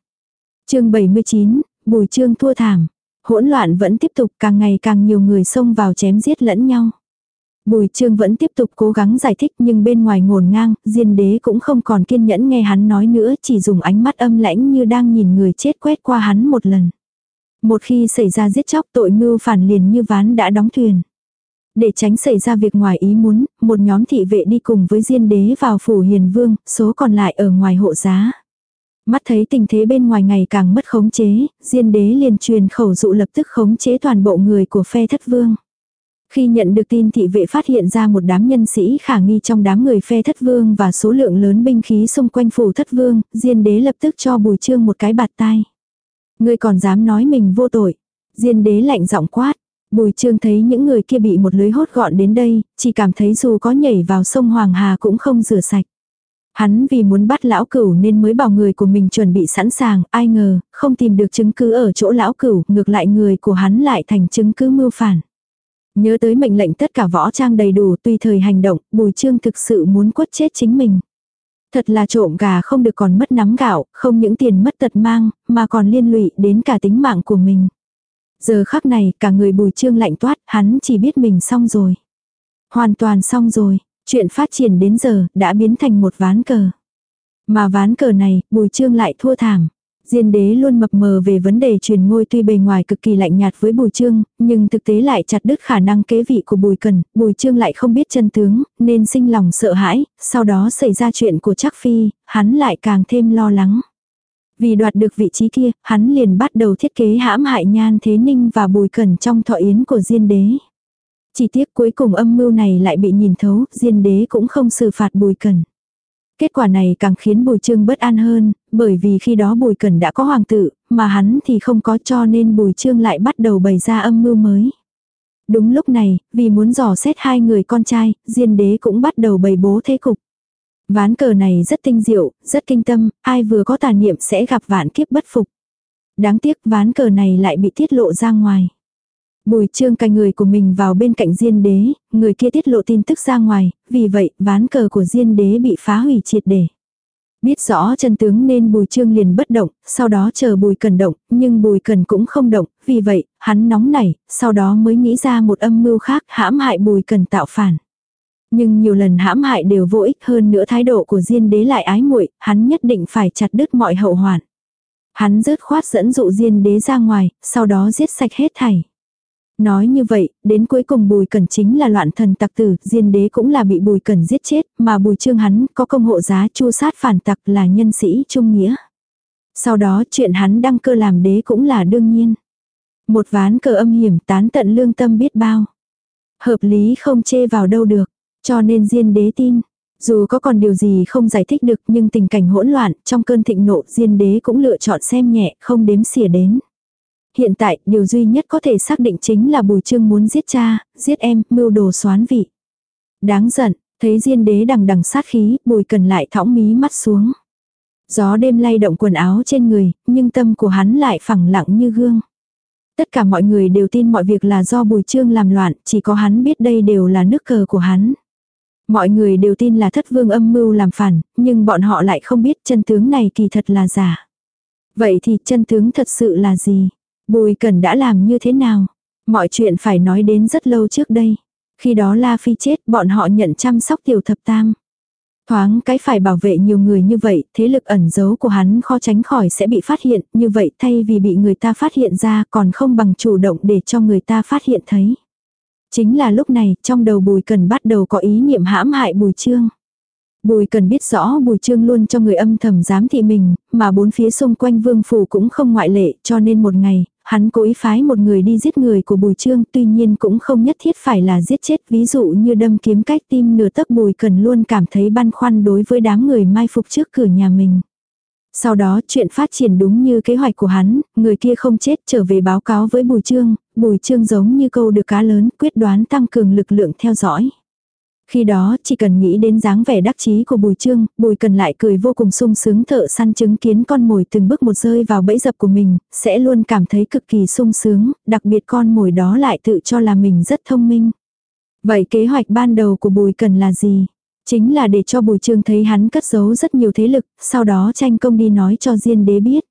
[SPEAKER 1] chương 79, bùi trương thua thảm. Hỗn loạn vẫn tiếp tục càng ngày càng nhiều người xông vào chém giết lẫn nhau. Bùi trương vẫn tiếp tục cố gắng giải thích nhưng bên ngoài ngổn ngang, diên đế cũng không còn kiên nhẫn nghe hắn nói nữa chỉ dùng ánh mắt âm lãnh như đang nhìn người chết quét qua hắn một lần. Một khi xảy ra giết chóc tội mưu phản liền như ván đã đóng thuyền. Để tránh xảy ra việc ngoài ý muốn, một nhóm thị vệ đi cùng với diên đế vào phủ hiền vương, số còn lại ở ngoài hộ giá. Mắt thấy tình thế bên ngoài ngày càng mất khống chế, diên đế liền truyền khẩu dụ lập tức khống chế toàn bộ người của phe thất vương. Khi nhận được tin thị vệ phát hiện ra một đám nhân sĩ khả nghi trong đám người phe thất vương và số lượng lớn binh khí xung quanh phủ thất vương, diên đế lập tức cho bùi trương một cái bạt tai. Ngươi còn dám nói mình vô tội. Diên đế lạnh giọng quát. Bùi trương thấy những người kia bị một lưới hốt gọn đến đây, chỉ cảm thấy dù có nhảy vào sông Hoàng Hà cũng không rửa sạch. Hắn vì muốn bắt lão cửu nên mới bảo người của mình chuẩn bị sẵn sàng, ai ngờ, không tìm được chứng cứ ở chỗ lão cửu, ngược lại người của hắn lại thành chứng cứ mưu phản. Nhớ tới mệnh lệnh tất cả võ trang đầy đủ tùy thời hành động, bùi trương thực sự muốn quất chết chính mình. Thật là trộm gà không được còn mất nắm gạo, không những tiền mất tật mang, mà còn liên lụy đến cả tính mạng của mình. Giờ khắc này, cả người bùi trương lạnh toát, hắn chỉ biết mình xong rồi. Hoàn toàn xong rồi, chuyện phát triển đến giờ, đã biến thành một ván cờ. Mà ván cờ này, bùi trương lại thua thảm. Diên đế luôn mập mờ về vấn đề truyền ngôi tuy bề ngoài cực kỳ lạnh nhạt với Bùi Trương, nhưng thực tế lại chặt đứt khả năng kế vị của Bùi Cần, Bùi Trương lại không biết chân tướng, nên sinh lòng sợ hãi, sau đó xảy ra chuyện của Trác Phi, hắn lại càng thêm lo lắng. Vì đoạt được vị trí kia, hắn liền bắt đầu thiết kế hãm hại Nhan Thế Ninh và Bùi Cần trong thọ yến của Diên đế. Chỉ tiếc cuối cùng âm mưu này lại bị nhìn thấu, Diên đế cũng không xử phạt Bùi Cần. Kết quả này càng khiến Bùi Trương bất an hơn, bởi vì khi đó Bùi Cẩn đã có hoàng tử, mà hắn thì không có cho nên Bùi Trương lại bắt đầu bày ra âm mưu mới. Đúng lúc này, vì muốn dò xét hai người con trai, Diên đế cũng bắt đầu bày bố thế cục. Ván cờ này rất tinh diệu, rất kinh tâm, ai vừa có tà niệm sẽ gặp vạn kiếp bất phục. Đáng tiếc ván cờ này lại bị tiết lộ ra ngoài. Bùi trương cài người của mình vào bên cạnh diên đế, người kia tiết lộ tin tức ra ngoài, vì vậy ván cờ của diên đế bị phá hủy triệt để. Biết rõ chân tướng nên bùi trương liền bất động, sau đó chờ bùi cần động, nhưng bùi cần cũng không động, vì vậy, hắn nóng nảy, sau đó mới nghĩ ra một âm mưu khác hãm hại bùi cần tạo phản. Nhưng nhiều lần hãm hại đều vô ích hơn nữa thái độ của diên đế lại ái muội hắn nhất định phải chặt đứt mọi hậu hoạn. Hắn rớt khoát dẫn dụ diên đế ra ngoài, sau đó giết sạch hết thảy. Nói như vậy, đến cuối cùng Bùi Cẩn chính là loạn thần tặc tử, diên đế cũng là bị Bùi Cẩn giết chết, mà Bùi Trương hắn có công hộ giá chu sát phản tặc là nhân sĩ trung nghĩa. Sau đó chuyện hắn đăng cơ làm đế cũng là đương nhiên. Một ván cờ âm hiểm tán tận lương tâm biết bao. Hợp lý không chê vào đâu được, cho nên diên đế tin. Dù có còn điều gì không giải thích được nhưng tình cảnh hỗn loạn, trong cơn thịnh nộ diên đế cũng lựa chọn xem nhẹ, không đếm xỉa đến. Hiện tại, điều duy nhất có thể xác định chính là Bùi Trương muốn giết cha, giết em, mưu đồ xoán vị. Đáng giận, thấy Diên đế đằng đằng sát khí, Bùi Cần lại thõng mí mắt xuống. Gió đêm lay động quần áo trên người, nhưng tâm của hắn lại phẳng lặng như gương. Tất cả mọi người đều tin mọi việc là do Bùi Trương làm loạn, chỉ có hắn biết đây đều là nước cờ của hắn. Mọi người đều tin là thất vương âm mưu làm phản, nhưng bọn họ lại không biết chân tướng này kỳ thật là giả. Vậy thì chân tướng thật sự là gì? Bùi Cẩn đã làm như thế nào? Mọi chuyện phải nói đến rất lâu trước đây. Khi đó La Phi chết bọn họ nhận chăm sóc tiểu thập tam. Thoáng cái phải bảo vệ nhiều người như vậy, thế lực ẩn giấu của hắn khó tránh khỏi sẽ bị phát hiện, như vậy thay vì bị người ta phát hiện ra còn không bằng chủ động để cho người ta phát hiện thấy. Chính là lúc này, trong đầu Bùi Cần bắt đầu có ý niệm hãm hại Bùi Trương. Bùi Cần biết rõ Bùi Trương luôn cho người âm thầm giám thị mình, mà bốn phía xung quanh vương phủ cũng không ngoại lệ, cho nên một ngày, hắn cố ý phái một người đi giết người của Bùi Trương, tuy nhiên cũng không nhất thiết phải là giết chết, ví dụ như đâm kiếm cách tim nửa tấc Bùi Cần luôn cảm thấy băn khoăn đối với đám người mai phục trước cửa nhà mình. Sau đó chuyện phát triển đúng như kế hoạch của hắn, người kia không chết trở về báo cáo với Bùi Trương, Bùi Trương giống như câu được cá lớn quyết đoán tăng cường lực lượng theo dõi. Khi đó chỉ cần nghĩ đến dáng vẻ đắc chí của Bùi Trương, Bùi cần lại cười vô cùng sung sướng thợ săn chứng kiến con mồi từng bước một rơi vào bẫy dập của mình, sẽ luôn cảm thấy cực kỳ sung sướng, đặc biệt con mồi đó lại tự cho là mình rất thông minh. Vậy kế hoạch ban đầu của Bùi cần là gì? Chính là để cho Bùi Trương thấy hắn cất giấu rất nhiều thế lực, sau đó tranh công đi nói cho Diên đế biết.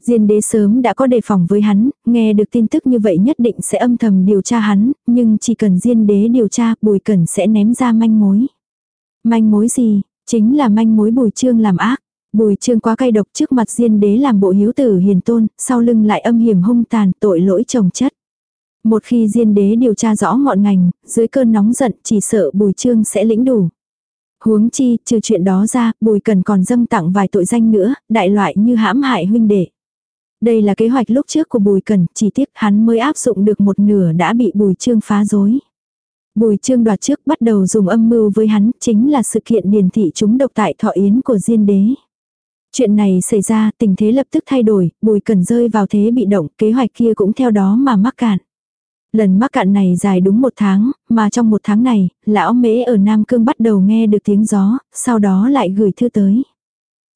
[SPEAKER 1] Diên đế sớm đã có đề phòng với hắn, nghe được tin tức như vậy nhất định sẽ âm thầm điều tra hắn, nhưng chỉ cần Diên đế điều tra Bùi Cẩn sẽ ném ra manh mối. Manh mối gì? Chính là manh mối Bùi Trương làm ác. Bùi Trương quá cay độc trước mặt Diên đế làm bộ hiếu tử hiền tôn, sau lưng lại âm hiểm hung tàn tội lỗi chồng chất. Một khi Diên đế điều tra rõ ngọn ngành, dưới cơn nóng giận chỉ sợ Bùi Trương sẽ lĩnh đủ. Huống chi, trừ chuyện đó ra, Bùi Cần còn dâng tặng vài tội danh nữa, đại loại như hãm hại huynh đệ. Đây là kế hoạch lúc trước của Bùi Cần, chỉ tiếc hắn mới áp dụng được một nửa đã bị Bùi Trương phá rối. Bùi Trương đoạt trước bắt đầu dùng âm mưu với hắn, chính là sự kiện điền thị chúng độc tại thọ yến của Diên Đế. Chuyện này xảy ra, tình thế lập tức thay đổi, Bùi Cần rơi vào thế bị động, kế hoạch kia cũng theo đó mà mắc cạn. Lần mắc cạn này dài đúng một tháng, mà trong một tháng này, lão mễ ở Nam Cương bắt đầu nghe được tiếng gió, sau đó lại gửi thư tới.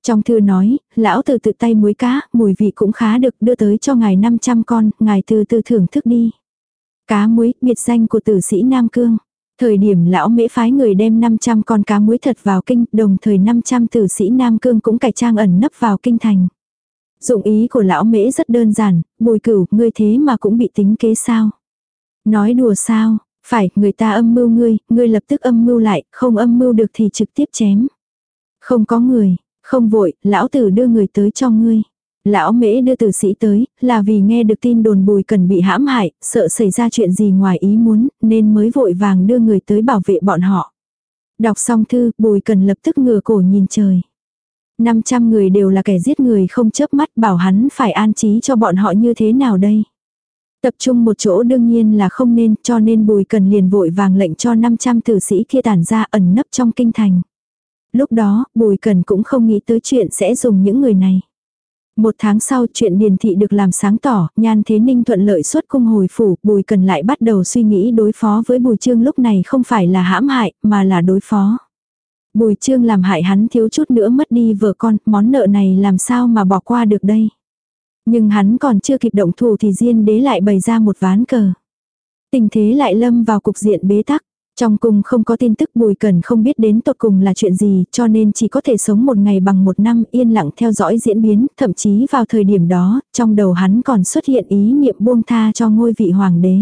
[SPEAKER 1] Trong thư nói, lão từ tự tay muối cá, mùi vị cũng khá được đưa tới cho ngài 500 con, ngài từ từ thưởng thức đi. Cá muối, biệt danh của tử sĩ Nam Cương. Thời điểm lão mễ phái người đem 500 con cá muối thật vào kinh, đồng thời 500 tử sĩ Nam Cương cũng cải trang ẩn nấp vào kinh thành. Dụng ý của lão mễ rất đơn giản, bùi cửu, ngươi thế mà cũng bị tính kế sao. Nói đùa sao, phải, người ta âm mưu ngươi, ngươi lập tức âm mưu lại, không âm mưu được thì trực tiếp chém. Không có người, không vội, lão tử đưa người tới cho ngươi. Lão mễ đưa tử sĩ tới, là vì nghe được tin đồn bùi cần bị hãm hại, sợ xảy ra chuyện gì ngoài ý muốn, nên mới vội vàng đưa người tới bảo vệ bọn họ. Đọc xong thư, bùi cần lập tức ngửa cổ nhìn trời. 500 người đều là kẻ giết người không chớp mắt bảo hắn phải an trí cho bọn họ như thế nào đây. Tập trung một chỗ đương nhiên là không nên cho nên bùi cần liền vội vàng lệnh cho 500 tử sĩ kia tản ra ẩn nấp trong kinh thành. Lúc đó, Bùi Cần cũng không nghĩ tới chuyện sẽ dùng những người này. Một tháng sau chuyện điền thị được làm sáng tỏ, nhan thế ninh thuận lợi xuất cung hồi phủ, bùi cần lại bắt đầu suy nghĩ đối phó với bùi trương lúc này không phải là hãm hại, mà là đối phó. Bùi trương làm hại hắn thiếu chút nữa mất đi vợ con, món nợ này làm sao mà bỏ qua được đây. Nhưng hắn còn chưa kịp động thủ thì diên đế lại bày ra một ván cờ. Tình thế lại lâm vào cục diện bế tắc. Trong cung không có tin tức Bùi Cần không biết đến tột cùng là chuyện gì, cho nên chỉ có thể sống một ngày bằng một năm yên lặng theo dõi diễn biến, thậm chí vào thời điểm đó, trong đầu hắn còn xuất hiện ý niệm buông tha cho ngôi vị hoàng đế.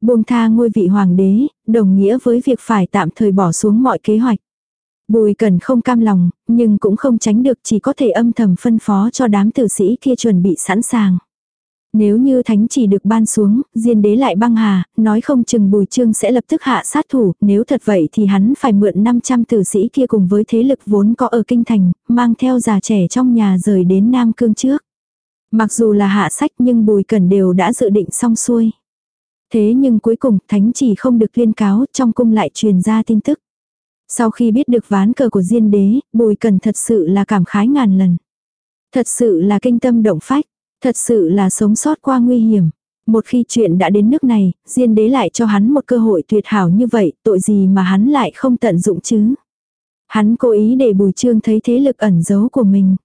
[SPEAKER 1] Buông tha ngôi vị hoàng đế, đồng nghĩa với việc phải tạm thời bỏ xuống mọi kế hoạch. Bùi Cần không cam lòng, nhưng cũng không tránh được chỉ có thể âm thầm phân phó cho đám tử sĩ kia chuẩn bị sẵn sàng. Nếu như thánh chỉ được ban xuống, diên đế lại băng hà, nói không chừng bùi trương sẽ lập tức hạ sát thủ, nếu thật vậy thì hắn phải mượn 500 tử sĩ kia cùng với thế lực vốn có ở kinh thành, mang theo già trẻ trong nhà rời đến Nam Cương trước. Mặc dù là hạ sách nhưng bùi cẩn đều đã dự định xong xuôi. Thế nhưng cuối cùng thánh chỉ không được tuyên cáo trong cung lại truyền ra tin tức. Sau khi biết được ván cờ của diên đế, bùi cẩn thật sự là cảm khái ngàn lần. Thật sự là kinh tâm động phách. Thật sự là sống sót qua nguy hiểm. Một khi chuyện đã đến nước này, Diên đế lại cho hắn một cơ hội tuyệt hảo như vậy, tội gì mà hắn lại không tận dụng chứ. Hắn cố ý để Bùi Trương thấy thế lực ẩn giấu của mình.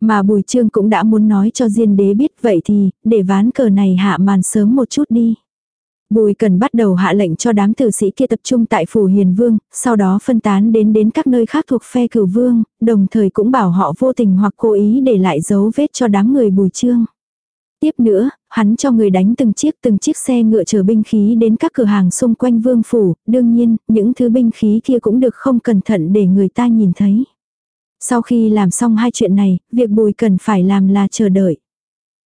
[SPEAKER 1] Mà Bùi Trương cũng đã muốn nói cho Diên đế biết vậy thì, để ván cờ này hạ màn sớm một chút đi. Bùi cần bắt đầu hạ lệnh cho đám tử sĩ kia tập trung tại phủ hiền vương, sau đó phân tán đến đến các nơi khác thuộc phe cửu vương, đồng thời cũng bảo họ vô tình hoặc cố ý để lại dấu vết cho đám người bùi trương. Tiếp nữa, hắn cho người đánh từng chiếc từng chiếc xe ngựa chở binh khí đến các cửa hàng xung quanh vương phủ, đương nhiên, những thứ binh khí kia cũng được không cẩn thận để người ta nhìn thấy. Sau khi làm xong hai chuyện này, việc bùi cần phải làm là chờ đợi.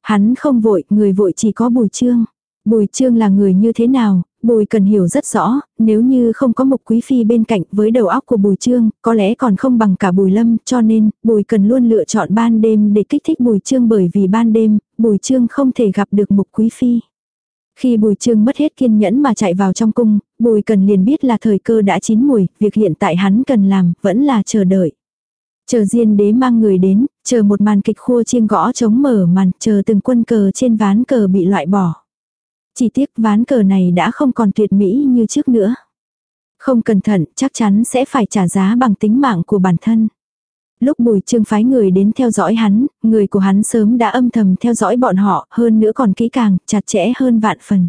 [SPEAKER 1] Hắn không vội, người vội chỉ có bùi trương. Bùi trương là người như thế nào, bùi cần hiểu rất rõ, nếu như không có một quý phi bên cạnh với đầu óc của bùi trương, có lẽ còn không bằng cả bùi lâm, cho nên, bùi cần luôn lựa chọn ban đêm để kích thích bùi trương bởi vì ban đêm, bùi trương không thể gặp được một quý phi. Khi bùi trương mất hết kiên nhẫn mà chạy vào trong cung, bùi cần liền biết là thời cơ đã chín mùi, việc hiện tại hắn cần làm, vẫn là chờ đợi. Chờ diên đế mang người đến, chờ một màn kịch khua chiêng gõ chống mở màn, chờ từng quân cờ trên ván cờ bị loại bỏ. Chỉ tiếc ván cờ này đã không còn tuyệt mỹ như trước nữa. Không cẩn thận chắc chắn sẽ phải trả giá bằng tính mạng của bản thân. Lúc bùi trương phái người đến theo dõi hắn, người của hắn sớm đã âm thầm theo dõi bọn họ, hơn nữa còn kỹ càng, chặt chẽ hơn vạn phần.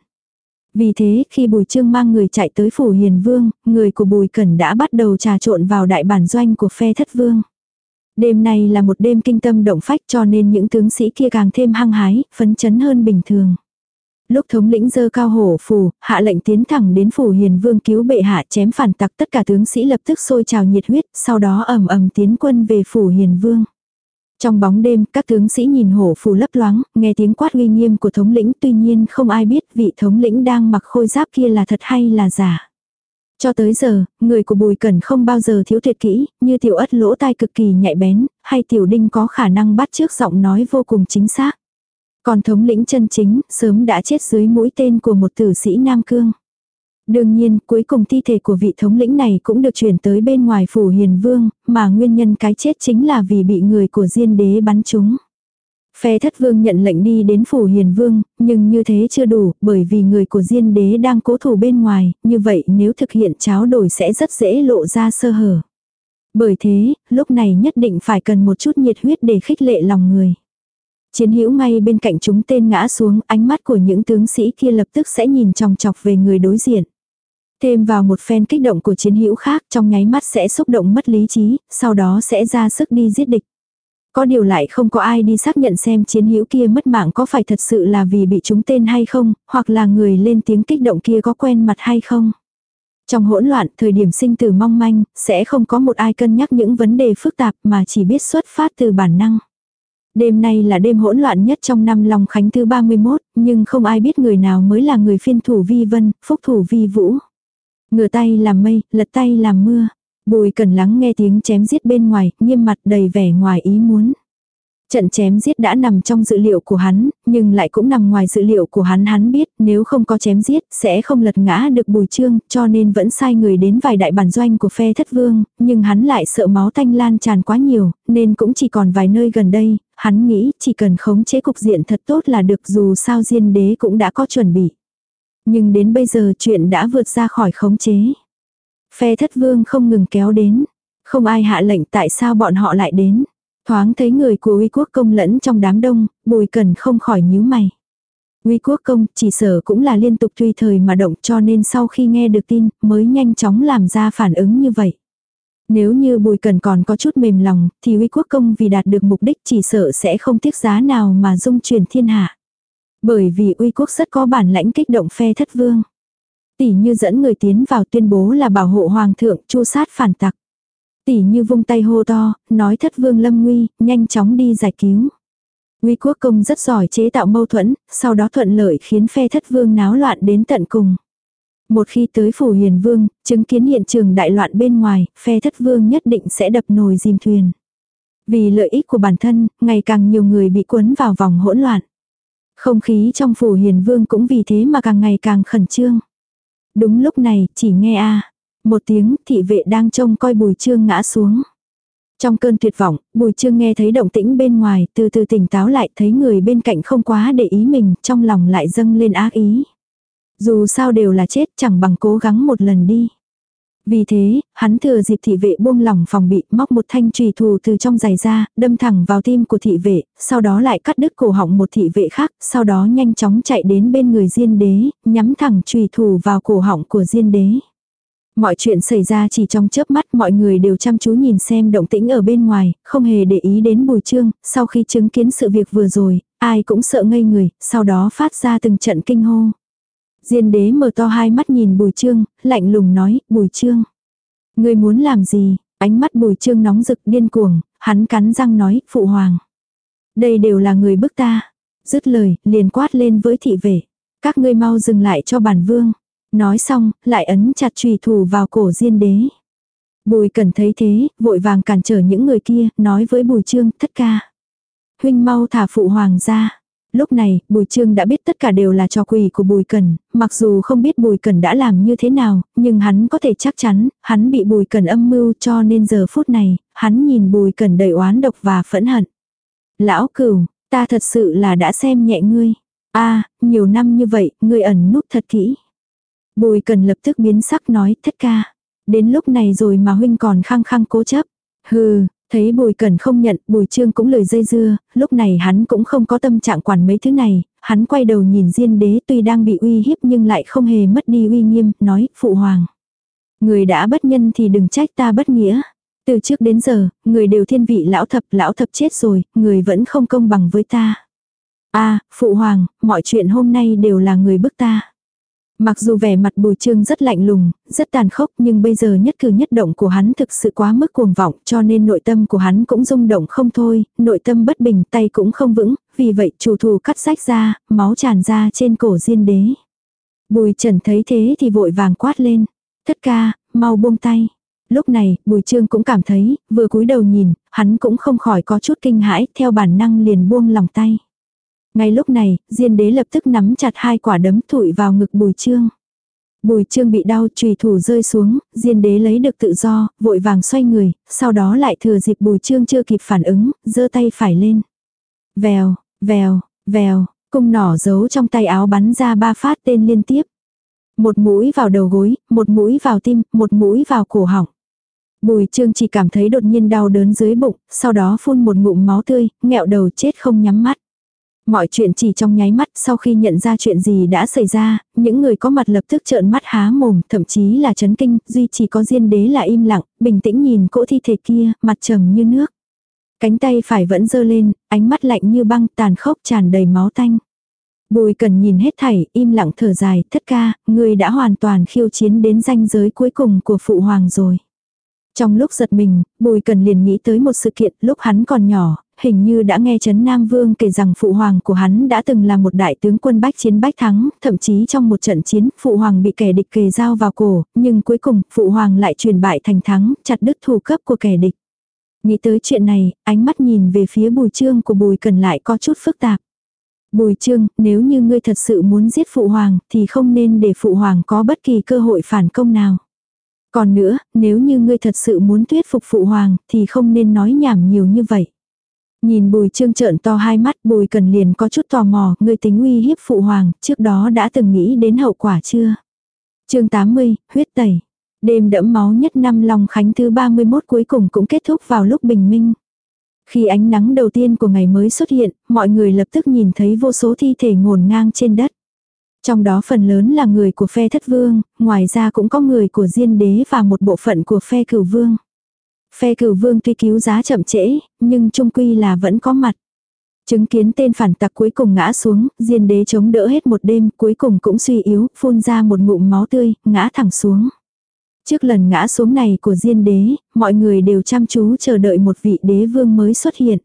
[SPEAKER 1] Vì thế, khi Bùi Trương mang người chạy tới phủ Hiền Vương, người của Bùi Cẩn đã bắt đầu trà trộn vào đại bản doanh của phe thất vương. Đêm này là một đêm kinh tâm động phách cho nên những tướng sĩ kia càng thêm hăng hái, phấn chấn hơn bình thường. Lúc thống lĩnh dơ cao hổ phù, hạ lệnh tiến thẳng đến phủ hiền vương cứu bệ hạ chém phản tặc tất cả tướng sĩ lập tức sôi trào nhiệt huyết, sau đó ầm ầm tiến quân về phủ hiền vương. Trong bóng đêm, các tướng sĩ nhìn hổ phù lấp loáng, nghe tiếng quát uy nghiêm của thống lĩnh tuy nhiên không ai biết vị thống lĩnh đang mặc khôi giáp kia là thật hay là giả. Cho tới giờ, người của Bùi Cẩn không bao giờ thiếu tuyệt kỹ, như tiểu ất lỗ tai cực kỳ nhạy bén, hay tiểu đinh có khả năng bắt trước giọng nói vô cùng chính xác. Còn thống lĩnh chân chính, sớm đã chết dưới mũi tên của một tử sĩ Nam Cương. Đương nhiên, cuối cùng thi thể của vị thống lĩnh này cũng được chuyển tới bên ngoài phủ hiền vương, mà nguyên nhân cái chết chính là vì bị người của diên đế bắn trúng. Phe thất vương nhận lệnh đi đến phủ hiền vương, nhưng như thế chưa đủ, bởi vì người của diên đế đang cố thủ bên ngoài, như vậy nếu thực hiện cháo đổi sẽ rất dễ lộ ra sơ hở. Bởi thế, lúc này nhất định phải cần một chút nhiệt huyết để khích lệ lòng người. Chiến hữu ngay bên cạnh chúng tên ngã xuống, ánh mắt của những tướng sĩ kia lập tức sẽ nhìn chòng chọc về người đối diện. Thêm vào một phen kích động của chiến hữu khác trong nháy mắt sẽ xúc động mất lý trí, sau đó sẽ ra sức đi giết địch. Có điều lại không có ai đi xác nhận xem chiến hữu kia mất mạng có phải thật sự là vì bị chúng tên hay không, hoặc là người lên tiếng kích động kia có quen mặt hay không. Trong hỗn loạn, thời điểm sinh tử mong manh, sẽ không có một ai cân nhắc những vấn đề phức tạp mà chỉ biết xuất phát từ bản năng. Đêm nay là đêm hỗn loạn nhất trong năm Long Khánh thứ 31, nhưng không ai biết người nào mới là người phiên thủ vi vân, phúc thủ vi vũ. Ngửa tay làm mây, lật tay làm mưa. Bùi cần lắng nghe tiếng chém giết bên ngoài, nghiêm mặt đầy vẻ ngoài ý muốn. Trận chém giết đã nằm trong dự liệu của hắn, nhưng lại cũng nằm ngoài dự liệu của hắn hắn biết nếu không có chém giết sẽ không lật ngã được bùi trương cho nên vẫn sai người đến vài đại bản doanh của phe thất vương, nhưng hắn lại sợ máu tanh lan tràn quá nhiều, nên cũng chỉ còn vài nơi gần đây, hắn nghĩ chỉ cần khống chế cục diện thật tốt là được dù sao diên đế cũng đã có chuẩn bị. Nhưng đến bây giờ chuyện đã vượt ra khỏi khống chế. Phe thất vương không ngừng kéo đến. Không ai hạ lệnh tại sao bọn họ lại đến. Thoáng thấy người của uy quốc công lẫn trong đám đông, bùi cần không khỏi nhíu mày. Uy quốc công chỉ sở cũng là liên tục tùy thời mà động cho nên sau khi nghe được tin mới nhanh chóng làm ra phản ứng như vậy. Nếu như bùi cần còn có chút mềm lòng thì uy quốc công vì đạt được mục đích chỉ sợ sẽ không tiếc giá nào mà dung truyền thiên hạ. Bởi vì uy quốc rất có bản lãnh kích động phe thất vương. Tỷ như dẫn người tiến vào tuyên bố là bảo hộ hoàng thượng chu sát phản tặc. Tỷ như vung tay hô to, nói thất vương lâm nguy, nhanh chóng đi giải cứu. Uy quốc công rất giỏi chế tạo mâu thuẫn, sau đó thuận lợi khiến phe thất vương náo loạn đến tận cùng. Một khi tới phủ hiền vương, chứng kiến hiện trường đại loạn bên ngoài, phe thất vương nhất định sẽ đập nồi dìm thuyền. Vì lợi ích của bản thân, ngày càng nhiều người bị cuốn vào vòng hỗn loạn. Không khí trong phủ hiền vương cũng vì thế mà càng ngày càng khẩn trương. Đúng lúc này, chỉ nghe a Một tiếng, thị vệ đang trông coi bùi trương ngã xuống. Trong cơn tuyệt vọng, bùi trương nghe thấy động tĩnh bên ngoài, từ từ tỉnh táo lại thấy người bên cạnh không quá để ý mình, trong lòng lại dâng lên ác ý. Dù sao đều là chết chẳng bằng cố gắng một lần đi. Vì thế, hắn thừa dịp thị vệ buông lỏng phòng bị móc một thanh trùy thù từ trong giày ra, đâm thẳng vào tim của thị vệ, sau đó lại cắt đứt cổ họng một thị vệ khác, sau đó nhanh chóng chạy đến bên người diên đế, nhắm thẳng trùy thù vào cổ họng của diên đế. Mọi chuyện xảy ra chỉ trong chớp mắt mọi người đều chăm chú nhìn xem động tĩnh ở bên ngoài, không hề để ý đến bùi trương, sau khi chứng kiến sự việc vừa rồi, ai cũng sợ ngây người, sau đó phát ra từng trận kinh hô. Diên đế mở to hai mắt nhìn bùi trương, lạnh lùng nói, bùi trương. Ngươi muốn làm gì? Ánh mắt bùi trương nóng rực điên cuồng, hắn cắn răng nói, phụ hoàng. Đây đều là người bức ta. Dứt lời, liền quát lên với thị vệ. Các ngươi mau dừng lại cho bản vương. Nói xong, lại ấn chặt trùy thủ vào cổ diên đế. Bùi cần thấy thế, vội vàng cản trở những người kia, nói với bùi trương, thất ca. Huynh mau thả phụ hoàng ra. Lúc này, Bùi Trương đã biết tất cả đều là trò quỷ của Bùi Cần, mặc dù không biết Bùi Cần đã làm như thế nào, nhưng hắn có thể chắc chắn, hắn bị Bùi Cần âm mưu cho nên giờ phút này, hắn nhìn Bùi Cần đầy oán độc và phẫn hận. Lão cửu, ta thật sự là đã xem nhẹ ngươi. a nhiều năm như vậy, ngươi ẩn núp thật kỹ. Bùi Cần lập tức biến sắc nói thất ca. Đến lúc này rồi mà huynh còn khăng khăng cố chấp. Hừ, Thấy bùi cần không nhận, bùi trương cũng lời dây dưa, lúc này hắn cũng không có tâm trạng quản mấy thứ này, hắn quay đầu nhìn diên đế tuy đang bị uy hiếp nhưng lại không hề mất đi uy nghiêm, nói, phụ hoàng. Người đã bất nhân thì đừng trách ta bất nghĩa. Từ trước đến giờ, người đều thiên vị lão thập, lão thập chết rồi, người vẫn không công bằng với ta. a phụ hoàng, mọi chuyện hôm nay đều là người bức ta. Mặc dù vẻ mặt bùi trương rất lạnh lùng, rất tàn khốc nhưng bây giờ nhất cử nhất động của hắn thực sự quá mức cuồng vọng cho nên nội tâm của hắn cũng rung động không thôi, nội tâm bất bình tay cũng không vững, vì vậy chủ thù cắt sách ra, máu tràn ra trên cổ diên đế. Bùi trần thấy thế thì vội vàng quát lên, thất ca, mau buông tay. Lúc này, bùi trương cũng cảm thấy, vừa cúi đầu nhìn, hắn cũng không khỏi có chút kinh hãi, theo bản năng liền buông lòng tay. Ngay lúc này, Diên đế lập tức nắm chặt hai quả đấm thụi vào ngực bùi trương. Bùi trương bị đau trùy thủ rơi xuống, diên đế lấy được tự do, vội vàng xoay người, sau đó lại thừa dịp bùi trương chưa kịp phản ứng, giơ tay phải lên. Vèo, vèo, vèo, cung nỏ giấu trong tay áo bắn ra ba phát tên liên tiếp. Một mũi vào đầu gối, một mũi vào tim, một mũi vào cổ họng. Bùi trương chỉ cảm thấy đột nhiên đau đớn dưới bụng, sau đó phun một ngụm máu tươi, nghẹo đầu chết không nhắm mắt. Mọi chuyện chỉ trong nháy mắt sau khi nhận ra chuyện gì đã xảy ra, những người có mặt lập tức trợn mắt há mồm, thậm chí là chấn kinh, duy chỉ có diên đế là im lặng, bình tĩnh nhìn cỗ thi thể kia, mặt trầm như nước. Cánh tay phải vẫn dơ lên, ánh mắt lạnh như băng tàn khốc tràn đầy máu tanh. Bùi cần nhìn hết thảy, im lặng thở dài, thất ca, người đã hoàn toàn khiêu chiến đến ranh giới cuối cùng của phụ hoàng rồi. Trong lúc giật mình, Bùi Cần liền nghĩ tới một sự kiện lúc hắn còn nhỏ, hình như đã nghe Trấn Nam Vương kể rằng phụ hoàng của hắn đã từng là một đại tướng quân bách chiến bách thắng, thậm chí trong một trận chiến, phụ hoàng bị kẻ địch kề dao vào cổ, nhưng cuối cùng, phụ hoàng lại truyền bại thành thắng, chặt đứt thủ cấp của kẻ địch. Nghĩ tới chuyện này, ánh mắt nhìn về phía bùi trương của bùi cần lại có chút phức tạp. Bùi trương, nếu như ngươi thật sự muốn giết phụ hoàng, thì không nên để phụ hoàng có bất kỳ cơ hội phản công nào. Còn nữa, nếu như ngươi thật sự muốn thuyết phục phụ hoàng, thì không nên nói nhảm nhiều như vậy. Nhìn bùi trương trợn to hai mắt bùi cần liền có chút tò mò, người tính uy hiếp phụ hoàng, trước đó đã từng nghĩ đến hậu quả chưa? chương 80, huyết tẩy. Đêm đẫm máu nhất năm Long Khánh thứ 31 cuối cùng cũng kết thúc vào lúc bình minh. Khi ánh nắng đầu tiên của ngày mới xuất hiện, mọi người lập tức nhìn thấy vô số thi thể ngổn ngang trên đất. Trong đó phần lớn là người của phe thất vương, ngoài ra cũng có người của diên đế và một bộ phận của phe cửu vương. Phe cửu vương tuy cứu giá chậm trễ, nhưng trung quy là vẫn có mặt. Chứng kiến tên phản tặc cuối cùng ngã xuống, diên đế chống đỡ hết một đêm, cuối cùng cũng suy yếu, phun ra một ngụm máu tươi, ngã thẳng xuống. Trước lần ngã xuống này của diên đế, mọi người đều chăm chú chờ đợi một vị đế vương mới xuất hiện.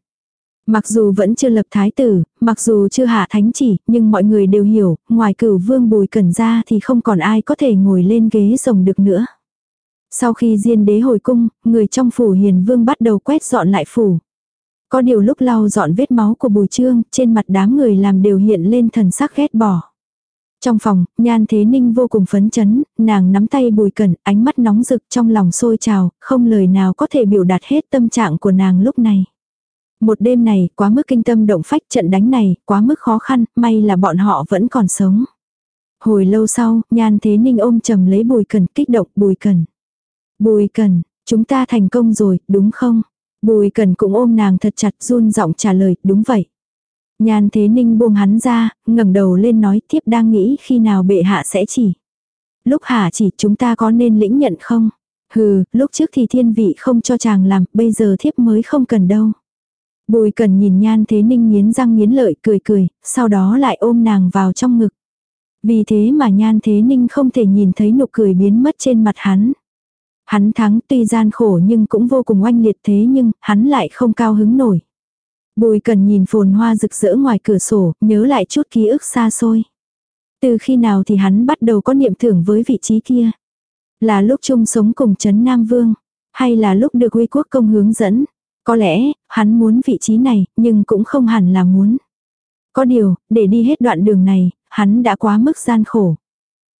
[SPEAKER 1] Mặc dù vẫn chưa lập thái tử, mặc dù chưa hạ thánh chỉ, nhưng mọi người đều hiểu, ngoài cửu vương bùi cẩn ra thì không còn ai có thể ngồi lên ghế rồng được nữa. Sau khi diên đế hồi cung, người trong phủ hiền vương bắt đầu quét dọn lại phủ. Có điều lúc lau dọn vết máu của bùi trương, trên mặt đám người làm đều hiện lên thần sắc ghét bỏ. Trong phòng, nhan thế ninh vô cùng phấn chấn, nàng nắm tay bùi cẩn, ánh mắt nóng rực trong lòng sôi trào, không lời nào có thể biểu đạt hết tâm trạng của nàng lúc này. Một đêm này, quá mức kinh tâm động phách trận đánh này, quá mức khó khăn, may là bọn họ vẫn còn sống. Hồi lâu sau, nhan thế ninh ôm chầm lấy bùi cần kích động bùi cần. Bùi cần, chúng ta thành công rồi, đúng không? Bùi cần cũng ôm nàng thật chặt run giọng trả lời, đúng vậy. Nhan thế ninh buông hắn ra, ngẩng đầu lên nói tiếp đang nghĩ khi nào bệ hạ sẽ chỉ. Lúc hạ chỉ chúng ta có nên lĩnh nhận không? Hừ, lúc trước thì thiên vị không cho chàng làm, bây giờ thiếp mới không cần đâu. Bùi cần nhìn nhan thế ninh nghiến răng nghiến lợi cười cười, sau đó lại ôm nàng vào trong ngực. Vì thế mà nhan thế ninh không thể nhìn thấy nụ cười biến mất trên mặt hắn. Hắn thắng tuy gian khổ nhưng cũng vô cùng oanh liệt thế nhưng hắn lại không cao hứng nổi. Bùi cần nhìn phồn hoa rực rỡ ngoài cửa sổ, nhớ lại chút ký ức xa xôi. Từ khi nào thì hắn bắt đầu có niệm tưởng với vị trí kia? Là lúc chung sống cùng Trấn Nam Vương, hay là lúc được uy quốc công hướng dẫn? Có lẽ, hắn muốn vị trí này, nhưng cũng không hẳn là muốn. Có điều, để đi hết đoạn đường này, hắn đã quá mức gian khổ.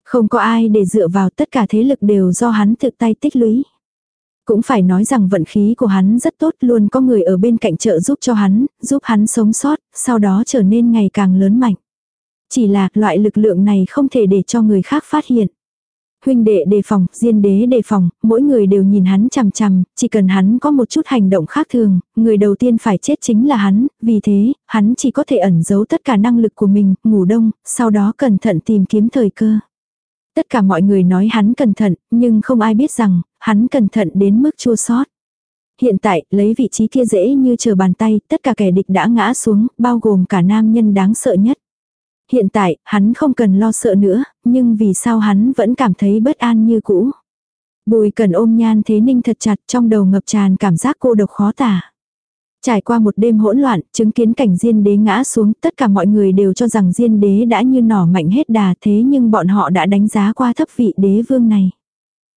[SPEAKER 1] Không có ai để dựa vào tất cả thế lực đều do hắn tự tay tích lũy. Cũng phải nói rằng vận khí của hắn rất tốt luôn có người ở bên cạnh trợ giúp cho hắn, giúp hắn sống sót, sau đó trở nên ngày càng lớn mạnh. Chỉ là loại lực lượng này không thể để cho người khác phát hiện. Huynh đệ đề phòng, diên đế đề phòng, mỗi người đều nhìn hắn chằm chằm, chỉ cần hắn có một chút hành động khác thường, người đầu tiên phải chết chính là hắn, vì thế, hắn chỉ có thể ẩn giấu tất cả năng lực của mình, ngủ đông, sau đó cẩn thận tìm kiếm thời cơ. Tất cả mọi người nói hắn cẩn thận, nhưng không ai biết rằng, hắn cẩn thận đến mức chua sót. Hiện tại, lấy vị trí kia dễ như chờ bàn tay, tất cả kẻ địch đã ngã xuống, bao gồm cả nam nhân đáng sợ nhất. Hiện tại, hắn không cần lo sợ nữa, nhưng vì sao hắn vẫn cảm thấy bất an như cũ. Bùi cần ôm nhan thế ninh thật chặt trong đầu ngập tràn cảm giác cô độc khó tả. Trải qua một đêm hỗn loạn, chứng kiến cảnh diên đế ngã xuống, tất cả mọi người đều cho rằng diên đế đã như nỏ mạnh hết đà thế nhưng bọn họ đã đánh giá qua thấp vị đế vương này.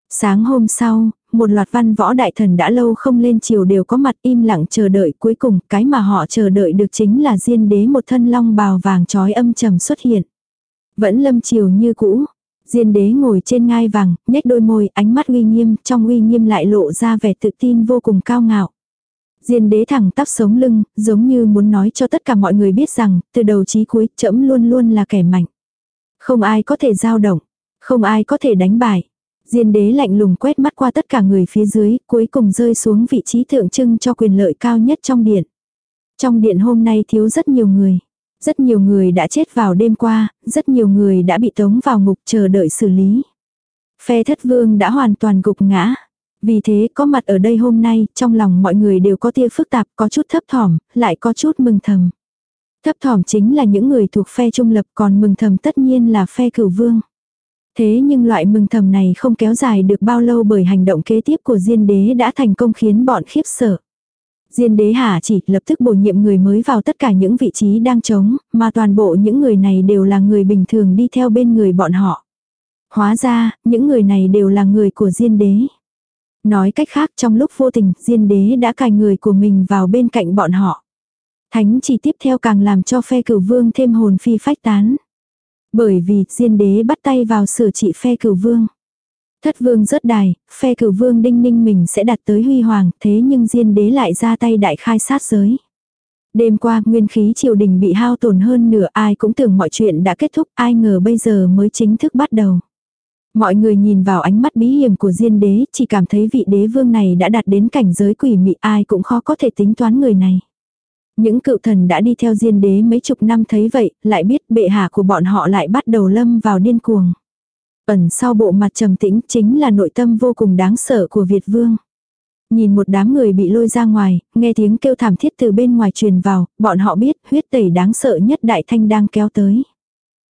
[SPEAKER 1] Sáng hôm sau, một loạt văn võ đại thần đã lâu không lên chiều đều có mặt im lặng chờ đợi cuối cùng cái mà họ chờ đợi được chính là diên đế một thân long bào vàng trói âm trầm xuất hiện. Vẫn lâm chiều như cũ, diên đế ngồi trên ngai vàng, nhếch đôi môi, ánh mắt uy nghiêm, trong uy nghiêm lại lộ ra vẻ tự tin vô cùng cao ngạo. Diên đế thẳng tắp sống lưng, giống như muốn nói cho tất cả mọi người biết rằng, từ đầu chí cuối, trẫm luôn luôn là kẻ mạnh. Không ai có thể giao động, không ai có thể đánh bại. Diên đế lạnh lùng quét mắt qua tất cả người phía dưới, cuối cùng rơi xuống vị trí tượng trưng cho quyền lợi cao nhất trong điện. Trong điện hôm nay thiếu rất nhiều người. Rất nhiều người đã chết vào đêm qua, rất nhiều người đã bị tống vào ngục chờ đợi xử lý. Phe thất vương đã hoàn toàn gục ngã. Vì thế có mặt ở đây hôm nay, trong lòng mọi người đều có tia phức tạp, có chút thấp thỏm, lại có chút mừng thầm. Thấp thỏm chính là những người thuộc phe trung lập còn mừng thầm tất nhiên là phe cửu vương. Thế nhưng loại mừng thầm này không kéo dài được bao lâu bởi hành động kế tiếp của Diên Đế đã thành công khiến bọn khiếp sợ. Diên Đế hạ chỉ lập tức bổ nhiệm người mới vào tất cả những vị trí đang trống, mà toàn bộ những người này đều là người bình thường đi theo bên người bọn họ. Hóa ra, những người này đều là người của Diên Đế. Nói cách khác trong lúc vô tình, Diên Đế đã cài người của mình vào bên cạnh bọn họ. Thánh chỉ tiếp theo càng làm cho phe cửu vương thêm hồn phi phách tán. Bởi vì diên đế bắt tay vào sửa trị phe cửu vương. Thất vương rớt đài, phe cửu vương đinh ninh mình sẽ đạt tới huy hoàng, thế nhưng diên đế lại ra tay đại khai sát giới. Đêm qua, nguyên khí triều đình bị hao tổn hơn nửa ai cũng tưởng mọi chuyện đã kết thúc, ai ngờ bây giờ mới chính thức bắt đầu. Mọi người nhìn vào ánh mắt bí hiểm của diên đế, chỉ cảm thấy vị đế vương này đã đạt đến cảnh giới quỷ mị ai cũng khó có thể tính toán người này. Những cựu thần đã đi theo diên đế mấy chục năm thấy vậy, lại biết bệ hạ của bọn họ lại bắt đầu lâm vào điên cuồng. Ẩn sau bộ mặt trầm tĩnh chính là nội tâm vô cùng đáng sợ của Việt vương. Nhìn một đám người bị lôi ra ngoài, nghe tiếng kêu thảm thiết từ bên ngoài truyền vào, bọn họ biết huyết tẩy đáng sợ nhất đại thanh đang kéo tới.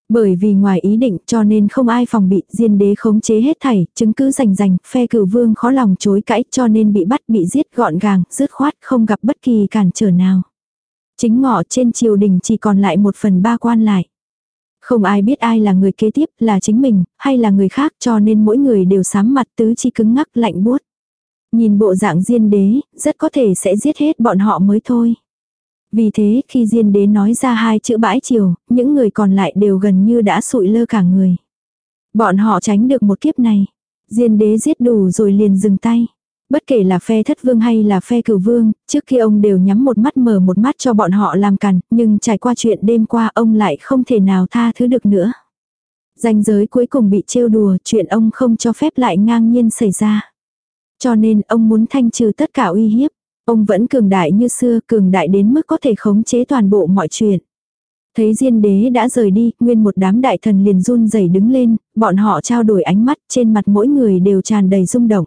[SPEAKER 1] Bởi vì ngoài ý định cho nên không ai phòng bị, diên đế khống chế hết thảy, chứng cứ rành rành, phe cửu vương khó lòng chối cãi cho nên bị bắt bị giết gọn gàng, dứt khoát không gặp bất kỳ cản trở nào. Chính ngọ trên triều đình chỉ còn lại một phần ba quan lại. Không ai biết ai là người kế tiếp, là chính mình, hay là người khác cho nên mỗi người đều sám mặt tứ chi cứng ngắc lạnh buốt. Nhìn bộ dạng diên đế, rất có thể sẽ giết hết bọn họ mới thôi. Vì thế khi diên đế nói ra hai chữ bãi triều, những người còn lại đều gần như đã sụi lơ cả người. Bọn họ tránh được một kiếp này. Diên đế giết đủ rồi liền dừng tay. Bất kể là phe thất vương hay là phe cửu vương, trước khi ông đều nhắm một mắt mở một mắt cho bọn họ làm cằn, nhưng trải qua chuyện đêm qua ông lại không thể nào tha thứ được nữa. Danh giới cuối cùng bị trêu đùa, chuyện ông không cho phép lại ngang nhiên xảy ra. Cho nên ông muốn thanh trừ tất cả uy hiếp. Ông vẫn cường đại như xưa, cường đại đến mức có thể khống chế toàn bộ mọi chuyện. Thấy Diên đế đã rời đi, nguyên một đám đại thần liền run rẩy đứng lên, bọn họ trao đổi ánh mắt, trên mặt mỗi người đều tràn đầy rung động.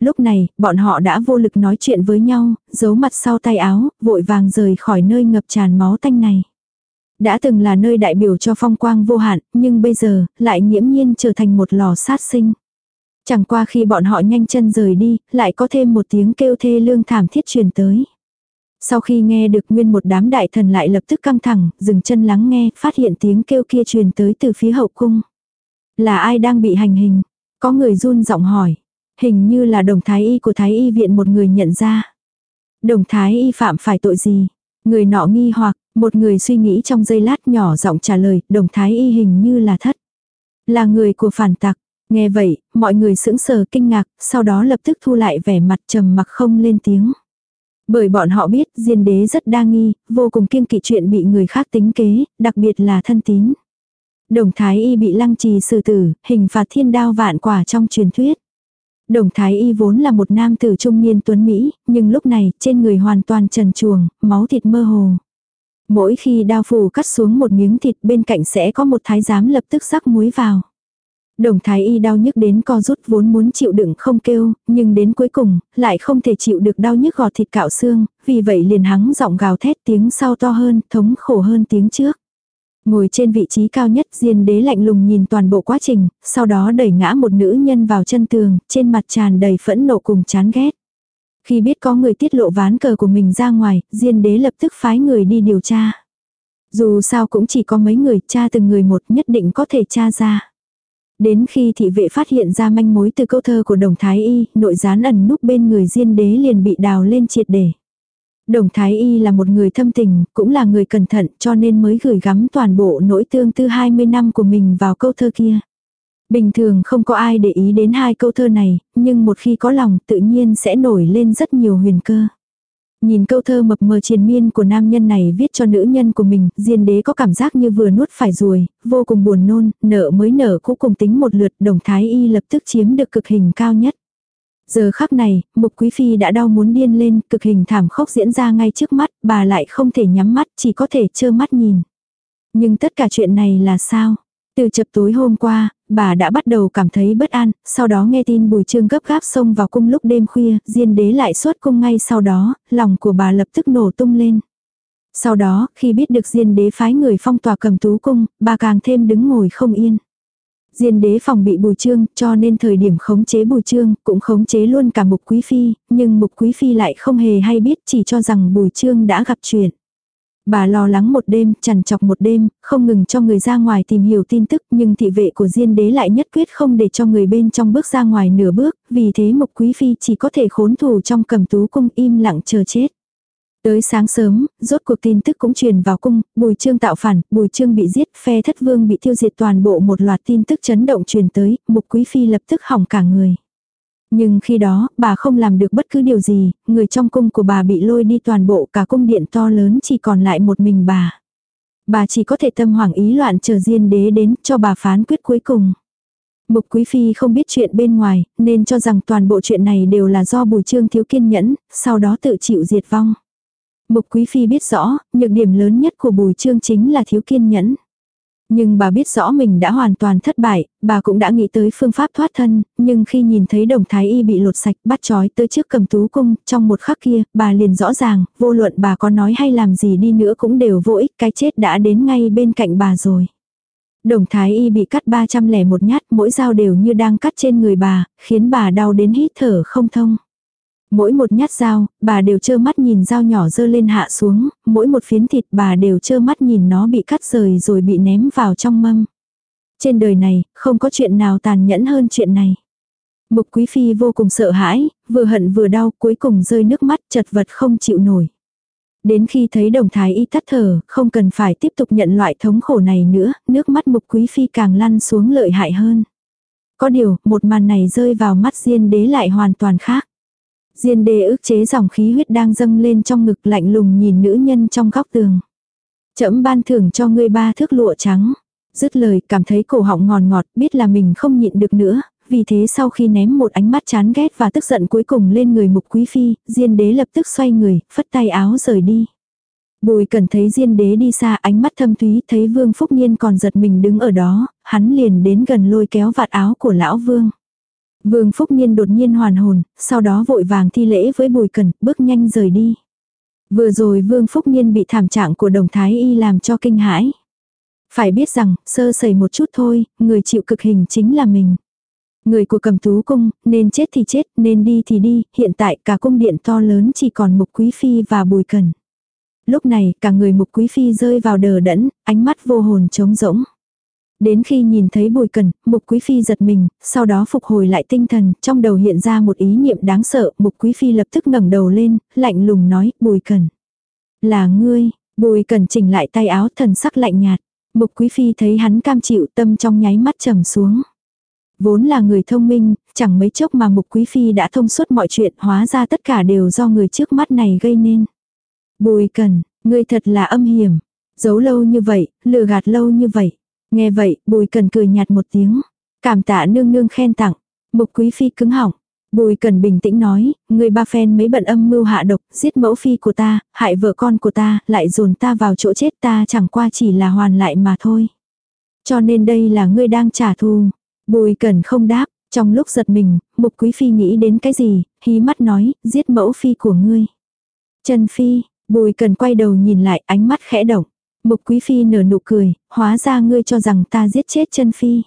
[SPEAKER 1] Lúc này, bọn họ đã vô lực nói chuyện với nhau, giấu mặt sau tay áo, vội vàng rời khỏi nơi ngập tràn máu tanh này. Đã từng là nơi đại biểu cho phong quang vô hạn, nhưng bây giờ, lại nhiễm nhiên trở thành một lò sát sinh. Chẳng qua khi bọn họ nhanh chân rời đi, lại có thêm một tiếng kêu thê lương thảm thiết truyền tới. Sau khi nghe được nguyên một đám đại thần lại lập tức căng thẳng, dừng chân lắng nghe, phát hiện tiếng kêu kia truyền tới từ phía hậu cung. Là ai đang bị hành hình? Có người run giọng hỏi. Hình như là đồng thái y của thái y viện một người nhận ra. Đồng thái y phạm phải tội gì? Người nọ nghi hoặc, một người suy nghĩ trong giây lát nhỏ giọng trả lời, đồng thái y hình như là thất. Là người của phản tặc. Nghe vậy, mọi người sững sờ kinh ngạc, sau đó lập tức thu lại vẻ mặt trầm mặc không lên tiếng. Bởi bọn họ biết diên đế rất đa nghi, vô cùng kiêng kỵ chuyện bị người khác tính kế, đặc biệt là thân tín. Đồng Thái Y bị lăng trì xử tử, hình phạt thiên đao vạn quả trong truyền thuyết. Đồng Thái Y vốn là một nam tử trung niên tuấn Mỹ, nhưng lúc này trên người hoàn toàn trần chuồng, máu thịt mơ hồ. Mỗi khi đao phủ cắt xuống một miếng thịt bên cạnh sẽ có một thái giám lập tức rắc muối vào. Đồng thái y đau nhức đến co rút vốn muốn chịu đựng không kêu, nhưng đến cuối cùng, lại không thể chịu được đau nhức gọt thịt cạo xương, vì vậy liền hắng giọng gào thét tiếng sau to hơn, thống khổ hơn tiếng trước. Ngồi trên vị trí cao nhất diên đế lạnh lùng nhìn toàn bộ quá trình, sau đó đẩy ngã một nữ nhân vào chân tường, trên mặt tràn đầy phẫn nộ cùng chán ghét. Khi biết có người tiết lộ ván cờ của mình ra ngoài, diên đế lập tức phái người đi điều tra. Dù sao cũng chỉ có mấy người, tra từng người một nhất định có thể tra ra. Đến khi thị vệ phát hiện ra manh mối từ câu thơ của đồng thái y, nội gián ẩn núp bên người diên đế liền bị đào lên triệt để. Đồng Thái Y là một người thâm tình, cũng là người cẩn thận cho nên mới gửi gắm toàn bộ nỗi tương tư 20 năm của mình vào câu thơ kia. Bình thường không có ai để ý đến hai câu thơ này, nhưng một khi có lòng tự nhiên sẽ nổi lên rất nhiều huyền cơ. Nhìn câu thơ mập mờ triền miên của nam nhân này viết cho nữ nhân của mình, diên đế có cảm giác như vừa nuốt phải ruồi, vô cùng buồn nôn, nợ mới nợ cũ cùng tính một lượt, đồng thái y lập tức chiếm được cực hình cao nhất. Giờ khắc này, mục quý phi đã đau muốn điên lên, cực hình thảm khốc diễn ra ngay trước mắt, bà lại không thể nhắm mắt, chỉ có thể trơ mắt nhìn. Nhưng tất cả chuyện này là sao? Từ chập tối hôm qua, bà đã bắt đầu cảm thấy bất an, sau đó nghe tin bùi trương gấp gáp xông vào cung lúc đêm khuya, diên đế lại xuất cung ngay sau đó, lòng của bà lập tức nổ tung lên. Sau đó, khi biết được diên đế phái người phong tỏa cầm tú cung, bà càng thêm đứng ngồi không yên. Diên đế phòng bị bùi trương, cho nên thời điểm khống chế bùi trương, cũng khống chế luôn cả mục quý phi, nhưng mục quý phi lại không hề hay biết chỉ cho rằng bùi trương đã gặp chuyện. Bà lo lắng một đêm, chằn chọc một đêm, không ngừng cho người ra ngoài tìm hiểu tin tức nhưng thị vệ của Diên đế lại nhất quyết không để cho người bên trong bước ra ngoài nửa bước, vì thế Mục Quý Phi chỉ có thể khốn thủ trong cầm tú cung im lặng chờ chết. Tới sáng sớm, rốt cuộc tin tức cũng truyền vào cung, Bùi Trương tạo phản, Bùi Trương bị giết, phe thất vương bị tiêu diệt toàn bộ một loạt tin tức chấn động truyền tới, Mục Quý Phi lập tức hỏng cả người. Nhưng khi đó, bà không làm được bất cứ điều gì, người trong cung của bà bị lôi đi toàn bộ cả cung điện to lớn chỉ còn lại một mình bà. Bà chỉ có thể tâm hoảng ý loạn chờ diên đế đến cho bà phán quyết cuối cùng. Mục Quý Phi không biết chuyện bên ngoài, nên cho rằng toàn bộ chuyện này đều là do Bùi Trương thiếu kiên nhẫn, sau đó tự chịu diệt vong. Mục Quý Phi biết rõ, nhược điểm lớn nhất của Bùi Trương chính là thiếu kiên nhẫn. Nhưng bà biết rõ mình đã hoàn toàn thất bại, bà cũng đã nghĩ tới phương pháp thoát thân, nhưng khi nhìn thấy đồng thái y bị lột sạch bắt trói tới trước cầm tú cung, trong một khắc kia, bà liền rõ ràng, vô luận bà có nói hay làm gì đi nữa cũng đều vô ích, cái chết đã đến ngay bên cạnh bà rồi. Đồng thái y bị cắt 301 nhát, mỗi dao đều như đang cắt trên người bà, khiến bà đau đến hít thở không thông. Mỗi một nhát dao, bà đều trơ mắt nhìn dao nhỏ dơ lên hạ xuống, mỗi một phiến thịt bà đều trơ mắt nhìn nó bị cắt rời rồi bị ném vào trong mâm. Trên đời này, không có chuyện nào tàn nhẫn hơn chuyện này. Mục quý phi vô cùng sợ hãi, vừa hận vừa đau, cuối cùng rơi nước mắt chật vật không chịu nổi. Đến khi thấy đồng thái y tắt thở, không cần phải tiếp tục nhận loại thống khổ này nữa, nước mắt mục quý phi càng lăn xuống lợi hại hơn. Có điều, một màn này rơi vào mắt diên đế lại hoàn toàn khác. Diên đế ức chế dòng khí huyết đang dâng lên trong ngực lạnh lùng nhìn nữ nhân trong góc tường. Chậm ban thưởng cho ngươi ba thước lụa trắng. Dứt lời cảm thấy cổ họng ngòn ngọt biết là mình không nhịn được nữa. Vì thế sau khi ném một ánh mắt chán ghét và tức giận cuối cùng lên người mục quý phi, diên đế lập tức xoay người, phất tay áo rời đi. Bùi cần thấy diên đế đi xa ánh mắt thâm thúy thấy vương phúc niên còn giật mình đứng ở đó, hắn liền đến gần lôi kéo vạt áo của lão vương. Vương Phúc Niên đột nhiên hoàn hồn, sau đó vội vàng thi lễ với Bùi Cần, bước nhanh rời đi. Vừa rồi Vương Phúc Niên bị thảm trạng của đồng thái y làm cho kinh hãi. Phải biết rằng, sơ sẩy một chút thôi, người chịu cực hình chính là mình. Người của cầm tú cung, nên chết thì chết, nên đi thì đi, hiện tại cả cung điện to lớn chỉ còn mục quý phi và bùi cần. Lúc này, cả người mục quý phi rơi vào đờ đẫn, ánh mắt vô hồn trống rỗng. Đến khi nhìn thấy bùi cần, mục quý phi giật mình, sau đó phục hồi lại tinh thần, trong đầu hiện ra một ý niệm đáng sợ, mục quý phi lập tức ngẩng đầu lên, lạnh lùng nói, bùi cần. Là ngươi, bùi cần chỉnh lại tay áo thần sắc lạnh nhạt. Mục quý phi thấy hắn cam chịu tâm trong nháy mắt trầm xuống. Vốn là người thông minh, chẳng mấy chốc mà mục quý phi đã thông suốt mọi chuyện hóa ra tất cả đều do người trước mắt này gây nên. Bùi cần, ngươi thật là âm hiểm. Giấu lâu như vậy, lừa gạt lâu như vậy. Nghe vậy, bùi cần cười nhạt một tiếng. Cảm tạ nương nương khen tặng. Mục quý phi cứng họng. Bùi cần bình tĩnh nói, người ba phen mấy bận âm mưu hạ độc, giết mẫu phi của ta, hại vợ con của ta, lại dồn ta vào chỗ chết ta chẳng qua chỉ là hoàn lại mà thôi. Cho nên đây là ngươi đang trả thù. Bùi cần không đáp, trong lúc giật mình, mục quý phi nghĩ đến cái gì, hí mắt nói, giết mẫu phi của ngươi. Trần phi, bùi cần quay đầu nhìn lại ánh mắt khẽ động. Mục quý phi nở nụ cười, hóa ra ngươi cho rằng ta giết chết chân phi.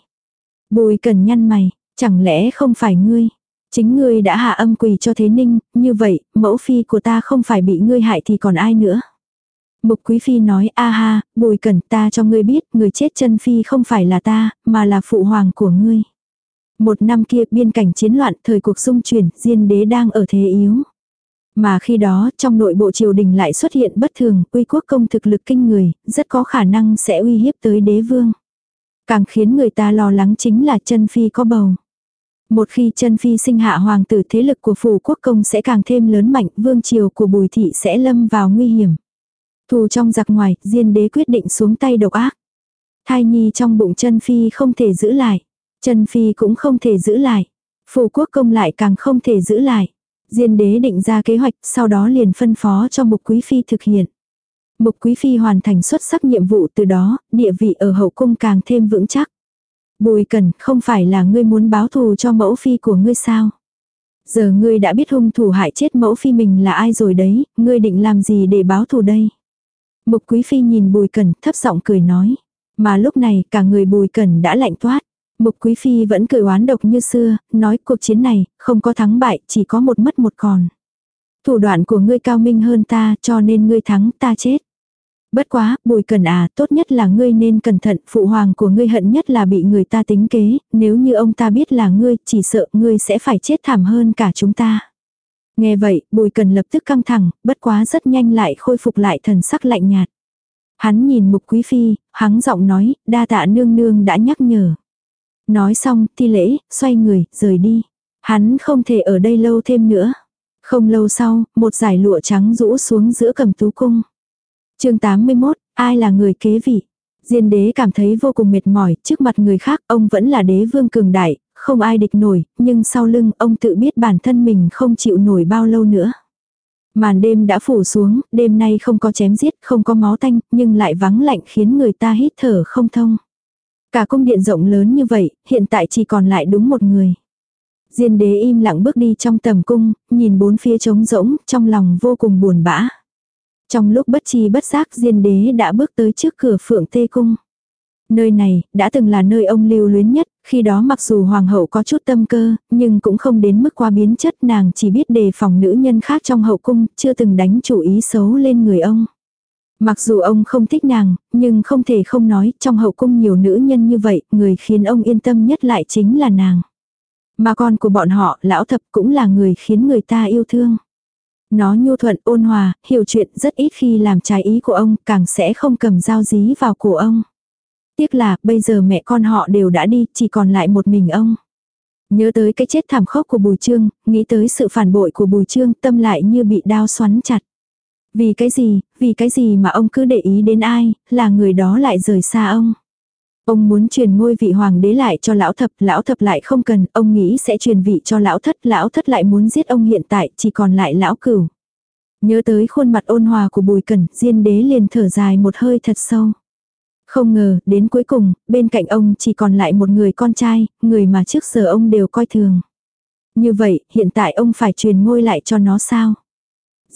[SPEAKER 1] Bùi cần nhăn mày, chẳng lẽ không phải ngươi. Chính ngươi đã hạ âm quỳ cho thế ninh, như vậy, mẫu phi của ta không phải bị ngươi hại thì còn ai nữa. Mục quý phi nói a ha, bùi cẩn ta cho ngươi biết, người chết chân phi không phải là ta, mà là phụ hoàng của ngươi. Một năm kia biên cảnh chiến loạn thời cuộc xung chuyển, diên đế đang ở thế yếu. Mà khi đó, trong nội bộ triều đình lại xuất hiện bất thường, uy quốc công thực lực kinh người, rất có khả năng sẽ uy hiếp tới đế vương. Càng khiến người ta lo lắng chính là chân phi có bầu. Một khi chân phi sinh hạ hoàng tử thế lực của phủ quốc công sẽ càng thêm lớn mạnh, vương triều của bùi thị sẽ lâm vào nguy hiểm. Thù trong giặc ngoài, diên đế quyết định xuống tay độc ác. Thai nhi trong bụng chân phi không thể giữ lại. Chân phi cũng không thể giữ lại. Phủ quốc công lại càng không thể giữ lại. Diên đế định ra kế hoạch, sau đó liền phân phó cho mục quý phi thực hiện. Mục quý phi hoàn thành xuất sắc nhiệm vụ từ đó, địa vị ở hậu cung càng thêm vững chắc. Bùi cần, không phải là ngươi muốn báo thù cho mẫu phi của ngươi sao? Giờ ngươi đã biết hung thủ hại chết mẫu phi mình là ai rồi đấy, ngươi định làm gì để báo thù đây? Mục quý phi nhìn bùi cần thấp giọng cười nói. Mà lúc này cả người bùi cần đã lạnh toát. Mục quý phi vẫn cười oán độc như xưa, nói cuộc chiến này, không có thắng bại, chỉ có một mất một còn. Thủ đoạn của ngươi cao minh hơn ta, cho nên ngươi thắng, ta chết. Bất quá, bùi cần à, tốt nhất là ngươi nên cẩn thận, phụ hoàng của ngươi hận nhất là bị người ta tính kế, nếu như ông ta biết là ngươi, chỉ sợ ngươi sẽ phải chết thảm hơn cả chúng ta. Nghe vậy, bùi cần lập tức căng thẳng, bất quá rất nhanh lại khôi phục lại thần sắc lạnh nhạt. Hắn nhìn mục quý phi, hắn giọng nói, đa tạ nương nương đã nhắc nhở. Nói xong, thi lễ, xoay người, rời đi. Hắn không thể ở đây lâu thêm nữa. Không lâu sau, một giải lụa trắng rũ xuống giữa cầm tú cung chương 81, ai là người kế vị? Diên đế cảm thấy vô cùng mệt mỏi, trước mặt người khác ông vẫn là đế vương cường đại, không ai địch nổi, nhưng sau lưng ông tự biết bản thân mình không chịu nổi bao lâu nữa. Màn đêm đã phủ xuống, đêm nay không có chém giết, không có máu tanh, nhưng lại vắng lạnh khiến người ta hít thở không thông. Cả cung điện rộng lớn như vậy, hiện tại chỉ còn lại đúng một người. Diên đế im lặng bước đi trong tầm cung, nhìn bốn phía trống rỗng, trong lòng vô cùng buồn bã. Trong lúc bất chi bất giác diên đế đã bước tới trước cửa phượng tê cung. Nơi này, đã từng là nơi ông lưu luyến nhất, khi đó mặc dù hoàng hậu có chút tâm cơ, nhưng cũng không đến mức quá biến chất nàng chỉ biết đề phòng nữ nhân khác trong hậu cung, chưa từng đánh chủ ý xấu lên người ông. Mặc dù ông không thích nàng, nhưng không thể không nói, trong hậu cung nhiều nữ nhân như vậy, người khiến ông yên tâm nhất lại chính là nàng. Mà con của bọn họ, lão thập cũng là người khiến người ta yêu thương. Nó nhu thuận ôn hòa, hiểu chuyện rất ít khi làm trái ý của ông, càng sẽ không cầm dao dí vào cổ ông. Tiếc là bây giờ mẹ con họ đều đã đi, chỉ còn lại một mình ông. Nhớ tới cái chết thảm khốc của Bùi Trương, nghĩ tới sự phản bội của Bùi Trương, tâm lại như bị đao xoắn chặt. Vì cái gì, vì cái gì mà ông cứ để ý đến ai, là người đó lại rời xa ông. Ông muốn truyền ngôi vị hoàng đế lại cho lão thập, lão thập lại không cần, ông nghĩ sẽ truyền vị cho lão thất, lão thất lại muốn giết ông hiện tại, chỉ còn lại lão cửu. Nhớ tới khuôn mặt ôn hòa của bùi cẩn, diên đế liền thở dài một hơi thật sâu. Không ngờ, đến cuối cùng, bên cạnh ông chỉ còn lại một người con trai, người mà trước giờ ông đều coi thường. Như vậy, hiện tại ông phải truyền ngôi lại cho nó sao?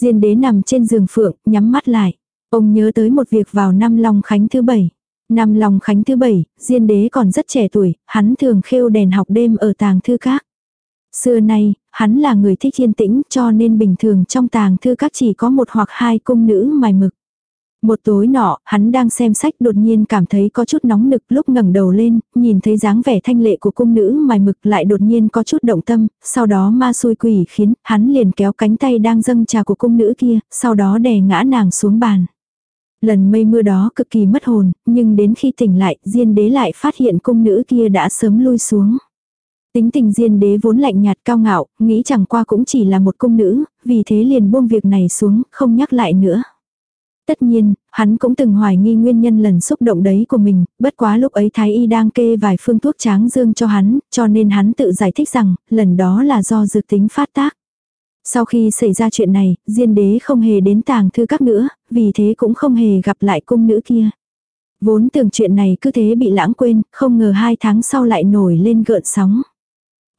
[SPEAKER 1] Diên đế nằm trên giường phượng, nhắm mắt lại. Ông nhớ tới một việc vào năm Long Khánh thứ bảy. Năm Long khánh thứ bảy, Diên đế còn rất trẻ tuổi, hắn thường khêu đèn học đêm ở tàng thư các. Xưa nay, hắn là người thích yên tĩnh cho nên bình thường trong tàng thư các chỉ có một hoặc hai cung nữ mài mực. Một tối nọ, hắn đang xem sách đột nhiên cảm thấy có chút nóng nực lúc ngẩng đầu lên, nhìn thấy dáng vẻ thanh lệ của cung nữ mài mực lại đột nhiên có chút động tâm, sau đó ma xui quỷ khiến hắn liền kéo cánh tay đang dâng trà của cung nữ kia, sau đó đè ngã nàng xuống bàn. Lần mây mưa đó cực kỳ mất hồn, nhưng đến khi tỉnh lại, Diên đế lại phát hiện cung nữ kia đã sớm lui xuống. Tính tình Diên đế vốn lạnh nhạt cao ngạo, nghĩ chẳng qua cũng chỉ là một cung nữ, vì thế liền buông việc này xuống, không nhắc lại nữa. Tất nhiên, hắn cũng từng hoài nghi nguyên nhân lần xúc động đấy của mình, bất quá lúc ấy Thái Y đang kê vài phương thuốc tráng dương cho hắn, cho nên hắn tự giải thích rằng, lần đó là do dược tính phát tác. Sau khi xảy ra chuyện này, Diên đế không hề đến tàng thư các nữa, vì thế cũng không hề gặp lại cung nữ kia. Vốn tưởng chuyện này cứ thế bị lãng quên, không ngờ hai tháng sau lại nổi lên gợn sóng.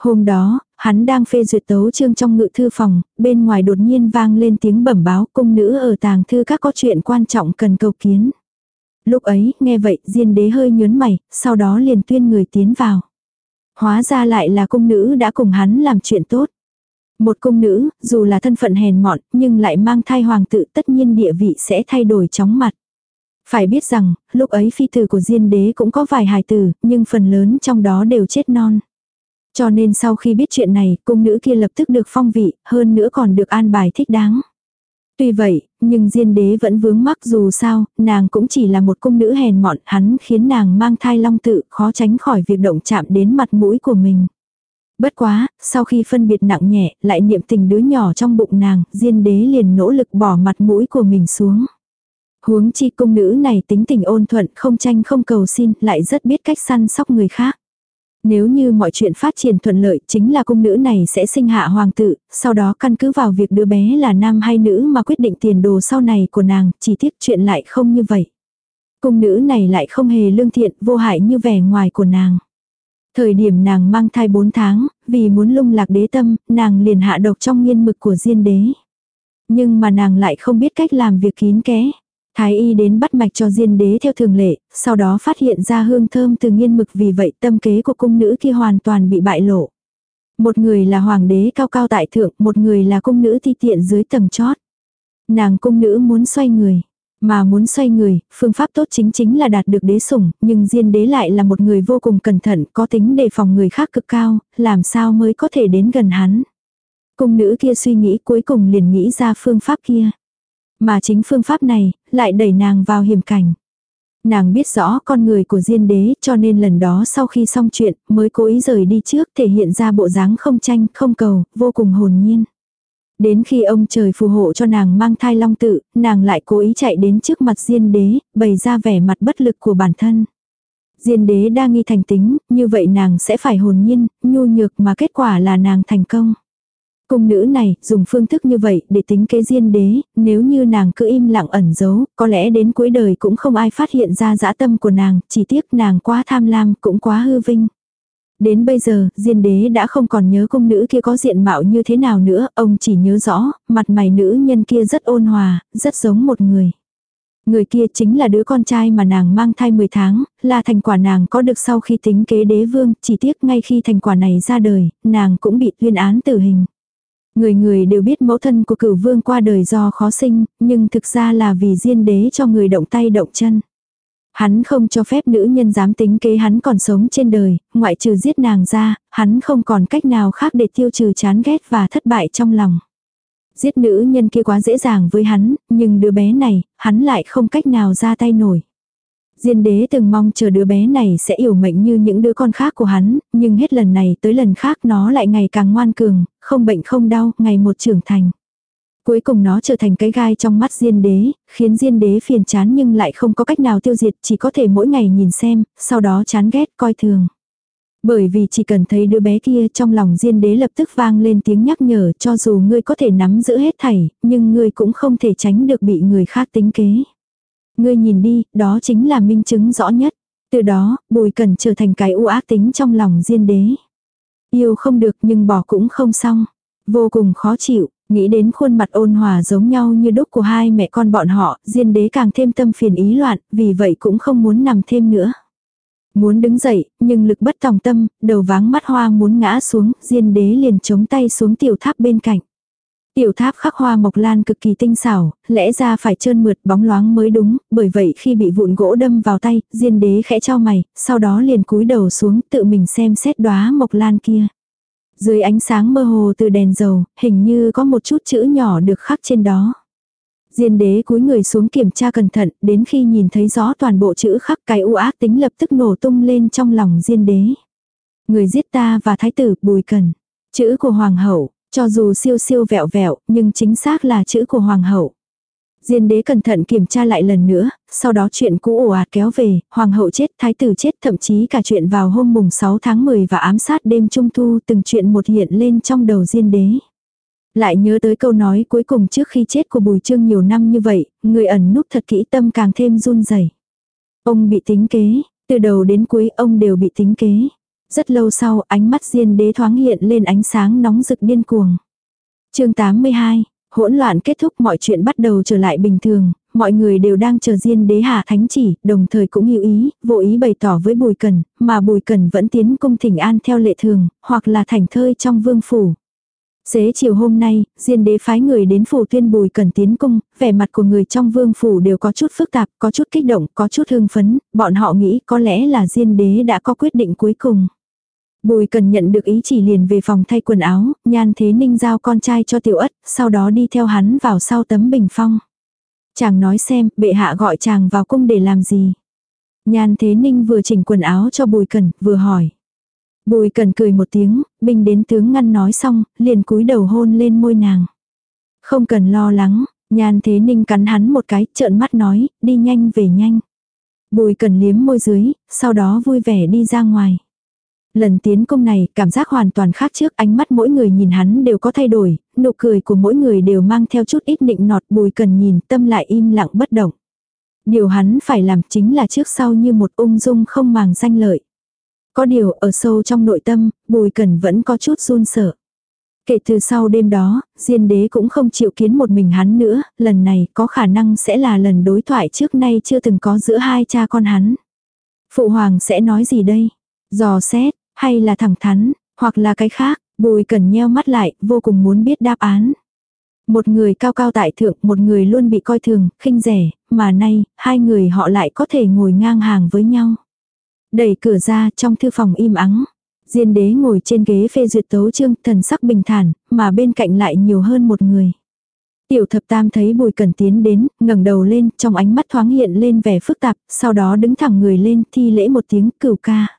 [SPEAKER 1] Hôm đó, hắn đang phê duyệt tấu chương trong ngự thư phòng, bên ngoài đột nhiên vang lên tiếng bẩm báo cung nữ ở tàng thư các có chuyện quan trọng cần cầu kiến. Lúc ấy, nghe vậy, Diên đế hơi nhớn mày, sau đó liền tuyên người tiến vào. Hóa ra lại là cung nữ đã cùng hắn làm chuyện tốt. Một cung nữ, dù là thân phận hèn mọn, nhưng lại mang thai hoàng tự tất nhiên địa vị sẽ thay đổi chóng mặt. Phải biết rằng, lúc ấy phi tử của Diên đế cũng có vài hài tử, nhưng phần lớn trong đó đều chết non. Cho nên sau khi biết chuyện này, cung nữ kia lập tức được phong vị, hơn nữa còn được an bài thích đáng. Tuy vậy, nhưng Diên đế vẫn vướng mắc dù sao, nàng cũng chỉ là một cung nữ hèn mọn, hắn khiến nàng mang thai long tự, khó tránh khỏi việc động chạm đến mặt mũi của mình. Bất quá, sau khi phân biệt nặng nhẹ, lại niệm tình đứa nhỏ trong bụng nàng, Diên đế liền nỗ lực bỏ mặt mũi của mình xuống. Huống chi cung nữ này tính tình ôn thuận, không tranh không cầu xin, lại rất biết cách săn sóc người khác. Nếu như mọi chuyện phát triển thuận lợi chính là cung nữ này sẽ sinh hạ hoàng tử, sau đó căn cứ vào việc đứa bé là nam hay nữ mà quyết định tiền đồ sau này của nàng, chỉ tiếc chuyện lại không như vậy. Cung nữ này lại không hề lương thiện, vô hại như vẻ ngoài của nàng. Thời điểm nàng mang thai 4 tháng, vì muốn lung lạc đế tâm, nàng liền hạ độc trong nghiên mực của diên đế. Nhưng mà nàng lại không biết cách làm việc kín kẽ Thái y đến bắt mạch cho diên đế theo thường lệ, sau đó phát hiện ra hương thơm từ nghiên mực vì vậy tâm kế của cung nữ kia hoàn toàn bị bại lộ. Một người là hoàng đế cao cao tại thượng, một người là cung nữ thi tiện dưới tầng chót. Nàng cung nữ muốn xoay người. Mà muốn xoay người, phương pháp tốt chính chính là đạt được đế sủng, nhưng diên đế lại là một người vô cùng cẩn thận, có tính đề phòng người khác cực cao, làm sao mới có thể đến gần hắn. Cung nữ kia suy nghĩ cuối cùng liền nghĩ ra phương pháp kia. Mà chính phương pháp này, lại đẩy nàng vào hiểm cảnh. Nàng biết rõ con người của Diên đế cho nên lần đó sau khi xong chuyện mới cố ý rời đi trước thể hiện ra bộ dáng không tranh, không cầu, vô cùng hồn nhiên. Đến khi ông trời phù hộ cho nàng mang thai long tự, nàng lại cố ý chạy đến trước mặt Diên đế, bày ra vẻ mặt bất lực của bản thân. Diên đế đa nghi thành tính, như vậy nàng sẽ phải hồn nhiên, nhu nhược mà kết quả là nàng thành công. Cung nữ này, dùng phương thức như vậy để tính kế diên đế, nếu như nàng cứ im lặng ẩn giấu, có lẽ đến cuối đời cũng không ai phát hiện ra dã tâm của nàng, chỉ tiếc nàng quá tham lam, cũng quá hư vinh. Đến bây giờ, diên đế đã không còn nhớ cung nữ kia có diện mạo như thế nào nữa, ông chỉ nhớ rõ, mặt mày nữ nhân kia rất ôn hòa, rất giống một người. Người kia chính là đứa con trai mà nàng mang thai 10 tháng, là thành quả nàng có được sau khi tính kế đế vương, chỉ tiếc ngay khi thành quả này ra đời, nàng cũng bị tuyên án tử hình. Người người đều biết mẫu thân của cửu vương qua đời do khó sinh, nhưng thực ra là vì diên đế cho người động tay động chân. Hắn không cho phép nữ nhân dám tính kế hắn còn sống trên đời, ngoại trừ giết nàng ra, hắn không còn cách nào khác để tiêu trừ chán ghét và thất bại trong lòng. Giết nữ nhân kia quá dễ dàng với hắn, nhưng đứa bé này, hắn lại không cách nào ra tay nổi. Diên đế từng mong chờ đứa bé này sẽ yểu mệnh như những đứa con khác của hắn, nhưng hết lần này tới lần khác nó lại ngày càng ngoan cường, không bệnh không đau, ngày một trưởng thành. Cuối cùng nó trở thành cái gai trong mắt Diên đế, khiến Diên đế phiền chán nhưng lại không có cách nào tiêu diệt, chỉ có thể mỗi ngày nhìn xem, sau đó chán ghét coi thường. Bởi vì chỉ cần thấy đứa bé kia trong lòng Diên đế lập tức vang lên tiếng nhắc nhở cho dù ngươi có thể nắm giữ hết thảy, nhưng ngươi cũng không thể tránh được bị người khác tính kế. Ngươi nhìn đi, đó chính là minh chứng rõ nhất. Từ đó, bùi cần trở thành cái u ác tính trong lòng Diên đế. Yêu không được nhưng bỏ cũng không xong. Vô cùng khó chịu, nghĩ đến khuôn mặt ôn hòa giống nhau như đúc của hai mẹ con bọn họ, diên đế càng thêm tâm phiền ý loạn, vì vậy cũng không muốn nằm thêm nữa. Muốn đứng dậy, nhưng lực bất tòng tâm, đầu váng mắt hoa muốn ngã xuống, diên đế liền chống tay xuống tiểu tháp bên cạnh. Tiểu tháp khắc hoa mộc lan cực kỳ tinh xảo, lẽ ra phải trơn mượt bóng loáng mới đúng, bởi vậy khi bị vụn gỗ đâm vào tay, diên đế khẽ cho mày, sau đó liền cúi đầu xuống tự mình xem xét đóa mộc lan kia. Dưới ánh sáng mơ hồ từ đèn dầu, hình như có một chút chữ nhỏ được khắc trên đó. Diên đế cúi người xuống kiểm tra cẩn thận, đến khi nhìn thấy rõ toàn bộ chữ khắc cái u ác tính lập tức nổ tung lên trong lòng diên đế. Người giết ta và thái tử bùi cần. Chữ của hoàng hậu, cho dù siêu siêu vẹo vẹo, nhưng chính xác là chữ của hoàng hậu. Diên đế cẩn thận kiểm tra lại lần nữa, sau đó chuyện cũ ồ ạt kéo về, hoàng hậu chết, thái tử chết, thậm chí cả chuyện vào hôm mùng 6 tháng 10 và ám sát đêm trung thu từng chuyện một hiện lên trong đầu diên đế. Lại nhớ tới câu nói cuối cùng trước khi chết của bùi trương nhiều năm như vậy, người ẩn núp thật kỹ tâm càng thêm run rẩy. Ông bị tính kế, từ đầu đến cuối ông đều bị tính kế. Rất lâu sau ánh mắt diên đế thoáng hiện lên ánh sáng nóng rực điên cuồng. chương 82, hỗn loạn kết thúc mọi chuyện bắt đầu trở lại bình thường, mọi người đều đang chờ diên đế hạ thánh chỉ, đồng thời cũng hữu ý, vô ý bày tỏ với bùi cần, mà bùi cần vẫn tiến cung thỉnh an theo lệ thường, hoặc là thành thơi trong vương phủ. Xế chiều hôm nay, Diên đế phái người đến phủ tuyên bùi cần tiến cung, vẻ mặt của người trong vương phủ đều có chút phức tạp, có chút kích động, có chút hưng phấn, bọn họ nghĩ có lẽ là Diên đế đã có quyết định cuối cùng. Bùi cần nhận được ý chỉ liền về phòng thay quần áo, nhan thế ninh giao con trai cho tiểu ất, sau đó đi theo hắn vào sau tấm bình phong. Chàng nói xem, bệ hạ gọi chàng vào cung để làm gì. Nhan thế ninh vừa chỉnh quần áo cho bùi cần, vừa hỏi. Bùi cần cười một tiếng, Binh đến tướng ngăn nói xong, liền cúi đầu hôn lên môi nàng. Không cần lo lắng, nhan thế ninh cắn hắn một cái, trợn mắt nói, đi nhanh về nhanh. Bùi cần liếm môi dưới, sau đó vui vẻ đi ra ngoài. Lần tiến công này, cảm giác hoàn toàn khác trước, ánh mắt mỗi người nhìn hắn đều có thay đổi, nụ cười của mỗi người đều mang theo chút ít nịnh nọt bùi cần nhìn, tâm lại im lặng bất động. Điều hắn phải làm chính là trước sau như một ung dung không màng danh lợi. Có điều ở sâu trong nội tâm, bùi cần vẫn có chút run sợ. Kể từ sau đêm đó, Diên đế cũng không chịu kiến một mình hắn nữa, lần này có khả năng sẽ là lần đối thoại trước nay chưa từng có giữa hai cha con hắn. Phụ hoàng sẽ nói gì đây? Dò xét, hay là thẳng thắn, hoặc là cái khác, bùi cần nheo mắt lại, vô cùng muốn biết đáp án. Một người cao cao tại thượng, một người luôn bị coi thường, khinh rẻ, mà nay, hai người họ lại có thể ngồi ngang hàng với nhau. Đẩy cửa ra trong thư phòng im ắng. Diên đế ngồi trên ghế phê duyệt tấu chương thần sắc bình thản, mà bên cạnh lại nhiều hơn một người. Tiểu thập tam thấy bùi cần tiến đến, ngẩng đầu lên, trong ánh mắt thoáng hiện lên vẻ phức tạp, sau đó đứng thẳng người lên thi lễ một tiếng cửu ca.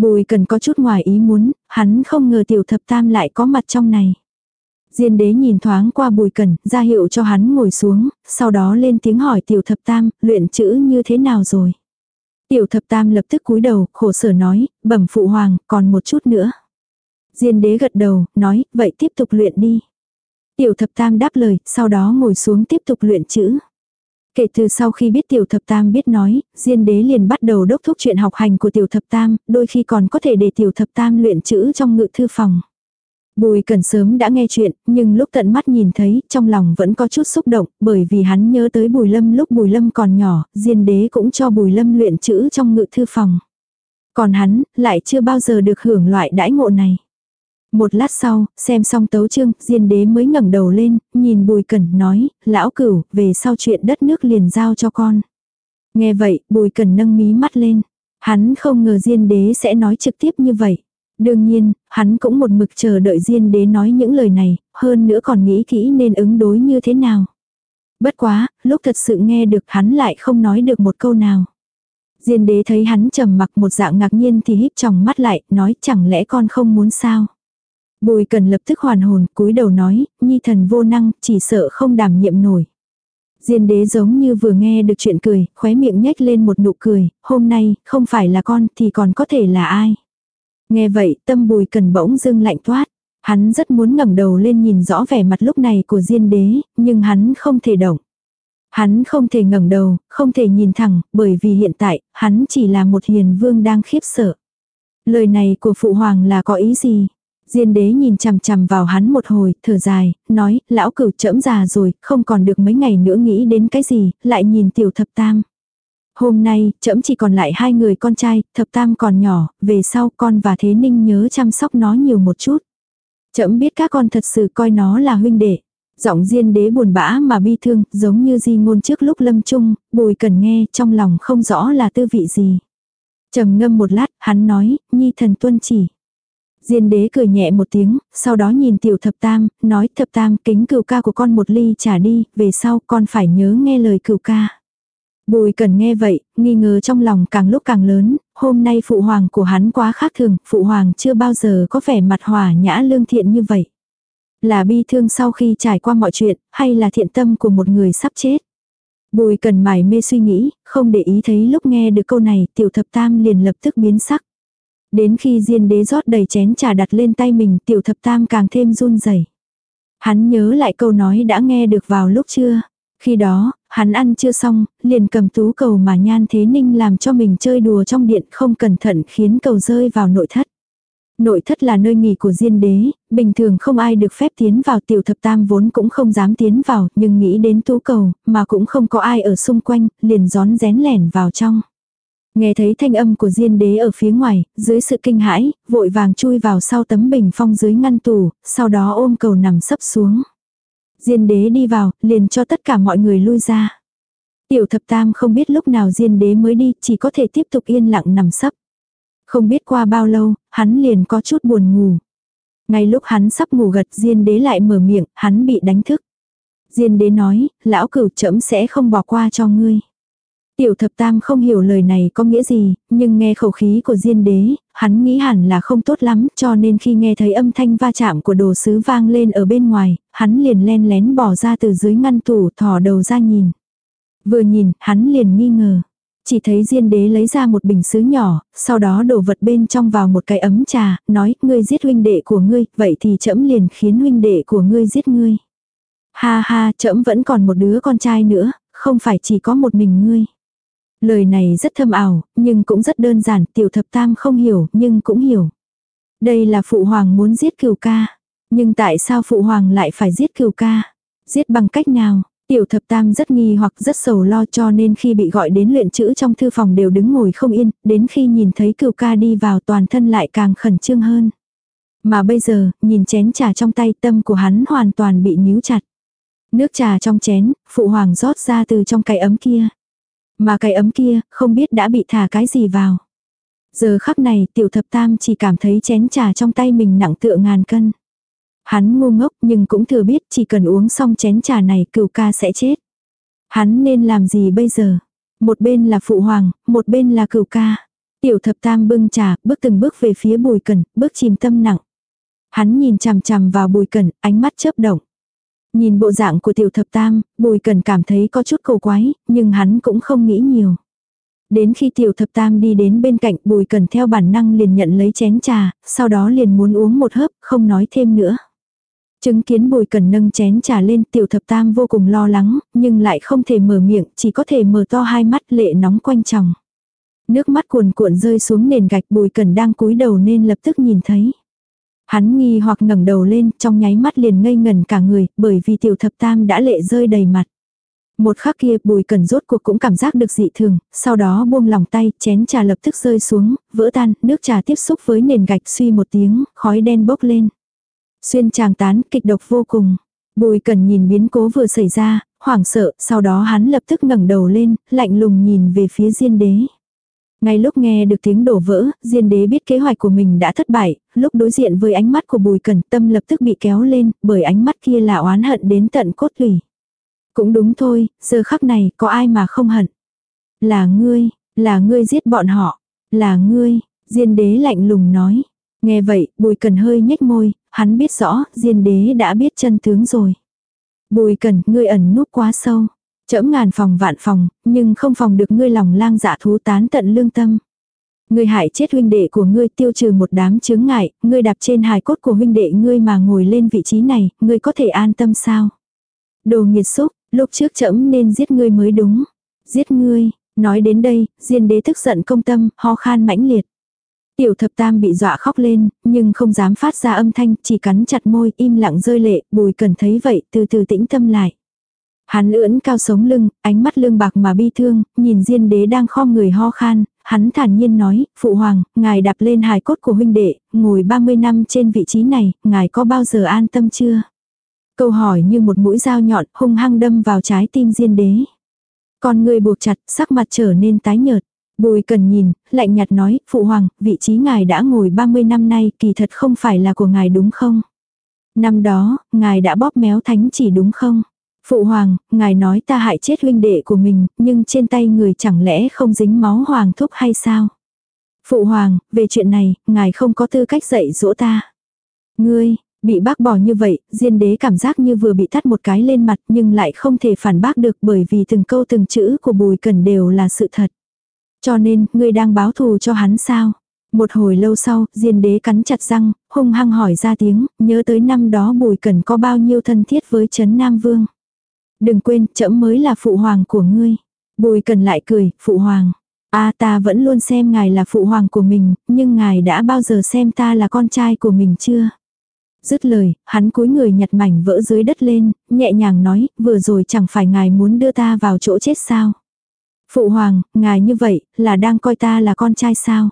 [SPEAKER 1] Bùi cần có chút ngoài ý muốn, hắn không ngờ tiểu thập tam lại có mặt trong này. Diên đế nhìn thoáng qua bùi cần, ra hiệu cho hắn ngồi xuống, sau đó lên tiếng hỏi tiểu thập tam, luyện chữ như thế nào rồi. Tiểu thập tam lập tức cúi đầu, khổ sở nói, bẩm phụ hoàng, còn một chút nữa. Diên đế gật đầu, nói, vậy tiếp tục luyện đi. Tiểu thập tam đáp lời, sau đó ngồi xuống tiếp tục luyện chữ. Kể từ sau khi biết tiểu thập tam biết nói, Diên đế liền bắt đầu đốc thúc chuyện học hành của tiểu thập tam, đôi khi còn có thể để tiểu thập tam luyện chữ trong ngự thư phòng. Bùi cần sớm đã nghe chuyện, nhưng lúc tận mắt nhìn thấy, trong lòng vẫn có chút xúc động, bởi vì hắn nhớ tới bùi lâm lúc bùi lâm còn nhỏ, diên đế cũng cho bùi lâm luyện chữ trong ngự thư phòng. Còn hắn, lại chưa bao giờ được hưởng loại đãi ngộ này. Một lát sau, xem xong tấu chương, diên đế mới ngẩng đầu lên, nhìn bùi cẩn nói, lão cửu, về sau chuyện đất nước liền giao cho con. Nghe vậy, bùi cẩn nâng mí mắt lên. Hắn không ngờ diên đế sẽ nói trực tiếp như vậy. Đương nhiên, hắn cũng một mực chờ đợi Diên đế nói những lời này, hơn nữa còn nghĩ kỹ nên ứng đối như thế nào. Bất quá, lúc thật sự nghe được hắn lại không nói được một câu nào. Diên đế thấy hắn trầm mặc một dạng ngạc nhiên thì híp tròng mắt lại, nói chẳng lẽ con không muốn sao. Bùi cần lập tức hoàn hồn, cúi đầu nói, nhi thần vô năng, chỉ sợ không đảm nhiệm nổi. Diên đế giống như vừa nghe được chuyện cười, khóe miệng nhếch lên một nụ cười, hôm nay, không phải là con thì còn có thể là ai. Nghe vậy, tâm bùi cần bỗng dưng lạnh toát. Hắn rất muốn ngẩng đầu lên nhìn rõ vẻ mặt lúc này của Diên đế, nhưng hắn không thể động. Hắn không thể ngẩng đầu, không thể nhìn thẳng, bởi vì hiện tại, hắn chỉ là một hiền vương đang khiếp sợ. Lời này của phụ hoàng là có ý gì? Diên đế nhìn chằm chằm vào hắn một hồi, thở dài, nói, lão cửu trẫm già rồi, không còn được mấy ngày nữa nghĩ đến cái gì, lại nhìn tiểu thập tam. Hôm nay, trẫm chỉ còn lại hai người con trai, thập tam còn nhỏ, về sau con và thế ninh nhớ chăm sóc nó nhiều một chút. Trẫm biết các con thật sự coi nó là huynh đệ. Giọng diên đế buồn bã mà bi thương, giống như di ngôn trước lúc lâm chung, bùi cần nghe, trong lòng không rõ là tư vị gì. trầm ngâm một lát, hắn nói, nhi thần tuân chỉ. Diên đế cười nhẹ một tiếng, sau đó nhìn tiểu thập tam, nói thập tam kính cửu ca của con một ly trả đi, về sau con phải nhớ nghe lời cửu ca. Bùi cần nghe vậy, nghi ngờ trong lòng càng lúc càng lớn, hôm nay phụ hoàng của hắn quá khác thường, phụ hoàng chưa bao giờ có vẻ mặt hòa nhã lương thiện như vậy. Là bi thương sau khi trải qua mọi chuyện, hay là thiện tâm của một người sắp chết. Bùi cần mải mê suy nghĩ, không để ý thấy lúc nghe được câu này, tiểu thập tam liền lập tức biến sắc. Đến khi diên đế rót đầy chén trà đặt lên tay mình, tiểu thập tam càng thêm run rẩy. Hắn nhớ lại câu nói đã nghe được vào lúc trưa. Khi đó, hắn ăn chưa xong, liền cầm tú cầu mà nhan thế ninh làm cho mình chơi đùa trong điện không cẩn thận khiến cầu rơi vào nội thất. Nội thất là nơi nghỉ của diên đế, bình thường không ai được phép tiến vào tiểu thập tam vốn cũng không dám tiến vào, nhưng nghĩ đến tú cầu, mà cũng không có ai ở xung quanh, liền gión rén lẻn vào trong. Nghe thấy thanh âm của diên đế ở phía ngoài, dưới sự kinh hãi, vội vàng chui vào sau tấm bình phong dưới ngăn tủ, sau đó ôm cầu nằm sấp xuống. Diên đế đi vào, liền cho tất cả mọi người lui ra. Tiểu thập tam không biết lúc nào diên đế mới đi, chỉ có thể tiếp tục yên lặng nằm sấp. Không biết qua bao lâu, hắn liền có chút buồn ngủ. Ngay lúc hắn sắp ngủ gật diên đế lại mở miệng, hắn bị đánh thức. Diên đế nói, lão cửu trẫm sẽ không bỏ qua cho ngươi. Tiểu thập tam không hiểu lời này có nghĩa gì, nhưng nghe khẩu khí của diên đế, hắn nghĩ hẳn là không tốt lắm, cho nên khi nghe thấy âm thanh va chạm của đồ sứ vang lên ở bên ngoài, hắn liền len lén bỏ ra từ dưới ngăn tủ thò đầu ra nhìn. Vừa nhìn, hắn liền nghi ngờ. Chỉ thấy diên đế lấy ra một bình sứ nhỏ, sau đó đổ vật bên trong vào một cái ấm trà, nói, ngươi giết huynh đệ của ngươi, vậy thì trẫm liền khiến huynh đệ của ngươi giết ngươi. Ha ha, trẫm vẫn còn một đứa con trai nữa, không phải chỉ có một mình ngươi. Lời này rất thâm ảo, nhưng cũng rất đơn giản, tiểu thập tam không hiểu, nhưng cũng hiểu. Đây là phụ hoàng muốn giết cửu ca. Nhưng tại sao phụ hoàng lại phải giết cửu ca? Giết bằng cách nào? Tiểu thập tam rất nghi hoặc rất sầu lo cho nên khi bị gọi đến luyện chữ trong thư phòng đều đứng ngồi không yên, đến khi nhìn thấy cửu ca đi vào toàn thân lại càng khẩn trương hơn. Mà bây giờ, nhìn chén trà trong tay tâm của hắn hoàn toàn bị níu chặt. Nước trà trong chén, phụ hoàng rót ra từ trong cái ấm kia. Mà cái ấm kia, không biết đã bị thả cái gì vào. Giờ khắc này tiểu thập tam chỉ cảm thấy chén trà trong tay mình nặng tựa ngàn cân. Hắn ngu ngốc nhưng cũng thừa biết chỉ cần uống xong chén trà này cửu ca sẽ chết. Hắn nên làm gì bây giờ? Một bên là phụ hoàng, một bên là cửu ca. Tiểu thập tam bưng trà, bước từng bước về phía bùi cẩn, bước chìm tâm nặng. Hắn nhìn chằm chằm vào bùi cẩn, ánh mắt chớp động. Nhìn bộ dạng của tiểu thập tam, bùi cần cảm thấy có chút cầu quái, nhưng hắn cũng không nghĩ nhiều. Đến khi tiểu thập tam đi đến bên cạnh bùi cần theo bản năng liền nhận lấy chén trà, sau đó liền muốn uống một hớp, không nói thêm nữa. Chứng kiến bùi cần nâng chén trà lên tiểu thập tam vô cùng lo lắng, nhưng lại không thể mở miệng, chỉ có thể mở to hai mắt lệ nóng quanh chồng. Nước mắt cuồn cuộn rơi xuống nền gạch bùi cần đang cúi đầu nên lập tức nhìn thấy. Hắn nghi hoặc ngẩng đầu lên, trong nháy mắt liền ngây ngẩn cả người, bởi vì tiểu thập tam đã lệ rơi đầy mặt. Một khắc kia bùi cần rốt cuộc cũng cảm giác được dị thường, sau đó buông lòng tay, chén trà lập tức rơi xuống, vỡ tan, nước trà tiếp xúc với nền gạch suy một tiếng, khói đen bốc lên. Xuyên tràng tán, kịch độc vô cùng. Bùi cần nhìn biến cố vừa xảy ra, hoảng sợ, sau đó hắn lập tức ngẩng đầu lên, lạnh lùng nhìn về phía diên đế. Ngay lúc nghe được tiếng đổ vỡ, Diên đế biết kế hoạch của mình đã thất bại, lúc đối diện với ánh mắt của bùi cẩn tâm lập tức bị kéo lên, bởi ánh mắt kia là oán hận đến tận cốt tủy. Cũng đúng thôi, giờ khắc này có ai mà không hận. Là ngươi, là ngươi giết bọn họ, là ngươi, Diên đế lạnh lùng nói. Nghe vậy, bùi cần hơi nhếch môi, hắn biết rõ, Diên đế đã biết chân tướng rồi. Bùi cần, ngươi ẩn núp quá sâu. Chẫm ngàn phòng vạn phòng, nhưng không phòng được ngươi lòng lang dạ thú tán tận lương tâm. Ngươi hại chết huynh đệ của ngươi tiêu trừ một đám chướng ngại, ngươi đạp trên hài cốt của huynh đệ ngươi mà ngồi lên vị trí này, ngươi có thể an tâm sao? Đồ nghiệt xúc, lúc trước chẫm nên giết ngươi mới đúng. Giết ngươi, nói đến đây, diên đế tức giận công tâm, ho khan mãnh liệt. Tiểu thập tam bị dọa khóc lên, nhưng không dám phát ra âm thanh, chỉ cắn chặt môi, im lặng rơi lệ, bùi cần thấy vậy, từ từ tĩnh tâm lại. Hắn ưỡn cao sống lưng, ánh mắt lương bạc mà bi thương, nhìn diên đế đang khom người ho khan, hắn thản nhiên nói, phụ hoàng, ngài đạp lên hài cốt của huynh đệ, ngồi 30 năm trên vị trí này, ngài có bao giờ an tâm chưa? Câu hỏi như một mũi dao nhọn hung hăng đâm vào trái tim diên đế. Con người buộc chặt, sắc mặt trở nên tái nhợt. Bùi cần nhìn, lạnh nhạt nói, phụ hoàng, vị trí ngài đã ngồi 30 năm nay kỳ thật không phải là của ngài đúng không? Năm đó, ngài đã bóp méo thánh chỉ đúng không? Phụ hoàng, ngài nói ta hại chết huynh đệ của mình, nhưng trên tay người chẳng lẽ không dính máu hoàng thúc hay sao? Phụ hoàng, về chuyện này, ngài không có tư cách dạy dỗ ta. Ngươi, bị bác bỏ như vậy, diên đế cảm giác như vừa bị tắt một cái lên mặt nhưng lại không thể phản bác được bởi vì từng câu từng chữ của bùi cần đều là sự thật. Cho nên, ngươi đang báo thù cho hắn sao? Một hồi lâu sau, diên đế cắn chặt răng, hung hăng hỏi ra tiếng, nhớ tới năm đó bùi cần có bao nhiêu thân thiết với Trấn Nam Vương. Đừng quên, trẫm mới là phụ hoàng của ngươi. Bùi cần lại cười, phụ hoàng. a ta vẫn luôn xem ngài là phụ hoàng của mình, nhưng ngài đã bao giờ xem ta là con trai của mình chưa? Dứt lời, hắn cúi người nhặt mảnh vỡ dưới đất lên, nhẹ nhàng nói, vừa rồi chẳng phải ngài muốn đưa ta vào chỗ chết sao? Phụ hoàng, ngài như vậy, là đang coi ta là con trai sao?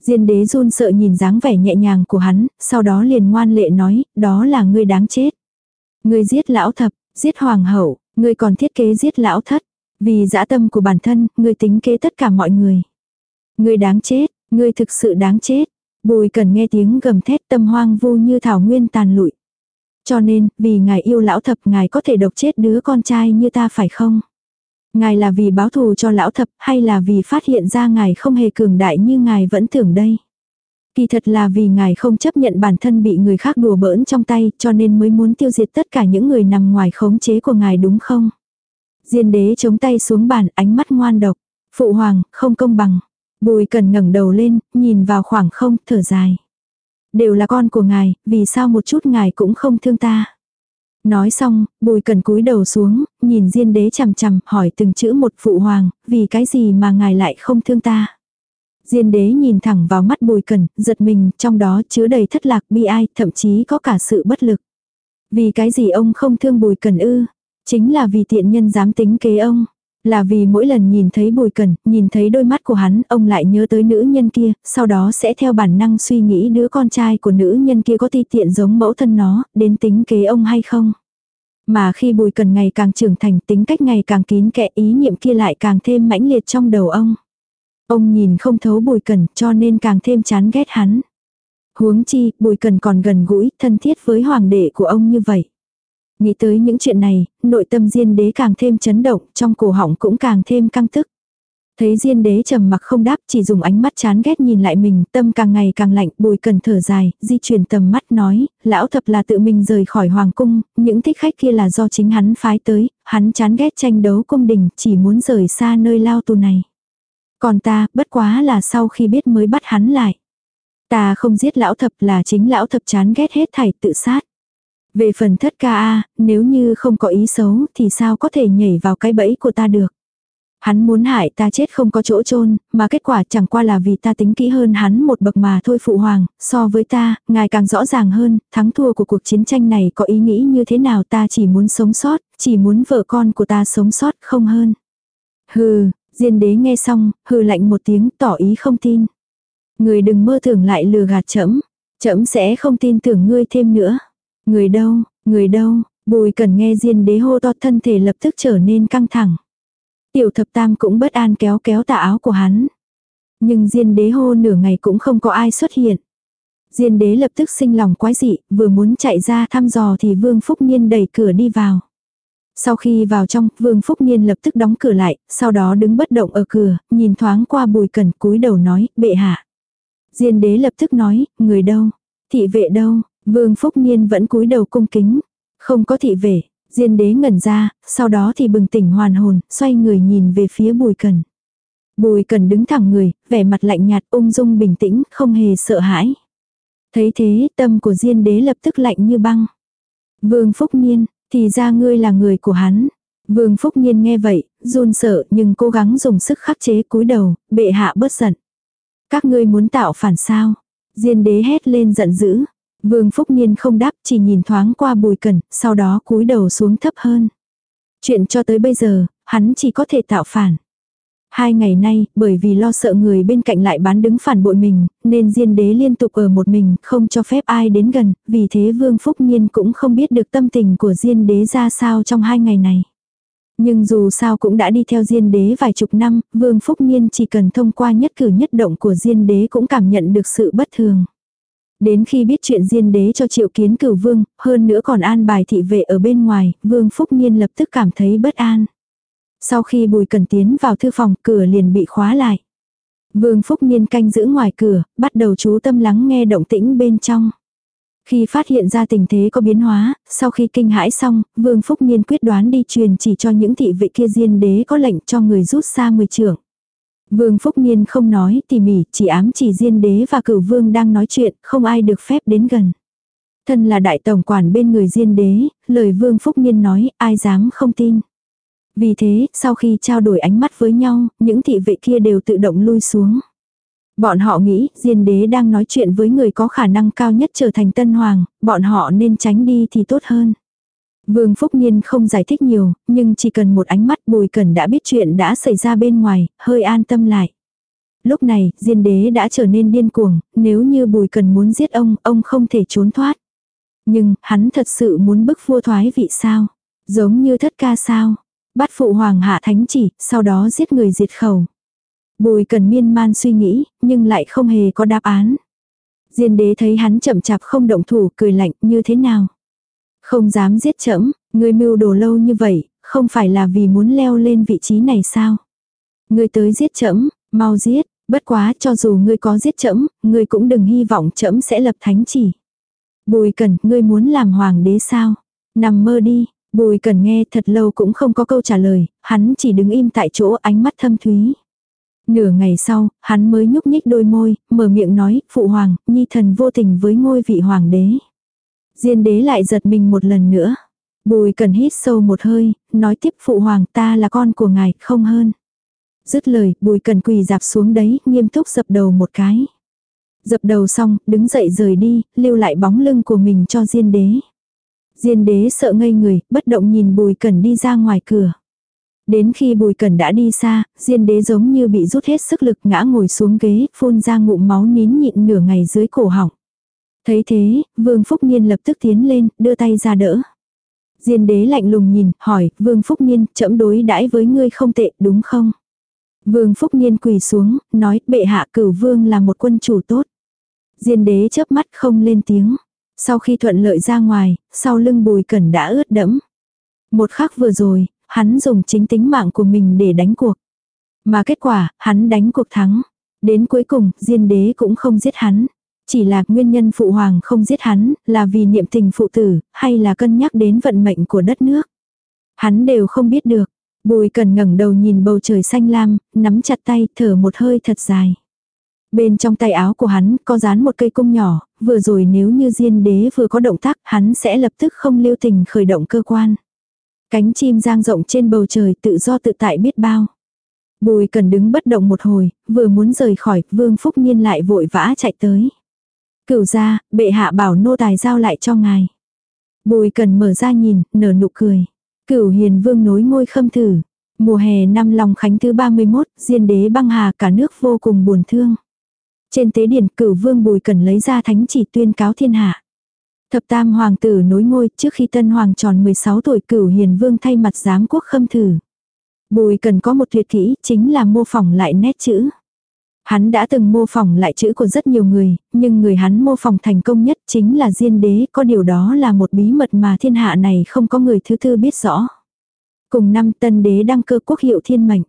[SPEAKER 1] Diên đế run sợ nhìn dáng vẻ nhẹ nhàng của hắn, sau đó liền ngoan lệ nói, đó là ngươi đáng chết. Ngươi giết lão thập, giết hoàng hậu, ngươi còn thiết kế giết lão thất. Vì dã tâm của bản thân, ngươi tính kế tất cả mọi người. Ngươi đáng chết, ngươi thực sự đáng chết. Bùi cần nghe tiếng gầm thét tâm hoang vu như thảo nguyên tàn lụi. Cho nên, vì ngài yêu lão thập ngài có thể độc chết đứa con trai như ta phải không? Ngài là vì báo thù cho lão thập hay là vì phát hiện ra ngài không hề cường đại như ngài vẫn tưởng đây? Kỳ thật là vì ngài không chấp nhận bản thân bị người khác đùa bỡn trong tay cho nên mới muốn tiêu diệt tất cả những người nằm ngoài khống chế của ngài đúng không? Diên đế chống tay xuống bàn ánh mắt ngoan độc. Phụ hoàng, không công bằng. Bùi cần ngẩng đầu lên, nhìn vào khoảng không, thở dài. Đều là con của ngài, vì sao một chút ngài cũng không thương ta. Nói xong, bùi cần cúi đầu xuống, nhìn diên đế chằm chằm, hỏi từng chữ một phụ hoàng, vì cái gì mà ngài lại không thương ta. Diên đế nhìn thẳng vào mắt bùi cần, giật mình, trong đó chứa đầy thất lạc bi ai, thậm chí có cả sự bất lực. Vì cái gì ông không thương bùi cần ư? Chính là vì tiện nhân dám tính kế ông. Là vì mỗi lần nhìn thấy bùi cần, nhìn thấy đôi mắt của hắn, ông lại nhớ tới nữ nhân kia, sau đó sẽ theo bản năng suy nghĩ đứa con trai của nữ nhân kia có ti tiện giống mẫu thân nó, đến tính kế ông hay không. Mà khi bùi cần ngày càng trưởng thành tính cách ngày càng kín kẽ ý niệm kia lại càng thêm mãnh liệt trong đầu ông. Ông nhìn không thấu bùi cần cho nên càng thêm chán ghét hắn. Huống chi, bùi cần còn gần gũi, thân thiết với hoàng đệ của ông như vậy. Nghĩ tới những chuyện này, nội tâm diên đế càng thêm chấn động, trong cổ họng cũng càng thêm căng tức. Thấy diên đế trầm mặc không đáp, chỉ dùng ánh mắt chán ghét nhìn lại mình, tâm càng ngày càng lạnh, bùi cần thở dài, di chuyển tầm mắt nói, lão thập là tự mình rời khỏi hoàng cung, những thích khách kia là do chính hắn phái tới, hắn chán ghét tranh đấu cung đình, chỉ muốn rời xa nơi lao tù này. Còn ta, bất quá là sau khi biết mới bắt hắn lại. Ta không giết lão thập là chính lão thập chán ghét hết thảy tự sát. Về phần thất ca a, nếu như không có ý xấu thì sao có thể nhảy vào cái bẫy của ta được. Hắn muốn hại ta chết không có chỗ chôn mà kết quả chẳng qua là vì ta tính kỹ hơn hắn một bậc mà thôi phụ hoàng, so với ta, ngài càng rõ ràng hơn, thắng thua của cuộc chiến tranh này có ý nghĩ như thế nào ta chỉ muốn sống sót, chỉ muốn vợ con của ta sống sót không hơn. Hừ, Diên đế nghe xong, hừ lạnh một tiếng tỏ ý không tin. Người đừng mơ tưởng lại lừa gạt chấm. Chấm sẽ không tin tưởng ngươi thêm nữa. Người đâu, người đâu, bùi cần nghe diên đế hô to thân thể lập tức trở nên căng thẳng. Tiểu thập tam cũng bất an kéo kéo tà áo của hắn. Nhưng diên đế hô nửa ngày cũng không có ai xuất hiện. Diên đế lập tức sinh lòng quái dị, vừa muốn chạy ra thăm dò thì vương phúc nhiên đẩy cửa đi vào. Sau khi vào trong, Vương Phúc Niên lập tức đóng cửa lại, sau đó đứng bất động ở cửa, nhìn thoáng qua bùi cẩn cúi đầu nói, bệ hạ. Diên đế lập tức nói, người đâu? Thị vệ đâu? Vương Phúc Niên vẫn cúi đầu cung kính. Không có thị vệ. Diên đế ngẩn ra, sau đó thì bừng tỉnh hoàn hồn, xoay người nhìn về phía bùi cẩn. Bùi cẩn đứng thẳng người, vẻ mặt lạnh nhạt ung dung bình tĩnh, không hề sợ hãi. Thấy thế, tâm của Diên đế lập tức lạnh như băng. Vương Phúc Niên, thì ra ngươi là người của hắn. Vương Phúc Nhiên nghe vậy, run sợ nhưng cố gắng dùng sức khắc chế cúi đầu, bệ hạ bớt giận. Các ngươi muốn tạo phản sao? Diên đế hét lên giận dữ. Vương Phúc Nhiên không đáp chỉ nhìn thoáng qua bùi cẩn, sau đó cúi đầu xuống thấp hơn. Chuyện cho tới bây giờ, hắn chỉ có thể tạo phản. Hai ngày nay, bởi vì lo sợ người bên cạnh lại bán đứng phản bội mình, nên diên đế liên tục ở một mình, không cho phép ai đến gần, vì thế Vương Phúc Nhiên cũng không biết được tâm tình của diên đế ra sao trong hai ngày này. Nhưng dù sao cũng đã đi theo diên đế vài chục năm, Vương Phúc Nhiên chỉ cần thông qua nhất cử nhất động của diên đế cũng cảm nhận được sự bất thường. Đến khi biết chuyện diên đế cho triệu kiến cửu vương, hơn nữa còn an bài thị vệ ở bên ngoài, Vương Phúc Nhiên lập tức cảm thấy bất an. Sau khi Bùi Cần tiến vào thư phòng, cửa liền bị khóa lại. Vương Phúc Niên canh giữ ngoài cửa, bắt đầu chú tâm lắng nghe động tĩnh bên trong. Khi phát hiện ra tình thế có biến hóa, sau khi kinh hãi xong, Vương Phúc Niên quyết đoán đi truyền chỉ cho những thị vệ kia diên đế có lệnh cho người rút xa mười trưởng. Vương Phúc Niên không nói tỉ mỉ, chỉ ám chỉ diên đế và cửu vương đang nói chuyện, không ai được phép đến gần. Thân là đại tổng quản bên người diên đế, lời Vương Phúc Niên nói, ai dám không tin. Vì thế, sau khi trao đổi ánh mắt với nhau, những thị vệ kia đều tự động lui xuống. Bọn họ nghĩ, Diên đế đang nói chuyện với người có khả năng cao nhất trở thành tân hoàng, bọn họ nên tránh đi thì tốt hơn. Vương Phúc Niên không giải thích nhiều, nhưng chỉ cần một ánh mắt Bùi Cẩn đã biết chuyện đã xảy ra bên ngoài, hơi an tâm lại. Lúc này, Diên đế đã trở nên điên cuồng, nếu như Bùi Cẩn muốn giết ông, ông không thể trốn thoát. Nhưng, hắn thật sự muốn bức vua thoái vị sao? Giống như thất ca sao? Bắt phụ hoàng hạ thánh chỉ, sau đó giết người diệt khẩu. Bùi cần miên man suy nghĩ, nhưng lại không hề có đáp án. Diên đế thấy hắn chậm chạp không động thủ, cười lạnh như thế nào. Không dám giết chẫm, người mưu đồ lâu như vậy, không phải là vì muốn leo lên vị trí này sao. Người tới giết chẫm, mau giết, bất quá cho dù ngươi có giết chẫm, ngươi cũng đừng hy vọng chẫm sẽ lập thánh chỉ. Bùi cần, ngươi muốn làm hoàng đế sao? Nằm mơ đi, Bùi cần nghe thật lâu cũng không có câu trả lời, hắn chỉ đứng im tại chỗ ánh mắt thâm thúy. Nửa ngày sau, hắn mới nhúc nhích đôi môi, mở miệng nói, phụ hoàng, nhi thần vô tình với ngôi vị hoàng đế. Diên đế lại giật mình một lần nữa. Bùi cần hít sâu một hơi, nói tiếp phụ hoàng ta là con của ngài, không hơn. Dứt lời, bùi cần quỳ dạp xuống đấy, nghiêm túc dập đầu một cái. Dập đầu xong, đứng dậy rời đi, lưu lại bóng lưng của mình cho diên đế. Diên đế sợ ngây người, bất động nhìn bùi cẩn đi ra ngoài cửa. Đến khi bùi cẩn đã đi xa, diên đế giống như bị rút hết sức lực ngã ngồi xuống ghế, phun ra ngụm máu nín nhịn nửa ngày dưới cổ họng. Thấy thế, vương phúc niên lập tức tiến lên, đưa tay ra đỡ. Diên đế lạnh lùng nhìn, hỏi, vương phúc niên, chậm đối đãi với ngươi không tệ, đúng không? Vương phúc niên quỳ xuống, nói, bệ hạ cửu vương là một quân chủ tốt. Diên đế chớp mắt không lên tiếng. Sau khi thuận lợi ra ngoài, sau lưng bùi cẩn đã ướt đẫm. Một khắc vừa rồi, hắn dùng chính tính mạng của mình để đánh cuộc. Mà kết quả, hắn đánh cuộc thắng. Đến cuối cùng, diên đế cũng không giết hắn. Chỉ là nguyên nhân phụ hoàng không giết hắn, là vì niệm tình phụ tử, hay là cân nhắc đến vận mệnh của đất nước. Hắn đều không biết được. Bùi cần ngẩng đầu nhìn bầu trời xanh lam, nắm chặt tay, thở một hơi thật dài. Bên trong tay áo của hắn có dán một cây cung nhỏ, vừa rồi nếu như diên đế vừa có động tác hắn sẽ lập tức không lưu tình khởi động cơ quan. Cánh chim giang rộng trên bầu trời tự do tự tại biết bao. Bùi cần đứng bất động một hồi, vừa muốn rời khỏi, vương phúc nhiên lại vội vã chạy tới. Cửu ra, bệ hạ bảo nô tài giao lại cho ngài. Bùi cần mở ra nhìn, nở nụ cười. Cửu hiền vương nối ngôi khâm thử. Mùa hè năm lòng khánh thứ 31, diên đế băng hà cả nước vô cùng buồn thương. Trên tế điển cửu vương bùi cần lấy ra thánh chỉ tuyên cáo thiên hạ. Thập tam hoàng tử nối ngôi trước khi tân hoàng tròn 16 tuổi cửu hiền vương thay mặt giám quốc khâm thử. Bùi cần có một tuyệt kỹ chính là mô phỏng lại nét chữ. Hắn đã từng mô phỏng lại chữ của rất nhiều người, nhưng người hắn mô phỏng thành công nhất chính là diên đế, có điều đó là một bí mật mà thiên hạ này không có người thứ tư biết rõ. Cùng năm tân đế đăng cơ quốc hiệu thiên mệnh.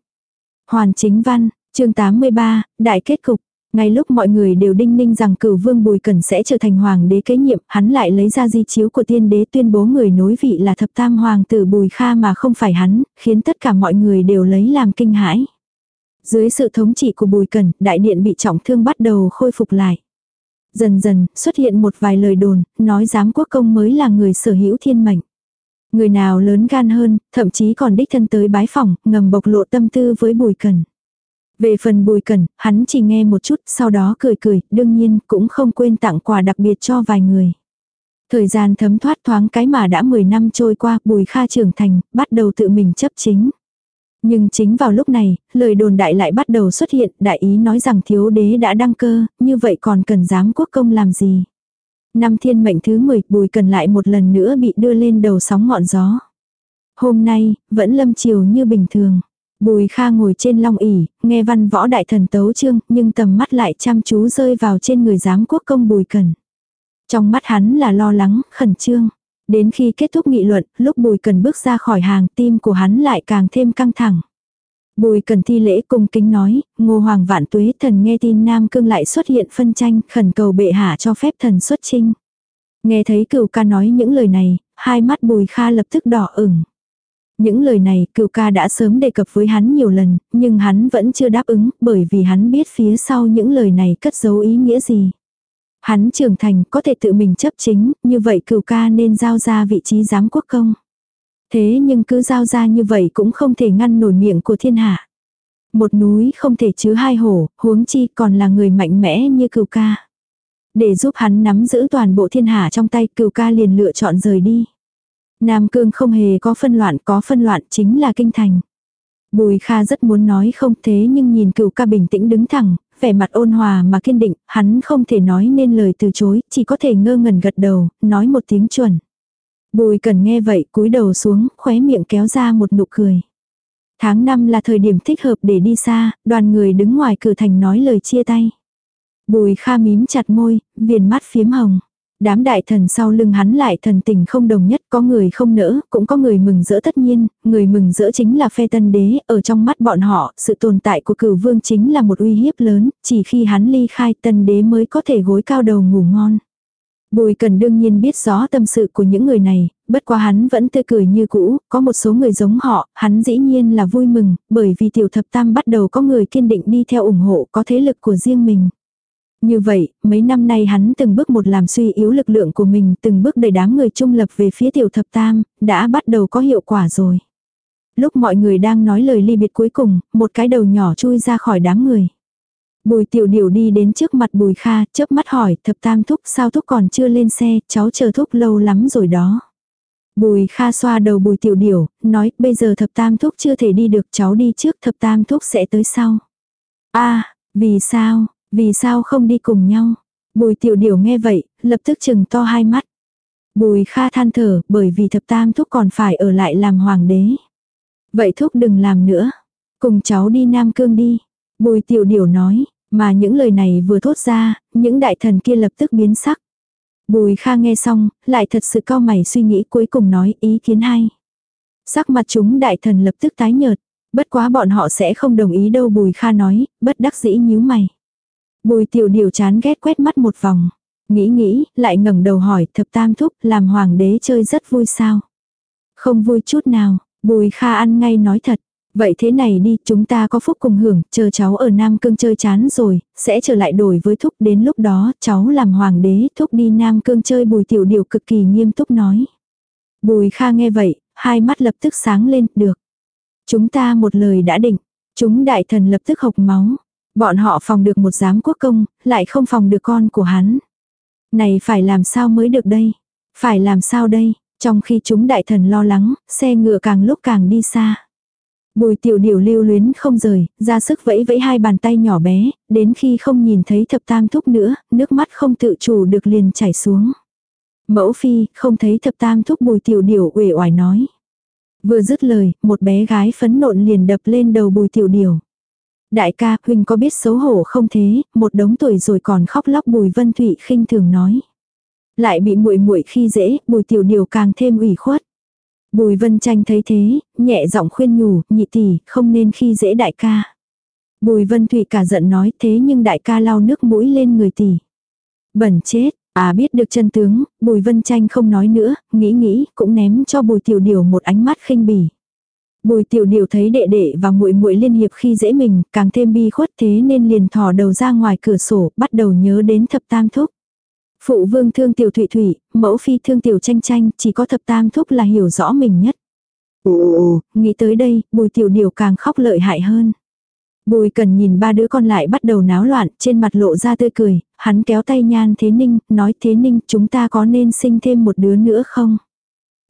[SPEAKER 1] Hoàn chính văn, chương 83, đại kết cục. Ngay lúc mọi người đều đinh ninh rằng cửu vương Bùi Cẩn sẽ trở thành hoàng đế kế nhiệm, hắn lại lấy ra di chiếu của tiên đế tuyên bố người nối vị là thập tam hoàng tử Bùi Kha mà không phải hắn, khiến tất cả mọi người đều lấy làm kinh hãi. Dưới sự thống trị của Bùi Cẩn, đại điện bị trọng thương bắt đầu khôi phục lại. Dần dần, xuất hiện một vài lời đồn, nói giám quốc công mới là người sở hữu thiên mệnh. Người nào lớn gan hơn, thậm chí còn đích thân tới bái phòng, ngầm bộc lộ tâm tư với Bùi Cẩn. Về phần bùi cẩn, hắn chỉ nghe một chút, sau đó cười cười, đương nhiên cũng không quên tặng quà đặc biệt cho vài người. Thời gian thấm thoát thoáng cái mà đã 10 năm trôi qua, bùi kha trưởng thành, bắt đầu tự mình chấp chính. Nhưng chính vào lúc này, lời đồn đại lại bắt đầu xuất hiện, đại ý nói rằng thiếu đế đã đăng cơ, như vậy còn cần giám quốc công làm gì. Năm thiên mệnh thứ 10, bùi cần lại một lần nữa bị đưa lên đầu sóng ngọn gió. Hôm nay, vẫn lâm chiều như bình thường. Bùi Kha ngồi trên long ỷ, nghe văn võ đại thần tấu chương, nhưng tầm mắt lại chăm chú rơi vào trên người giám quốc công Bùi Cần. Trong mắt hắn là lo lắng, khẩn trương. Đến khi kết thúc nghị luận, lúc Bùi Cần bước ra khỏi hàng, tim của hắn lại càng thêm căng thẳng. Bùi Cần thi lễ cung kính nói, Ngô Hoàng Vạn Tuế thần nghe tin Nam Cương lại xuất hiện phân tranh, khẩn cầu bệ hạ cho phép thần xuất chinh. Nghe thấy cửu ca nói những lời này, hai mắt Bùi Kha lập tức đỏ ửng. Những lời này cựu ca đã sớm đề cập với hắn nhiều lần, nhưng hắn vẫn chưa đáp ứng bởi vì hắn biết phía sau những lời này cất giấu ý nghĩa gì. Hắn trưởng thành có thể tự mình chấp chính, như vậy cựu ca nên giao ra vị trí giám quốc công. Thế nhưng cứ giao ra như vậy cũng không thể ngăn nổi miệng của thiên hạ. Một núi không thể chứa hai hổ, huống chi còn là người mạnh mẽ như cựu ca. Để giúp hắn nắm giữ toàn bộ thiên hạ trong tay cựu ca liền lựa chọn rời đi. Nam Cương không hề có phân loạn, có phân loạn chính là kinh thành. Bùi Kha rất muốn nói không thế nhưng nhìn cựu ca bình tĩnh đứng thẳng, vẻ mặt ôn hòa mà kiên định, hắn không thể nói nên lời từ chối, chỉ có thể ngơ ngẩn gật đầu, nói một tiếng chuẩn. Bùi cần nghe vậy cúi đầu xuống, khóe miệng kéo ra một nụ cười. Tháng 5 là thời điểm thích hợp để đi xa, đoàn người đứng ngoài cửa thành nói lời chia tay. Bùi Kha mím chặt môi, viền mắt phiếm hồng. Đám đại thần sau lưng hắn lại thần tình không đồng nhất, có người không nỡ, cũng có người mừng rỡ tất nhiên, người mừng rỡ chính là phe tân đế, ở trong mắt bọn họ, sự tồn tại của cửu vương chính là một uy hiếp lớn, chỉ khi hắn ly khai tân đế mới có thể gối cao đầu ngủ ngon. Bùi cần đương nhiên biết rõ tâm sự của những người này, bất quá hắn vẫn tươi cười như cũ, có một số người giống họ, hắn dĩ nhiên là vui mừng, bởi vì tiểu thập tam bắt đầu có người kiên định đi theo ủng hộ có thế lực của riêng mình. Như vậy, mấy năm nay hắn từng bước một làm suy yếu lực lượng của mình, từng bước đẩy đám người trung lập về phía tiểu thập tam, đã bắt đầu có hiệu quả rồi. Lúc mọi người đang nói lời ly biệt cuối cùng, một cái đầu nhỏ chui ra khỏi đám người. Bùi tiểu điểu đi đến trước mặt bùi kha, chớp mắt hỏi, thập tam thúc sao thúc còn chưa lên xe, cháu chờ thúc lâu lắm rồi đó. Bùi kha xoa đầu bùi tiểu điểu, nói, bây giờ thập tam thúc chưa thể đi được cháu đi trước, thập tam thúc sẽ tới sau. a vì sao, vì sao không đi cùng nhau? Bùi tiểu điểu nghe vậy, lập tức chừng to hai mắt. Bùi kha than thở, bởi vì thập tam thúc còn phải ở lại làm hoàng đế. Vậy thúc đừng làm nữa. Cùng cháu đi Nam Cương đi. Bùi tiểu điểu nói, mà những lời này vừa thốt ra, những đại thần kia lập tức biến sắc. Bùi kha nghe xong, lại thật sự cao mày suy nghĩ cuối cùng nói ý kiến hay. Sắc mặt chúng đại thần lập tức tái nhợt. Bất quá bọn họ sẽ không đồng ý đâu bùi kha nói, bất đắc dĩ nhíu mày. Bùi tiểu điều chán ghét quét mắt một vòng. Nghĩ nghĩ, lại ngẩng đầu hỏi thập tam thúc làm hoàng đế chơi rất vui sao. Không vui chút nào, bùi kha ăn ngay nói thật. Vậy thế này đi, chúng ta có phúc cùng hưởng, chờ cháu ở Nam Cương chơi chán rồi, sẽ trở lại đổi với thúc đến lúc đó, cháu làm hoàng đế, thúc đi Nam Cương chơi bùi tiểu điều cực kỳ nghiêm túc nói. Bùi Kha nghe vậy, hai mắt lập tức sáng lên, được. Chúng ta một lời đã định, chúng đại thần lập tức hộc máu. Bọn họ phòng được một giám quốc công, lại không phòng được con của hắn. Này phải làm sao mới được đây? Phải làm sao đây? Trong khi chúng đại thần lo lắng, xe ngựa càng lúc càng đi xa. Bùi tiểu điểu lưu luyến không rời, ra sức vẫy vẫy hai bàn tay nhỏ bé, đến khi không nhìn thấy thập tam thúc nữa, nước mắt không tự chủ được liền chảy xuống. Mẫu phi, không thấy thập tam thúc bùi tiểu điểu uể oải nói. Vừa dứt lời, một bé gái phấn nộn liền đập lên đầu bùi tiểu điểu. Đại ca, huynh có biết xấu hổ không thế, một đống tuổi rồi còn khóc lóc Bùi Vân Thụy khinh thường nói. Lại bị muội muội khi dễ, Bùi Tiểu Điều càng thêm ủy khuất. Bùi Vân Tranh thấy thế, nhẹ giọng khuyên nhủ, nhị tỷ, không nên khi dễ đại ca. Bùi Vân Thụy cả giận nói thế nhưng đại ca lau nước mũi lên người tỷ. Bẩn chết, à biết được chân tướng, Bùi Vân Tranh không nói nữa, nghĩ nghĩ, cũng ném cho Bùi Tiểu Điều một ánh mắt khinh bỉ. Bùi tiểu điều thấy đệ đệ và muội muội liên hiệp khi dễ mình, càng thêm bi khuất thế nên liền thò đầu ra ngoài cửa sổ, bắt đầu nhớ đến thập tam thúc. Phụ vương thương tiểu thụy thủy, mẫu phi thương tiểu tranh tranh, chỉ có thập tam thúc là hiểu rõ mình nhất. Ồ, nghĩ tới đây, bùi tiểu điều càng khóc lợi hại hơn. Bùi cần nhìn ba đứa con lại bắt đầu náo loạn, trên mặt lộ ra tươi cười, hắn kéo tay nhan thế ninh, nói thế ninh chúng ta có nên sinh thêm một đứa nữa không?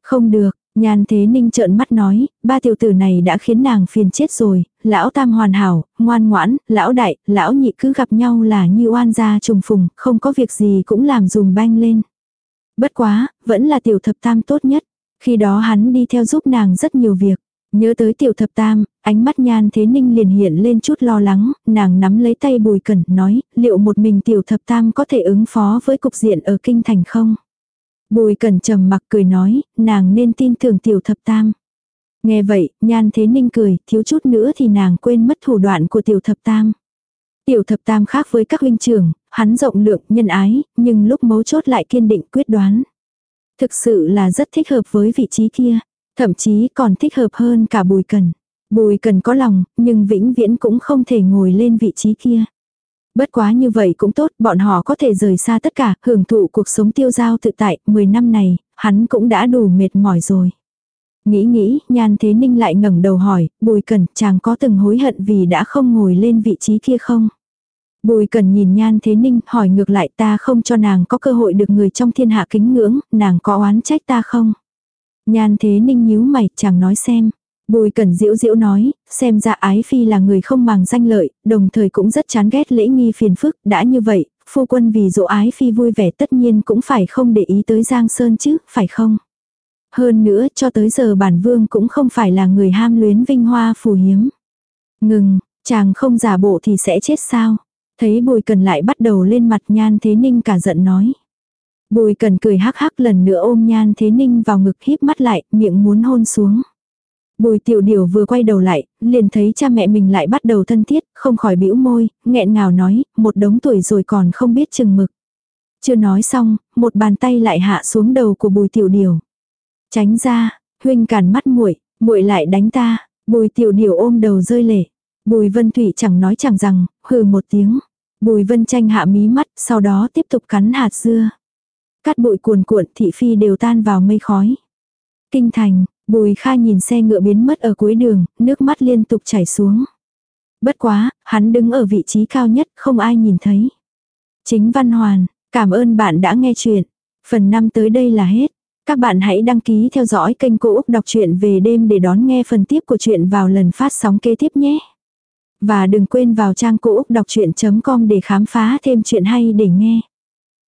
[SPEAKER 1] Không được, nhan thế ninh trợn mắt nói, ba tiểu tử này đã khiến nàng phiền chết rồi, lão tam hoàn hảo, ngoan ngoãn, lão đại, lão nhị cứ gặp nhau là như oan gia trùng phùng, không có việc gì cũng làm dùm banh lên. Bất quá, vẫn là tiểu thập tam tốt nhất. Khi đó hắn đi theo giúp nàng rất nhiều việc. Nhớ tới tiểu thập tam, ánh mắt nhan thế ninh liền hiện lên chút lo lắng, nàng nắm lấy tay bùi cẩn nói, liệu một mình tiểu thập tam có thể ứng phó với cục diện ở kinh thành không? Bùi cẩn trầm mặc cười nói, nàng nên tin tưởng tiểu thập tam. Nghe vậy, nhan thế ninh cười, thiếu chút nữa thì nàng quên mất thủ đoạn của tiểu thập tam. Tiểu thập tam khác với các huynh trưởng, hắn rộng lượng, nhân ái, nhưng lúc mấu chốt lại kiên định quyết đoán. Thực sự là rất thích hợp với vị trí kia. Thậm chí còn thích hợp hơn cả bùi cần. Bùi cần có lòng, nhưng vĩnh viễn cũng không thể ngồi lên vị trí kia. Bất quá như vậy cũng tốt, bọn họ có thể rời xa tất cả, hưởng thụ cuộc sống tiêu giao tự tại, 10 năm này, hắn cũng đã đủ mệt mỏi rồi. Nghĩ nghĩ, nhan thế ninh lại ngẩng đầu hỏi, bùi cần, chàng có từng hối hận vì đã không ngồi lên vị trí kia không? Bùi cần nhìn nhan thế ninh, hỏi ngược lại ta không cho nàng có cơ hội được người trong thiên hạ kính ngưỡng, nàng có oán trách ta không? Nhan thế ninh nhíu mày, chàng nói xem. Bùi cẩn diễu diễu nói, xem ra ái phi là người không màng danh lợi, đồng thời cũng rất chán ghét lễ nghi phiền phức, đã như vậy, phu quân vì dỗ ái phi vui vẻ tất nhiên cũng phải không để ý tới Giang Sơn chứ, phải không? Hơn nữa, cho tới giờ bản vương cũng không phải là người ham luyến vinh hoa phù hiếm. Ngừng, chàng không giả bộ thì sẽ chết sao? Thấy bùi cần lại bắt đầu lên mặt nhan thế ninh cả giận nói. Bùi cần cười hắc hắc lần nữa ôm nhan thế ninh vào ngực híp mắt lại, miệng muốn hôn xuống. Bùi tiểu điểu vừa quay đầu lại, liền thấy cha mẹ mình lại bắt đầu thân thiết, không khỏi bĩu môi, nghẹn ngào nói, một đống tuổi rồi còn không biết chừng mực. Chưa nói xong, một bàn tay lại hạ xuống đầu của bùi tiểu điểu. Tránh ra, huynh cản mắt muội, muội lại đánh ta, bùi tiểu điểu ôm đầu rơi lệ. Bùi vân thủy chẳng nói chẳng rằng, hừ một tiếng. Bùi vân tranh hạ mí mắt, sau đó tiếp tục cắn hạt dưa. Cát bụi cuồn cuộn thị phi đều tan vào mây khói. Kinh thành, bùi kha nhìn xe ngựa biến mất ở cuối đường, nước mắt liên tục chảy xuống. Bất quá, hắn đứng ở vị trí cao nhất, không ai nhìn thấy. Chính văn hoàn, cảm ơn bạn đã nghe chuyện. Phần 5 tới đây là hết. Các bạn hãy đăng ký theo dõi kênh Cô Úc Đọc truyện về đêm để đón nghe phần tiếp của chuyện vào lần phát sóng kế tiếp nhé. Và đừng quên vào trang Cô Úc Đọc Chuyện.com để khám phá thêm chuyện hay để nghe.